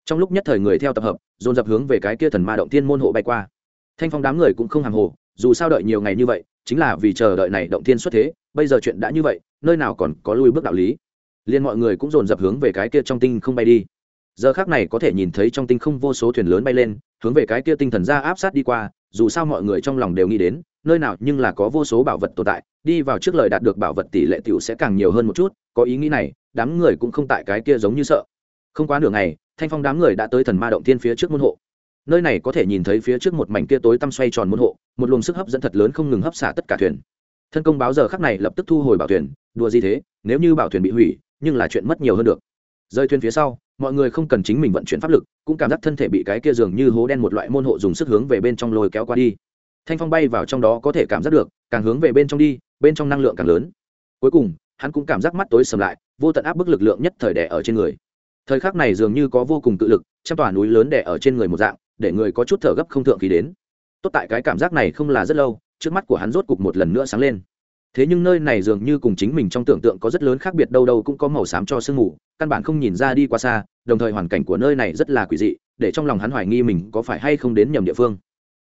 Speaker 1: Trong lúc nhất thời người theo tập hợp, dồn dập hướng về cái kia thần ma động tiên môn hộ bay qua. Thanh phong đám người cũng không hàng hồ, dù sao đợi nhiều ngày như vậy, chính là vì chờ đợi này động tiên xuất thế, bây giờ chuyện đã như vậy, nơi nào còn có lui bước đạo lý. Liền mọi người cũng dồn dập hướng về cái kia trong tinh không bay đi. Giờ khác này có thể nhìn thấy trong tinh không vô số thuyền lớn bay lên, hướng về cái kia tinh thần ra áp sát đi qua dù sao mọi người trong lòng đều nghĩ đến, nơi nào nhưng là có vô số bảo vật tồn tại, đi vào trước lời đạt được bảo vật tỷ lệ t i ể u sẽ càng nhiều hơn một chút, có ý nghĩ này, đám người cũng không tại cái kia giống như sợ. Không quá nửa ngày, thanh phong đám người đã tới thần ma động thiên phía trước môn hộ. Nơi này có thể nhìn thấy phía trước một mảnh kia tối tăm xoay tròn môn hộ, một luồng sức hấp dẫn thật lớn không ngừng hấp xả tất cả thuyền. Thân công báo giờ khắc này lập tức thu hồi bảo thuyền, đùa gì thế, nếu như bảo thuyền bị hủy, nhưng là chuyện mất nhiều hơn được. Rơi thuyền phía sau mọi người không cần chính mình vận chuyển pháp lực, cũng cảm giác thân thể bị cái kia dường như hố đen một loại môn hộ dùng sức hướng về bên trong lôi kéo qua đi. Thanh phong bay vào trong đó có thể cảm giác được, càng hướng về bên trong đi, bên trong năng lượng càng lớn. Cuối cùng, hắn cũng cảm giác mắt tối sầm lại, vô tận áp bức lực lượng nhất thời đẻ ở trên người. Thời khắc này dường như có vô cùng tự lực trăm tòa núi lớn đẻ ở trên người một dạng, để người có chút thở gấp không thượng khí đến. Tốt tại cái cảm giác này không là rất lâu, trước mắt của hắn rốt cục một lần nữa sáng lên thế nhưng nơi này dường như cùng chính mình trong tưởng tượng có rất lớn khác biệt đâu đâu cũng có màu xám cho sương mù, căn bản không nhìn ra đi qua xa, đồng thời hoàn cảnh của nơi này rất là quỷ dị, để trong lòng hắn hoài nghi mình có phải hay không đến nhầm địa phương.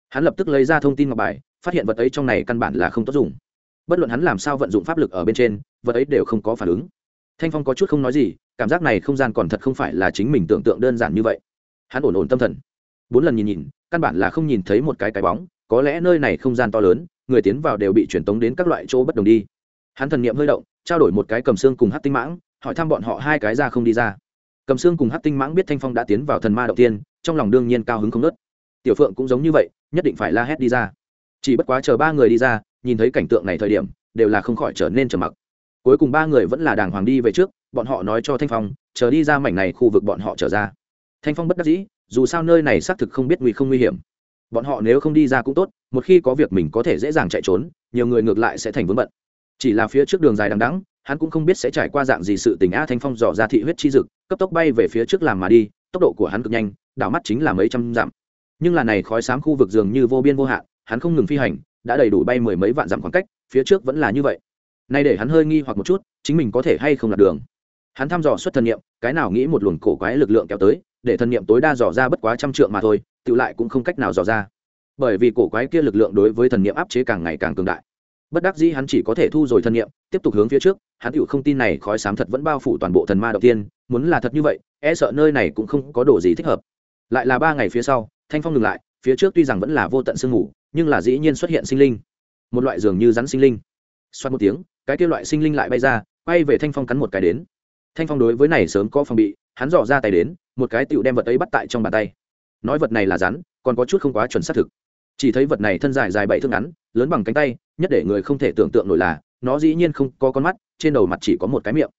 Speaker 1: Hắn lập tức lấy ra thông tin ngọc bài, phát hiện vật ấy trong này căn bản là không tốt dùng. Bất luận hắn làm sao vận dụng pháp lực ở bên trên, vật ấy đều không có phản ứng. Thanh phong có chút không nói gì, cảm giác này không gian còn thật không phải là chính mình tưởng tượng đơn giản như vậy. Hắn ổn ổn tâm thần. Bốn lần nhìn nhìn, căn bản là không nhìn thấy một cái cái bóng, có lẽ nơi này không gian to lớn người tiến vào đều bị truyền tống đến các loại chỗ bất đồng đi. Hắn thần niệm hơi động, trao đổi một cái cầm xương cùng hát tinh mãng, hỏi thăm bọn họ hai cái ra không đi ra. Cầm xương cùng hát tinh mãng biết thanh phong đã tiến vào thần ma đầu tiên, trong lòng đương nhiên cao hứng không nớt tiểu phượng cũng giống như vậy, nhất định phải la hét đi ra. Chỉ bất quá chờ ba người đi ra, nhìn thấy cảnh tượng này thời điểm, đều là không khỏi trở nên trầm mặc. Cuối cùng ba người vẫn là đàng hoàng đi về trước, bọn họ nói cho thanh phong, chờ đi ra mảnh này khu vực bọn họ trở ra. Thanh phong bất đắc dĩ, dù sao nơi này xác thực không biết nguy không nguy hiểm bọn họ nếu không đi ra cũng tốt, một khi có việc mình có thể dễ dàng chạy trốn, nhiều người ngược lại sẽ thành vướng bận. Chỉ là phía trước đường dài đằng đắng hắn cũng không biết sẽ trải qua dạng gì sự tình a thanh phong dò ra thị huyết chi dực, cấp tốc bay về phía trước làm mà đi, tốc độ của hắn cực nhanh, đảo mắt chính là mấy trăm dặm. Nhưng là này khói xám khu vực dường như vô biên vô hạn, hắn không ngừng phi hành, đã đầy đủ bay mười mấy vạn dặm khoảng cách, phía trước vẫn là như vậy. Nay để hắn hơi nghi hoặc một chút, chính mình có thể hay không lạc đường. Hắn thăm dò xuất thần niệm, cái nào nghĩ một luồng cổ quái lực lượng kéo tới, để thần niệm tối đa dò ra bất quá trăm trượng mà thôi tự lại cũng không cách nào dò ra. Bởi vì cổ quái kia lực lượng đối với thần niệm áp chế càng ngày càng cường đại. Bất đắc dĩ hắn chỉ có thể thu rồi thần niệm tiếp tục hướng phía trước hắn tự không tin này khói sám thật vẫn bao phủ toàn bộ thần ma đầu tiên muốn là thật như vậy e sợ nơi này cũng không có đồ gì thích hợp. Lại là ba ngày phía sau thanh phong ngừng lại phía trước tuy rằng vẫn là vô tận sương ngủ, nhưng là dĩ nhiên xuất hiện sinh linh. Một loại dường như rắn sinh linh. Xoát một tiếng cái kia loại sinh linh lại bay ra bay về thanh phong cắn một cái đến. Thanh phong đối với này sớm có phòng bị hắn dò ra tay đến một cái tựu đem vật ấy bắt tại trong bàn tay nói vật này là rắn, còn có chút không quá chuẩn xác thực. Chỉ thấy vật này thân dài dài bảy thước ngắn, lớn bằng cánh tay, nhất để người không thể tưởng tượng nổi là, nó dĩ nhiên không có con mắt, trên đầu mặt chỉ có một cái miệng.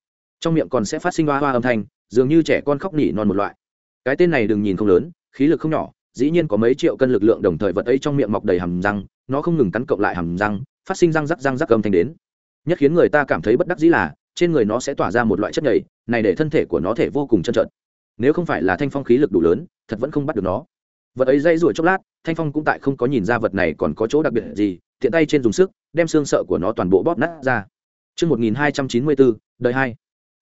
Speaker 1: Trong miệng còn sẽ phát sinh hoa hoa âm thanh, dường như trẻ con khóc nỉ non một loại. Cái tên này đừng nhìn không lớn, khí lực không nhỏ, dĩ nhiên có mấy triệu cân lực lượng đồng thời vật ấy trong miệng mọc đầy hàm răng, nó không ngừng cắn cộng lại hàm răng, phát sinh răng rắc răng rắc âm thanh đến. Nhất khiến người ta cảm thấy bất đắc dĩ là, trên người nó sẽ tỏa ra một loại chất nhầy, này để thân thể của nó thể vô cùng chân trợt nếu không phải là thanh phong khí lực đủ lớn thật vẫn không bắt được nó vật ấy dây rủi chốc lát thanh phong cũng tại không có nhìn ra vật này còn có chỗ đặc biệt gì thiện tay trên dùng sức đem xương sợ của nó toàn bộ bóp nát ra Trước 1294, đời hai.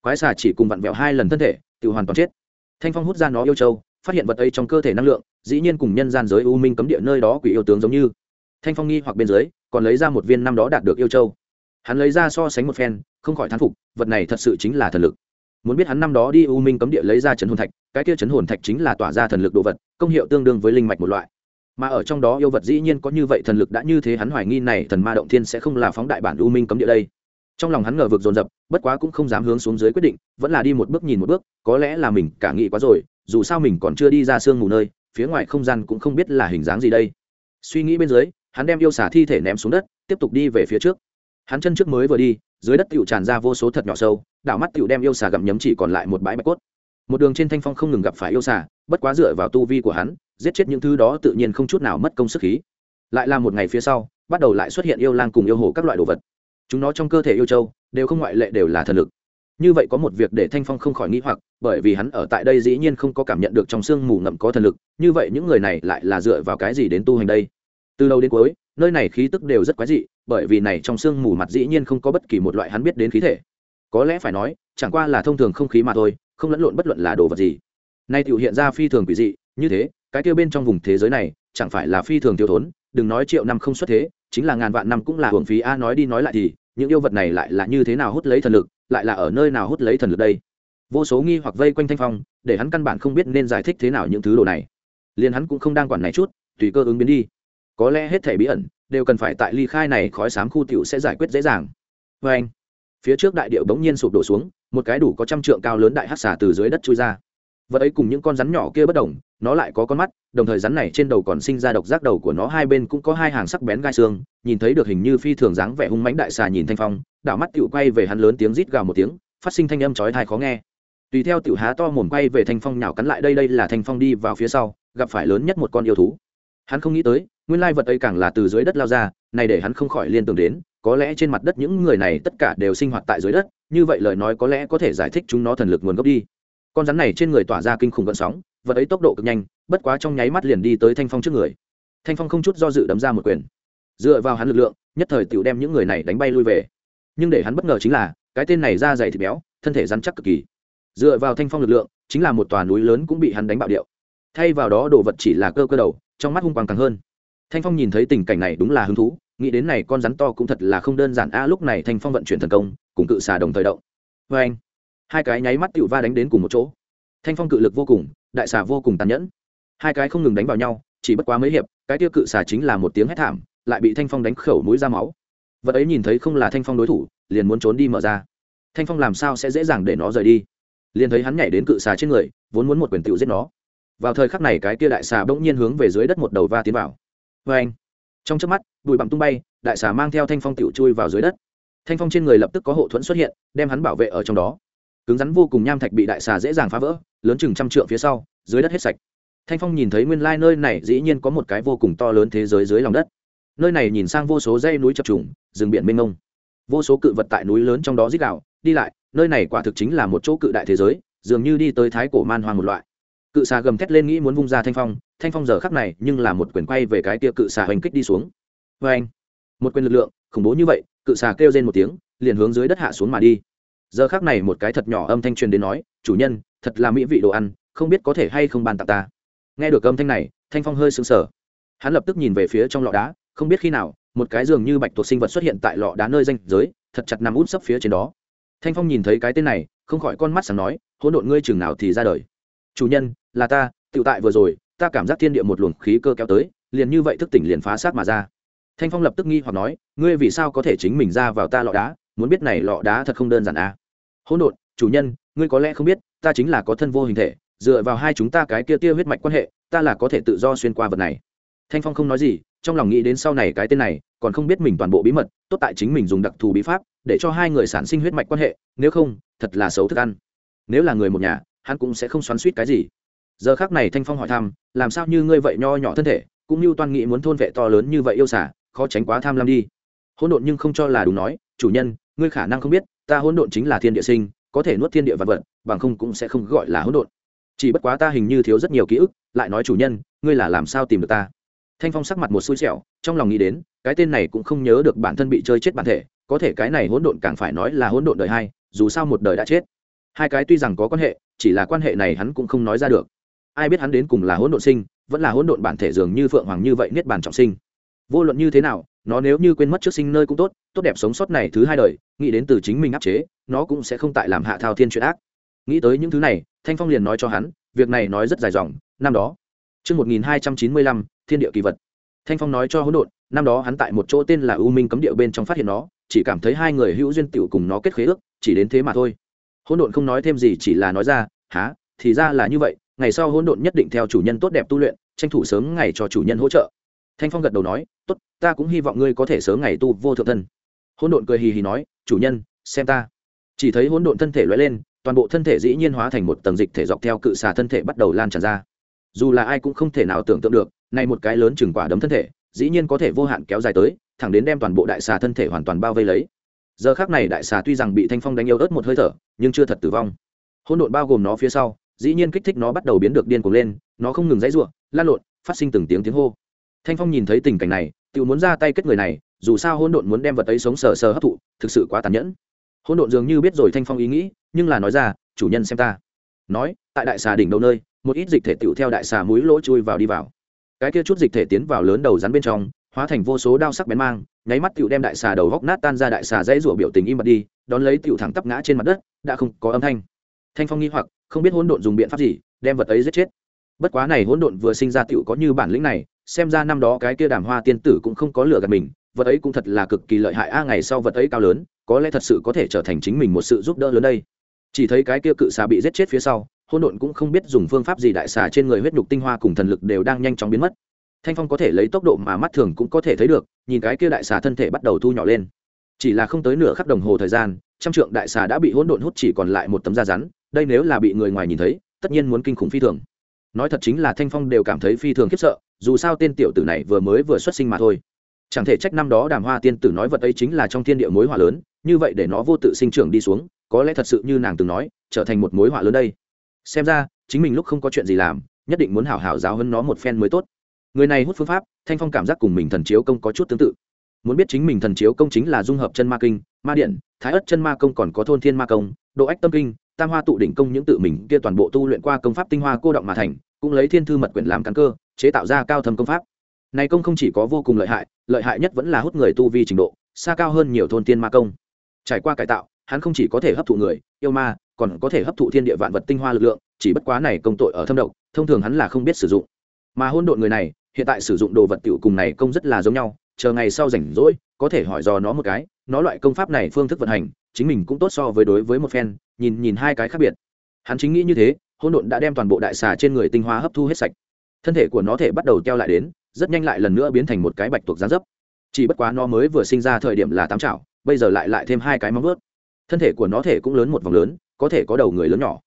Speaker 1: Quái xà chỉ cùng vặn vẹo hai lần thân thể, tự hoàn toàn chết. Thanh phong hút ra nó yêu châu, phát hiện vật ấy trong cơ thể năng lượng, dĩ nhiên cùng nhân gian giới u minh cấm địa nơi đó quỷ yêu tướng giống như. Thanh phong nghi hoặc bên dưới, còn lấy ra một viên năm đó đạt được yêu châu. Hắn lấy ra so sánh một phen, không khỏi thán phục, vật này thật sự chính là thần lực muốn biết hắn năm đó đi u minh cấm địa lấy ra chấn hồn thạch, cái kia chấn hồn thạch chính là tỏa ra thần lực đồ vật, công hiệu tương đương với linh mạch một loại. Mà ở trong đó yêu vật dĩ nhiên có như vậy thần lực đã như thế hắn hoài nghi này thần ma động thiên sẽ không là phóng đại bản u minh cấm địa đây. Trong lòng hắn ngờ vực dồn dập, bất quá cũng không dám hướng xuống dưới quyết định, vẫn là đi một bước nhìn một bước, có lẽ là mình cả nghĩ quá rồi, dù sao mình còn chưa đi ra sương mù nơi, phía ngoài không gian cũng không biết là hình dáng gì đây. Suy nghĩ bên dưới, hắn đem yêu xả thi thể ném xuống đất, tiếp tục đi về phía trước. Hắn chân trước mới vừa đi, dưới đất tựu tràn ra vô số thật nhỏ sâu đảo mắt tựu đem yêu xà gặm nhấm chỉ còn lại một bãi bạch cốt. Một đường trên thanh phong không ngừng gặp phải yêu xà, bất quá dựa vào tu vi của hắn, giết chết những thứ đó tự nhiên không chút nào mất công sức khí. Lại là một ngày phía sau, bắt đầu lại xuất hiện yêu lang cùng yêu hồ các loại đồ vật. Chúng nó trong cơ thể yêu châu, đều không ngoại lệ đều là thần lực. Như vậy có một việc để thanh phong không khỏi nghĩ hoặc, bởi vì hắn ở tại đây dĩ nhiên không có cảm nhận được trong sương mù ngậm có thần lực, như vậy những người này lại là dựa vào cái gì đến tu hành đây? Từ đầu đến cuối, nơi này khí tức đều rất quái dị, bởi vì này trong sương mù mặt dĩ nhiên không có bất kỳ một loại hắn biết đến khí thể có lẽ phải nói, chẳng qua là thông thường không khí mà thôi, không lẫn lộn bất luận là đồ vật gì. Nay tiểu hiện ra phi thường quỷ dị, như thế, cái kia bên trong vùng thế giới này, chẳng phải là phi thường tiêu thốn, đừng nói triệu năm không xuất thế, chính là ngàn vạn năm cũng là hưởng phí a, nói đi nói lại thì, những yêu vật này lại là như thế nào hút lấy thần lực, lại là ở nơi nào hút lấy thần lực đây? Vô số nghi hoặc vây quanh thanh phong, để hắn căn bản không biết nên giải thích thế nào những thứ đồ này. Liền hắn cũng không đang quản này chút, tùy cơ ứng biến đi. Có lẽ hết thể bí ẩn, đều cần phải tại ly khai này khói sám khu tiểu sẽ giải quyết dễ dàng. Vê anh phía trước đại điệu bỗng nhiên sụp đổ xuống, một cái đủ có trăm trượng cao lớn đại hát xả từ dưới đất chui ra. Vật ấy cùng những con rắn nhỏ kia bất đồng, nó lại có con mắt, đồng thời rắn này trên đầu còn sinh ra độc giác đầu của nó, hai bên cũng có hai hàng sắc bén gai xương, nhìn thấy được hình như phi thường dáng vẻ hung mãnh đại xà nhìn thanh phong đảo mắt tựu quay về hắn lớn tiếng rít gào một tiếng, phát sinh thanh âm chói tai khó nghe. Tùy theo tựu há to mồm quay về thanh phong nhào cắn lại đây đây là thanh phong đi vào phía sau, gặp phải lớn nhất một con yêu thú. Hắn không nghĩ tới, nguyên lai vật ấy càng là từ dưới đất lao ra, này để hắn không khỏi liên tưởng đến có lẽ trên mặt đất những người này tất cả đều sinh hoạt tại dưới đất, như vậy lời nói có lẽ có thể giải thích chúng nó thần lực nguồn gốc đi. Con rắn này trên người tỏa ra kinh khủng gợn sóng, vật ấy tốc độ cực nhanh, bất quá trong nháy mắt liền đi tới thanh phong trước người. Thanh phong không chút do dự đấm ra một quyền. Dựa vào hắn lực lượng, nhất thời tựu đem những người này đánh bay lui về. Nhưng để hắn bất ngờ chính là, cái tên này da dày thịt béo, thân thể rắn chắc cực kỳ. Dựa vào thanh phong lực lượng, chính là một tòa núi lớn cũng bị hắn đánh bạo điệu. Thay vào đó đồ vật chỉ là cơ cơ đầu, trong mắt hung quang càng hơn. Thanh phong nhìn thấy tình cảnh này đúng là hứng thú nghĩ đến này con rắn to cũng thật là không đơn giản. A, lúc này thanh phong vận chuyển thần công, cùng cự xà đồng thời động. Vê anh, hai cái nháy mắt tựu va đánh đến cùng một chỗ. Thanh phong cự lực vô cùng, đại xà vô cùng tàn nhẫn. Hai cái không ngừng đánh vào nhau, chỉ bất quá mấy hiệp, cái tiêu cự xà chính là một tiếng hét thảm, lại bị thanh phong đánh khẩu mũi ra máu. Vật ấy nhìn thấy không là thanh phong đối thủ, liền muốn trốn đi mở ra. Thanh phong làm sao sẽ dễ dàng để nó rời đi? Liền thấy hắn nhảy đến cự xà trên người, vốn muốn một quyền tựu giết nó. Vào thời khắc này cái kia đại xà bỗng nhiên hướng về dưới đất một đầu va tiến vào. Vê anh trong chớp mắt, bụi bặm tung bay, đại xà mang theo thanh phong tiểu chui vào dưới đất. Thanh phong trên người lập tức có hộ thuẫn xuất hiện, đem hắn bảo vệ ở trong đó. Cứng rắn vô cùng nham thạch bị đại xà dễ dàng phá vỡ, lớn chừng trăm trượng phía sau, dưới đất hết sạch. Thanh phong nhìn thấy nguyên lai nơi này dĩ nhiên có một cái vô cùng to lớn thế giới dưới lòng đất. Nơi này nhìn sang vô số dây núi chập trùng, rừng biển mênh mông. Vô số cự vật tại núi lớn trong đó dít đạo đi lại, nơi này quả thực chính là một chỗ cự đại thế giới, dường như đi tới thái cổ man hoang một loại. Cự xà gầm thét lên nghĩ muốn vung ra thanh phong thanh phong giờ khắc này nhưng là một quyền quay về cái kia cự xà hoành kích đi xuống. Vê anh, một quyền lực lượng, khủng bố như vậy, cự xà kêu lên một tiếng, liền hướng dưới đất hạ xuống mà đi. Giờ khắc này một cái thật nhỏ âm thanh truyền đến nói, chủ nhân, thật là mỹ vị đồ ăn, không biết có thể hay không bàn tặng ta. Nghe được âm thanh này, thanh phong hơi sững sờ. Hắn lập tức nhìn về phía trong lọ đá, không biết khi nào, một cái giường như bạch tuộc sinh vật xuất hiện tại lọ đá nơi danh giới, thật chặt nằm út sấp phía trên đó. Thanh phong nhìn thấy cái tên này, không khỏi con mắt sáng nói, hỗn độn ngươi chừng nào thì ra đời? Chủ nhân, là ta tự tại vừa rồi ta cảm giác thiên địa một luồng khí cơ kéo tới, liền như vậy thức tỉnh liền phá sát mà ra. Thanh phong lập tức nghi hoặc nói, ngươi vì sao có thể chính mình ra vào ta lọ đá, muốn biết này lọ đá thật không đơn giản à? Hỗn độn, chủ nhân, ngươi có lẽ không biết, ta chính là có thân vô hình thể, dựa vào hai chúng ta cái kia tia huyết mạch quan hệ, ta là có thể tự do xuyên qua vật này. Thanh phong không nói gì, trong lòng nghĩ đến sau này cái tên này, còn không biết mình toàn bộ bí mật, tốt tại chính mình dùng đặc thù bí pháp, để cho hai người sản sinh huyết mạch quan hệ, nếu không, thật là xấu thức ăn. Nếu là người một nhà, hắn cũng sẽ không xoắn suýt cái gì giờ khác này thanh phong hỏi thăm, làm sao như ngươi vậy nho nhỏ thân thể, cũng như toàn nghĩ muốn thôn vệ to lớn như vậy yêu xả khó tránh quá tham lam đi? Hỗn độn nhưng không cho là đúng nói, chủ nhân, ngươi khả năng không biết, ta hỗn độn chính là thiên địa sinh, có thể nuốt thiên địa vật vật, bằng không cũng sẽ không gọi là hỗn độn. Chỉ bất quá ta hình như thiếu rất nhiều ký ức, lại nói chủ nhân, ngươi là làm sao tìm được ta? Thanh phong sắc mặt một xui xẻo, trong lòng nghĩ đến, cái tên này cũng không nhớ được bản thân bị chơi chết bản thể, có thể cái này hỗn độn càng phải nói là hỗn độn đời hai dù sao một đời đã chết. Hai cái tuy rằng có quan hệ, chỉ là quan hệ này hắn cũng không nói ra được ai biết hắn đến cùng là hỗn độn sinh vẫn là hỗn độn bản thể dường như phượng hoàng như vậy niết bàn trọng sinh vô luận như thế nào nó nếu như quên mất trước sinh nơi cũng tốt tốt đẹp sống sót này thứ hai đời nghĩ đến từ chính mình áp chế nó cũng sẽ không tại làm hạ thao thiên chuyện ác nghĩ tới những thứ này thanh phong liền nói cho hắn việc này nói rất dài dòng năm đó Trước 1295, thiên địa kỳ vật. Thanh Phong nói cho hỗn độn, năm đó hắn tại một chỗ tên là U Minh cấm địa bên trong phát hiện nó, chỉ cảm thấy hai người hữu duyên tiểu cùng nó kết khế ước, chỉ đến thế mà thôi. Hỗn độn không nói thêm gì chỉ là nói ra, "Hả, thì ra là như vậy, ngày sau hỗn độn nhất định theo chủ nhân tốt đẹp tu luyện, tranh thủ sớm ngày cho chủ nhân hỗ trợ." Thanh Phong gật đầu nói, "Tốt, ta cũng hy vọng ngươi có thể sớm ngày tu vô thượng thân." Hỗn độn cười hì hì nói, "Chủ nhân, xem ta." Chỉ thấy hỗn độn thân thể lóe lên, toàn bộ thân thể dĩ nhiên hóa thành một tầng dịch thể dọc theo cự xà thân thể bắt đầu lan tràn ra dù là ai cũng không thể nào tưởng tượng được này một cái lớn chừng quả đấm thân thể dĩ nhiên có thể vô hạn kéo dài tới thẳng đến đem toàn bộ đại xà thân thể hoàn toàn bao vây lấy giờ khác này đại xà tuy rằng bị thanh phong đánh yếu ớt một hơi thở nhưng chưa thật tử vong hỗn độn bao gồm nó phía sau dĩ nhiên kích thích nó bắt đầu biến được điên cuồng lên, nó không ngừng dãy ruộng lan lộn, phát sinh từng tiếng tiếng hô. Thanh phong nhìn thấy tình cảnh này tự muốn ra tay kết người này, dù sao hỗn độn muốn đem vật ấy sống sờ sờ hấp thụ, thực sự quá tàn nhẫn. Hỗn độn dường như biết rồi thanh phong ý nghĩ, nhưng là nói ra, chủ nhân xem ta. Nói, tại đại xà đỉnh đầu nơi, một ít dịch thể tựu theo đại xà mũi lỗ chui vào đi vào. Cái kia chút dịch thể tiến vào lớn đầu rắn bên trong, hóa thành vô số đao sắc bén mang, nháy mắt tựu đem đại xà đầu góc nát tan ra đại xà dãy rủa biểu tình im bặt đi, đón lấy tựu thẳng tắp ngã trên mặt đất, đã không có âm thanh. Thanh phong nghi hoặc không biết hỗn độn dùng biện pháp gì, đem vật ấy giết chết. Bất quá này hỗn độn vừa sinh ra tựu có như bản lĩnh này, xem ra năm đó cái kia đàm hoa tiên tử cũng không có lừa gạt mình, vật ấy cũng thật là cực kỳ lợi hại. A, ngày sau vật ấy cao lớn, có lẽ thật sự có thể trở thành chính mình một sự giúp đỡ lớn đây. Chỉ thấy cái kia cự xà bị giết chết phía sau hôn độn cũng không biết dùng phương pháp gì đại xà trên người huyết nhục tinh hoa cùng thần lực đều đang nhanh chóng biến mất. Thanh phong có thể lấy tốc độ mà mắt thường cũng có thể thấy được, nhìn cái kia đại xà thân thể bắt đầu thu nhỏ lên. Chỉ là không tới nửa khắc đồng hồ thời gian, trăm trượng đại xà đã bị hỗn độn hút chỉ còn lại một tấm da rắn đây nếu là bị người ngoài nhìn thấy, tất nhiên muốn kinh khủng phi thường. Nói thật chính là thanh phong đều cảm thấy phi thường khiếp sợ, dù sao tên tiểu tử này vừa mới vừa xuất sinh mà thôi. Chẳng thể trách năm đó đàm hoa tiên tử nói vật ấy chính là trong thiên địa mối hỏa lớn, như vậy để nó vô tự sinh trưởng đi xuống, có lẽ thật sự như nàng từng nói, trở thành một mối họa lớn đây. Xem ra, chính mình lúc không có chuyện gì làm, nhất định muốn hảo hảo giáo hơn nó một phen mới tốt. Người này hút phương pháp, thanh phong cảm giác cùng mình thần chiếu công có chút tương tự. Muốn biết chính mình thần chiếu công chính là dung hợp chân ma kinh, ma điện, thái ất chân ma công còn có thôn thiên ma công, độ ách tâm kinh tam hoa tụ đỉnh công những tự mình kia toàn bộ tu luyện qua công pháp tinh hoa cô động mà thành, cũng lấy thiên thư mật quyển làm căn cơ, chế tạo ra cao thâm công pháp. Này công không chỉ có vô cùng lợi hại lợi hại nhất vẫn là hút người tu vi trình độ, xa cao hơn nhiều thôn tiên ma công. Trải qua cải tạo, hắn không chỉ có thể hấp thụ người, yêu ma, còn có thể hấp thụ thiên địa vạn vật tinh hoa lực lượng, chỉ bất quá này công tội ở thâm độc, thông thường hắn là không biết sử dụng. Mà hôn độn người này, hiện tại sử dụng đồ vật tiểu cùng này công rất là giống nhau, chờ ngày sau rảnh rỗi, có thể hỏi do nó một cái, nó loại công pháp này phương thức vận hành, chính mình cũng tốt so với đối với một phen nhìn nhìn hai cái khác biệt. Hắn chính nghĩ như thế hôn độn đã đem toàn bộ đại xà trên người tinh hoa hấp thu hết sạch. Thân thể của nó thể bắt đầu teo lại đến, rất nhanh lại lần nữa biến thành một cái bạch tuộc gián dấp. Chỉ bất quá nó mới vừa sinh ra thời điểm là tám chảo, bây giờ lại lại thêm hai cái móng vớt thân thể của nó thể cũng lớn một vòng lớn, có thể có đầu người lớn nhỏ.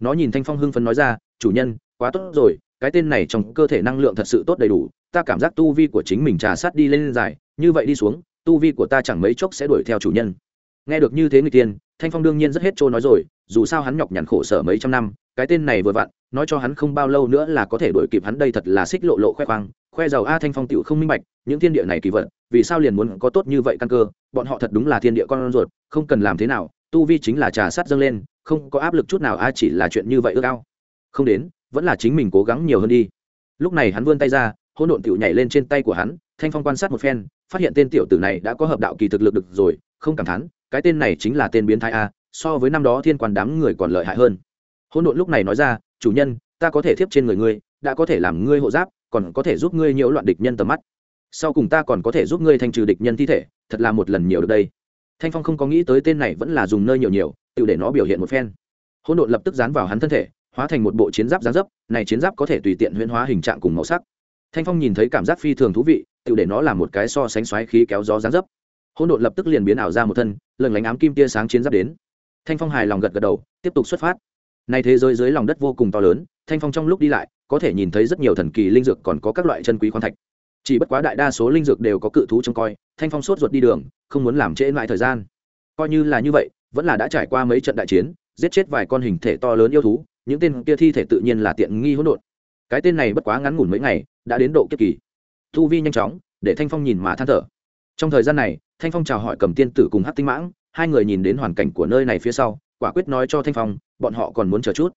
Speaker 1: Nó nhìn thanh phong hưng phấn nói ra, chủ nhân, quá tốt rồi, cái tên này trong cơ thể năng lượng thật sự tốt đầy đủ, ta cảm giác tu vi của chính mình trà sát đi lên dài, như vậy đi xuống, tu vi của ta chẳng mấy chốc sẽ đuổi theo chủ nhân. Nghe được như thế người tiên thanh phong đương nhiên rất hết trôi nói rồi, dù sao hắn nhọc nhằn khổ sở mấy trăm năm, cái tên này vừa vặn, nói cho hắn không bao lâu nữa là có thể đuổi kịp hắn đây thật là xích lộ lộ khoe khoang. Khoe giàu a thanh phong tựu không minh bạch, những thiên địa này kỳ vật, vì sao liền muốn có tốt như vậy căn cơ? Bọn họ thật đúng là thiên địa con ruột, không cần làm thế nào, tu vi chính là trà sát dâng lên, không có áp lực chút nào a chỉ là chuyện như vậy ước ao. Không đến, vẫn là chính mình cố gắng nhiều hơn đi. Lúc này hắn vươn tay ra, hỗn độn tiểu nhảy lên trên tay của hắn, thanh phong quan sát một phen, phát hiện tên tiểu tử này đã có hợp đạo kỳ thực lực được rồi, không cảm thán cái tên này chính là tên biến thái a, so với năm đó thiên quan đám người còn lợi hại hơn. Hôn độn lúc này nói ra, chủ nhân, ta có thể thiếp trên người ngươi, đã có thể làm ngươi hộ giáp, còn có thể giúp ngươi nhiễu loạn địch nhân tầm mắt. Sau cùng ta còn có thể giúp ngươi thanh trừ địch nhân thi thể, thật là một lần nhiều được đây. Thanh phong không có nghĩ tới tên này vẫn là dùng nơi nhiều nhiều, tự để nó biểu hiện một phen. Hôn độn lập tức dán vào hắn thân thể, hóa thành một bộ chiến giáp giá dấp, này chiến giáp có thể tùy tiện huyễn hóa hình trạng cùng màu sắc. Thanh phong nhìn thấy cảm giác phi thường thú vị, tự để nó làm một cái so sánh xoáy khí kéo gió giá dấp hỗn độn lập tức liền biến ảo ra một thân lần lánh ám kim tia sáng chiến giáp đến. Thanh phong hài lòng gật gật đầu, tiếp tục xuất phát. Nay thế giới dưới lòng đất vô cùng to lớn, thanh phong trong lúc đi lại, có thể nhìn thấy rất nhiều thần kỳ linh dược còn có các loại chân quý khoáng thạch. Chỉ bất quá đại đa số linh dược đều có cự thú trông coi, thanh phong sốt ruột đi đường, không muốn làm trễ lại thời gian. Coi như là như vậy, vẫn là đã trải qua mấy trận đại chiến, giết chết vài con hình thể to lớn yêu thú, những tên kia thi thể tự nhiên là tiện nghi hỗn độn. Cái tên này bất quá ngắn ngủn mấy ngày, đã đến độ kiếp kỳ. Thu vi nhanh chóng, để thanh phong nhìn mà than thở trong thời gian này, thanh phong chào hỏi cầm tiên tử cùng hát tinh mãng, hai người nhìn đến hoàn cảnh của nơi này phía sau, quả quyết nói cho thanh phong, bọn họ còn muốn chờ chút.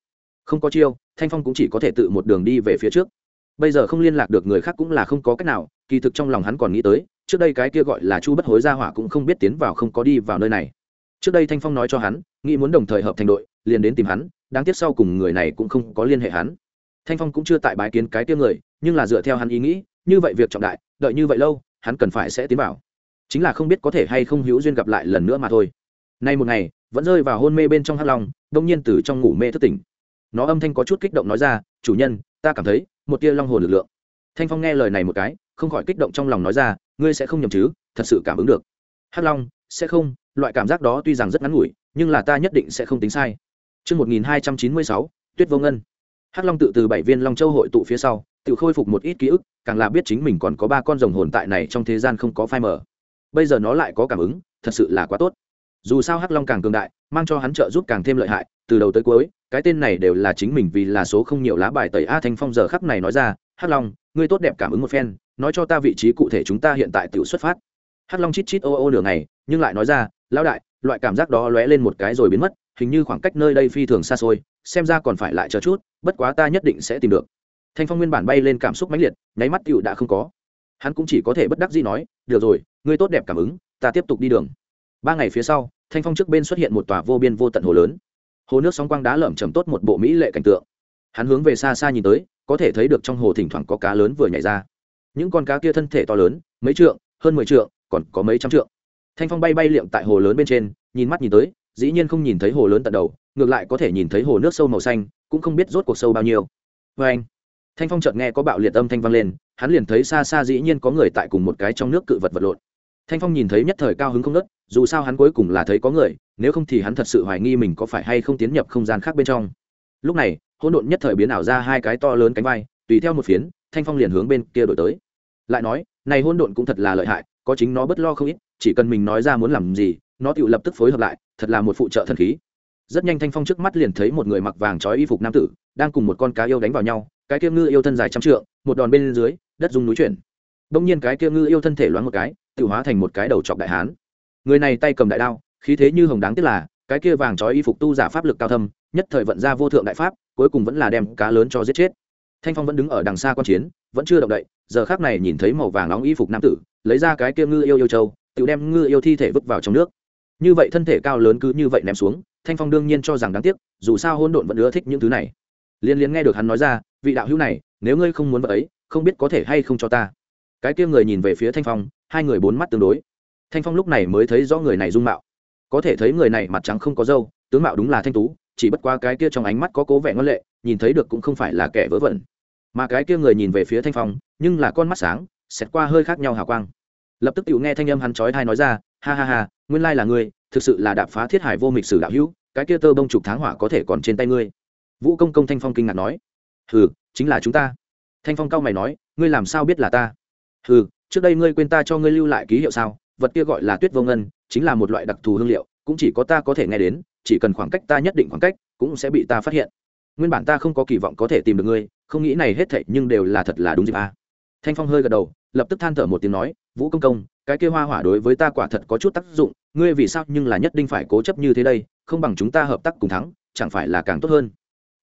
Speaker 1: Không có chiêu, thanh phong cũng chỉ có thể tự một đường đi về phía trước. Bây giờ không liên lạc được người khác cũng là không có cách nào, kỳ thực trong lòng hắn còn nghĩ tới, trước đây cái kia gọi là chu bất hối ra hỏa cũng không biết tiến vào không có đi vào nơi này. Trước đây thanh phong nói cho hắn, nghĩ muốn đồng thời hợp thành đội, liền đến tìm hắn, đáng tiếc sau cùng người này cũng không có liên hệ hắn. Thanh phong cũng chưa tại bái kiến cái kia người, nhưng là dựa theo hắn ý nghĩ, như vậy việc trọng đại, đợi như vậy lâu, hắn cần phải sẽ tiến vào chính là không biết có thể hay không hữu duyên gặp lại lần nữa mà thôi. Nay một ngày vẫn rơi vào hôn mê bên trong hắc long đông nhiên từ trong ngủ mê thức tỉnh. Nó âm thanh có chút kích động nói ra chủ nhân ta cảm thấy một tia long hồn lực lượng. Thanh phong nghe lời này một cái không khỏi kích động trong lòng nói ra ngươi sẽ không nhầm chứ thật sự cảm ứng được. Hắc long sẽ không loại cảm giác đó tuy rằng rất ngắn ngủi nhưng là ta nhất định sẽ không tính sai. Trước 1296, Tuyết Vô Ngân. Hắc Long tự từ bảy viên Long Châu hội tụ phía sau, tự khôi phục một ít ký ức, càng là biết chính mình còn có ba con rồng hồn tại này trong thế gian không có phai mở. Bây giờ nó lại có cảm ứng, thật sự là quá tốt. Dù sao Hắc Long càng cường đại, mang cho hắn trợ giúp càng thêm lợi hại, từ đầu tới cuối, cái tên này đều là chính mình vì là số không nhiều lá bài tẩy a thanh phong giờ khắc này nói ra, Hắc Long, ngươi tốt đẹp cảm ứng một phen, nói cho ta vị trí cụ thể chúng ta hiện tại tự xuất phát. Hắc Long chít chít ô ô nửa ngày, nhưng lại nói ra, lão đại, loại cảm giác đó lóe lên một cái rồi biến mất, hình như khoảng cách nơi đây phi thường xa xôi xem ra còn phải lại chờ chút bất quá ta nhất định sẽ tìm được thanh phong nguyên bản bay lên cảm xúc mãnh liệt nháy mắt tựu đã không có hắn cũng chỉ có thể bất đắc dĩ nói, được rồi, ngươi tốt đẹp cảm ứng, ta tiếp tục đi đường. Ba ngày phía sau, thanh phong trước bên xuất hiện một tòa vô biên vô tận hồ lớn. Hồ nước sóng quang đá lởm chầm tốt một bộ mỹ lệ cảnh tượng. Hắn hướng về xa xa nhìn tới, có thể thấy được trong hồ thỉnh thoảng có cá lớn vừa nhảy ra. Những con cá kia thân thể to lớn, mấy trượng, hơn mười trượng, còn có mấy trăm trượng. Thanh phong bay bay liệm tại hồ lớn bên trên, nhìn mắt nhìn tới, dĩ nhiên không nhìn thấy hồ lớn tận đầu, ngược lại có thể nhìn thấy hồ nước sâu màu xanh, cũng không biết rốt cuộc sâu bao nhiêu. Vê anh thanh phong chợt nghe có bạo liệt âm thanh vang lên, hắn liền thấy xa xa dĩ nhiên có người tại cùng một cái trong nước cự vật vật lộn. Thanh phong nhìn thấy nhất thời cao hứng không nớt dù sao hắn cuối cùng là thấy có người, nếu không thì hắn thật sự hoài nghi mình có phải hay không tiến nhập không gian khác bên trong. Lúc này, hỗn độn nhất thời biến ảo ra hai cái to lớn cánh vai, tùy theo một phiến, thanh phong liền hướng bên kia đổi tới. Lại nói, này hỗn độn cũng thật là lợi hại, có chính nó bất lo không ít, chỉ cần mình nói ra muốn làm gì, nó tự lập tức phối hợp lại, thật là một phụ trợ thần khí. Rất nhanh thanh phong trước mắt liền thấy một người mặc vàng trói y phục nam tử, đang cùng một con cá yêu đánh vào nhau cái kia ngư yêu thân dài trăm trượng, một đòn bên dưới, đất dung núi chuyển. Đông nhiên cái kia ngư yêu thân thể loáng một cái tự hóa thành một cái đầu chọc đại hán. Người này tay cầm đại đao, khí thế như hồng đáng tiếc là, cái kia vàng trói y phục tu giả pháp lực cao thâm, nhất thời vận ra vô thượng đại pháp, cuối cùng vẫn là đem cá lớn cho giết chết. Thanh phong vẫn đứng ở đằng xa quan chiến, vẫn chưa động đậy, giờ khác này nhìn thấy màu vàng nóng y phục nam tử, lấy ra cái kia ngư yêu yêu châu, tự đem ngư yêu thi thể vứt vào trong nước. Như vậy thân thể cao lớn cứ như vậy ném xuống, thanh phong đương nhiên cho rằng đáng tiếc, dù sao hôn độn vẫn ưa thích những thứ này liên liên nghe được hắn nói ra, vị đạo hữu này, nếu ngươi không muốn vợ ấy, không biết có thể hay không cho ta. Cái kia người nhìn về phía thanh phong, hai người bốn mắt tương đối. Thanh phong lúc này mới thấy rõ người này dung mạo. Có thể thấy người này mặt trắng không có râu, tướng mạo đúng là thanh tú, chỉ bất qua cái kia trong ánh mắt có cố vẻ ngân lệ, nhìn thấy được cũng không phải là kẻ vớ vẩn. Mà cái kia người nhìn về phía thanh phong, nhưng là con mắt sáng, xét qua hơi khác nhau hào quang. Lập tức tự nghe thanh âm hắn chói thai nói ra, ha ha ha, nguyên lai là ngươi, thực sự là đạp phá thiết hải vô mịch sử đạo hữu, cái kia tơ bông trục tháng hỏa có thể còn trên tay ngươi vũ công công thanh phong kinh ngạc nói. Hừ, chính là chúng ta. Thanh phong cao mày nói, ngươi làm sao biết là ta? Hừ, trước đây ngươi quên ta cho ngươi lưu lại ký hiệu sao? Vật kia gọi là tuyết vô ngân, chính là một loại đặc thù hương liệu, cũng chỉ có ta có thể nghe đến, chỉ cần khoảng cách ta nhất định khoảng cách, cũng sẽ bị ta phát hiện. Nguyên bản ta không có kỳ vọng có thể tìm được ngươi, không nghĩ này hết thảy nhưng đều là thật là đúng dịp à? thanh phong hơi gật đầu, lập tức than thở một tiếng nói, vũ công công, cái kia hoa hỏa đối với ta quả thật có chút tác dụng, ngươi vì sao nhưng là nhất định phải cố chấp như thế đây, không bằng chúng ta hợp tác cùng thắng, chẳng phải là càng tốt hơn?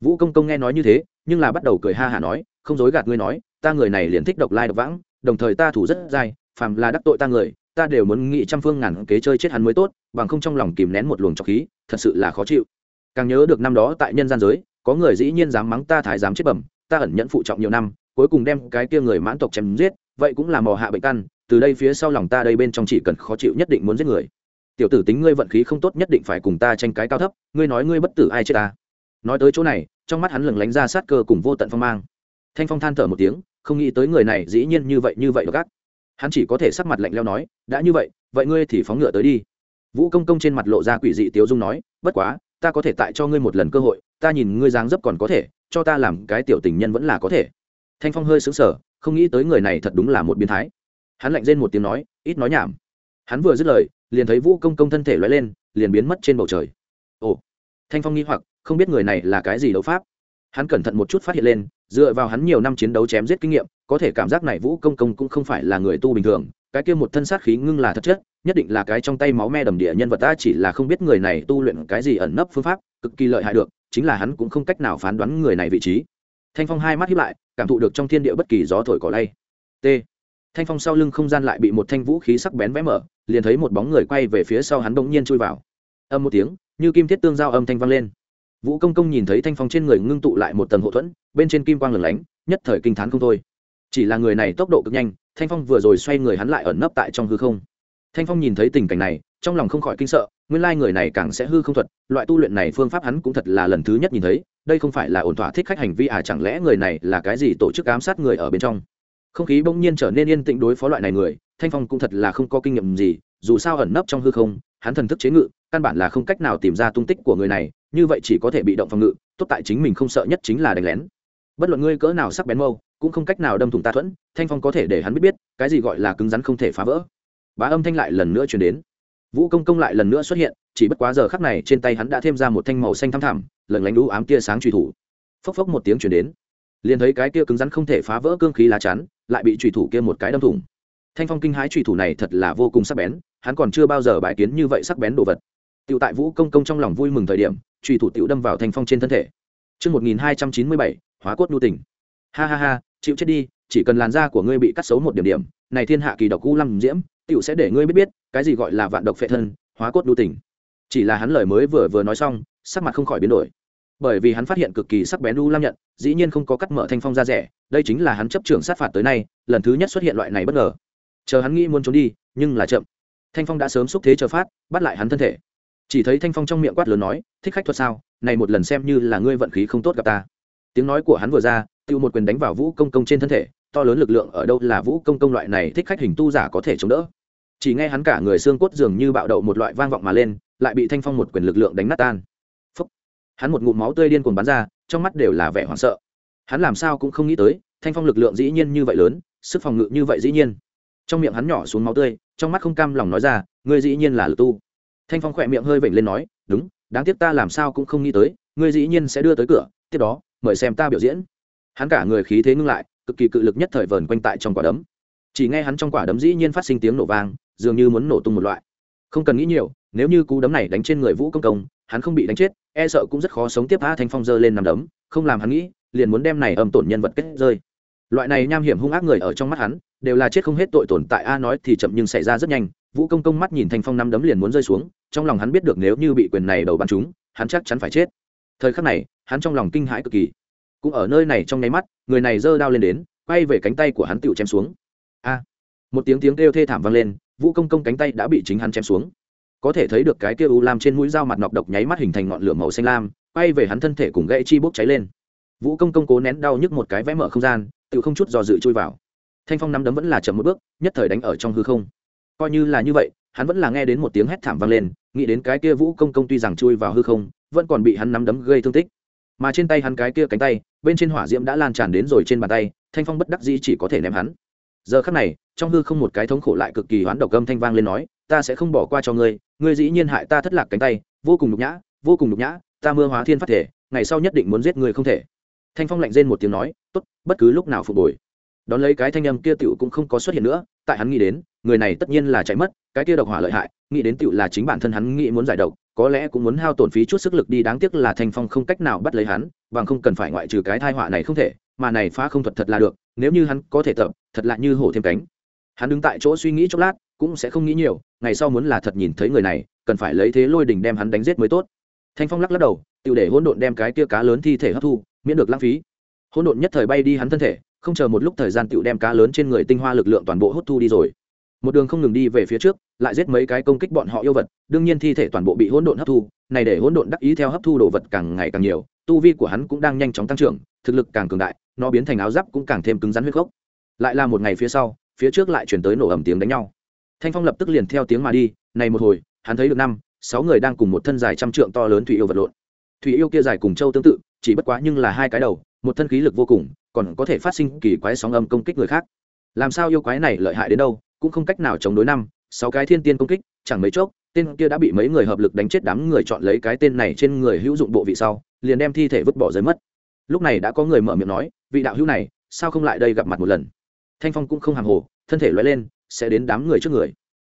Speaker 1: Vũ công công nghe nói như thế, nhưng là bắt đầu cười ha hả nói, không dối gạt ngươi nói, ta người này liền thích độc lai độc vãng, đồng thời ta thủ rất dai, phàm là đắc tội ta người, ta đều muốn nghĩ trăm phương ngàn kế chơi chết hắn mới tốt, bằng không trong lòng kìm nén một luồng trọc khí, thật sự là khó chịu. Càng nhớ được năm đó tại nhân gian giới, có người dĩ nhiên dám mắng ta thái dám chết bẩm, ta ẩn nhẫn phụ trọng nhiều năm, cuối cùng đem cái kia người mãn tộc chém giết, vậy cũng là mò hạ bệnh căn, từ đây phía sau lòng ta đây bên trong chỉ cần khó chịu nhất định muốn giết người. Tiểu tử tính ngươi vận khí không tốt nhất định phải cùng ta tranh cái cao thấp, ngươi nói ngươi bất tử ai chết ta? Nói tới chỗ này, trong mắt hắn lừng lánh ra sát cơ cùng vô tận phong mang. Thanh phong than thở một tiếng, không nghĩ tới người này dĩ nhiên như vậy như vậy gác hắn chỉ có thể sắc mặt lạnh leo nói, đã như vậy vậy ngươi thì phóng ngựa tới đi. Vũ công công trên mặt lộ ra quỷ dị tiếu dung nói, bất quá, ta có thể tại cho ngươi một lần cơ hội, ta nhìn ngươi dáng dấp còn có thể, cho ta làm cái tiểu tình nhân vẫn là có thể. Thanh phong hơi xứng sở không nghĩ tới người này thật đúng là một biến thái. Hắn lạnh rên một tiếng nói, ít nói nhảm. Hắn vừa dứt lời, liền thấy vũ công công thân thể loay lên, liền biến mất trên bầu trời. Ồ! Thanh phong nghi hoặc, không biết người này là cái gì đấu pháp. Hắn cẩn thận một chút phát hiện lên, dựa vào hắn nhiều năm chiến đấu chém giết kinh nghiệm, có thể cảm giác này vũ công công cũng không phải là người tu bình thường, cái kia một thân sát khí ngưng là thật chất, nhất định là cái trong tay máu me đầm địa nhân vật ta chỉ là không biết người này tu luyện cái gì ẩn nấp phương pháp, cực kỳ lợi hại được, chính là hắn cũng không cách nào phán đoán người này vị trí. Thanh phong hai mắt hiếp lại, cảm thụ được trong thiên địa bất kỳ gió thổi cỏ lay. T. Thanh phong sau lưng không gian lại bị một thanh vũ khí sắc bén vẽ mở, liền thấy một bóng người quay về phía sau hắn bỗng nhiên chui vào. Âm một tiếng như kim thiết tương giao âm thanh vang lên. Vũ công công nhìn thấy thanh phong trên người ngưng tụ lại một tầng hậu thuẫn, bên trên kim quang lửng lánh, nhất thời kinh t h á n không thôi. Chỉ là người này tốc độ cực nhanh, thanh phong vừa rồi xoay người hắn lại ẩn nấp tại trong hư không. Thanh phong nhìn thấy tình cảnh này, trong lòng không khỏi kinh sợ, nguyên lai người này càng sẽ hư không thuật, loại tu luyện này phương pháp hắn cũng thật là lần thứ nhất nhìn thấy, đây không phải là ổn thỏa thích khách hành vi à chẳng lẽ người này là cái gì tổ chức ám sát người ở bên trong? Không khí bỗng nhiên trở nên yên tĩnh đối phó loại này người, thanh phong cũng thật là không có kinh nghiệm gì, dù sao ẩn nấp trong hư không, hắn thần thức chế ngự căn bản là không cách nào tìm ra tung tích của người này, như vậy chỉ có thể bị động phòng ngự, tốt tại chính mình không sợ nhất chính là đánh lén. Bất luận ngươi cỡ nào sắc bén mâu, cũng không cách nào đâm thủng ta thuẫn, thanh phong có thể để hắn biết biết, cái gì gọi là cứng rắn không thể phá vỡ. Bá âm thanh lại lần nữa chuyển đến. Vũ công công lại lần nữa xuất hiện, chỉ bất quá giờ khắc này trên tay hắn đã thêm ra một thanh màu xanh thăm thẳm lẩn lánh đũ ám tia sáng truy thủ. Phốc phốc một tiếng chuyển đến. Liền thấy cái kia cứng rắn không thể phá vỡ cương khí lá chắn, lại bị truy thủ kia một cái đâm thủng. Thanh phong kinh hái truy thủ này thật là vô cùng sắc bén, hắn còn chưa bao giờ bài kiến như vậy sắc bén đồ vật. Tiểu tại Vũ Công công trong lòng vui mừng thời điểm, truy thủ tiểu đâm vào Thanh Phong trên thân thể. Chương 1297, hóa cốt nhu tình. Ha ha ha, chịu chết đi, chỉ cần làn da của ngươi bị cắt xấu một điểm điểm, này thiên hạ kỳ độc u lăng diễm, tiểu sẽ để ngươi biết biết, cái gì gọi là vạn độc phệ thân, hóa cốt nhu tình. Chỉ là hắn lời mới vừa vừa nói xong, sắc mặt không khỏi biến đổi. Bởi vì hắn phát hiện cực kỳ sắc bén u lam nhận, dĩ nhiên không có cắt mở Thanh Phong da rẻ, đây chính là hắn chấp trưởng sát phạt tới nay, lần thứ nhất xuất hiện loại này bất ngờ. Chờ hắn nghĩ muốn trốn đi, nhưng là chậm. Thanh Phong đã sớm xúc thế chờ phát, bắt lại hắn thân thể chỉ thấy thanh phong trong miệng quát lớn nói, thích khách thuật sao? Này một lần xem như là ngươi vận khí không tốt gặp ta. Tiếng nói của hắn vừa ra tự một quyền đánh vào vũ công công trên thân thể, to lớn lực lượng ở đâu là vũ công công loại này thích khách hình tu giả có thể chống đỡ. Chỉ nghe hắn cả người xương cốt dường như bạo đậu một loại vang vọng mà lên, lại bị thanh phong một quyền lực lượng đánh nát tan. Phúc. hắn một ngụm máu tươi điên cuồng bắn ra, trong mắt đều là vẻ hoảng sợ. Hắn làm sao cũng không nghĩ tới, thanh phong lực lượng dĩ nhiên như vậy lớn, sức phòng ngự như vậy dĩ nhiên. Trong miệng hắn nhỏ xuống máu tươi, trong mắt không cam lòng nói ra, ngươi dĩ nhiên là lực tu thanh phong khỏe miệng hơi vểnh lên nói, đúng, đáng tiếc ta làm sao cũng không nghĩ tới, ngươi dĩ nhiên sẽ đưa tới cửa, tiếp đó, mời xem ta biểu diễn. Hắn cả người khí thế ngưng lại, cực kỳ cự lực nhất thời vờn quanh tại trong quả đấm. Chỉ nghe hắn trong quả đấm dĩ nhiên phát sinh tiếng nổ vang, dường như muốn nổ tung một loại. Không cần nghĩ nhiều, nếu như cú đấm này đánh trên người vũ công công, hắn không bị đánh chết e sợ cũng rất khó sống tiếp a thanh phong giơ lên nằm đấm, không làm hắn nghĩ, liền muốn đem này âm tổn nhân vật kết rơi. Loại này nham hiểm hung ác người ở trong mắt hắn, đều là chết không hết tội tồn tại, a nói thì chậm nhưng xảy ra rất nhanh, vũ công công mắt nhìn thanh phong nằm đấm liền muốn rơi xuống trong lòng hắn biết được nếu như bị quyền này đầu bắn chúng, hắn chắc chắn phải chết. Thời khắc này, hắn trong lòng kinh hãi cực kỳ. Cũng ở nơi này trong nháy mắt, người này giơ đao lên đến, quay về cánh tay của hắn tựu chém xuống. A! Một tiếng tiếng kêu thê thảm vang lên, vũ công công cánh tay đã bị chính hắn chém xuống. Có thể thấy được cái kia u lam trên mũi dao mặt nọc độc nháy mắt hình thành ngọn lửa màu xanh lam, quay về hắn thân thể cùng gãy chi bốc cháy lên. Vũ công công cố nén đau nhức một cái vẽ mở không gian, tự không chút do dự chui vào. Thanh phong nắm đấm vẫn là chậm một bước, nhất thời đánh ở trong hư không. Coi như là như vậy hắn vẫn là nghe đến một tiếng hét thảm vang lên, nghĩ đến cái kia vũ công công tuy rằng chui vào hư không, vẫn còn bị hắn nắm đấm gây thương tích. Mà trên tay hắn cái kia cánh tay, bên trên hỏa diễm đã lan tràn đến rồi trên bàn tay, thanh phong bất đắc dĩ chỉ có thể ném hắn. Giờ khắc này, trong hư không một cái thống khổ lại cực kỳ hoán độc âm thanh vang lên nói, ta sẽ không bỏ qua cho ngươi ngươi dĩ nhiên hại ta thất lạc cánh tay, vô cùng nhục nhã, vô cùng nhục nhã, ta mưa hóa thiên phát thể, ngày sau nhất định muốn giết ngươi không thể. Thanh phong lạnh rên một tiếng nói, tốt, bất cứ lúc nào phục hồi đón lấy cái thanh âm kia tựu cũng không có xuất hiện nữa, tại hắn nghĩ đến, người này tất nhiên là chạy mất, cái kia độc hỏa lợi hại, nghĩ đến tựu là chính bản thân hắn nghĩ muốn giải độc, có lẽ cũng muốn hao tổn phí chút sức lực đi, đáng tiếc là thanh phong không cách nào bắt lấy hắn, bằng không cần phải ngoại trừ cái thai họa này không thể, mà này phá không thuật thật là được, nếu như hắn có thể tập, thật lạ như hổ thêm cánh. Hắn đứng tại chỗ suy nghĩ chốc lát, cũng sẽ không nghĩ nhiều, ngày sau muốn là thật nhìn thấy người này, cần phải lấy thế lôi đình đem hắn đánh giết mới tốt. Thanh phong lắc lắc đầu tự để hỗn độn đem cái kia cá lớn thi thể hấp thu, miễn được lãng phí. Hỗn độn nhất thời bay đi hắn thân thể không chờ một lúc thời gian tựu đem cá lớn trên người tinh hoa lực lượng toàn bộ hút thu đi rồi. Một đường không ngừng đi về phía trước, lại giết mấy cái công kích bọn họ yêu vật, đương nhiên thi thể toàn bộ bị hỗn độn hấp thu, này để hỗn độn đắc ý theo hấp thu đồ vật càng ngày càng nhiều, tu vi của hắn cũng đang nhanh chóng tăng trưởng, thực lực càng cường đại, nó biến thành áo giáp cũng càng thêm cứng rắn huyết gốc. Lại là một ngày phía sau, phía trước lại chuyển tới nổ ầm tiếng đánh nhau. Thanh phong lập tức liền theo tiếng mà đi, này một hồi, hắn thấy được năm, sáu người đang cùng một thân dài trăm trượng to lớn thủy yêu vật lộn. Thủy yêu kia dài cùng châu tương tự, chỉ bất quá nhưng là hai cái đầu, một thân khí lực vô cùng còn có thể phát sinh kỳ quái sóng âm công kích người khác. Làm sao yêu quái này lợi hại đến đâu, cũng không cách nào chống đối năm, sáu cái thiên tiên công kích, chẳng mấy chốc, tên kia đã bị mấy người hợp lực đánh chết đám người chọn lấy cái tên này trên người hữu dụng bộ vị sau, liền đem thi thể vứt bỏ dưới mất. Lúc này đã có người mở miệng nói, vị đạo hữu này, sao không lại đây gặp mặt một lần? Thanh phong cũng không hàng hồ, thân thể loay lên, sẽ đến đám người trước người.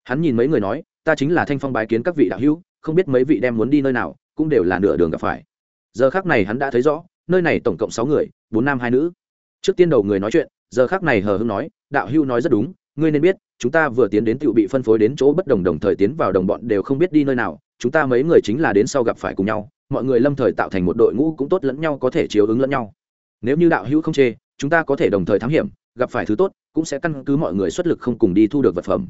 Speaker 1: Hắn nhìn mấy người nói, ta chính là thanh phong bái kiến các vị đạo hữu, không biết mấy vị đem muốn đi nơi nào, cũng đều là nửa đường gặp phải. Giờ khác này hắn đã thấy rõ, nơi này tổng cộng sáu người, bốn nam hai nữ trước tiên đầu người nói chuyện, giờ khác này hờ hưng nói, đạo hưu nói rất đúng, ngươi nên biết, chúng ta vừa tiến đến tựu bị phân phối đến chỗ bất đồng đồng thời tiến vào đồng bọn đều không biết đi nơi nào, chúng ta mấy người chính là đến sau gặp phải cùng nhau, mọi người lâm thời tạo thành một đội ngũ cũng tốt lẫn nhau có thể chiếu ứng lẫn nhau. Nếu như đạo hữu không chê, chúng ta có thể đồng thời thám hiểm, gặp phải thứ tốt, cũng sẽ căn cứ mọi người xuất lực không cùng đi thu được vật phẩm.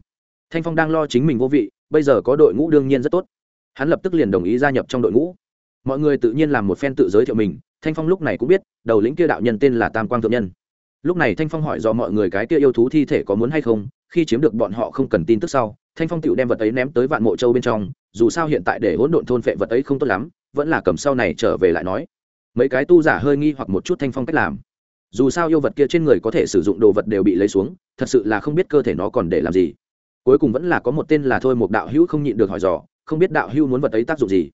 Speaker 1: Thanh phong đang lo chính mình vô vị, bây giờ có đội ngũ đương nhiên rất tốt. Hắn lập tức liền đồng ý gia nhập trong đội ngũ mọi người tự nhiên làm một phen tự giới thiệu mình, thanh phong lúc này cũng biết, đầu lĩnh kia đạo nhân tên là tam quang thượng nhân. Lúc này thanh phong hỏi do mọi người cái kia yêu thú thi thể có muốn hay không, khi chiếm được bọn họ không cần tin tức sau, thanh phong tựu đem vật ấy ném tới vạn mộ châu bên trong, dù sao hiện tại để hỗn độn thôn phệ vật ấy không tốt lắm, vẫn là cầm sau này trở về lại nói. Mấy cái tu giả hơi nghi hoặc một chút thanh phong cách làm. Dù sao yêu vật kia trên người có thể sử dụng đồ vật đều bị lấy xuống, thật sự là không biết cơ thể nó còn để làm gì. Cuối cùng vẫn là có một tên là thôi một đạo hữu không nhịn được hỏi dò, không biết đạo hữu muốn vật ấy tác dụng gì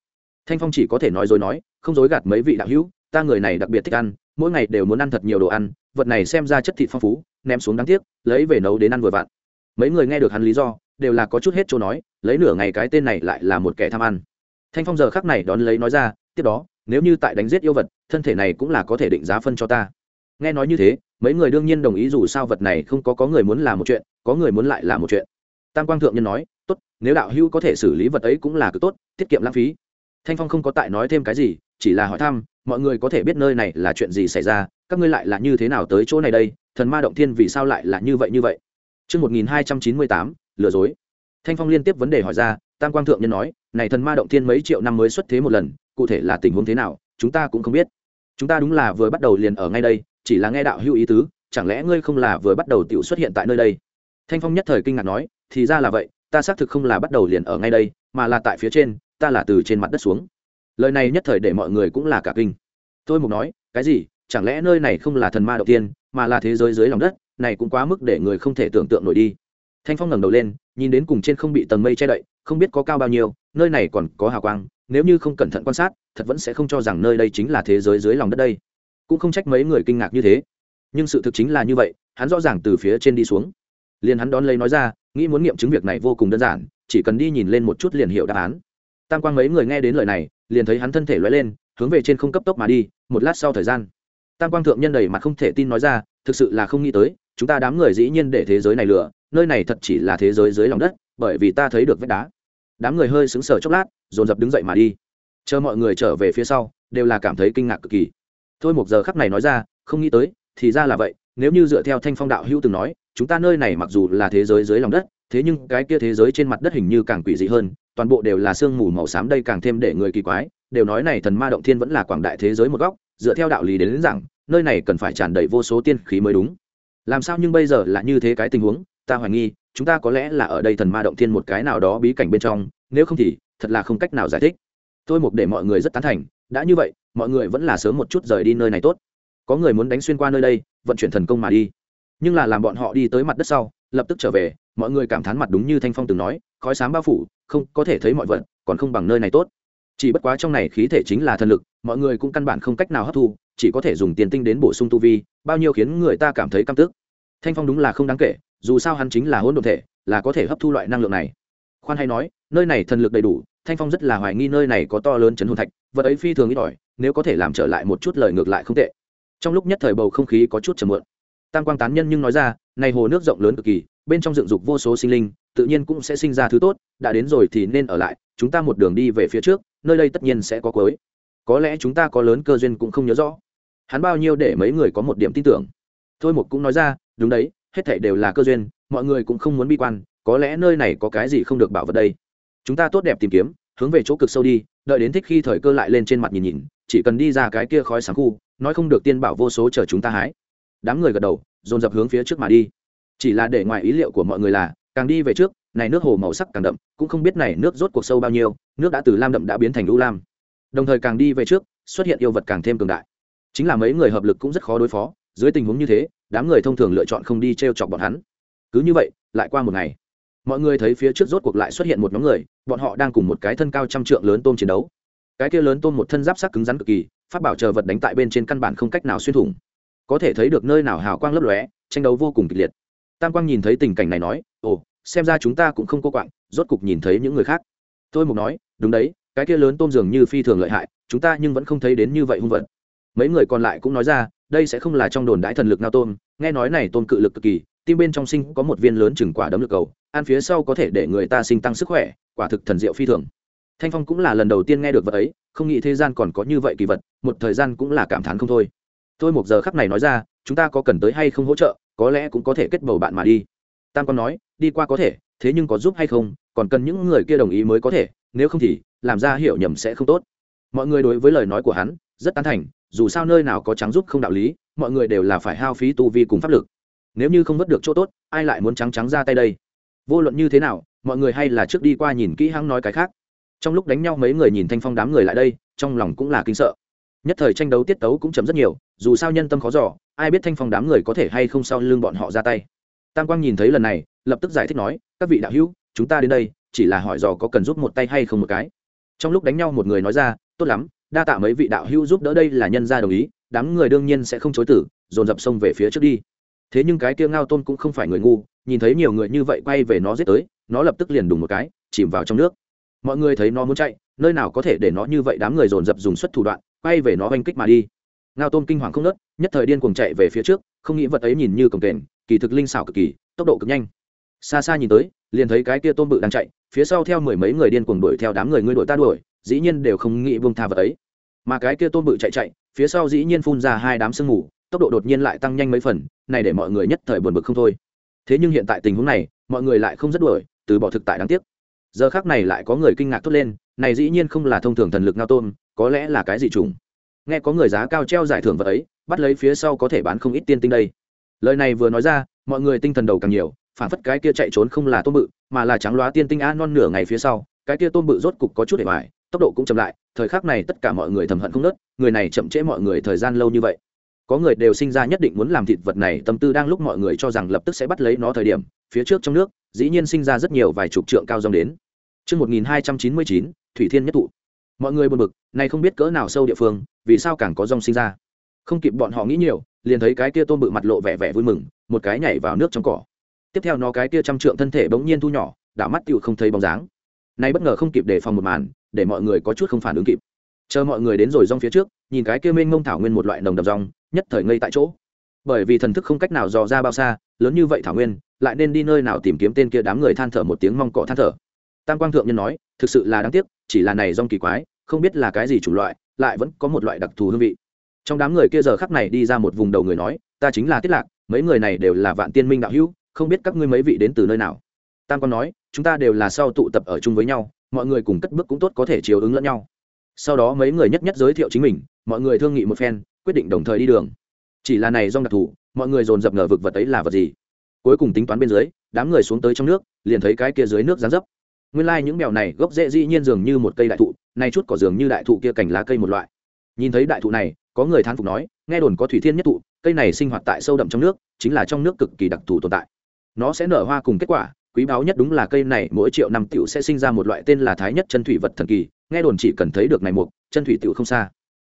Speaker 1: thanh phong chỉ có thể nói dối nói, không dối gạt mấy vị đạo hữu, ta người này đặc biệt thích ăn, mỗi ngày đều muốn ăn thật nhiều đồ ăn, vật này xem ra chất thịt phong phú, ném xuống đáng tiếc, lấy về nấu đến ăn vừa vặn. Mấy người nghe được hắn lý do, đều là có chút hết chỗ nói, lấy nửa ngày cái tên này lại là một kẻ tham ăn. Thanh phong giờ khắc này đón lấy nói ra, tiếp đó, nếu như tại đánh giết yêu vật, thân thể này cũng là có thể định giá phân cho ta. Nghe nói như thế, mấy người đương nhiên đồng ý dù sao vật này không có có người muốn làm một chuyện, có người muốn lại làm một chuyện. Tam quang thượng nhân nói, tốt, nếu đạo hữu có thể xử lý vật ấy cũng là cực tốt, tiết kiệm lãng phí thanh phong không có tại nói thêm cái gì chỉ là hỏi thăm mọi người có thể biết nơi này là chuyện gì xảy ra các ngươi lại là như thế nào tới chỗ này đây thần ma động thiên vì sao lại là như vậy như vậy Trước 1298, lừa dối. Thanh Phong liên tiếp vấn đề hỏi ra, Tam Quang Thượng Nhân nói, này thần ma động thiên mấy triệu năm mới xuất thế một lần, cụ thể là tình huống thế nào, chúng ta cũng không biết. Chúng ta đúng là vừa bắt đầu liền ở ngay đây, chỉ là nghe đạo hữu ý tứ, chẳng lẽ ngươi không là vừa bắt đầu tiểu xuất hiện tại nơi đây? Thanh Phong nhất thời kinh ngạc nói, thì ra là vậy, ta xác thực không là bắt đầu liền ở ngay đây, mà là tại phía trên, ta là từ trên mặt đất xuống. Lời này nhất thời để mọi người cũng là cả kinh. Tôi mục nói, cái gì? Chẳng lẽ nơi này không là thần ma đầu tiên mà là thế giới dưới lòng đất, này cũng quá mức để người không thể tưởng tượng nổi đi thanh phong ngẩng đầu lên nhìn đến cùng trên không bị tầng mây che đậy không biết có cao bao nhiêu nơi này còn có hào quang nếu như không cẩn thận quan sát thật vẫn sẽ không cho rằng nơi đây chính là thế giới dưới lòng đất đây cũng không trách mấy người kinh ngạc như thế nhưng sự thực chính là như vậy hắn rõ ràng từ phía trên đi xuống liền hắn đón lấy nói ra nghĩ muốn nghiệm chứng việc này vô cùng đơn giản chỉ cần đi nhìn lên một chút liền hiểu đáp án tam quang mấy người nghe đến lời này, liền thấy hắn thân thể loay lên, hướng về trên không cấp tốc mà đi, một lát sau thời gian. Tam quang thượng nhân đầy mặt không thể tin nói ra, thực sự là không nghĩ tới, chúng ta đám người dĩ nhiên để thế giới này lừa nơi này thật chỉ là thế giới dưới lòng đất, bởi vì ta thấy được vách đá. Đám người hơi sững sờ chốc lát, dồn dập đứng dậy mà đi. Chờ mọi người trở về phía sau, đều là cảm thấy kinh ngạc cực kỳ. Thôi một giờ khắc này nói ra, không nghĩ tới, thì ra là vậy, nếu như dựa theo thanh phong đạo hữu từng nói, chúng ta nơi này mặc dù là thế giới dưới lòng đất, thế nhưng cái kia thế giới trên mặt đất hình như càng quỷ dị hơn toàn bộ đều là sương mù màu xám đây càng thêm để người kỳ quái đều nói này thần ma động thiên vẫn là quảng đại thế giới một góc dựa theo đạo lý đến, đến rằng nơi này cần phải tràn đầy vô số tiên khí mới đúng. Làm sao nhưng bây giờ là như thế cái tình huống ta hoài nghi chúng ta có lẽ là ở đây thần ma động thiên một cái nào đó bí cảnh bên trong nếu không thì thật là không cách nào giải thích. Tôi mục để mọi người rất tán thành đã như vậy mọi người vẫn là sớm một chút rời đi nơi này tốt. Có người muốn đánh xuyên qua nơi đây vận chuyển thần công mà đi. Nhưng là làm bọn họ đi tới mặt đất sau lập tức trở về mọi người cảm thán mặt đúng như thanh phong từng nói khói sám bao phủ, không có thể thấy mọi vật, còn không bằng nơi này tốt. Chỉ bất quá trong này khí thể chính là thần lực, mọi người cũng căn bản không cách nào hấp thu, chỉ có thể dùng tiền tinh đến bổ sung tu vi, bao nhiêu khiến người ta cảm thấy căm tức. Thanh phong đúng là không đáng kể, dù sao hắn chính là hỗn độn thể, là có thể hấp thu loại năng lượng này. Khoan hay nói, nơi này thần lực đầy đủ, thanh phong rất là hoài nghi nơi này có to lớn chấn hồn thạch, vật ấy phi thường ít ỏi, nếu có thể làm trở lại một chút lời ngược lại không tệ. Trong lúc nhất thời bầu không khí có chút trầm muộn. Tam quang tán nhân nhưng nói ra, này hồ nước rộng lớn cực kỳ bên trong dựng dục vô số sinh linh, tự nhiên cũng sẽ sinh ra thứ tốt, đã đến rồi thì nên ở lại, chúng ta một đường đi về phía trước, nơi đây tất nhiên sẽ có cuối. Có lẽ chúng ta có lớn cơ duyên cũng không nhớ rõ. Hắn bao nhiêu để mấy người có một điểm tin tưởng. Thôi một cũng nói ra, đúng đấy, hết thảy đều là cơ duyên, mọi người cũng không muốn bi quan, có lẽ nơi này có cái gì không được bảo vật đây. Chúng ta tốt đẹp tìm kiếm, hướng về chỗ cực sâu đi, đợi đến thích khi thời cơ lại lên trên mặt nhìn nhìn, chỉ cần đi ra cái kia khói sáng khu, nói không được tiên bảo vô số chờ chúng ta hái. Đám người gật đầu, dồn dập hướng phía trước mà đi chỉ là để ngoài ý liệu của mọi người là, càng đi về trước, này nước hồ màu sắc càng đậm, cũng không biết này nước rốt cuộc sâu bao nhiêu, nước đã từ lam đậm đã biến thành lũ lam. Đồng thời càng đi về trước, xuất hiện yêu vật càng thêm cường đại. Chính là mấy người hợp lực cũng rất khó đối phó, dưới tình huống như thế, đám người thông thường lựa chọn không đi t r e o chọc bọn hắn. Cứ như vậy, lại qua một ngày, mọi người thấy phía trước rốt cuộc lại xuất hiện một nhóm người, bọn họ đang cùng một cái thân cao trăm trượng lớn tôm chiến đấu. Cái kia lớn tôm một thân giáp sắc cứng rắn cực kỳ phát bảo chờ vật đánh tại bên trên căn bản không cách nào xuyên thủng. Có thể thấy được nơi nào hào quang lấp lóe, tranh đấu vô cùng kịch liệt tam quang nhìn thấy tình cảnh này nói, ồ, xem ra chúng ta cũng không cô quạng, rốt cục nhìn thấy những người khác. Tôi mục nói, đúng đấy, cái kia lớn tôm dường như phi thường lợi hại, chúng ta nhưng vẫn không thấy đến như vậy hung vật. Mấy người còn lại cũng nói ra, đây sẽ không là trong đồn đãi thần lực nào tôm, nghe nói này tôm cự lực cực kỳ, tim bên trong sinh có một viên lớn chừng quả đấm lực cầu, ăn phía sau có thể để người ta sinh tăng sức khỏe, quả thực thần diệu phi thường. Thanh phong cũng là lần đầu tiên nghe được vật ấy, không nghĩ thế gian còn có như vậy kỳ vật, một thời gian cũng là cảm thán không thôi. Tôi một giờ khắc này nói ra, chúng ta có cần tới hay không hỗ trợ? Có lẽ cũng có thể kết bầu bạn mà đi. Tam quan nói, đi qua có thể, thế nhưng có giúp hay không, còn cần những người kia đồng ý mới có thể, nếu không thì, làm ra hiểu nhầm sẽ không tốt. Mọi người đối với lời nói của hắn, rất tán thành, dù sao nơi nào có trắng giúp không đạo lý, mọi người đều là phải hao phí tu vi cùng pháp lực. Nếu như không vớt được chỗ tốt, ai lại muốn trắng trắng ra tay đây? Vô luận như thế nào, mọi người hay là trước đi qua nhìn kỹ hăng nói cái khác. Trong lúc đánh nhau mấy người nhìn thanh phong đám người lại đây, trong lòng cũng là kinh sợ nhất thời tranh đấu tiết tấu cũng chấm rất nhiều, dù sao nhân tâm khó giỏ ai biết thanh phong đám người có thể hay không sau lưng bọn họ ra tay. Tam quang nhìn thấy lần này, lập tức giải thích nói, các vị đạo hữu, chúng ta đến đây, chỉ là hỏi dò có cần giúp một tay hay không một cái. Trong lúc đánh nhau một người nói ra, tốt lắm, đa tạ mấy vị đạo hữu giúp đỡ đây là nhân gia đồng ý, đám người đương nhiên sẽ không chối tử, dồn dập xông về phía trước đi. Thế nhưng cái kia ngao tôn cũng không phải người ngu, nhìn thấy nhiều người như vậy quay về nó giết tới, nó lập tức liền đùng một cái, chìm vào trong nước. Mọi người thấy nó muốn chạy, nơi nào có thể để nó như vậy đám người dồn dập dùng suất thủ đoạn quay về nó oanh kích mà đi. Ngao tôm kinh hoàng không nớt, nhất thời điên cuồng chạy về phía trước, không nghĩ vật ấy nhìn như cồng kềnh, kỳ thực linh xảo cực kỳ, tốc độ cực nhanh. Xa xa nhìn tới, liền thấy cái kia tôm bự đang chạy, phía sau theo mười mấy người điên cuồng đuổi theo đám người ngươi đuổi ta đuổi, dĩ nhiên đều không nghĩ buông tha vật ấy. Mà cái kia tôm bự chạy chạy, phía sau dĩ nhiên phun ra hai đám sương mù, tốc độ đột nhiên lại tăng nhanh mấy phần, này để mọi người nhất thời buồn bực không thôi. Thế nhưng hiện tại tình huống này, mọi người lại không rất đuổi, từ bỏ thực tại đáng tiếc. Giờ khác này lại có người kinh ngạc thốt lên, này dĩ nhiên không là thông thường thần lực ngao tôm có lẽ là cái gì trùng nghe có người giá cao treo giải thưởng vật ấy bắt lấy phía sau có thể bán không ít tiên tinh đây. Lời này vừa nói ra mọi người tinh thần đầu càng nhiều phản phất cái kia chạy trốn không là tôm bự mà là trắng loá tiên tinh a non nửa ngày phía sau cái kia tôm bự rốt cục có chút để hoài tốc độ cũng chậm lại thời khắc này tất cả mọi người thầm hận không nớt người này chậm trễ mọi người thời gian lâu như vậy. Có người đều sinh ra nhất định muốn làm thịt vật này tâm tư đang lúc mọi người cho rằng lập tức sẽ bắt lấy nó thời điểm phía trước trong nước dĩ nhiên sinh ra rất nhiều vài chục trượng cao dòng đến. Trước 1299, Thủy Thiên nhất tụ. Mọi người buồn bực, này không biết cỡ nào sâu địa phương, vì sao càng có rong sinh ra. Không kịp bọn họ nghĩ nhiều, liền thấy cái kia tôm bự mặt lộ vẻ vẻ vui mừng, một cái nhảy vào nước trong cỏ. Tiếp theo nó cái kia trăm trượng thân thể bỗng nhiên thu nhỏ, đảo mắt tiểu không thấy bóng dáng. nay bất ngờ không kịp đề phòng một màn, để mọi người có chút không phản ứng kịp. Chờ mọi người đến rồi rong phía trước, nhìn cái kia mênh mông thảo nguyên một loại nồng đậm rong, nhất thời ngây tại chỗ. Bởi vì thần thức không cách nào dò ra bao xa, lớn như vậy thảo nguyên, lại nên đi nơi nào tìm kiếm tên kia đám người than thở một tiếng mong cỏ than thở tam quang thượng nhân nói thực sự là đáng tiếc chỉ là này rong kỳ quái, không biết là cái gì chủng loại, lại vẫn có một loại đặc thù hương vị. Trong đám người kia giờ khắc này đi ra một vùng đầu người nói, ta chính là tiết lạc, mấy người này đều là vạn tiên minh đạo hữu, không biết các ngươi mấy vị đến từ nơi nào? Tam con nói, chúng ta đều là sau tụ tập ở chung với nhau, mọi người cùng cất bước cũng tốt có thể chiều ứng lẫn nhau. Sau đó mấy người nhất nhất giới thiệu chính mình, mọi người thương nghị một phen, quyết định đồng thời đi đường. Chỉ là này do đặc thù, mọi người dồn dập ngờ vực vật ấy là vật gì? Cuối cùng tính toán bên dưới, đám người xuống tới trong nước, liền thấy cái kia dưới nước gián dấp nguyên lai、like、những mèo này gốc rễ dĩ nhiên dường như một cây đại thụ, nay chút cỏ dường như đại thụ kia cành lá cây một loại. Nhìn thấy đại thụ này, có người thán phục nói, nghe đồn có thủy thiên nhất thụ, cây này sinh hoạt tại sâu đậm trong nước, chính là trong nước cực kỳ đặc thù tồn tại. Nó sẽ nở hoa cùng kết quả, quý báu nhất đúng là cây này mỗi triệu năm tiểu sẽ sinh ra một loại tên là thái nhất chân thủy vật thần kỳ, nghe đồn chỉ cần thấy được này mục chân thủy tiểu không xa.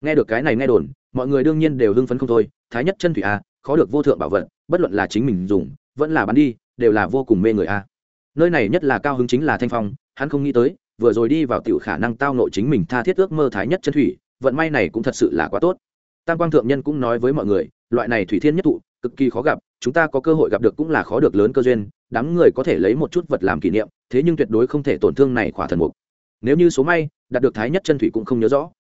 Speaker 1: Nghe được cái này nghe đồn, mọi người đương nhiên đều hưng phấn không thôi, thái nhất chân thủy a khó được vô thượng bảo vật, bất luận là chính mình dùng, vẫn là bán đi, đều là vô cùng mê người a nơi này nhất là cao hứng chính là thanh phong, hắn không nghĩ tới, vừa rồi đi vào tiểu khả năng tao nội chính mình tha thiết ước mơ thái nhất chân thủy, vận may này cũng thật sự là quá tốt. Tam quang thượng nhân cũng nói với mọi người, loại này thủy thiên nhất thụ cực kỳ khó gặp, chúng ta có cơ hội gặp được cũng là khó được lớn cơ duyên, đám người có thể lấy một chút vật làm kỷ niệm, thế nhưng tuyệt đối không thể tổn thương này khỏa thần mục. Nếu như số may, đạt được thái nhất chân thủy cũng không nhớ rõ.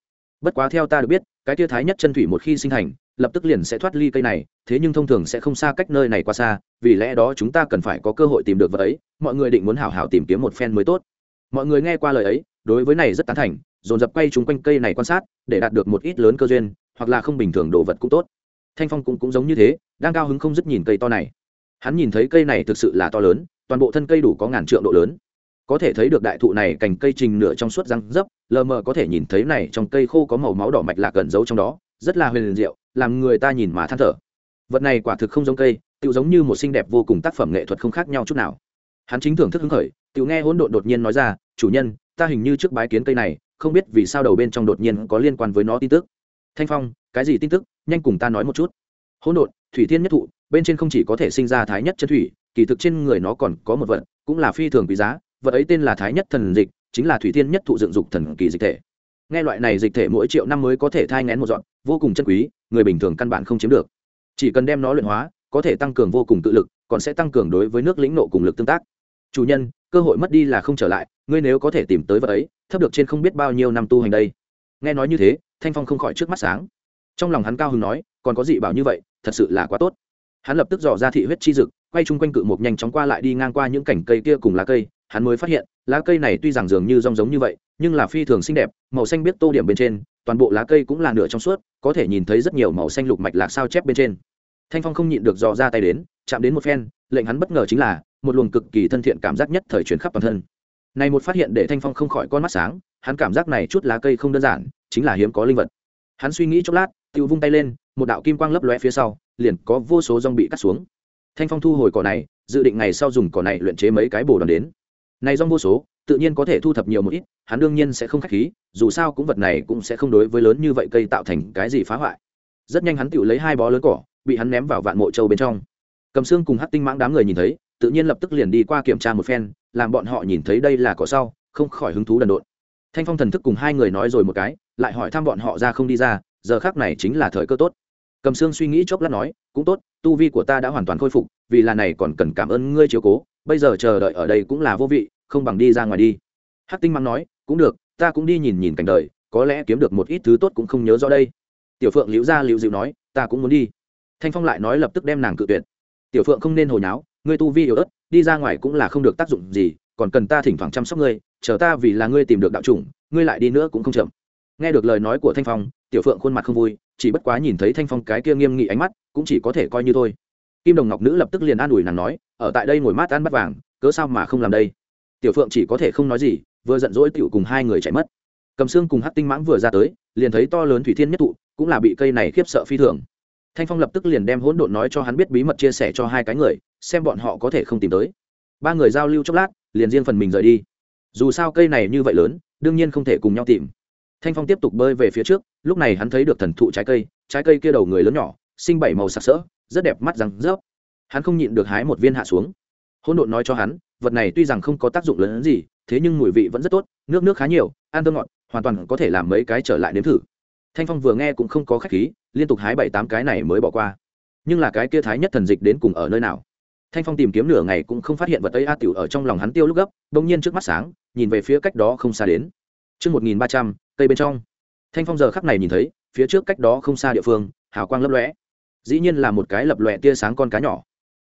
Speaker 1: Bất quá theo ta được biết, cái tia thái nhất chân thủy một khi sinh thành lập tức liền sẽ thoát ly cây này thế nhưng thông thường sẽ không xa cách nơi này qua xa vì lẽ đó chúng ta cần phải có cơ hội tìm được vật ấy mọi người định muốn hảo hảo tìm kiếm một phen mới tốt. Mọi người nghe qua lời ấy đối với này rất tán thành dồn dập quay chúng quanh cây này quan sát để đạt được một ít lớn cơ duyên hoặc là không bình thường đồ vật cũng tốt. Thanh phong cũng, cũng giống như thế đang cao hứng không dứt nhìn cây to này. Hắn nhìn thấy cây này thực sự là to lớn toàn bộ thân cây đủ có ngàn trượng độ lớn. Có thể thấy được đại thụ này cành cây trình nửa trong suốt răng dấp lờ mờ có thể nhìn thấy này trong cây khô có màu máu đỏ mạch lạc gần giấu trong đó rất là huyền diệu, làm người ta nhìn mà than thở. Vật này quả thực không giống cây tự giống như một xinh đẹp vô cùng tác phẩm nghệ thuật không khác nhau chút nào. Hắn chính thưởng thức hứng khởi tự nghe hỗn độn đột nhiên nói ra, chủ nhân, ta hình như trước bái kiến cây này, không biết vì sao đầu bên trong đột nhiên có liên quan với nó tin tức. Thanh phong, cái gì tin tức? Nhanh cùng ta nói một chút. Hỗn độn, thủy thiên nhất thụ, bên trên không chỉ có thể sinh ra thái nhất chân thủy, kỳ thực trên người nó còn có một vật, cũng là phi thường quý giá, vật ấy tên là thái nhất thần dịch, chính là thủy thiên nhất thụ dựng dục thần kỳ dịch thể nghe loại này dịch thể mỗi triệu năm mới có thể thai ngén một dọn, vô cùng chân quý, người bình thường căn bản không chiếm được. Chỉ cần đem nó luyện hóa, có thể tăng cường vô cùng tự lực, còn sẽ tăng cường đối với nước lĩnh nộ cùng lực tương tác. Chủ nhân, cơ hội mất đi là không trở lại, ngươi nếu có thể tìm tới vật ấy, thấp được trên không biết bao nhiêu năm tu hành đây. Nghe nói như thế, thanh phong không khỏi trước mắt sáng. Trong lòng hắn cao hứng nói, còn có dị bảo như vậy, thật sự là quá tốt. Hắn lập tức dò ra thị huyết chi dực, quay chung quanh cự một nhanh chóng qua lại đi ngang qua những cảnh cây kia cùng lá cây. Hắn mới phát hiện, lá cây này tuy rằng dường như rong giống như vậy nhưng là phi thường xinh đẹp, màu xanh biết tô điểm bên trên, toàn bộ lá cây cũng là nửa trong suốt, có thể nhìn thấy rất nhiều màu xanh lục mạch lạc sao chép bên trên. Thanh phong không nhịn được dò ra tay đến, chạm đến một phen, lệnh hắn bất ngờ chính là, một luồng cực kỳ thân thiện cảm giác nhất thời chuyển khắp toàn thân. Này một phát hiện để thanh phong không khỏi con mắt sáng, hắn cảm giác này chút lá cây không đơn giản, chính là hiếm có linh vật. Hắn suy nghĩ chốc lát tự vung tay lên, một đạo kim quang lấp lóe phía sau, liền có vô số rong bị cắt xuống. Thanh phong thu hồi cỏ này, dự định ngày sau dùng cỏ này luyện chế mấy cái bồ đòn đến này rong vô số, tự nhiên có thể thu thập nhiều một ít, hắn đương nhiên sẽ không khách khí, dù sao cũng vật này cũng sẽ không đối với lớn như vậy cây tạo thành cái gì phá hoại. Rất nhanh hắn tự lấy hai bó lớn cỏ, bị hắn ném vào vạn mộ châu bên trong. Cầm xương cùng hát tinh mãng đám người nhìn thấy, tự nhiên lập tức liền đi qua kiểm tra một phen, làm bọn họ nhìn thấy đây là cỏ sau, không khỏi hứng thú đần độn. Thanh phong thần thức cùng hai người nói rồi một cái, lại hỏi thăm bọn họ ra không đi ra, giờ khác này chính là thời cơ tốt. Cầm xương suy nghĩ chốc lát nói, cũng tốt, tu vi của ta đã hoàn toàn khôi phục, vì là này còn cần cảm ơn ngươi chiếu cố bây giờ chờ đợi ở đây cũng là vô vị, không bằng đi ra ngoài đi. Hắc tinh mắng nói, cũng được, ta cũng đi nhìn nhìn cảnh đời, có lẽ kiếm được một ít thứ tốt cũng không nhớ rõ đây. Tiểu phượng liễu ra liễu dịu nói, ta cũng muốn đi. Thanh phong lại nói lập tức đem nàng cự tuyệt. Tiểu phượng không nên hồi nháo, ngươi tu vi yếu ớt, đi ra ngoài cũng là không được tác dụng gì, còn cần ta thỉnh thoảng chăm sóc ngươi, chờ ta vì là ngươi tìm được đạo chủng, ngươi lại đi nữa cũng không chậm. Nghe được lời nói của thanh phong, tiểu phượng khuôn mặt không vui, chỉ bất quá nhìn thấy thanh phong cái kia nghiêm nghị ánh mắt, cũng chỉ có thể coi như thôi kim đồng ngọc nữ lập tức liền an ủi nàng nói ở tại đây ngồi mát ăn bắt vàng cớ sao mà không làm đây? Tiểu phượng chỉ có thể không nói gì vừa giận dỗi tiểu cùng hai người chạy mất. Cầm xương cùng hát tinh mãng vừa ra tới liền thấy to lớn thủy thiên nhất Tụ, cũng là bị cây này khiếp sợ phi thường. Thanh phong lập tức liền đem hỗn độn nói cho hắn biết bí mật chia sẻ cho hai cái người xem bọn họ có thể không tìm tới. Ba người giao lưu chốc lát liền riêng phần mình rời đi. Dù sao cây này như vậy lớn đương nhiên không thể cùng nhau tìm. Thanh phong tiếp tục bơi về phía trước lúc này hắn thấy được thần thụ trái cây trái cây kia đầu người lớn nhỏ sinh bảy màu sặc sỡ rất đẹp mắt răng rớp. Hắn không nhịn được hái một viên hạ xuống. Hỗn độn nói cho hắn vật này tuy rằng không có tác dụng lớn hơn gì thế nhưng mùi vị vẫn rất tốt nước nước khá nhiều ăn thơm ngọt hoàn toàn có thể làm mấy cái trở lại nếm thử. Thanh phong vừa nghe cũng không có khách khí liên tục hái bảy tám cái này mới bỏ qua. Nhưng là cái kia thái nhất thần dịch đến cùng ở nơi nào? Thanh phong tìm kiếm nửa ngày cũng không phát hiện vật ấy a tiểu ở trong lòng hắn tiêu lúc gấp bỗng nhiên trước mắt sáng nhìn về phía cách đó không xa đến. Trước 1300, cây bên trong. Thanh phong giờ khắc này nhìn thấy phía trước cách đó không xa địa phương hào quang lấp lóe dĩ nhiên là một cái lập lòe tia sáng con cá nhỏ.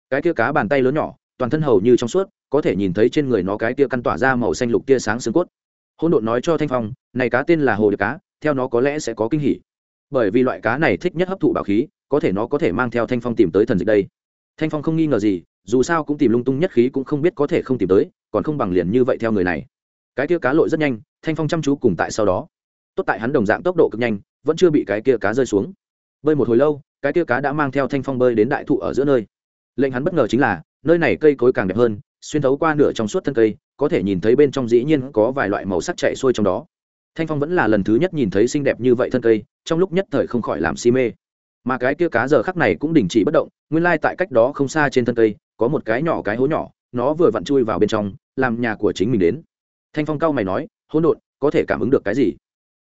Speaker 1: Cái tia cá bàn tay lớn nhỏ, toàn thân hầu như trong suốt, có thể nhìn thấy trên người nó cái tia căn tỏa ra màu xanh lục tia sáng xương cốt. Hôn độn nói cho thanh phong, này cá tên là hồ điệp cá, theo nó có lẽ sẽ có kinh hỉ. Bởi vì loại cá này thích nhất hấp thụ bảo khí, có thể nó có thể mang theo thanh phong tìm tới thần dịch đây. Thanh phong không nghi ngờ gì, dù sao cũng tìm lung tung nhất khí cũng không biết có thể không tìm tới, còn không bằng liền như vậy theo người này. Cái kia cá lội rất nhanh, thanh phong chăm chú cùng tại sau đó. Tốt tại hắn đồng dạng tốc độ cực nhanh, vẫn chưa bị cái kia cá rơi xuống. Bơi một hồi lâu cái tia cá đã mang theo thanh phong bơi đến đại thụ ở giữa nơi. Lệnh hắn bất ngờ chính là, nơi này cây cối càng đẹp hơn, xuyên thấu qua nửa trong suốt thân cây, có thể nhìn thấy bên trong dĩ nhiên có vài loại màu sắc chạy xuôi trong đó. Thanh phong vẫn là lần thứ nhất nhìn thấy xinh đẹp như vậy thân cây, trong lúc nhất thời không khỏi làm si mê. Mà cái kia cá giờ khắc này cũng đình chỉ bất động, nguyên lai tại cách đó không xa trên thân cây, có một cái nhỏ cái hố nhỏ, nó vừa vặn chui vào bên trong, làm nhà của chính mình đến. Thanh phong cao mày nói, hỗn độn, có thể cảm ứng được cái gì?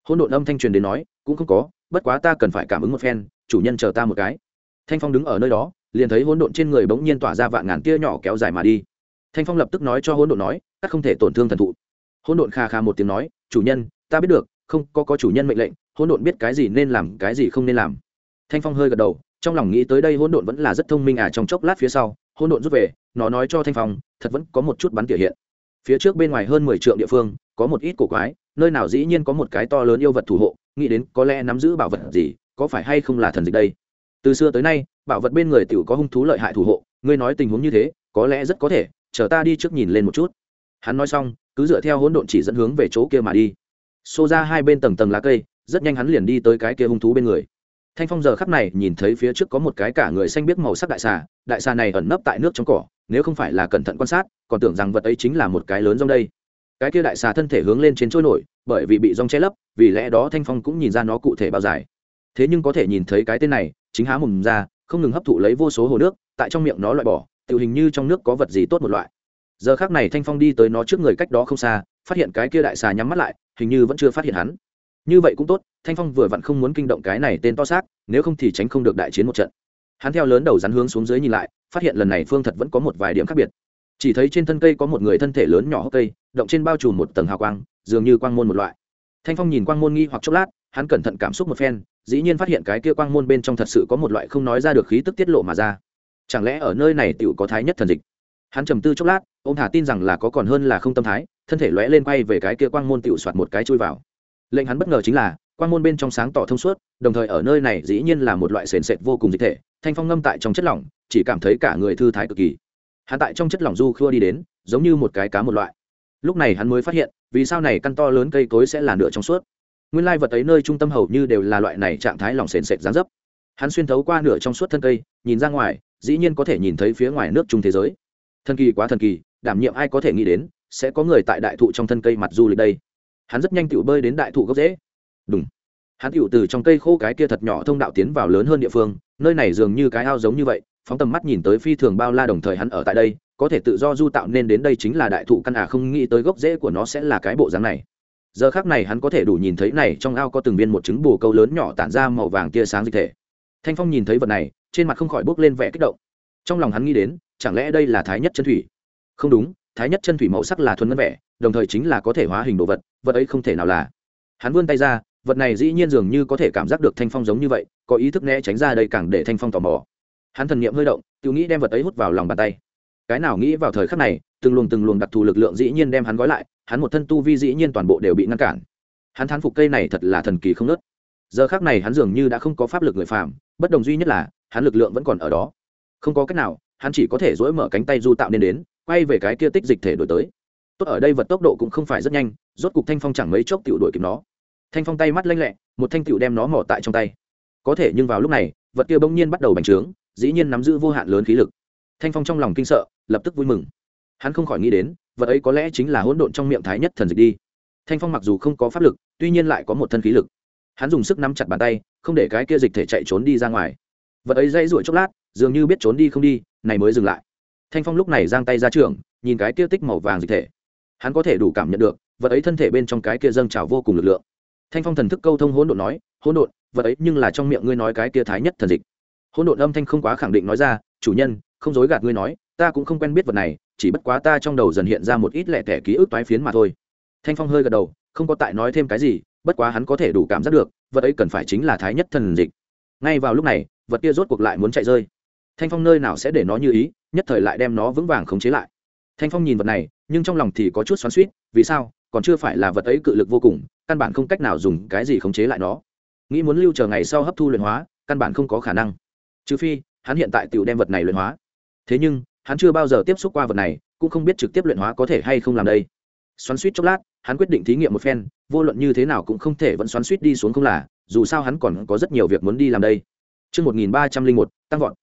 Speaker 1: Hỗn độn âm thanh truyền đến nói, cũng không có, bất quá ta cần phải cảm ứng một phen chủ nhân chờ ta một cái. Thanh phong đứng ở nơi đó, liền thấy hỗn độn trên người bỗng nhiên tỏa ra vạn ngàn tia nhỏ kéo dài mà đi. Thanh phong lập tức nói cho hỗn độn nói các không thể tổn thương thần thụ. Hỗn độn kha kha một tiếng nói, chủ nhân, ta biết được, không có có chủ nhân mệnh lệnh, hỗn độn biết cái gì nên làm, cái gì không nên làm. Thanh phong hơi gật đầu, trong lòng nghĩ tới đây hỗn độn vẫn là rất thông minh à trong chốc lát phía sau, hỗn độn rút về, nó nói cho thanh phong, thật vẫn có một chút bắn tỉa hiện. Phía trước bên ngoài hơn mười triệu địa phương, có một ít cổ quái, nơi nào dĩ nhiên có một cái to lớn yêu vật thủ hộ, nghĩ đến có lẽ nắm giữ bảo vật gì có phải hay không là thần dịch đây? Từ xưa tới nay, bảo vật bên người tiểu có hung thú lợi hại thủ hộ, ngươi nói tình huống như thế, có lẽ rất có thể, chờ ta đi trước nhìn lên một chút. Hắn nói xong, cứ dựa theo hỗn độn chỉ dẫn hướng về chỗ kia mà đi. Xô ra hai bên tầng tầng lá cây, rất nhanh hắn liền đi tới cái kia hung thú bên người. Thanh phong giờ khắp này nhìn thấy phía trước có một cái cả người xanh biết màu sắc đại xà đại xà này ẩn nấp tại nước trong cỏ, nếu không phải là cẩn thận quan sát, còn tưởng rằng vật ấy chính là một cái lớn rong đây. Cái kia đại xà thân thể hướng lên trên trôi nổi, bởi vì bị rong che lấp, vì lẽ đó thanh phong cũng nhìn ra nó cụ thể bao dài thế nhưng có thể nhìn thấy cái tên này, chính há mồm ra, không ngừng hấp thụ lấy vô số hồ nước, tại trong miệng nó loại bỏ, tự hình như trong nước có vật gì tốt một loại. Giờ khác này thanh phong đi tới nó trước người cách đó không xa, phát hiện cái kia đại xà nhắm mắt lại, hình như vẫn chưa phát hiện hắn. Như vậy cũng tốt, thanh phong vừa vặn không muốn kinh động cái này tên to xác, nếu không thì tránh không được đại chiến một trận. Hắn theo lớn đầu rắn hướng xuống dưới nhìn lại, phát hiện lần này phương thật vẫn có một vài điểm khác biệt. Chỉ thấy trên thân cây có một người thân thể lớn nhỏ hốc cây, động trên bao trùm một tầng hào quang, dường như quang môn một loại. Thanh phong nhìn quang môn nghi hoặc chốc lát, hắn cẩn thận cảm xúc một phen dĩ nhiên phát hiện cái kia quang môn bên trong thật sự có một loại không nói ra được khí tức tiết lộ mà ra. Chẳng lẽ ở nơi này tựu có thái nhất thần dịch? Hắn trầm tư chốc lát ô m thả tin rằng là có còn hơn là không tâm thái, thân thể lóe lên quay về cái kia quang môn tựu soạt một cái chui vào. Lệnh hắn bất ngờ chính là, quang môn bên trong sáng tỏ thông suốt, đồng thời ở nơi này dĩ nhiên là một loại sền sệt vô cùng dịch thể, thanh phong ngâm tại trong chất lỏng, chỉ cảm thấy cả người thư thái cực kỳ. Hắn tại trong chất lỏng du khua đi đến, giống như một cái cá một loại. Lúc này hắn mới phát hiện, vì sao này căn to lớn cây cối sẽ là nửa trong suốt nguyên lai vật ấy nơi trung tâm hầu như đều là loại này trạng thái lòng sền sệt dán dấp. Hắn xuyên thấu qua nửa trong suốt thân cây, nhìn ra ngoài, dĩ nhiên có thể nhìn thấy phía ngoài nước trung thế giới. Thần kỳ quá thần kỳ, đảm nhiệm ai có thể nghĩ đến, sẽ có người tại đại thụ trong thân cây mặt du lịch đây. Hắn rất nhanh tựu bơi đến đại thụ gốc dễ đúng hắn tựu từ trong cây khô cái kia thật nhỏ thông đạo tiến vào lớn hơn địa phương, nơi này dường như cái ao giống như vậy, phóng tầm mắt nhìn tới phi thường bao la đồng thời hắn ở tại đây, có thể tự do du tạo nên đến đây chính là đại thụ căn à không nghĩ tới gốc rễ của nó sẽ là cái bộ dáng này giờ khác này hắn có thể đủ nhìn thấy này trong ao có từng viên một trứng bù câu lớn nhỏ tản ra màu vàng tia sáng dịch thể. Thanh phong nhìn thấy vật này, trên mặt không khỏi bốc lên vẻ kích động. Trong lòng hắn nghĩ đến, chẳng lẽ đây là thái nhất chân thủy? Không đúng, thái nhất chân thủy màu sắc là thuần ngân vẻ, đồng thời chính là có thể hóa hình đồ vật vật ấy không thể nào là. Hắn vươn tay ra, vật này dĩ nhiên dường như có thể cảm giác được thanh phong giống như vậy, có ý thức né tránh ra đây càng để thanh phong tò mò. Hắn thần niệm hơi động tự nghĩ đem vật ấy hút vào lòng bàn tay. Cái nào nghĩ vào thời khắc này, từng luồng từng luồng đặc thù lực lượng dĩ nhiên đem hắn gói lại hắn một thân tu vi dĩ nhiên toàn bộ đều bị ngăn cản. Hắn thán phục cây này thật là thần kỳ không nớt giờ khác này hắn dường như đã không có pháp lực người phàm, bất đồng duy nhất là, hắn lực lượng vẫn còn ở đó. Không có cách nào, hắn chỉ có thể dỗi mở cánh tay du tạo nên đến, quay về cái kia tích dịch thể đổi tới. Tốt ở đây vật tốc độ cũng không phải rất nhanh, rốt cục thanh phong chẳng mấy chốc tiểu đuổi kịp nó. Thanh phong tay mắt lanh lẹ, một thanh tiểu đem nó mỏ tại trong tay. Có thể nhưng vào lúc này, vật kia bỗng nhiên bắt đầu bành trướng, dĩ nhiên nắm giữ vô hạn lớn khí lực. Thanh phong trong lòng kinh sợ, lập tức vui mừng. Hắn không khỏi nghĩ đến vật ấy có lẽ chính là hỗn độn trong miệng thái nhất thần dịch đi. Thanh phong mặc dù không có pháp lực, tuy nhiên lại có một thân khí lực. Hắn dùng sức nắm chặt bàn tay, không để cái kia dịch thể chạy trốn đi ra ngoài. Vật ấy dây ruổi chốc lát, dường như biết trốn đi không đi, này mới dừng lại. Thanh phong lúc này giang tay ra trường, nhìn cái kia tích màu vàng dịch thể. Hắn có thể đủ cảm nhận được, vật ấy thân thể bên trong cái kia dâng trào vô cùng lực lượng. Thanh phong thần thức câu thông hỗn độn nói, hỗn độn, vật ấy nhưng là trong miệng ngươi nói cái kia thái nhất thần dịch. Hỗn độn âm thanh không quá khẳng định nói ra, chủ nhân, không dối gạt ngươi nói, ta cũng không quen biết vật này chỉ bất quá ta trong đầu dần hiện ra một ít lẻ tẻ ký ức toái phiến mà thôi. Thanh phong hơi gật đầu, không có tại nói thêm cái gì, bất quá hắn có thể đủ cảm giác được, vật ấy cần phải chính là thái nhất thần dịch. Ngay vào lúc này, vật kia rốt cuộc lại muốn chạy rơi. Thanh phong nơi nào sẽ để nó như ý, nhất thời lại đem nó vững vàng khống chế lại. Thanh phong nhìn vật này, nhưng trong lòng thì có chút xoắn suýt vì sao? Còn chưa phải là vật ấy cự lực vô cùng, căn bản không cách nào dùng cái gì khống chế lại nó. Nghĩ muốn lưu chờ ngày sau hấp thu luyện hóa, căn bản không có khả năng. Trừ phi, hắn hiện tại tự đem vật này luyện hóa. Thế nhưng hắn chưa bao giờ tiếp xúc qua vật này cũng không biết trực tiếp luyện hóa có thể hay không làm đây xoắn suýt chốc lát hắn quyết định thí nghiệm một phen vô luận như thế nào cũng không thể vẫn xoắn suýt đi xuống không là dù sao hắn còn có rất nhiều việc muốn đi làm đây Trước 1301, tăng vọt.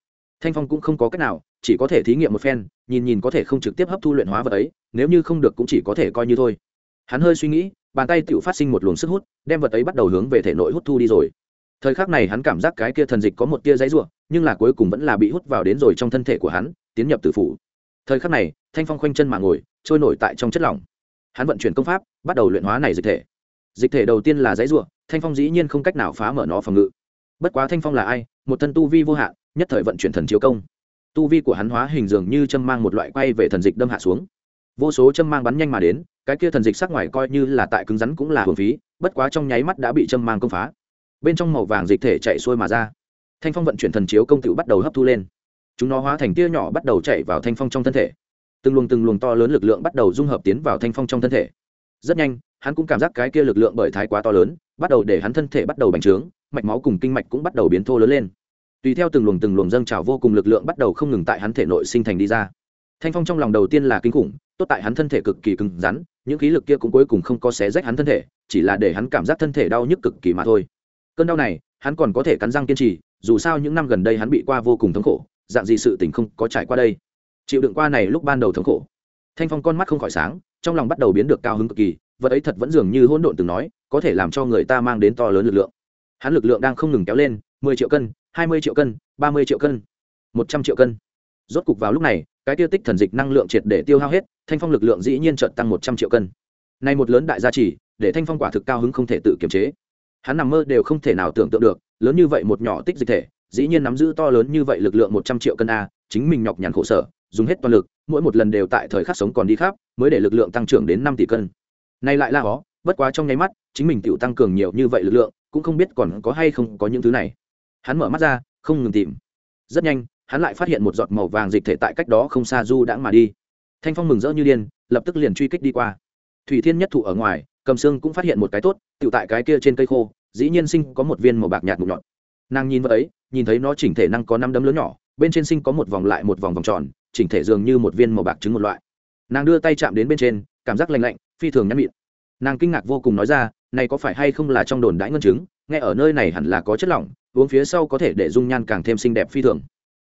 Speaker 1: Thanh Phong cũng không có cách nào, chỉ có thể thí nghiệm một phen, nhìn nhìn có thể không trực tiếp hấp thu luyện hóa vật ấy, nếu như không được cũng chỉ có thể coi như thôi. Hắn hơi suy nghĩ, bàn tay tiểu phát sinh một luồng sức hút, đem vật ấy bắt đầu hướng về thể nội hút thu đi rồi. Thời khắc này hắn cảm giác cái kia thần dịch có một tia giãy rủa, nhưng là cuối cùng vẫn là bị hút vào đến rồi trong thân thể của hắn, tiến nhập tử phủ. Thời khắc này, Thanh Phong khoanh chân mà ngồi, trôi nổi tại trong chất lỏng. Hắn vận chuyển công pháp, bắt đầu luyện hóa này dịch thể. Dịch thể đầu tiên là giấy ruộng Thanh Phong dĩ nhiên không cách nào phá mở nó phòng ngự. Bất quá Thanh Phong là ai, một thân tu vi vô hạn, nhất thời vận chuyển thần chiếu công. Tu vi của hắn hóa hình dường như châm mang một loại quay về thần dịch đâm hạ xuống. Vô số châm mang bắn nhanh mà đến, cái kia thần dịch sắc ngoài coi như là tại cứng rắn cũng là hồn phí, bất quá trong nháy mắt đã bị châm mang công phá bên trong màu vàng dịch thể chạy xuôi mà ra thanh phong vận chuyển thần chiếu công tự bắt đầu hấp thu lên chúng nó hóa thành tia nhỏ bắt đầu chạy vào thanh phong trong thân thể. Từng luồng từng luồng to lớn lực lượng bắt đầu dung hợp tiến vào thanh phong trong thân thể. Rất nhanh, hắn cũng cảm giác cái kia lực lượng bởi thái quá to lớn, bắt đầu để hắn thân thể bắt đầu bành trướng, mạch máu cùng kinh mạch cũng bắt đầu biến thô lớn lên. Tùy theo từng luồng từng luồng dâng trào vô cùng lực lượng bắt đầu không ngừng tại hắn thể nội sinh thành đi ra. Thanh phong trong lòng đầu tiên là kinh khủng, tốt tại hắn thân thể cực kỳ cứng rắn, những khí lực kia cũng cuối cùng không có xé rách hắn thân thể, chỉ là để hắn cảm giác thân thể đau nhức cực kỳ mà thôi. Cơn đau này, hắn còn có thể cắn răng kiên trì, dù sao những năm gần đây hắn bị qua vô cùng thống khổ dạng gì sự tình không có trải qua đây. Chịu đựng qua này lúc ban đầu thống khổ. Thanh phong con mắt không khỏi sáng, trong lòng bắt đầu biến được cao hứng cực kỳ, vật ấy thật vẫn dường như hỗn độn từng nói, có thể làm cho người ta mang đến to lớn lực lượng. Hắn lực lượng đang không ngừng kéo lên, mười triệu cân, hai mươi triệu cân, ba mươi triệu cân, một trăm triệu cân. Rốt cục vào lúc này, cái tiêu tích thần dịch năng lượng triệt để tiêu hao hết, thanh phong lực lượng dĩ nhiên trợt tăng một trăm triệu cân. Nay một lớn đại gia trì, để thanh phong quả thực cao hứng không thể tự kiềm chế. Hắn nằm mơ đều không thể nào tưởng tượng được, lớn như vậy một nhỏ tích dịch thể dĩ nhiên nắm giữ to lớn như vậy lực lượng một trăm triệu cân a, chính mình nhọc nhằn khổ sở, dùng hết toàn lực, mỗi một lần đều tại thời khắc sống còn đi khắp, mới để lực lượng tăng trưởng đến năm tỷ cân. Nay lại là ó bất quá trong nháy mắt, chính mình tự tăng cường nhiều như vậy lực lượng, cũng không biết còn có hay không có những thứ này. Hắn mở mắt ra, không ngừng tìm. Rất nhanh, hắn lại phát hiện một giọt màu vàng dịch thể tại cách đó không xa du đãng mà đi. Thanh phong mừng rỡ như điên, lập tức liền truy kích đi qua. Thủy thiên nhất thụ ở ngoài, cầm xương cũng phát hiện một cái tốt tự tại cái kia trên cây khô, dĩ nhiên sinh có một viên màu bạc nhạt mục nhọn. Nàng nhìn vào ấy nhìn thấy nó chỉnh thể năng có năm đấm lớn nhỏ, bên trên sinh có một vòng lại một vòng vòng tròn, chỉnh thể dường như một viên màu bạc trứng một loại. Nàng đưa tay chạm đến bên trên, cảm giác lạnh lạnh, phi thường nhăn mịn. Nàng kinh ngạc vô cùng nói ra, này có phải hay không là trong đồn đãi ngân chứng nghe ở nơi này hẳn là có chất lỏng, uống phía sau có thể để dung nhan càng thêm xinh đẹp phi thường.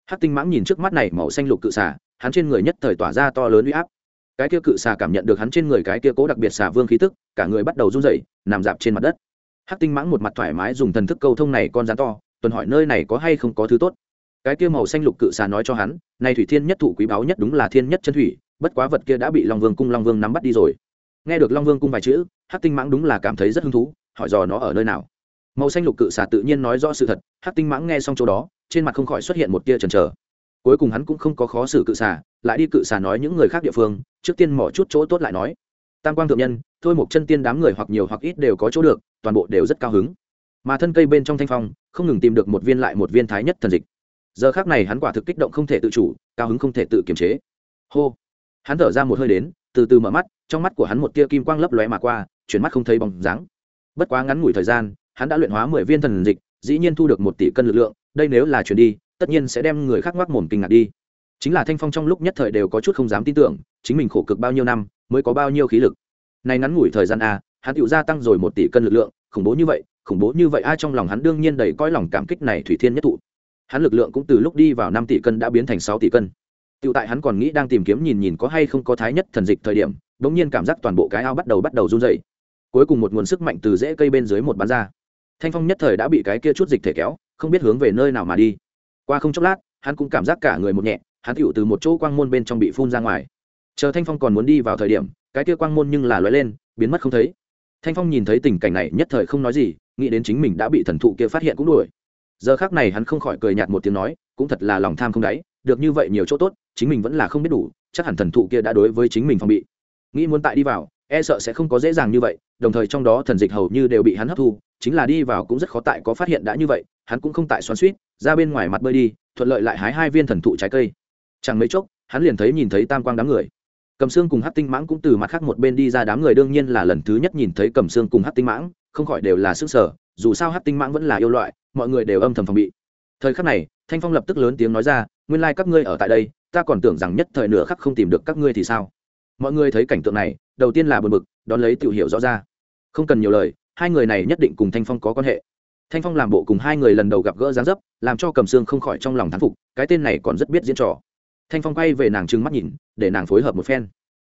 Speaker 1: Hát tinh mãng nhìn trước mắt này màu xanh lục cự xà, hắn trên người nhất thời tỏa ra to lớn uy áp. Cái kia cự xà cảm nhận được hắn trên người cái kia cố đặc biệt xà vương khí tức, cả người bắt đầu run rẩy, nằm dạp trên mặt đất. Hát tinh mãng một mặt thoải mái dùng thần thức câu thông này con rắn to tuần hỏi nơi này có hay không có thứ tốt. Cái kia màu xanh lục cự xà nói cho hắn, này thủy thiên nhất thụ quý báu nhất đúng là thiên nhất chân thủy, bất quá vật kia đã bị long vương cung long vương nắm bắt đi rồi. Nghe được long vương cung vài chữ, hắc tinh mãng đúng là cảm thấy rất hứng thú, hỏi dò nó ở nơi nào. Màu xanh lục cự xà tự nhiên nói rõ sự thật, hắc tinh mãng nghe xong chỗ đó, trên mặt không khỏi xuất hiện một tia chần trờ cuối cùng hắn cũng không có khó xử cự xà, lại đi cự xà nói những người khác địa phương, trước tiên mỏ chút chỗ tốt lại nói. Tam quang thượng nhân, thôi một chân tiên đám người hoặc nhiều hoặc ít đều có chỗ được, toàn bộ đều rất cao hứng mà thân cây bên trong thanh phong không ngừng tìm được một viên lại một viên thái nhất thần dịch. Giờ khác này hắn quả thực kích động không thể tự chủ, cao hứng không thể tự kiềm chế. Hô! Hắn thở ra một hơi đến, từ từ mở mắt, trong mắt của hắn một tia kim quang lấp lóe mà qua, chuyển mắt không thấy bóng dáng. Bất quá ngắn ngủi thời gian, hắn đã luyện hóa mười viên thần dịch, dĩ nhiên thu được một tỷ cân lực lượng, đây nếu là chuyển đi, tất nhiên sẽ đem người khác ngoác mồm kinh ngạc đi. Chính là thanh phong trong lúc nhất thời đều có chút không dám tin tưởng, chính mình khổ cực bao nhiêu năm, mới có bao nhiêu khí lực. Này ngắn ngủi thời gian a hắn tự gia tăng rồi một tỷ cân lực lượng khủng bố như vậy khủng bố như vậy ai trong lòng hắn đương nhiên đầy coi lòng cảm kích này thủy thiên nhất thụ hắn lực lượng cũng từ lúc đi vào năm tỷ cân đã biến thành sáu tỷ cân Tự tại hắn còn nghĩ đang tìm kiếm nhìn nhìn có hay không có thái nhất thần dịch thời điểm, bỗng nhiên cảm giác toàn bộ cái ao bắt đầu bắt đầu run rẩy. Cuối cùng một nguồn sức mạnh từ rễ cây bên dưới một bán ra. Thanh phong nhất thời đã bị cái kia chút dịch thể kéo, không biết hướng về nơi nào mà đi. Qua không chốc lát, hắn cũng cảm giác cả người một nhẹ, hắn tựu từ một chỗ quang môn bên trong bị phun ra ngoài. Chờ Thanh phong còn muốn đi vào thời điểm, cái kia quang môn nhưng là lóe lên, biến mất không thấy thanh phong nhìn thấy tình cảnh này nhất thời không nói gì, nghĩ đến chính mình đã bị thần thụ kia phát hiện cũng đuổi. Giờ khác này hắn không khỏi cười nhạt một tiếng nói, cũng thật là lòng tham không đáy, được như vậy nhiều chỗ tốt, chính mình vẫn là không biết đủ, chắc hẳn thần thụ kia đã đối với chính mình phòng bị. Nghĩ muốn tại đi vào e sợ sẽ không có dễ dàng như vậy, đồng thời trong đó thần dịch hầu như đều bị hắn hấp thu, chính là đi vào cũng rất khó tại có phát hiện đã như vậy, hắn cũng không tại xoắn suýt ra bên ngoài mặt bơi đi, thuận lợi lại hái hai viên thần thụ trái cây. Chẳng mấy chốc, hắn liền thấy nhìn thấy tam quang đám người cầm xương cùng hát tinh mãng cũng từ mặt khác một bên đi ra đám người đương nhiên là lần thứ nhất nhìn thấy cầm xương cùng hát tinh mãng, không khỏi đều là sức sở, dù sao hát tinh mãng vẫn là yêu loại, mọi người đều âm thầm phòng bị. Thời khắc này, thanh phong lập tức lớn tiếng nói ra, nguyên lai、like、các ngươi ở tại đây, ta còn tưởng rằng nhất thời nửa khắc không tìm được các ngươi thì sao? Mọi người thấy cảnh tượng này, đầu tiên là bờ mực đón lấy tự hiểu rõ ra. Không cần nhiều lời, hai người này nhất định cùng thanh phong có quan hệ. Thanh phong làm bộ cùng hai người lần đầu gặp gỡ gián dấp, làm cho cầm xương không khỏi trong lòng thán phục, cái tên này còn rất biết diễn trò thanh phong quay về nàng trừng mắt nhìn để nàng phối hợp một phen.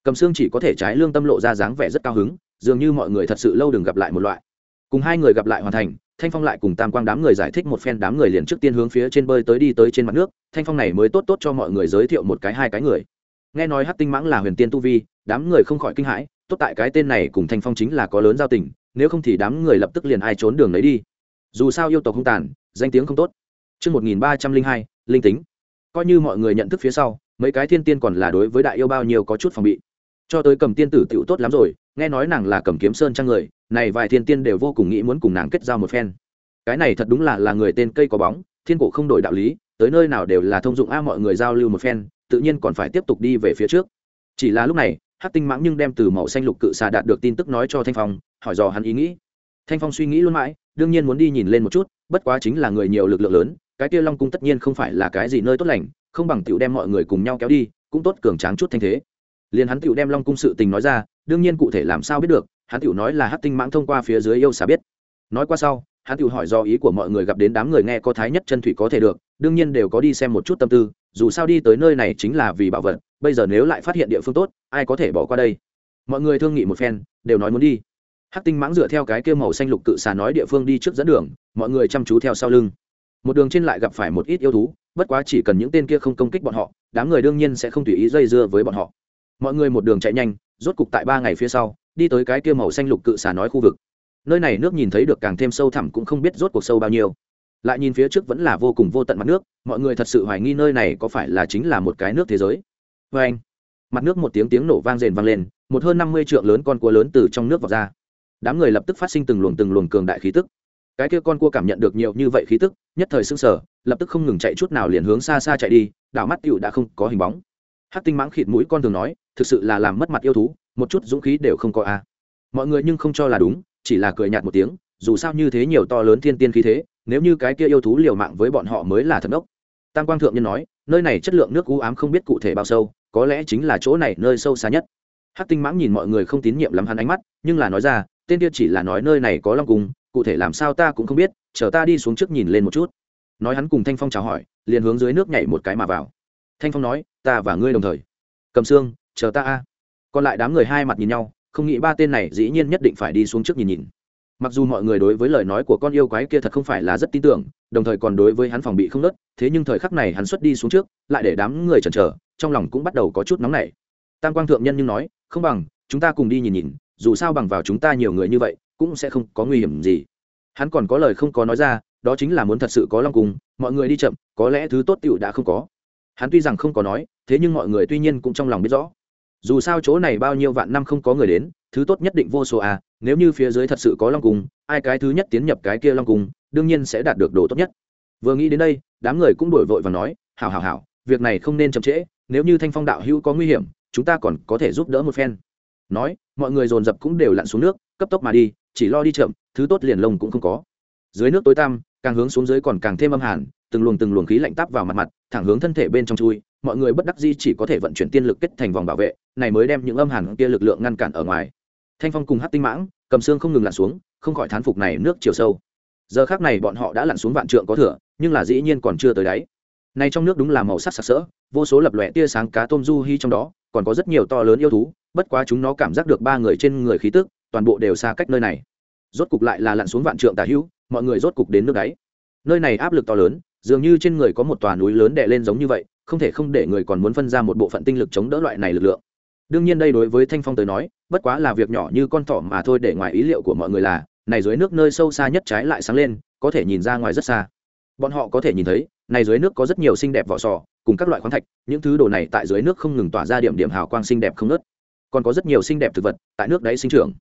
Speaker 1: Cầm xương chỉ có thể trái lương tâm lộ ra dáng vẻ rất cao hứng dường như mọi người thật sự lâu đừng gặp lại một loại. Cùng hai người gặp lại hoàn thành thanh phong lại cùng tam quang đám người giải thích một phen đám người liền trước tiên hướng phía trên bơi tới đi tới trên mặt nước thanh phong này mới tốt tốt cho mọi người giới thiệu một cái hai cái người. Nghe nói hát tinh mãng là huyền tiên tu vi đám người không khỏi kinh hãi tốt tại cái tên này cùng thanh phong chính là có lớn giao tình nếu không thì đám người lập tức liền ai trốn đường lấy đi. Dù sao yêu tộc không tàn danh tiếng không tốt. Trước 1302, linh tính. Coi như mọi người nhận thức phía sau, mấy cái thiên tiên còn là đối với đại yêu bao nhiêu có chút phòng bị. Cho tới cầm tiên tử tiểu tốt lắm rồi, nghe nói nàng là cầm kiếm sơn trang người, này vài thiên tiên đều vô cùng nghĩ muốn cùng nàng kết giao một phen. Cái này thật đúng là là người tên cây có bóng, thiên cổ không đổi đạo lý, tới nơi nào đều là thông dụng a mọi người giao lưu một phen, tự nhiên còn phải tiếp tục đi về phía trước. Chỉ là lúc này, Hắc Tinh Mãng nhưng đem từ màu xanh lục cự xà đạt được tin tức nói cho Thanh Phong, hỏi dò hắn ý nghĩ. Thanh Phong suy nghĩ luôn mãi, đương nhiên muốn đi nhìn lên một chút bất quá chính là người nhiều lực lượng lớn cái kia long cung tất nhiên không phải là cái gì nơi tốt lành, không bằng tiểu đem mọi người cùng nhau kéo đi, cũng tốt cường tráng chút thanh thế. Liền hắn tiểu đem long cung sự tình nói ra, đương nhiên cụ thể làm sao biết được, hắn tiểu nói là hát tinh mãng thông qua phía dưới yêu xà biết. Nói qua sau, hắn tiểu hỏi do ý của mọi người gặp đến đám người nghe có thái nhất chân thủy có thể được, đương nhiên đều có đi xem một chút tâm tư, dù sao đi tới nơi này chính là vì bảo vật, bây giờ nếu lại phát hiện địa phương tốt, ai có thể bỏ qua đây? Mọi người thương nghị một phen, đều nói muốn đi. Hắc tinh mãng dựa theo cái kia màu xanh lục cự xà nói địa phương đi trước dẫn đường, mọi người chăm chú theo sau lưng một đường trên lại gặp phải một ít yêu thú, bất quá chỉ cần những tên kia không công kích bọn họ, đám người đương nhiên sẽ không tùy ý dây dưa với bọn họ. Mọi người một đường chạy nhanh, rốt cục tại ba ngày phía sau, đi tới cái kia màu xanh lục cự xà nói khu vực. Nơi này nước nhìn thấy được càng thêm sâu thẳm cũng không biết rốt cuộc sâu bao nhiêu. Lại nhìn phía trước vẫn là vô cùng vô tận mặt nước, mọi người thật sự hoài nghi nơi này có phải là chính là một cái nước thế giới. Vê anh. Mặt nước một tiếng tiếng nổ vang rền vang lên, một hơn năm mươi trượng lớn con cua lớn từ trong nước vọt ra. Đám người lập tức phát sinh từng luồng từng luồng cường đại khí tức cái kia con cua cảm nhận được nhiều như vậy khí tức, nhất thời sưng sở lập tức không ngừng chạy chút nào liền hướng xa xa chạy đi, đảo mắt tựu đã không có hình bóng. Hát tinh mãng khịt mũi con thường nói, thực sự là làm mất mặt yêu thú, một chút dũng khí đều không có a. Mọi người nhưng không cho là đúng, chỉ là cười nhạt một tiếng, dù sao như thế nhiều to lớn thiên tiên khí thế, nếu như cái kia yêu thú liều mạng với bọn họ mới là thật ốc tam quang thượng nhân nói, nơi này chất lượng nước u ám không biết cụ thể bao sâu, có lẽ chính là chỗ này nơi sâu xa nhất. Hát tinh mãng nhìn mọi người không tín nhiệm lắm hắn ánh mắt, nhưng là nói ra, tên kia chỉ là nói nơi này có long cung cụ thể làm sao ta cũng không biết, chờ ta đi xuống trước nhìn lên một chút. Nói hắn cùng thanh phong chào hỏi, liền hướng dưới nước nhảy một cái mà vào. Thanh phong nói, ta và ngươi đồng thời. Cầm xương, chờ ta a. Còn lại đám người hai mặt nhìn nhau, không nghĩ ba tên này dĩ nhiên nhất định phải đi xuống trước nhìn nhìn. Mặc dù mọi người đối với lời nói của con yêu quái kia thật không phải là rất tin tưởng, đồng thời còn đối với hắn phòng bị không nớt, thế nhưng thời khắc này hắn xuất đi xuống trước, lại để đám người chần chờ, trong lòng cũng bắt đầu có chút nóng nảy. Tam quang thượng nhân nhưng nói, không bằng, chúng ta cùng đi nhìn nhìn, dù sao bằng vào chúng ta nhiều người như vậy cũng sẽ không có nguy hiểm gì. Hắn còn có lời không có nói ra, đó chính là muốn thật sự có long cùng mọi người đi chậm, có lẽ thứ tốt tựu đã không có. Hắn tuy rằng không có nói, thế nhưng mọi người tuy nhiên cũng trong lòng biết rõ. Dù sao chỗ này bao nhiêu vạn năm không có người đến, thứ tốt nhất định vô số à nếu như phía dưới thật sự có long cung, ai cái thứ nhất tiến nhập cái kia long cung, đương nhiên sẽ đạt được đồ tốt nhất. Vừa nghĩ đến đây, đám người cũng đổi vội và nói, hảo hảo hảo, việc này không nên chậm trễ, nếu như thanh phong đạo hữu có nguy hiểm, chúng ta còn có thể giúp đỡ một phen. Nói, mọi người dồn dập cũng đều lặn xuống nước, cấp tốc mà đi chỉ lo đi chậm, thứ tốt liền lông cũng không có. Dưới nước tối tăm, càng hướng xuống dưới còn càng thêm âm hàn, từng luồng từng luồng khí lạnh tắp vào mặt mặt, thẳng hướng thân thể bên trong chui, mọi người bất đắc di chỉ có thể vận chuyển tiên lực kết thành vòng bảo vệ, này mới đem những âm hàn kia lực lượng ngăn cản ở ngoài. Thanh phong cùng hát tinh mãng, cầm xương không ngừng lặn xuống, không khỏi thán phục này nước chiều sâu. Giờ khác này bọn họ đã lặn xuống vạn trượng có thừa, nhưng là dĩ nhiên còn chưa tới đáy. Này trong nước đúng là màu sắc sặc sỡ, vô số lập lòe tia sáng cá tôm du hi trong đó, còn có rất nhiều to lớn yêu thú, bất quá chúng nó cảm giác được ba người trên người khí tức toàn bộ đều xa cách nơi này. Rốt cục lại là lặn xuống vạn trượng tà hữu, mọi người rốt cục đến nước đáy. Nơi này áp lực to lớn, dường như trên người có một tòa núi lớn đè lên giống như vậy, không thể không để người còn muốn phân ra một bộ phận tinh lực chống đỡ loại này lực lượng. Đương nhiên đây đối với thanh phong tới nói, bất quá là việc nhỏ như con thỏ mà thôi, để ngoài ý liệu của mọi người là, này dưới nước nơi sâu xa nhất trái lại sáng lên, có thể nhìn ra ngoài rất xa. Bọn họ có thể nhìn thấy, này dưới nước có rất nhiều xinh đẹp vỏ sò, cùng các loại khoáng thạch, những thứ đồ này tại dưới nước không ngừng tỏa ra điểm điểm hào quang xinh đẹp không nớt còn có rất nhiều xinh đẹp thực vật tại nước đáy sinh trưởng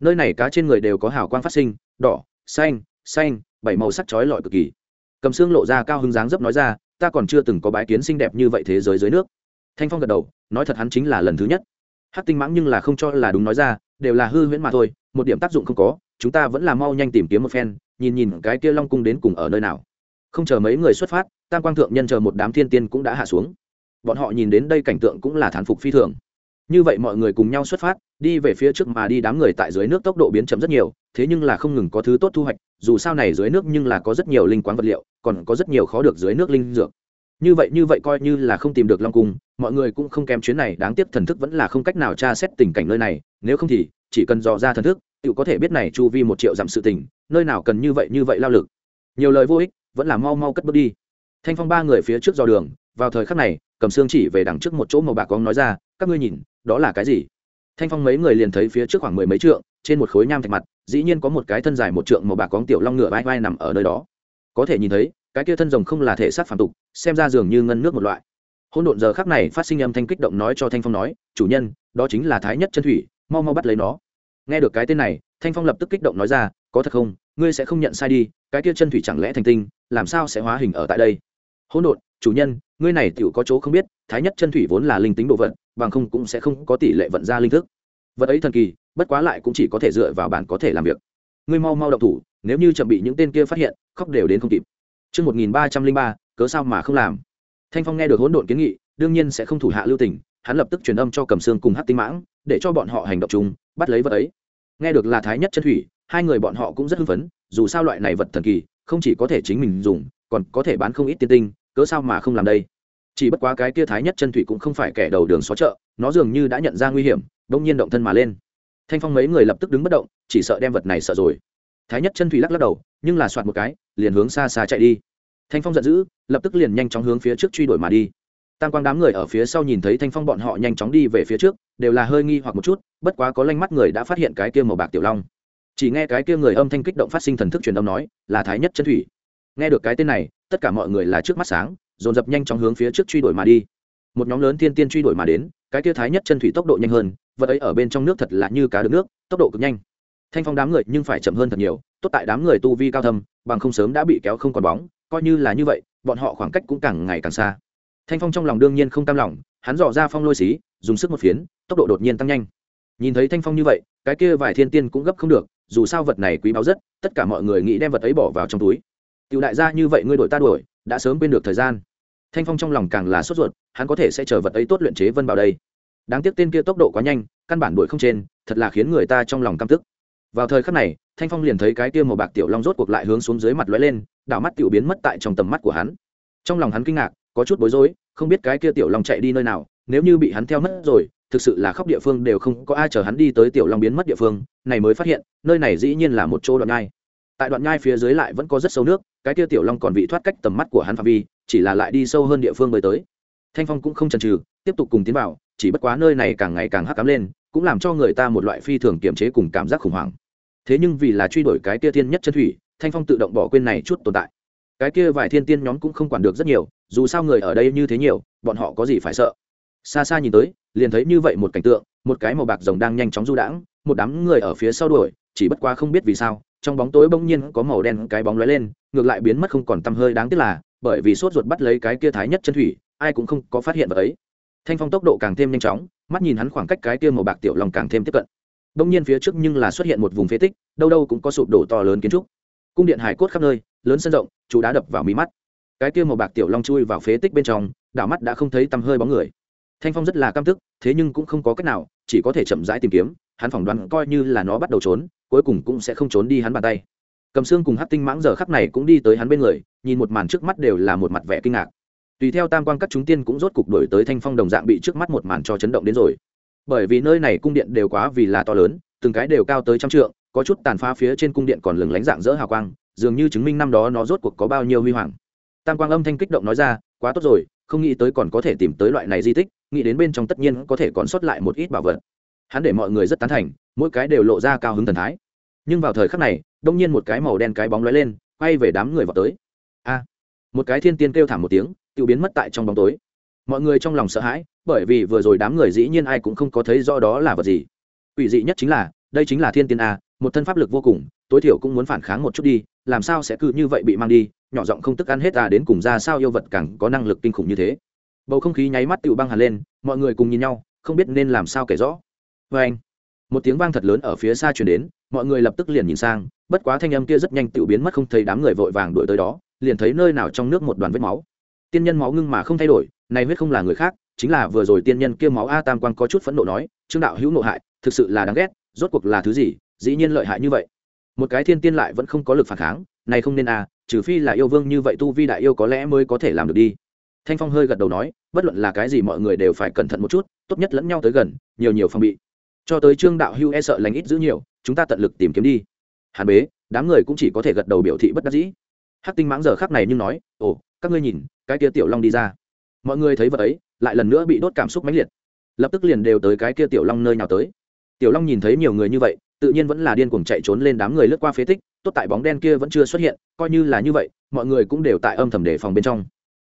Speaker 1: nơi này cá trên người đều có hào quang phát sinh, đỏ, xanh xanh, bảy màu sắc chói lọi cực kỳ. Cầm xương lộ ra cao hứng dáng dấp nói ra, ta còn chưa từng có bái kiến xinh đẹp như vậy thế giới dưới nước. Thanh phong gật đầu, nói thật hắn chính là lần thứ nhất. Hát tinh mãng nhưng là không cho là đúng nói ra, đều là hư huyễn mà thôi, một điểm tác dụng không có, chúng ta vẫn là mau nhanh tìm kiếm một phen, nhìn nhìn cái kia long cung đến cùng ở nơi nào. Không chờ mấy người xuất phát, tam quang thượng nhân chờ một đám thiên tiên cũng đã hạ xuống. Bọn họ nhìn đến đây cảnh tượng cũng là thán phục phi thường như vậy mọi người cùng nhau xuất phát, đi về phía trước mà đi đám người tại dưới nước tốc độ biến chậm rất nhiều, thế nhưng là không ngừng có thứ tốt thu hoạch, dù sao này dưới nước nhưng là có rất nhiều linh quán vật liệu, còn có rất nhiều khó được dưới nước linh dược. Như vậy như vậy coi như là không tìm được long cung, mọi người cũng không kém chuyến này, đáng tiếc thần thức vẫn là không cách nào tra xét tình cảnh nơi này, nếu không thì, chỉ cần dò ra thần thức tự có thể biết này chu vi một triệu dặm sự tình, nơi nào cần như vậy như vậy lao lực. Nhiều lời vô ích, vẫn là mau mau cất bước đi. Thanh phong ba người phía trước dò đường, vào thời khắc này, cầm xương chỉ về đằng trước một chỗ màu bạc con nói ra các ngươi nhìn, đó là cái gì? Thanh phong mấy người liền thấy phía trước khoảng mười mấy trượng, trên một khối nham thạch mặt, dĩ nhiên có một cái thân dài một trượng màu bạc cóng tiểu long ngựa vai vai nằm ở nơi đó. Có thể nhìn thấy, cái kia thân rồng không là thể xác phản tục, xem ra dường như ngân nước một loại. Hôn độn giờ khắc này phát sinh âm thanh kích động nói cho thanh phong nói, chủ nhân, đó chính là thái nhất chân thủy, mau mau bắt lấy nó. Nghe được cái tên này, thanh phong lập tức kích động nói ra, có thật không? Ngươi sẽ không nhận sai đi, cái kia chân thủy chẳng lẽ thành tinh, làm sao sẽ hóa hình ở tại đây? Hỗn độn, chủ nhân, ngươi này tựu có chỗ không biết, thái nhất chân thủy vốn là linh tính đồ vật bằng không cũng sẽ không có tỷ lệ vận ra linh thức vật ấy thần kỳ bất quá lại cũng chỉ có thể dựa vào bản có thể làm việc ngươi mau mau đậu thủ nếu như chậm bị những tên kia phát hiện khóc đều đến không kịp Trước 1303, cớ sao mà không làm? Thanh Phong nghe được hỗn độn kiến nghị, đương nhiên sẽ không thủ hạ lưu tình, hắn lập tức truyền âm cho Cầm Sương cùng Hắc Tinh Mãng, để cho bọn họ hành động chung, bắt lấy vật ấy. Nghe được là thái nhất chân thủy, hai người bọn họ cũng rất hưng phấn, dù sao loại này vật thần kỳ, không chỉ có thể chính mình dùng, còn có thể bán không ít tiên tinh, cớ sao mà không làm đây? Chỉ bất quá cái kia thái nhất chân thủy cũng không phải kẻ đầu đường xó chợ, nó dường như đã nhận ra nguy hiểm, đột nhiên động thân mà lên. Thanh Phong mấy người lập tức đứng bất động, chỉ sợ đem vật này sợ rồi. Thái nhất chân thủy lắc lắc đầu, nhưng là soạt một cái, liền hướng xa xa chạy đi thanh phong giận dữ lập tức liền nhanh chóng hướng phía trước truy đuổi mà đi tam quang đám người ở phía sau nhìn thấy thanh phong bọn họ nhanh chóng đi về phía trước đều là hơi nghi hoặc một chút bất quá có lanh mắt người đã phát hiện cái kia màu bạc tiểu long chỉ nghe cái kia người âm thanh kích động phát sinh thần thức truyền âm nói là thái nhất chân thủy nghe được cái tên này tất cả mọi người là trước mắt sáng dồn dập nhanh chóng hướng phía trước truy đuổi mà đi. Một nhóm lớn thiên tiên truy đuổi mà đến, cái kia thái nhất chân thủy tốc độ nhanh hơn, vật ấy ở bên trong nước thật là như cá được nước, tốc độ cực nhanh. Thanh phong đám người nhưng phải chậm hơn thật nhiều, tốt tại đám người tu vi cao thâm, bằng không sớm đã bị kéo không còn bóng, coi như là như vậy, bọn họ khoảng cách cũng càng ngày càng xa. Thanh phong trong lòng đương nhiên không tam lòng, hắn dò ra phong lôi xí, dùng sức một phiến, tốc độ đột nhiên tăng nhanh. Nhìn thấy thanh phong như vậy, cái kia vài thiên tiên cũng gấp không được, dù sao vật này quý báu rất, tất cả mọi người nghĩ đem vật ấy bỏ vào trong túi. Tiểu đại gia như vậy ngươi đổi ta đuổi đã sớm quên được thời gian. Thanh phong trong lòng càng là sốt ruột, hắn có thể sẽ chờ vật ấy tốt luyện chế vân vào đây. Đáng tiếc tên kia tốc độ quá nhanh, căn bản đuổi không trên, thật là khiến người ta trong lòng căm tức. Vào thời khắc này, thanh phong liền thấy cái kia màu bạc tiểu long rốt cuộc lại hướng xuống dưới mặt lóe lên, đảo mắt tiểu biến mất tại trong tầm mắt của hắn. Trong lòng hắn kinh ngạc, có chút bối rối, không biết cái kia tiểu long chạy đi nơi nào, nếu như bị hắn theo mất rồi, thực sự là khóc địa phương đều không có ai chờ hắn đi tới tiểu long biến mất địa phương, này mới phát hiện, nơi này dĩ nhiên là một chỗ đoạn nhai tại đoạn nhai phía dưới lại vẫn có rất sâu nước, cái kia tiểu long còn bị thoát cách tầm mắt của hắn phạm vi, chỉ là lại đi sâu hơn địa phương mới tới. Thanh phong cũng không chần chừ, tiếp tục cùng tiến vào, chỉ bất quá nơi này càng ngày càng hắc cắm lên, cũng làm cho người ta một loại phi thường kiềm chế cùng cảm giác khủng hoảng. Thế nhưng vì là truy đuổi cái kia thiên nhất chân thủy, thanh phong tự động bỏ quên này chút tồn tại. Cái kia vài thiên tiên nhóm cũng không quản được rất nhiều, dù sao người ở đây như thế nhiều, bọn họ có gì phải sợ? Xa xa nhìn tới, liền thấy như vậy một cảnh tượng, một cái màu bạc rồng đang nhanh chóng du đãng, một đám người ở phía sau đuổi, chỉ bất quá không biết vì sao trong bóng tối bỗng nhiên có màu đen cái bóng lóe lên, ngược lại biến mất không còn tăm hơi đáng tiếc là, bởi vì sốt ruột bắt lấy cái kia thái nhất chân thủy, ai cũng không có phát hiện vật ấy. Thanh phong tốc độ càng thêm nhanh chóng, mắt nhìn hắn khoảng cách cái kia màu bạc tiểu lòng càng thêm tiếp cận. Bỗng nhiên phía trước nhưng là xuất hiện một vùng phế tích, đâu đâu cũng có sụp đổ to lớn kiến trúc. Cung điện hải cốt khắp nơi, lớn sân rộng, chú đá đập vào mí mắt. Cái kia màu bạc tiểu long chui vào phế tích bên trong, đảo mắt đã không thấy tăm hơi bóng người. Thanh phong rất là căm tức, thế nhưng cũng không có cách nào, chỉ có thể chậm rãi tìm kiếm hắn phỏng đoán coi như là nó bắt đầu trốn, cuối cùng cũng sẽ không trốn đi hắn bàn tay. Cầm xương cùng hát tinh mãng giờ khắc này cũng đi tới hắn bên người, nhìn một màn trước mắt đều là một mặt vẻ kinh ngạc. Tùy theo tam quan các chúng tiên cũng rốt cục đổi tới thanh phong đồng dạng bị trước mắt một màn cho chấn động đến rồi. Bởi vì nơi này cung điện đều quá vì là to lớn, từng cái đều cao tới trăm trượng, có chút tàn phá phía trên cung điện còn lừng lánh dạng dỡ hào quang, dường như chứng minh năm đó nó rốt cuộc có bao nhiêu huy hoàng. Tam quang âm thanh kích động nói ra, quá tốt rồi, không nghĩ tới còn có thể tìm tới loại này di tích, nghĩ đến bên trong tất nhiên có thể còn sót lại một ít bảo vật hắn để mọi người rất tán thành, mỗi cái đều lộ ra cao hứng thần thái. Nhưng vào thời khắc này, đông nhiên một cái màu đen cái bóng lóe lên, quay về đám người vào tới. A! Một cái thiên tiên kêu thảm một tiếng tự biến mất tại trong bóng tối. Mọi người trong lòng sợ hãi, bởi vì vừa rồi đám người dĩ nhiên ai cũng không có thấy rõ đó là vật gì. Ủy dị nhất chính là, đây chính là thiên tiên a, một thân pháp lực vô cùng, tối thiểu cũng muốn phản kháng một chút đi, làm sao sẽ cứ như vậy bị mang đi, nhỏ giọng không tức ăn hết à đến cùng ra sao yêu vật càng có năng lực kinh khủng như thế. Bầu không khí nháy mắt tựu băng hẳn lên, mọi người cùng nhìn nhau, không biết nên làm sao kể rõ vê anh một tiếng vang thật lớn ở phía xa chuyển đến mọi người lập tức liền nhìn sang bất quá thanh âm kia rất nhanh tự biến mất không thấy đám người vội vàng đuổi tới đó liền thấy nơi nào trong nước một đoàn vết máu. Tiên nhân máu ngưng mà không thay đổi này huyết không là người khác chính là vừa rồi tiên nhân kia máu a tam quan có chút phẫn nộ nói trương đạo hữu nộ hại thực sự là đáng ghét rốt cuộc là thứ gì dĩ nhiên lợi hại như vậy. Một cái thiên tiên lại vẫn không có lực phản kháng này không nên à, trừ phi là yêu vương như vậy tu vi đại yêu có lẽ mới có thể làm được đi. Thanh phong hơi gật đầu nói bất luận là cái gì mọi người đều phải cẩn thận một chút tốt nhất lẫn nhau tới gần nhiều nhiều phòng bị cho tới trương đạo hưu e sợ lành ít giữ nhiều, chúng ta tận lực tìm kiếm đi. Hàn bế, đám người cũng chỉ có thể gật đầu biểu thị bất đắc dĩ. Hắc tinh mãng giờ khắc này nhưng nói, ồ, các ngươi nhìn, cái kia tiểu long đi ra. Mọi người thấy vợ ấy, lại lần nữa bị đốt cảm xúc mãnh liệt. Lập tức liền đều tới cái kia tiểu long nơi nào tới. Tiểu long nhìn thấy nhiều người như vậy, tự nhiên vẫn là điên cuồng chạy trốn lên đám người lướt qua phế tích, tốt tại bóng đen kia vẫn chưa xuất hiện, coi như là như vậy, mọi người cũng đều tại âm thầm đề phòng bên trong.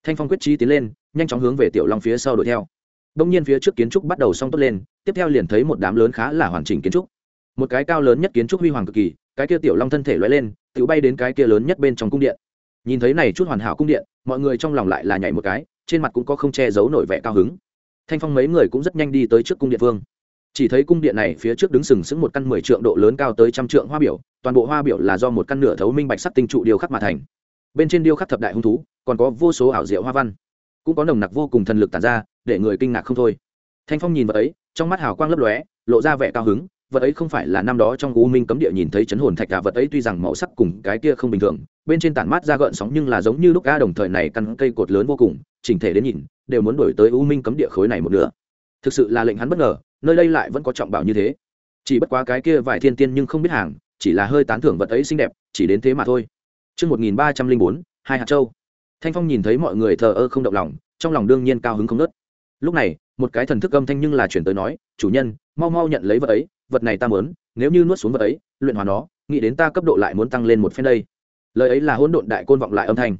Speaker 1: Thanh phong quyết trí tiến lên, nhanh chóng hướng về tiểu long phía sau đuổi theo đông nhiên phía trước kiến trúc bắt đầu xong tốt lên, tiếp theo liền thấy một đám lớn khá là hoàn chỉnh kiến trúc. Một cái cao lớn nhất kiến trúc huy hoàng cực kỳ, cái kia tiểu long thân thể lóe lên tự bay đến cái kia lớn nhất bên trong cung điện. Nhìn thấy này chút hoàn hảo cung điện, mọi người trong lòng lại là nhảy một cái, trên mặt cũng có không che giấu nổi vẻ cao hứng. Thanh phong mấy người cũng rất nhanh đi tới trước cung điện vương. Chỉ thấy cung điện này phía trước đứng sừng sững một căn mười trượng độ lớn cao tới trăm trượng hoa biểu, toàn bộ hoa biểu là do một căn nửa thấu minh bạch sắc tinh trụ điêu khắc mà thành. Bên trên điêu khắc thập đại hung thú, còn có vô số ảo diệu hoa văn cũng có nồng nặc vô cùng thần lực tàn ra để người kinh ngạc không thôi. Thanh phong nhìn vật ấy trong mắt hào quang lấp lóe lộ ra vẻ cao hứng vật ấy không phải là năm đó trong u minh cấm địa nhìn thấy chấn hồn thạch cả vật ấy tuy rằng màu sắc cùng cái kia không bình thường bên trên tản mát ra gợn sóng nhưng là giống như lúc ga đồng thời này căn cây cột lớn vô cùng chỉnh thể đến nhìn đều muốn đổi tới u minh cấm địa khối này một nửa. Thực sự là lệnh hắn bất ngờ nơi đây lại vẫn có trọng bảo như thế. Chỉ bất quá cái kia vài thiên tiên nhưng không biết hàng chỉ là hơi tán thưởng vật ấy xinh đẹp chỉ đến thế mà thôi. Trước 1304, hai hạt châu. Thanh Phong nhìn thấy mọi người thờ ơ không động lòng, trong lòng đương nhiên cao hứng không nớt. Lúc này, một cái thần thức âm thanh nhưng là chuyển tới nói, chủ nhân, mau mau nhận lấy vật ấy, vật này ta muốn, nếu như nuốt xuống vật ấy, luyện hóa nó, nghĩ đến ta cấp độ lại muốn tăng lên một phen đây. Lời ấy là hỗn độn đại côn vọng lại âm thanh.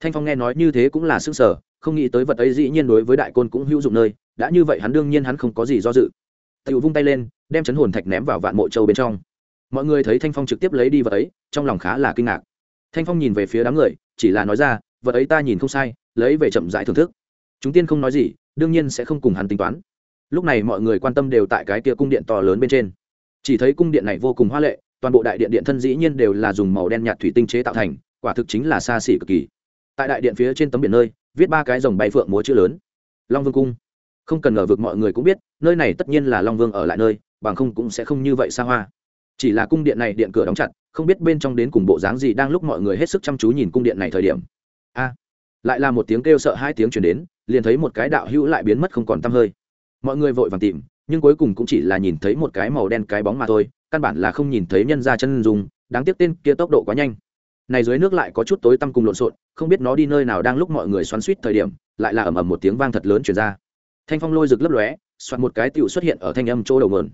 Speaker 1: Thanh Phong nghe nói như thế cũng là sửng sở, không nghĩ tới vật ấy dĩ nhiên đối với đại côn cũng hữu dụng nơi, đã như vậy hắn đương nhiên hắn không có gì do dự. Tiểu vung tay lên, đem chấn hồn thạch ném vào vạn mộ châu bên trong. Mọi người thấy Thanh Phong trực tiếp lấy đi vật ấy, trong lòng khá là kinh ngạc. Thanh Phong nhìn về phía đám người, chỉ là nói ra, vật ấy ta nhìn không sai, lấy về chậm rãi thưởng thức. Chúng tiên không nói gì, đương nhiên sẽ không cùng hắn tính toán. Lúc này mọi người quan tâm đều tại cái kia cung điện to lớn bên trên. Chỉ thấy cung điện này vô cùng hoa lệ, toàn bộ đại điện điện thân dĩ nhiên đều là dùng màu đen nhạt thủy tinh chế tạo thành, quả thực chính là xa xỉ cực kỳ. Tại đại điện phía trên tấm biển nơi, viết ba cái dòng bay phượng múa chữ lớn. Long Vương cung không cần ngờ vực mọi người cũng biết nơi này tất nhiên là long vương ở lại nơi bằng không cũng sẽ không như vậy xa hoa chỉ là cung điện này điện cửa đóng chặt không biết bên trong đến cùng bộ dáng gì đang lúc mọi người hết sức chăm chú nhìn cung điện này thời điểm a. Lại là một tiếng kêu sợ hai tiếng chuyển đến, liền thấy một cái đạo hữu lại biến mất không còn tăm hơi. Mọi người vội vàng tìm, nhưng cuối cùng cũng chỉ là nhìn thấy một cái màu đen cái bóng mà thôi, căn bản là không nhìn thấy nhân ra chân dùng đáng tiếc tên kia tốc độ quá nhanh. Này dưới nước lại có chút tối tăm cùng lộn xộn, không biết nó đi nơi nào đang lúc mọi người xoắn suýt thời điểm, lại là ầm ầm một tiếng vang thật lớn chuyển ra. Thanh phong lôi rực lấp lóe, soạt một cái tựu xuất hiện ở thanh âm chỗ đầu mườn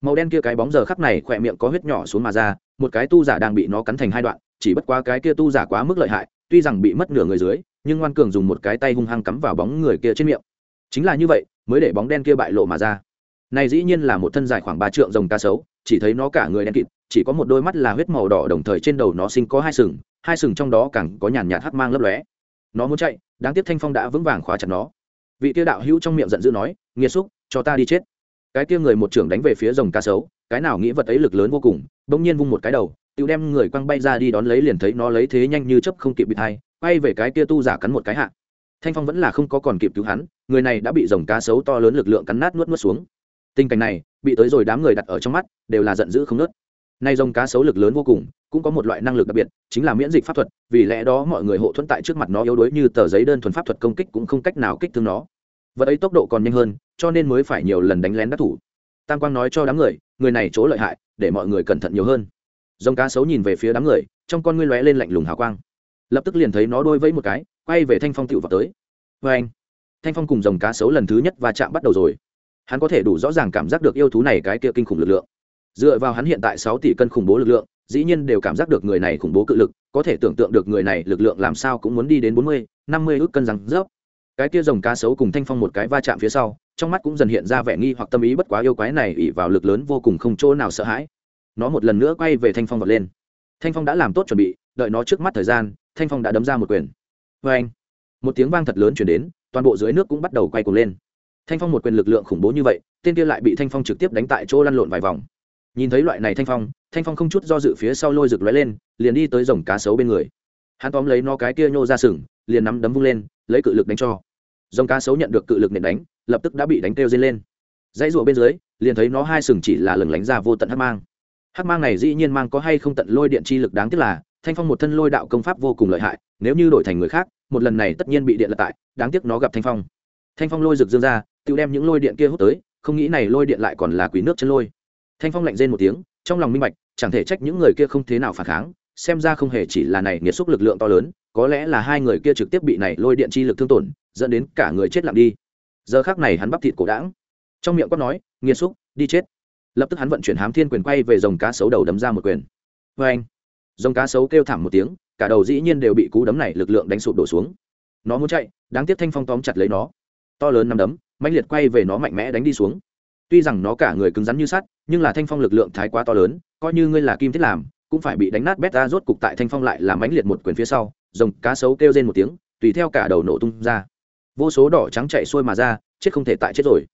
Speaker 1: màu đen kia cái bóng giờ khắc này khỏe miệng có huyết nhỏ xuống mà ra, một cái tu giả đang bị nó cắn thành hai đoạn, chỉ bất quá cái kia tu giả quá mức lợi hại tuy rằng bị mất nửa người dưới, nhưng ngoan cường dùng một cái tay hung hăng cắm vào bóng người kia trên miệng. Chính là như vậy, mới để bóng đen kia bại lộ mà ra. Này dĩ nhiên là một thân dài khoảng ba trượng rồng cá sấu, chỉ thấy nó cả người đen kịt, chỉ có một đôi mắt là huyết màu đỏ đồng thời trên đầu nó sinh có hai sừng hai sừng trong đó càng có nhàn nhạt hắc mang lấp lóe. Nó muốn chạy, đáng tiếc thanh phong đã vững vàng khóa chặt nó. Vị tiêu đạo hữu trong miệng giận dữ nói, nghiệt xúc, cho ta đi chết. Cái kia người một trưởng đánh về phía rồng cá sấu, cái nào nghĩ vật ấy lực lớn vô cùng, bỗng nhiên vung một cái đầu tự đem người quăng bay ra đi đón lấy liền thấy nó lấy thế nhanh như chấp không kịp bị thai bay về cái kia tu giả cắn một cái hạ. Thanh phong vẫn là không có còn kịp cứu hắn, người này đã bị rồng cá sấu to lớn lực lượng cắn nát nuốt nuốt xuống. Tình cảnh này, bị tới rồi đám người đặt ở trong mắt, đều là giận dữ không nớt nay rồng cá sấu lực lớn vô cùng, cũng có một loại năng lực đặc biệt, chính là miễn dịch pháp thuật, vì lẽ đó mọi người hộ thuẫn tại trước mặt nó yếu đuối như tờ giấy đơn thuần pháp thuật công kích cũng không cách nào kích thương nó. Vật ấy tốc độ còn nhanh hơn, cho nên mới phải nhiều lần đánh lén đắc thủ. Tam quang nói cho đám người người này chỗ lợi hại, để mọi người cẩn thận nhiều hơn dòng cá sấu nhìn về phía đám người, trong con ngươi lóe lên lạnh lùng hào quang. Lập tức liền thấy nó đôi vẫy một cái, quay về thanh phong tựu vào tới. Vê anh, thanh phong cùng dòng cá sấu lần thứ nhất và chạm bắt đầu rồi. Hắn có thể đủ rõ ràng cảm giác được yêu thú này cái kia kinh khủng lực lượng. Dựa vào hắn hiện tại sáu tỷ cân khủng bố lực lượng, dĩ nhiên đều cảm giác được người này khủng bố cự lực, có thể tưởng tượng được người này lực lượng làm sao cũng muốn đi đến bốn mươi, năm mươi ước cân răng rớp. Cái kia rồng cá sấu cùng thanh phong một cái va chạm phía sau, trong mắt cũng dần hiện ra vẻ nghi hoặc tâm ý, bất quá yêu quái này ỉ vào lực lớn vô cùng không chỗ nào sợ hãi nó một lần nữa quay về thanh phong vọt lên. Thanh phong đã làm tốt chuẩn bị, đợi nó trước mắt thời gian, thanh phong đã đấm ra một quyền. Vê anh, một tiếng vang thật lớn chuyển đến, toàn bộ dưới nước cũng bắt đầu quay cuồng lên. Thanh phong một quyền lực lượng khủng bố như vậy, tên kia lại bị thanh phong trực tiếp đánh tại chỗ lăn lộn vài vòng. Nhìn thấy loại này thanh phong thanh phong không chút do dự phía sau lôi rực lóe lên, liền đi tới dòng cá sấu bên người. Hắn tóm lấy nó cái kia nhô ra sừng, liền nắm đấm vung lên, lấy cự lực đánh cho. Dòng cá sấu nhận được cự lực nện đánh, lập tức đã bị đánh kêu dây lên. Dãy rụa bên dưới, liền thấy nó hai sừng chỉ là lừng lánh ra vô tận hắc mang hắc mang này dĩ nhiên mang có hay không tận lôi điện chi lực đáng tiếc là, thanh phong một thân lôi đạo công pháp vô cùng lợi hại, nếu như đổi thành người khác, một lần này tất nhiên bị điện lật tại, đáng tiếc nó gặp thanh phong. Thanh phong lôi rực dương ra, tự đem những lôi điện kia hút tới, không nghĩ này lôi điện lại còn là quý nước chân lôi. Thanh phong lạnh rên một tiếng, trong lòng minh bạch, chẳng thể trách những người kia không thế nào phản kháng, xem ra không hề chỉ là này nghiệt xúc lực lượng to lớn, có lẽ là hai người kia trực tiếp bị này lôi điện chi lực thương tổn, dẫn đến cả người chết lặng đi. Giờ khác này hắn bắp thịt cổ đãng. Trong miệng quát nói, nghiệt xúc, đi chết lập tức hắn vận chuyển hám thiên quyền quay về dòng cá sấu đầu đấm ra một quyền. Vê anh, dòng cá sấu kêu thảm một tiếng, cả đầu dĩ nhiên đều bị cú đấm này lực lượng đánh sụp đổ xuống. Nó muốn chạy, đáng tiếc thanh phong tóm chặt lấy nó. To lớn nằm đấm mạnh liệt quay về nó mạnh mẽ đánh đi xuống. Tuy rằng nó cả người cứng rắn như sắt, nhưng là thanh phong lực lượng thái quá to lớn, coi như ngươi là kim thiết làm, cũng phải bị đánh nát bét ra rốt cục tại thanh phong lại làm mãnh liệt một quyền phía sau, dòng cá sấu kêu rên một tiếng, tùy theo cả đầu nổ tung ra. Vô số đỏ trắng chạy xuôi mà ra, chết không thể tại chết rồi.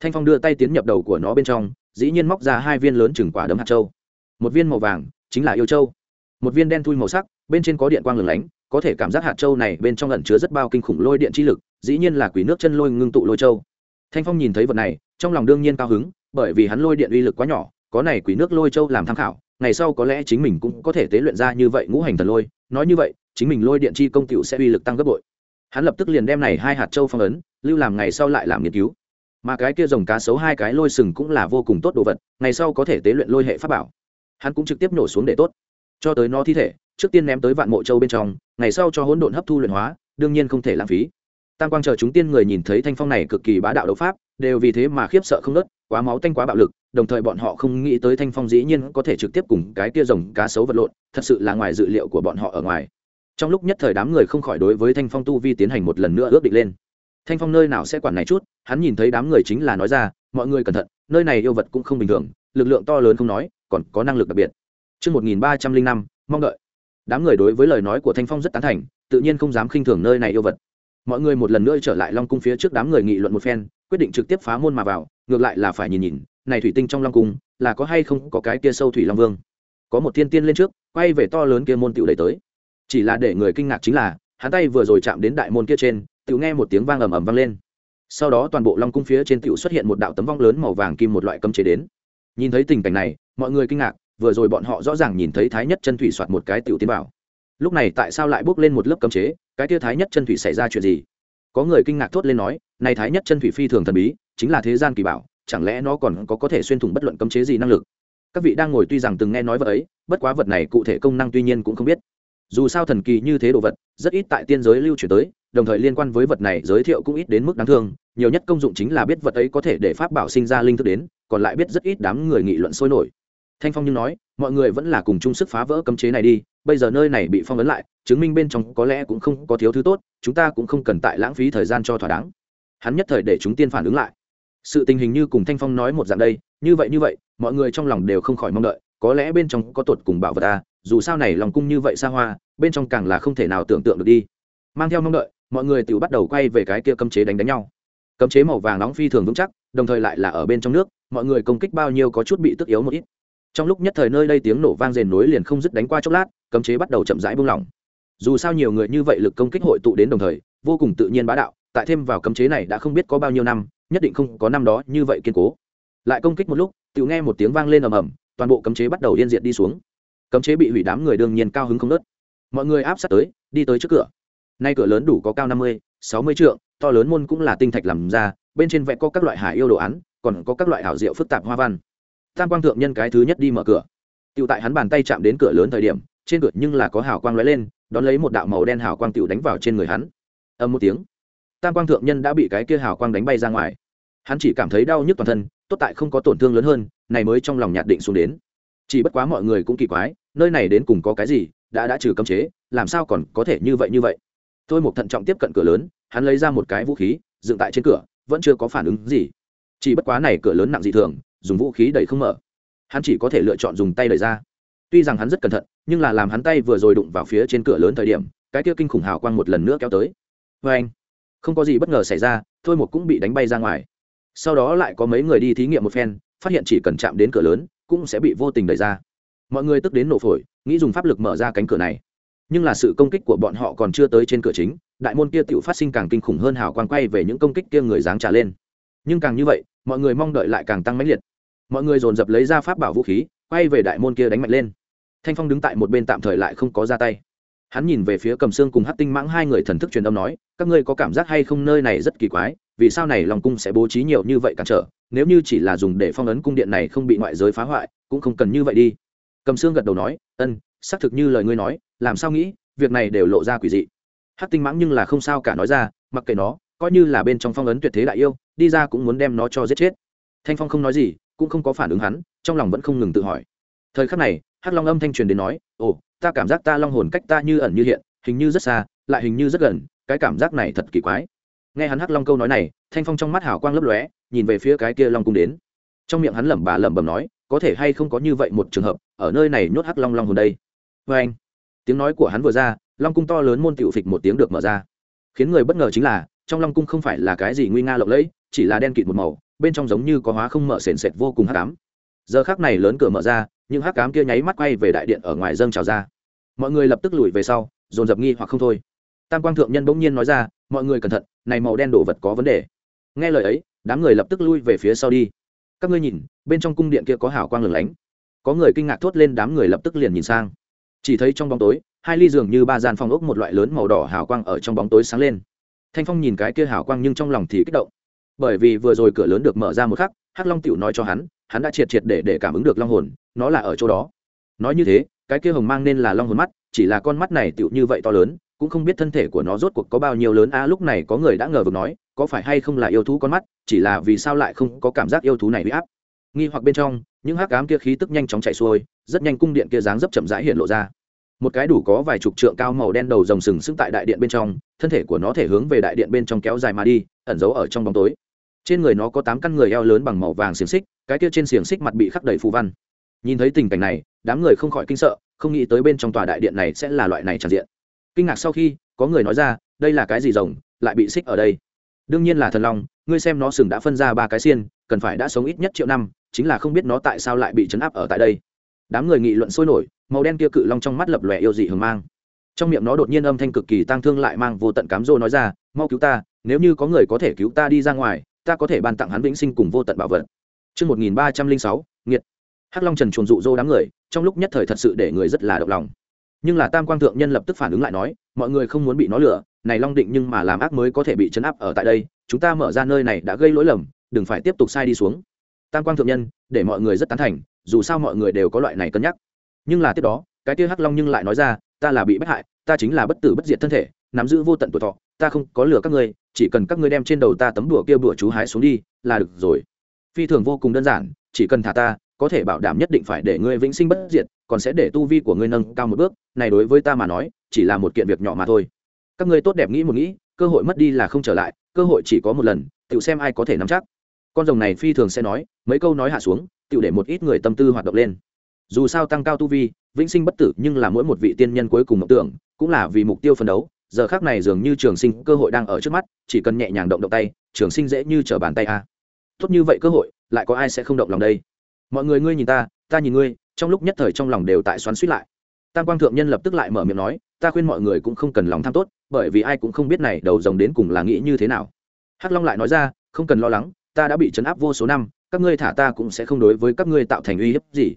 Speaker 1: Thanh phong đưa tay tiến nhập đầu của nó bên trong dĩ nhiên móc ra hai viên lớn chừng quả đấm hạt châu. Một viên màu vàng, chính là yêu châu. Một viên đen thui màu sắc, bên trên có điện quang lửng lánh, có thể cảm giác hạt châu này bên trong ẩn chứa rất bao kinh khủng lôi điện chi lực, dĩ nhiên là quỷ nước chân lôi ngưng tụ lôi châu. Thanh phong nhìn thấy vật này, trong lòng đương nhiên cao hứng, bởi vì hắn lôi điện uy lực quá nhỏ, có này quỷ nước lôi châu làm tham khảo, ngày sau có lẽ chính mình cũng có thể tế luyện ra như vậy ngũ hành thần lôi. Nói như vậy, chính mình lôi điện chi công tựu sẽ uy lực tăng gấp bội. Hắn lập tức liền đem này hai hạt châu phong ấn, lưu làm ngày sau lại làm nghiên cứu mà cái kia rồng cá sấu hai cái lôi sừng cũng là vô cùng tốt đồ vật, ngày sau có thể tế luyện lôi hệ pháp bảo. Hắn cũng trực tiếp nổ xuống để tốt. Cho tới nó thi thể, trước tiên ném tới vạn mộ châu bên trong, ngày sau cho hỗn độn hấp thu luyện hóa, đương nhiên không thể lãng phí. Tam quang chờ chúng tiên người nhìn thấy thanh phong này cực kỳ bá đạo đấu pháp, đều vì thế mà khiếp sợ không nớt quá máu tanh quá bạo lực, đồng thời bọn họ không nghĩ tới thanh phong dĩ nhiên có thể trực tiếp cùng cái kia rồng cá sấu vật lộn, thật sự là ngoài dự liệu của bọn họ ở ngoài. Trong lúc nhất thời đám người không khỏi đối với thanh phong tu vi tiến hành một lần nữa ước định lên thanh phong nơi nào sẽ quản này chút hắn nhìn thấy đám người chính là nói ra mọi người cẩn thận nơi này yêu vật cũng không bình thường lực lượng to lớn không nói còn có năng lực đặc biệt Trước 1305, mong đợi. Đám người đối với lời nói của Thanh Phong rất tán thành, tự nhiên không dám khinh thường nơi này yêu vật. Mọi người một lần nữa trở lại Long cung phía trước đám người nghị luận một phen, quyết định trực tiếp phá môn mà vào, ngược lại là phải nhìn nhìn, này thủy tinh trong Long cung, là có hay không có cái kia sâu thủy Long Vương. Có một thiên tiên lên trước, quay về to lớn kia môn tựu đẩy tới. Chỉ là để người kinh ngạc chính là, hắn tay vừa rồi chạm đến đại môn kia trên, tiểu nghe một tiếng vang ầm ầm vang lên. Sau đó toàn bộ long cung phía trên tiểu xuất hiện một đạo tấm vong lớn màu vàng kim một loại cấm chế đến. Nhìn thấy tình cảnh này, mọi người kinh ngạc, vừa rồi bọn họ rõ ràng nhìn thấy thái nhất chân thủy soạt một cái tiểu tiến bảo lúc này tại sao lại bước lên một lớp cấm chế, cái tia thái nhất chân thủy xảy ra chuyện gì? Có người kinh ngạc thốt lên nói, này thái nhất chân thủy phi thường thần bí, chính là thế gian kỳ bảo, chẳng lẽ nó còn có có thể xuyên thủng bất luận cấm chế gì năng lực? Các vị đang ngồi tuy rằng từng nghe nói vật ấy, bất quá vật này cụ thể công năng tuy nhiên cũng không biết dù sao thần kỳ như thế đồ vật, rất ít tại tiên giới lưu truyền tới, đồng thời liên quan với vật này giới thiệu cũng ít đến mức đáng thương, nhiều nhất công dụng chính là biết vật ấy có thể để pháp bảo sinh ra linh thức đến, còn lại biết rất ít đám người nghị luận sôi nổi. Thanh phong như nói, mọi người vẫn là cùng chung sức phá vỡ cấm chế này đi, bây giờ nơi này bị phong ấn lại, chứng minh bên trong có lẽ cũng không có thiếu thứ tốt, chúng ta cũng không cần tại lãng phí thời gian cho thỏa đáng. Hắn nhất thời để chúng tiên phản ứng lại. Sự tình hình như cùng thanh phong nói một dạng đây, như vậy như vậy, mọi người trong lòng đều không khỏi mong đợi, có lẽ bên trong có tuột cùng bảo vật ta dù sao này lòng cung như vậy xa hoa bên trong càng là không thể nào tưởng tượng được đi. Mang theo mong đợi, mọi người tự bắt đầu quay về cái kia cấm chế đánh đánh nhau. Cấm chế màu vàng nóng phi thường vững chắc, đồng thời lại là ở bên trong nước, mọi người công kích bao nhiêu có chút bị tức yếu một ít. Trong lúc nhất thời nơi đây tiếng nổ vang rền nối liền không dứt đánh qua chốc lát, cấm chế bắt đầu chậm rãi buông lỏng. Dù sao nhiều người như vậy lực công kích hội tụ đến đồng thời, vô cùng tự nhiên bá đạo, tại thêm vào cấm chế này đã không biết có bao nhiêu năm, nhất định không có năm đó như vậy kiên cố. Lại công kích một lúc tự nghe một tiếng vang lên ầm ầm, toàn bộ cấm chế bắt đầu yên diệt đi xuống. Cấm chế bị hủy đám người đương nhiên cao hứng không nớt mọi người áp sát tới, đi tới trước cửa. Nay cửa lớn đủ có cao năm mươi, sáu mươi trượng, to lớn môn cũng là tinh thạch làm ra, bên trên vẽ có các loại hải yêu đồ án, còn có các loại hảo diệu phức tạp hoa văn. Tam quang thượng nhân cái thứ nhất đi mở cửa. Tựu tại hắn bàn tay chạm đến cửa lớn thời điểm, trên cửa nhưng là có hào quang lóe lên, đón lấy một đạo màu đen hào quang tựu đánh vào trên người hắn. Âm một tiếng, tam quang thượng nhân đã bị cái kia hào quang đánh bay ra ngoài. Hắn chỉ cảm thấy đau nhức toàn thân, tốt tại không có tổn thương lớn hơn, này mới trong lòng nhạt định xuống đến. Chỉ bất quá mọi người cũng kỳ quái, nơi này đến cùng có cái gì đã đã trừ cấm chế, làm sao còn có thể như vậy như vậy? Tôi một thận trọng tiếp cận cửa lớn, hắn lấy ra một cái vũ khí, dựng tại trên cửa, vẫn chưa có phản ứng gì. Chỉ bất quá này cửa lớn nặng dị thường, dùng vũ khí đẩy không mở. Hắn chỉ có thể lựa chọn dùng tay đẩy ra. Tuy rằng hắn rất cẩn thận, nhưng là làm hắn tay vừa rồi đụng vào phía trên cửa lớn thời điểm, cái kia kinh khủng hào quang một lần nữa kéo tới. Vê anh. Không có gì bất ngờ xảy ra thôi một cũng bị đánh bay ra ngoài. Sau đó lại có mấy người đi thí nghiệm một phen, phát hiện chỉ cần chạm đến cửa lớn, cũng sẽ bị vô tình đẩy ra. Mọi người tức đến nổ phổi nghĩ dùng pháp lực mở ra cánh cửa này. Nhưng là sự công kích của bọn họ còn chưa tới trên cửa chính, đại môn kia tự phát sinh càng kinh khủng hơn hào quang quay về những công kích kia người dáng trả lên. Nhưng càng như vậy, mọi người mong đợi lại càng tăng mãnh liệt. Mọi người dồn dập lấy ra pháp bảo vũ khí, quay về đại môn kia đánh mạnh lên. Thanh phong đứng tại một bên tạm thời lại không có ra tay. Hắn nhìn về phía cầm xương cùng hát tinh mãng hai người thần thức truyền âm nói, các ngươi có cảm giác hay không nơi này rất kỳ quái, vì sao này lòng cung sẽ bố trí nhiều như vậy cản trở, nếu như chỉ là dùng để phong ấn cung điện này không bị ngoại giới phá hoại, cũng không cần như vậy đi cầm xương gật đầu nói, ân, xác thực như lời ngươi nói, làm sao nghĩ, việc này đều lộ ra quỷ dị. Hát tinh mãng nhưng là không sao cả nói ra, mặc kệ nó, coi như là bên trong phong ấn tuyệt thế đại yêu, đi ra cũng muốn đem nó cho giết chết. Thanh phong không nói gì, cũng không có phản ứng hắn, trong lòng vẫn không ngừng tự hỏi. Thời khắc này, hắc long âm thanh truyền đến nói, ồ, ta cảm giác ta long hồn cách ta như ẩn như hiện, hình như rất xa, lại hình như rất gần, cái cảm giác này thật kỳ quái. Nghe hắn hắc long câu nói này, thanh phong trong mắt hào quang lấp lóe, nhìn về phía cái kia long cung đến. Trong miệng hắn lẩm bà lẩm bẩm nói có thể hay không có như vậy một trường hợp, ở nơi này nhốt hắc long long hồn đây. Vê anh, tiếng nói của hắn vừa ra, long cung to lớn môn tiểu phịch một tiếng được mở ra. Khiến người bất ngờ chính là, trong long cung không phải là cái gì nguy nga lộng lẫy, chỉ là đen kịt một màu, bên trong giống như có hóa không mở sền sệt vô cùng hắc ám. Giờ khác này lớn cửa mở ra nhưng hắc ám kia nháy mắt quay về đại điện ở ngoài dâng trào ra. Mọi người lập tức lùi về sau, dồn dập nghi hoặc không thôi. Tam quang thượng nhân bỗng nhiên nói ra, mọi người cẩn thận, này màu đen đồ vật có vấn đề. Nghe lời ấy, đám người lập tức lui về phía sau đi các ngươi nhìn, bên trong cung điện kia có hào quang lửng lánh. Có người kinh ngạc thốt lên, đám người lập tức liền nhìn sang. Chỉ thấy trong bóng tối, hai ly giường như ba gian phong ốc một loại lớn màu đỏ hào quang ở trong bóng tối sáng lên. Thanh phong nhìn cái kia hào quang nhưng trong lòng thì kích động. Bởi vì vừa rồi cửa lớn được mở ra một khắc, hắc long tiểu nói cho hắn hắn đã triệt triệt để để cảm ứng được long hồn, nó là ở chỗ đó. Nói như thế, cái kia hồng mang nên là long hồn mắt, chỉ là con mắt này tiểu như vậy to lớn, cũng không biết thân thể của nó rốt cuộc có bao nhiêu lớn. A, lúc này có người đã ngờ vực nói có phải hay không là yêu thú con mắt, chỉ là vì sao lại không có cảm giác yêu thú này bị áp? Nghi hoặc bên trong, những hắc ám kia khí tức nhanh chóng chạy xuôi, rất nhanh cung điện kia dáng dấp chậm rãi hiện lộ ra. Một cái đủ có vài chục trượng cao màu đen đầu rồng sừng sững tại đại điện bên trong, thân thể của nó thể hướng về đại điện bên trong kéo dài mà đi, ẩn giấu ở trong bóng tối. Trên người nó có tám căn người eo lớn bằng màu vàng xiềng xích, cái kia trên xiềng xích mặt bị khắc đầy phù văn. Nhìn thấy tình cảnh này, đám người không khỏi kinh sợ, không nghĩ tới bên trong tòa đại điện này sẽ là loại này tràn diện. Kinh ngạc sau khi, có người nói ra, đây là cái gì rồng, lại bị xích ở đây? Đương nhiên là thần long ngươi xem nó sừng đã phân ra ba cái xiên cần phải đã sống ít nhất triệu năm chính là không biết nó tại sao lại bị chấn áp ở tại đây đám người nghị luận sôi nổi màu đen kia cự long trong mắt lập lòe yêu dị hừng mang trong miệng nó đột nhiên âm thanh cực kỳ tang thương lại mang vô tận cám dỗ nói ra mau cứu ta nếu như có người có thể cứu ta đi ra ngoài ta có thể ban tặng hắn vĩnh sinh cùng vô tận bảo vật Trước 1306, nghiệt. Hắc Long Trần chuồn dụ dỗ đám người, trong lúc nhất thời thật sự để người rất là động lòng. Nhưng là Tam Quang thượng nhân lập tức phản ứng lại nói, mọi người không muốn bị nó lừa, này Long Định nhưng mà làm ác mới có thể bị chấn áp ở tại đây, chúng ta mở ra nơi này đã gây lỗi lầm, đừng phải tiếp tục sai đi xuống. Tam Quang thượng nhân, để mọi người rất tán thành, dù sao mọi người đều có loại này cân nhắc. Nhưng là tiếp đó, cái tia Hắc Long nhưng lại nói ra, ta là bị bất hại, ta chính là bất tử bất diệt thân thể, nắm giữ vô tận tuổi thọ, ta không có lừa các ngươi, chỉ cần các ngươi đem trên đầu ta tấm đùa kia bùa chú hái xuống đi là được rồi phi thường vô cùng đơn giản chỉ cần thả ta có thể bảo đảm nhất định phải để ngươi vĩnh sinh bất diệt còn sẽ để tu vi của ngươi nâng cao một bước này đối với ta mà nói chỉ là một kiện việc nhỏ mà thôi các ngươi tốt đẹp nghĩ một nghĩ, cơ hội mất đi là không trở lại, cơ hội chỉ có một lần tự xem ai có thể nắm chắc. Con rồng này phi thường sẽ nói, mấy câu nói hạ xuống tự để một ít người tâm tư hoạt động lên. Dù sao tăng cao tu vi, vĩnh sinh bất tử nhưng là mỗi một vị tiên nhân cuối cùng mộng tưởng, cũng là vì mục tiêu phấn đấu. Giờ khác này dường như trường sinh cơ hội đang ở trước mắt, chỉ cần nhẹ nhàng động động tay, trường sinh dễ như trở bàn tay a. Tốt như vậy cơ hội, lại có ai sẽ không động lòng đây? Mọi người ngươi nhìn ta ta nhìn ngươi, trong lúc nhất thời trong lòng đều tại xoắn suýt lại. Tam quang thượng nhân lập tức lại mở miệng nói, ta khuyên mọi người cũng không cần lòng tham tốt bởi vì ai cũng không biết này đầu rồng đến cùng là nghĩ như thế nào. Hắc long lại nói ra, không cần lo lắng, ta đã bị chấn áp vô số năm, các ngươi thả ta cũng sẽ không đối với các ngươi tạo thành uy hiếp gì.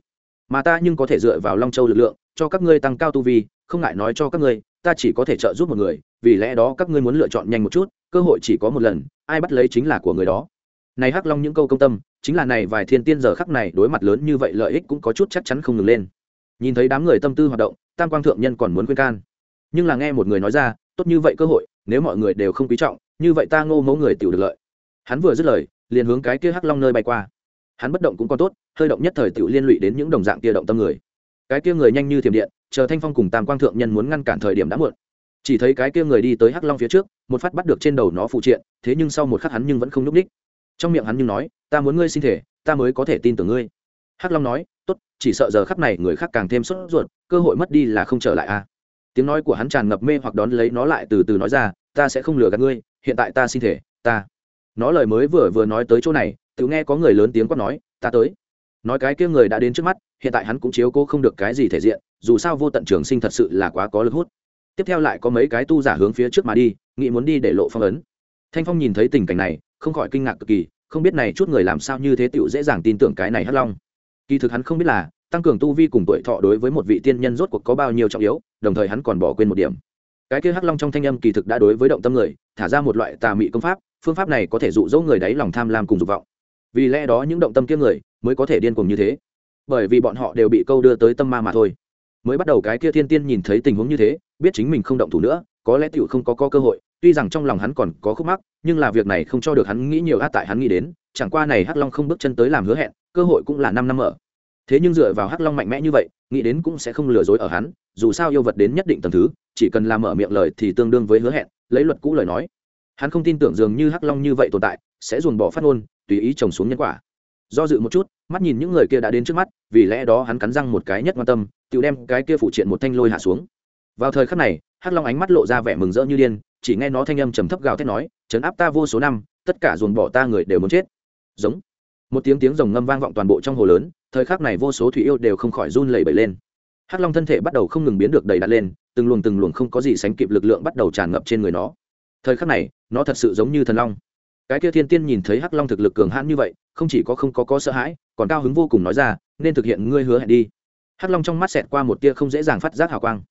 Speaker 1: Mà ta nhưng có thể dựa vào long châu lực lượng, cho các ngươi tăng cao tu vi, không ngại nói cho các ngươi, ta chỉ có thể trợ giúp một người, vì lẽ đó các ngươi muốn lựa chọn nhanh một chút, cơ hội chỉ có một lần, ai bắt lấy chính là của người đó. Này hắc long những câu công tâm, chính là này vài thiên tiên giờ khắc này đối mặt lớn như vậy lợi ích cũng có chút chắc chắn không ngừng lên. Nhìn thấy đám người tâm tư hoạt động, tam quang thượng nhân còn muốn khuyên can. Nhưng là nghe một người nói ra tốt như vậy cơ hội, nếu mọi người đều không quý trọng, như vậy ta ngô mẫu người tiểu được lợi. Hắn vừa dứt lời, liền hướng cái kia hắc long nơi bay qua. Hắn bất động cũng còn tốt, hơi động nhất thời tiểu liên lụy đến những đồng dạng kia động tâm người. Cái kia người nhanh như thiểm điện, chờ thanh phong cùng tam quang thượng nhân muốn ngăn cản thời điểm đã muộn. Chỉ thấy cái kia người đi tới hắc long phía trước, một phát bắt được trên đầu nó phụ triện, thế nhưng sau một khắc hắn nhưng vẫn không nhúc ních trong miệng hắn nhưng nói, ta muốn ngươi sinh thể, ta mới có thể tin tưởng ngươi. Hắc long nói, tốt, chỉ sợ giờ khắp này người khác càng thêm sốt ruột, cơ hội mất đi là không trở lại a tiếng nói của hắn tràn ngập mê hoặc đón lấy nó lại từ từ nói ra, ta sẽ không lừa gạt ngươi, hiện tại ta xin thể, ta. Nó lời mới vừa vừa nói tới chỗ này, tự nghe có người lớn tiếng quát nói, ta tới. Nói cái kia người đã đến trước mắt, hiện tại hắn cũng chiếu cố không được cái gì thể diện, dù sao vô tận trường sinh thật sự là quá có lực hút. Tiếp theo lại có mấy cái tu giả hướng phía trước mà đi, nghĩ muốn đi để lộ phong ấn. Thanh phong nhìn thấy tình cảnh này, không khỏi kinh ngạc cực kỳ, không biết này chút người làm sao như thế tựu dễ dàng tin tưởng cái này hắc long. Kỳ thực hắn không biết là, tăng cường tu vi cùng tuổi thọ đối với một vị tiên nhân rốt cuộc có bao nhiêu trọng yếu đồng thời hắn còn bỏ quên một điểm. Cái kia hắc long trong thanh âm kỳ thực đã đối với động tâm người thả ra một loại tà mị công pháp phương pháp này có thể dụ dỗ người đáy lòng tham lam cùng dục vọng. Vì lẽ đó những động tâm kia người mới có thể điên cuồng như thế. Bởi vì bọn họ đều bị câu đưa tới tâm ma mà thôi. Mới bắt đầu cái kia thiên tiên nhìn thấy tình huống như thế biết chính mình không động thủ nữa có lẽ tựu không có, có cơ hội. Tuy rằng trong lòng hắn còn có khúc mắc nhưng là việc này không cho được hắn nghĩ nhiều át tại hắn nghĩ đến. Chẳng qua này hắc long không bước chân tới làm hứa hẹn cơ hội cũng là năm năm ở thế nhưng dựa vào hắc long mạnh mẽ như vậy, nghĩ đến cũng sẽ không lừa dối ở hắn, dù sao yêu vật đến nhất định tầm thứ, chỉ cần làm mở miệng lời thì tương đương với hứa hẹn, lấy luật cũ lời nói. Hắn không tin tưởng dường như hắc long như vậy tồn tại, sẽ dồn bỏ phát ngôn, tùy ý trồng xuống nhân quả. Do dự một chút, mắt nhìn những người kia đã đến trước mắt, vì lẽ đó hắn cắn răng một cái nhất quan tâm, tự đem cái kia phụ triện một thanh lôi hạ xuống. Vào thời khắc này, hắc long ánh mắt lộ ra vẻ mừng rỡ như điên, chỉ nghe nó thanh âm trầm thấp gào thét nói chấn áp ta vô số năm, tất cả dồn bỏ ta người đều muốn chết. Giống một tiếng tiếng rồng ngâm vang vọng toàn bộ trong hồ lớn, thời khắc này vô số thủy yêu đều không khỏi run lẩy bẩy lên. Hắc long thân thể bắt đầu không ngừng biến được đầy đặn lên, từng luồng từng luồng không có gì sánh kịp lực lượng bắt đầu tràn ngập trên người nó. Thời khắc này, nó thật sự giống như thần long. Cái kia thiên tiên nhìn thấy hắc long thực lực cường hãn như vậy, không chỉ có không có có sợ hãi, còn cao hứng vô cùng nói ra, nên thực hiện ngươi hứa hẹn đi. Hắc long trong mắt xẹt qua một tia không dễ dàng phát giác hào quang.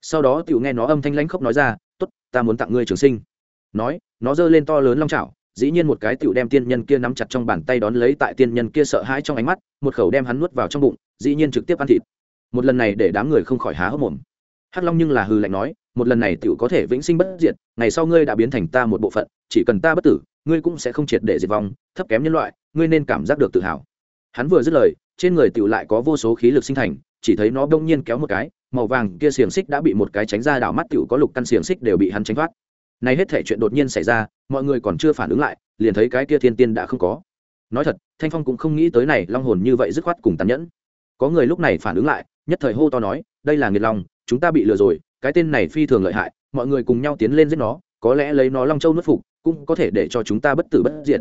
Speaker 1: Sau đó tiểu nghe nó âm thanh lãnh khốc nói ra, tốt, ta muốn tặng ngươi trường sinh. Nói, nó giơ lên to lớn long trào dĩ nhiên một cái tiểu đem tiên nhân kia nắm chặt trong bàn tay đón lấy tại tiên nhân kia sợ hãi trong ánh mắt, một khẩu đem hắn nuốt vào trong bụng, dĩ nhiên trực tiếp ăn thịt. Một lần này để đám người không khỏi há hốc mồm. Hắc long nhưng là hư lạnh nói, một lần này tiểu có thể vĩnh sinh bất diệt, ngày sau ngươi đã biến thành ta một bộ phận, chỉ cần ta bất tử, ngươi cũng sẽ không triệt để diệt vong, thấp kém nhân loại, ngươi nên cảm giác được tự hào. Hắn vừa dứt lời, trên người tiểu lại có vô số khí lực sinh thành, chỉ thấy nó đông nhiên kéo một cái, màu vàng kia xiềng xích đã bị một cái tránh ra đảo mắt tiểu có lục căn xiềng xích đều bị hắn tránh thoát nay hết thể chuyện đột nhiên xảy ra, mọi người còn chưa phản ứng lại, liền thấy cái kia thiên tiên đã không có. Nói thật, thanh phong cũng không nghĩ tới này long hồn như vậy dứt khoát cùng tàn nhẫn. Có người lúc này phản ứng lại, nhất thời hô to nói, đây là nghiệt long, chúng ta bị lừa rồi, cái tên này phi thường lợi hại, mọi người cùng nhau tiến lên giết nó, có lẽ lấy nó long châu nuốt phục, cũng có thể để cho chúng ta bất tử bất diệt.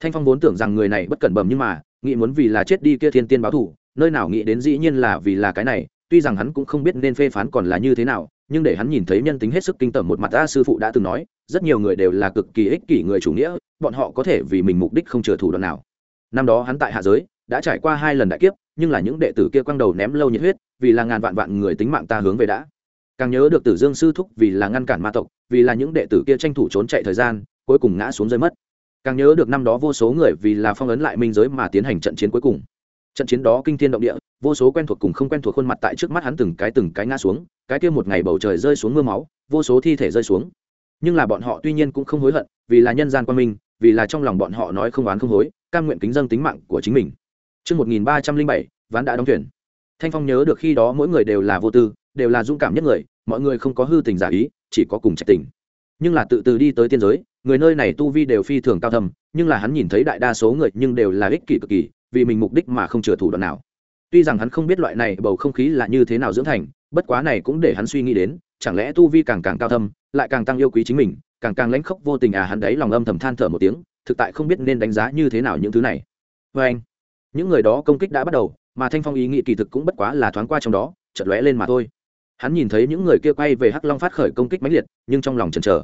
Speaker 1: Thanh phong vốn tưởng rằng người này bất cẩn bẩm nhưng mà, nghĩ muốn vì là chết đi kia thiên tiên báo thủ nơi nào nghĩ đến dĩ nhiên là vì là cái này, tuy rằng hắn cũng không biết nên phê phán còn là như thế nào nhưng để hắn nhìn thấy nhân tính hết sức kinh tởm một mặt a sư phụ đã từng nói, rất nhiều người đều là cực kỳ ích kỷ người chủ nghĩa, bọn họ có thể vì mình mục đích không chừa thủ đoạn nào. Năm đó hắn tại hạ giới, đã trải qua hai lần đại kiếp, nhưng là những đệ tử kia quăng đầu ném lâu nhiệt huyết, vì là ngàn vạn vạn người tính mạng ta hướng về đã. Càng nhớ được tử dương sư thúc vì là ngăn cản ma tộc, vì là những đệ tử kia tranh thủ trốn chạy thời gian, cuối cùng ngã xuống rơi mất. Càng nhớ được năm đó vô số người vì là phong ấn lại minh giới mà tiến hành trận chiến cuối cùng trận chiến đó kinh thiên động địa vô số quen thuộc cùng không quen thuộc khuôn mặt tại trước mắt hắn từng cái từng cái ngã xuống cái kia một ngày bầu trời rơi xuống mưa máu vô số thi thể rơi xuống nhưng là bọn họ tuy nhiên cũng không hối hận vì là nhân gian quan minh vì là trong lòng bọn họ nói không oán không hối cam nguyện kính dâng tính mạng của chính mình Trước 1307, ván đã đóng thuyền. Thanh Phong nhớ được khi đó mỗi người đều là vô tư, đều là dũng cảm nhất người, mọi người không có hư tình giả ý, chỉ có cùng trách tình. Nhưng là tự từ đi tới tiên giới, người nơi này tu vi đều phi thường cao thâm, nhưng là hắn nhìn thấy đại đa số người nhưng đều là ích kỷ cực kỳ, vì mình mục đích mà không chừa thủ đoạn nào. Tuy rằng hắn không biết loại này bầu không khí là như thế nào dưỡng thành, bất quá này cũng để hắn suy nghĩ đến, chẳng lẽ tu vi càng càng cao thâm, lại càng tăng yêu quý chính mình, càng càng lãnh khốc vô tình à hắn đấy lòng âm thầm than thở một tiếng, thực tại không biết nên đánh giá như thế nào những thứ này. Vê anh, những người đó công kích đã bắt đầu, mà thanh phong ý nghĩ kỳ thực cũng bất quá là thoáng qua trong đó, chợt lóe lên mà thôi. Hắn nhìn thấy những người kia quay về hắc long phát khởi công kích mãnh liệt, nhưng trong lòng chần chờ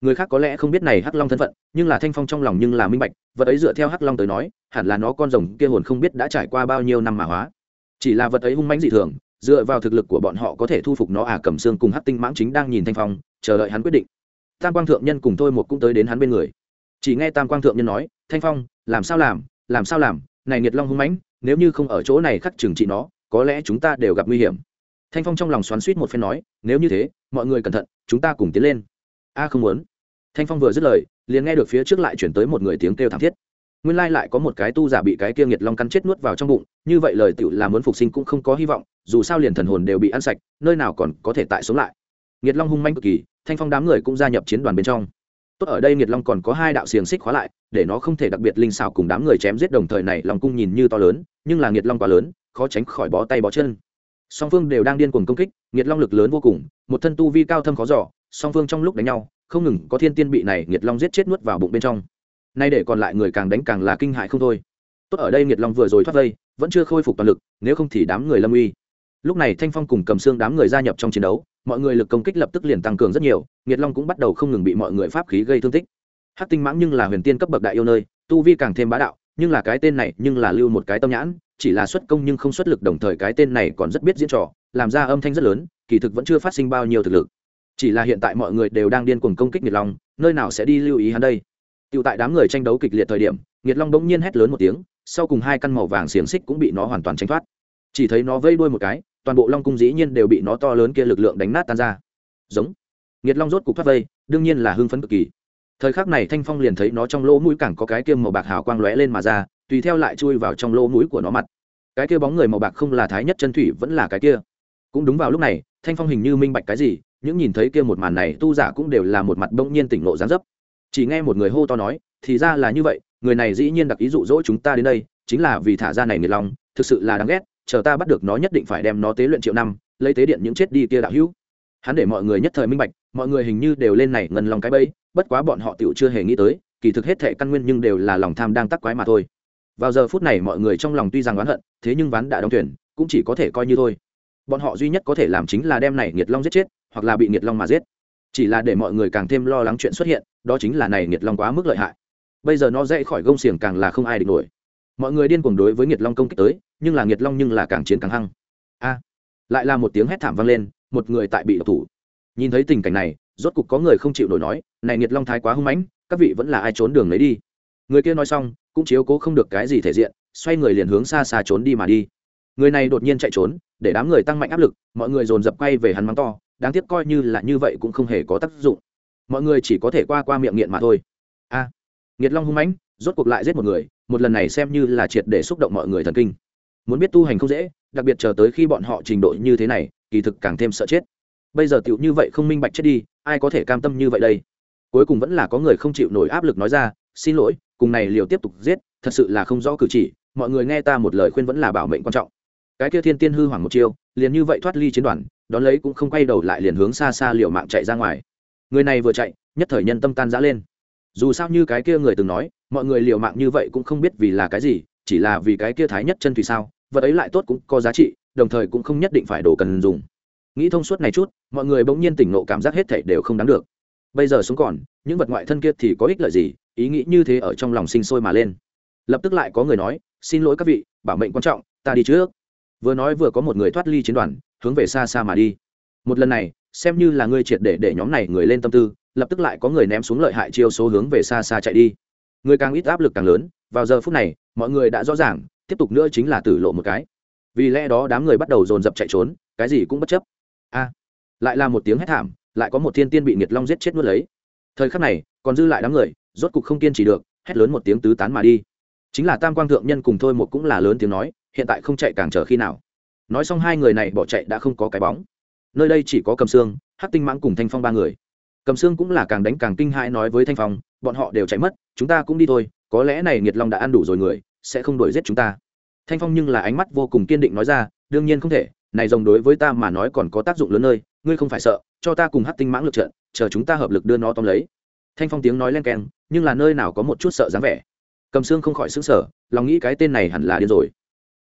Speaker 1: người khác có lẽ không biết này hắc long thân phận, nhưng là thanh phong trong lòng nhưng là minh bạch, vật ấy dựa theo hắc long tới nói, hẳn là nó con rồng kia hồn không biết đã trải qua bao nhiêu năm mà hóa. Chỉ là vật ấy hung mãnh dị thường, dựa vào thực lực của bọn họ có thể thu phục nó à cầm xương cùng hắc tinh mãng chính đang nhìn thanh phong, chờ đợi hắn quyết định. Tam quang thượng nhân cùng thôi một cũng tới đến hắn bên người. Chỉ nghe tam quang thượng nhân nói, thanh phong, làm sao làm làm sao làm, này nghiệt long hung mãnh, nếu như không ở chỗ này khắc trừng trị nó, có lẽ chúng ta đều gặp nguy hiểm. Thanh phong trong lòng xoắn suýt một phen nói, nếu như thế, mọi người cẩn thận, chúng ta cùng tiến lên a không muốn. Thanh phong vừa dứt lời, liền nghe được phía trước lại chuyển tới một người tiếng kêu thảm thiết. Nguyên lai lại có một cái tu giả bị cái kia nghiệt long cắn chết nuốt vào trong bụng, như vậy lời tựu là muốn phục sinh cũng không có hy vọng, dù sao liền thần hồn đều bị ăn sạch, nơi nào còn có thể tại sống lại. Nghiệt long hung manh cực kỳ, thanh phong đám người cũng gia nhập chiến đoàn bên trong. Tốt ở đây nghiệt long còn có hai đạo xiềng xích khóa lại, để nó không thể đặc biệt linh xảo cùng đám người chém giết đồng thời này lòng cung nhìn như to lớn, nhưng là nghiệt long quá lớn, khó tránh khỏi bó tay bó chân. Song phương đều đang điên cuồng công kích, nghiệt long lực lớn vô cùng, một thân tu vi cao thâm khó giỏ song phương trong lúc đánh nhau, không ngừng có thiên tiên bị này nghiệt long giết chết nuốt vào bụng bên trong. Nay để còn lại người càng đánh càng là kinh hại không thôi. Tốt ở đây nghiệt long vừa rồi thoát vây, vẫn chưa khôi phục toàn lực, nếu không thì đám người lâm uy. Lúc này thanh phong cùng cầm xương đám người gia nhập trong chiến đấu, mọi người lực công kích lập tức liền tăng cường rất nhiều, nghiệt long cũng bắt đầu không ngừng bị mọi người pháp khí gây thương tích. Hát tinh mãng nhưng là huyền tiên cấp bậc đại yêu nơi, tu vi càng thêm bá đạo, nhưng là cái tên này nhưng là lưu một cái tâm nhãn, chỉ là xuất công nhưng không xuất lực, đồng thời cái tên này còn rất biết diễn trò, làm ra âm thanh rất lớn, kỳ thực vẫn chưa phát sinh bao nhiêu thực lực chỉ là hiện tại mọi người đều đang điên cuồng công kích nghiệt long, nơi nào sẽ đi lưu ý hắn đây? Tựu tại đám người tranh đấu kịch liệt thời điểm nghiệt long bỗng nhiên hét lớn một tiếng, sau cùng hai căn màu vàng xiềng xích cũng bị nó hoàn toàn tránh thoát. Chỉ thấy nó vây đuôi một cái, toàn bộ long cung dĩ nhiên đều bị nó to lớn kia lực lượng đánh nát tan ra. Giống. Nghiệt long rốt cục thoát vây, đương nhiên là hưng phấn cực kỳ. Thời khắc này thanh phong liền thấy nó trong lỗ mũi cẳng có cái kia màu bạc hào quang lóe lên mà ra, tùy theo lại chui vào trong lỗ mũi của nó mặt. Cái kia bóng người màu bạc không là thái nhất chân thủy vẫn là cái kia. Cũng đúng vào lúc này, thanh phong hình như minh bạch cái gì những nhìn thấy kia một màn này tu giả cũng đều là một mặt bỗng nhiên tỉnh lộ gián dấp. Chỉ nghe một người hô to nói, thì ra là như vậy, người này dĩ nhiên đặc ý dụ dỗ chúng ta đến đây, chính là vì thả ra này nghiệt lòng thực sự là đáng ghét, chờ ta bắt được nó nhất định phải đem nó tế luyện triệu năm, lấy tế điện những chết đi kia đạo hữu. Hắn để mọi người nhất thời minh bạch, mọi người hình như đều lên này ngần lòng cái bẫy, bất quá bọn họ tựu chưa hề nghĩ tới, kỳ thực hết thệ căn nguyên nhưng đều là lòng tham đang tắc quái mà thôi. Vào giờ phút này mọi người trong lòng tuy rằng oán hận, thế nhưng ván đã đóng thuyền, cũng chỉ có thể coi như thôi. Bọn họ duy nhất có thể làm chính là đem này nghiệt long giết chết hoặc là bị nghiệt long mà giết. Chỉ là để mọi người càng thêm lo lắng chuyện xuất hiện, đó chính là này nghiệt long quá mức lợi hại. Bây giờ nó dậy khỏi gông xiềng càng là không ai địch nổi. Mọi người điên cuồng đối với nghiệt long công kích tới, nhưng là nghiệt long nhưng là càng chiến càng hăng. A! Lại là một tiếng hét thảm vang lên, một người tại bị độc thủ. Nhìn thấy tình cảnh này, rốt cục có người không chịu nổi nói, này nghiệt long thái quá hung mãnh, các vị vẫn là ai trốn đường lấy đi? Người kia nói xong, cũng chiếu cố không được cái gì thể diện, xoay người liền hướng xa xa trốn đi mà đi. Người này đột nhiên chạy trốn, để đám người tăng mạnh áp lực, mọi người dồn dập quay về hắn mắng to đáng tiếc coi như là như vậy cũng không hề có tác dụng. Mọi người chỉ có thể qua qua miệng nghiện mà thôi. A à, nghiệt long hung mãnh rốt cuộc lại giết một người một lần này xem như là triệt để xúc động mọi người thần kinh. Muốn biết tu hành không dễ đặc biệt chờ tới khi bọn họ trình độ như thế này kỳ thực càng thêm sợ chết. Bây giờ tựu như vậy không minh bạch chết đi ai có thể cam tâm như vậy đây? Cuối cùng vẫn là có người không chịu nổi áp lực nói ra xin lỗi cùng này liều tiếp tục giết thật sự là không rõ cử chỉ mọi người nghe ta một lời khuyên vẫn là bảo mệnh quan trọng. Cái kia thiên tiên hư hoảng một chiêu liền như vậy thoát ly chiến đoàn đón lấy cũng không quay đầu lại liền hướng xa xa liều mạng chạy ra ngoài. Người này vừa chạy, nhất thời nhân tâm tan rã lên. Dù sao như cái kia người từng nói, mọi người liều mạng như vậy cũng không biết vì là cái gì, chỉ là vì cái kia thái nhất chân thủy sao, vật ấy lại tốt cũng có giá trị, đồng thời cũng không nhất định phải đồ cần dùng. Nghĩ thông suốt này chút, mọi người bỗng nhiên tỉnh nộ cảm giác hết thảy đều không đáng được. Bây giờ sống còn, những vật ngoại thân kia thì có ích lợi gì, ý nghĩ như thế ở trong lòng sinh sôi mà lên. Lập tức lại có người nói, xin lỗi các vị, bảo mệnh quan trọng, ta đi trước. Vừa nói vừa có một người thoát ly chiến đoàn hướng về xa xa mà đi. Một lần này, xem như là ngươi triệt để để nhóm này người lên tâm tư, lập tức lại có người ném xuống lợi hại chiêu số hướng về xa xa chạy đi. Người càng ít áp lực càng lớn, vào giờ phút này, mọi người đã rõ ràng, tiếp tục nữa chính là tử lộ một cái. Vì lẽ đó đám người bắt đầu dồn dập chạy trốn, cái gì cũng bất chấp. A, lại là một tiếng hét thảm, lại có một thiên tiên bị nghiệt long giết chết nuốt lấy. Thời khắc này, còn dư lại đám người, rốt cục không kiên trì được, hét lớn một tiếng tứ tán mà đi. Chính là tam quang thượng nhân cùng thôi một cũng là lớn tiếng nói, hiện tại không chạy càng chờ khi nào nói xong hai người này bỏ chạy đã không có cái bóng. Nơi đây chỉ có cầm xương hát tinh mãng cùng thanh phong ba người. Cầm xương cũng là càng đánh càng kinh hãi nói với thanh phong, bọn họ đều chạy mất, chúng ta cũng đi thôi, có lẽ này nghiệt long đã ăn đủ rồi người, sẽ không đuổi giết chúng ta. Thanh phong nhưng là ánh mắt vô cùng kiên định nói ra, đương nhiên không thể, này rồng đối với ta mà nói còn có tác dụng lớn nơi, ngươi không phải sợ, cho ta cùng hát tinh mãng lượt trận, chờ chúng ta hợp lực đưa nó tóm lấy. Thanh phong tiếng nói len keng, nhưng là nơi nào có một chút sợ dáng vẻ. Cầm xương không khỏi xứng sở lòng nghĩ cái tên này hẳn là điên rồi.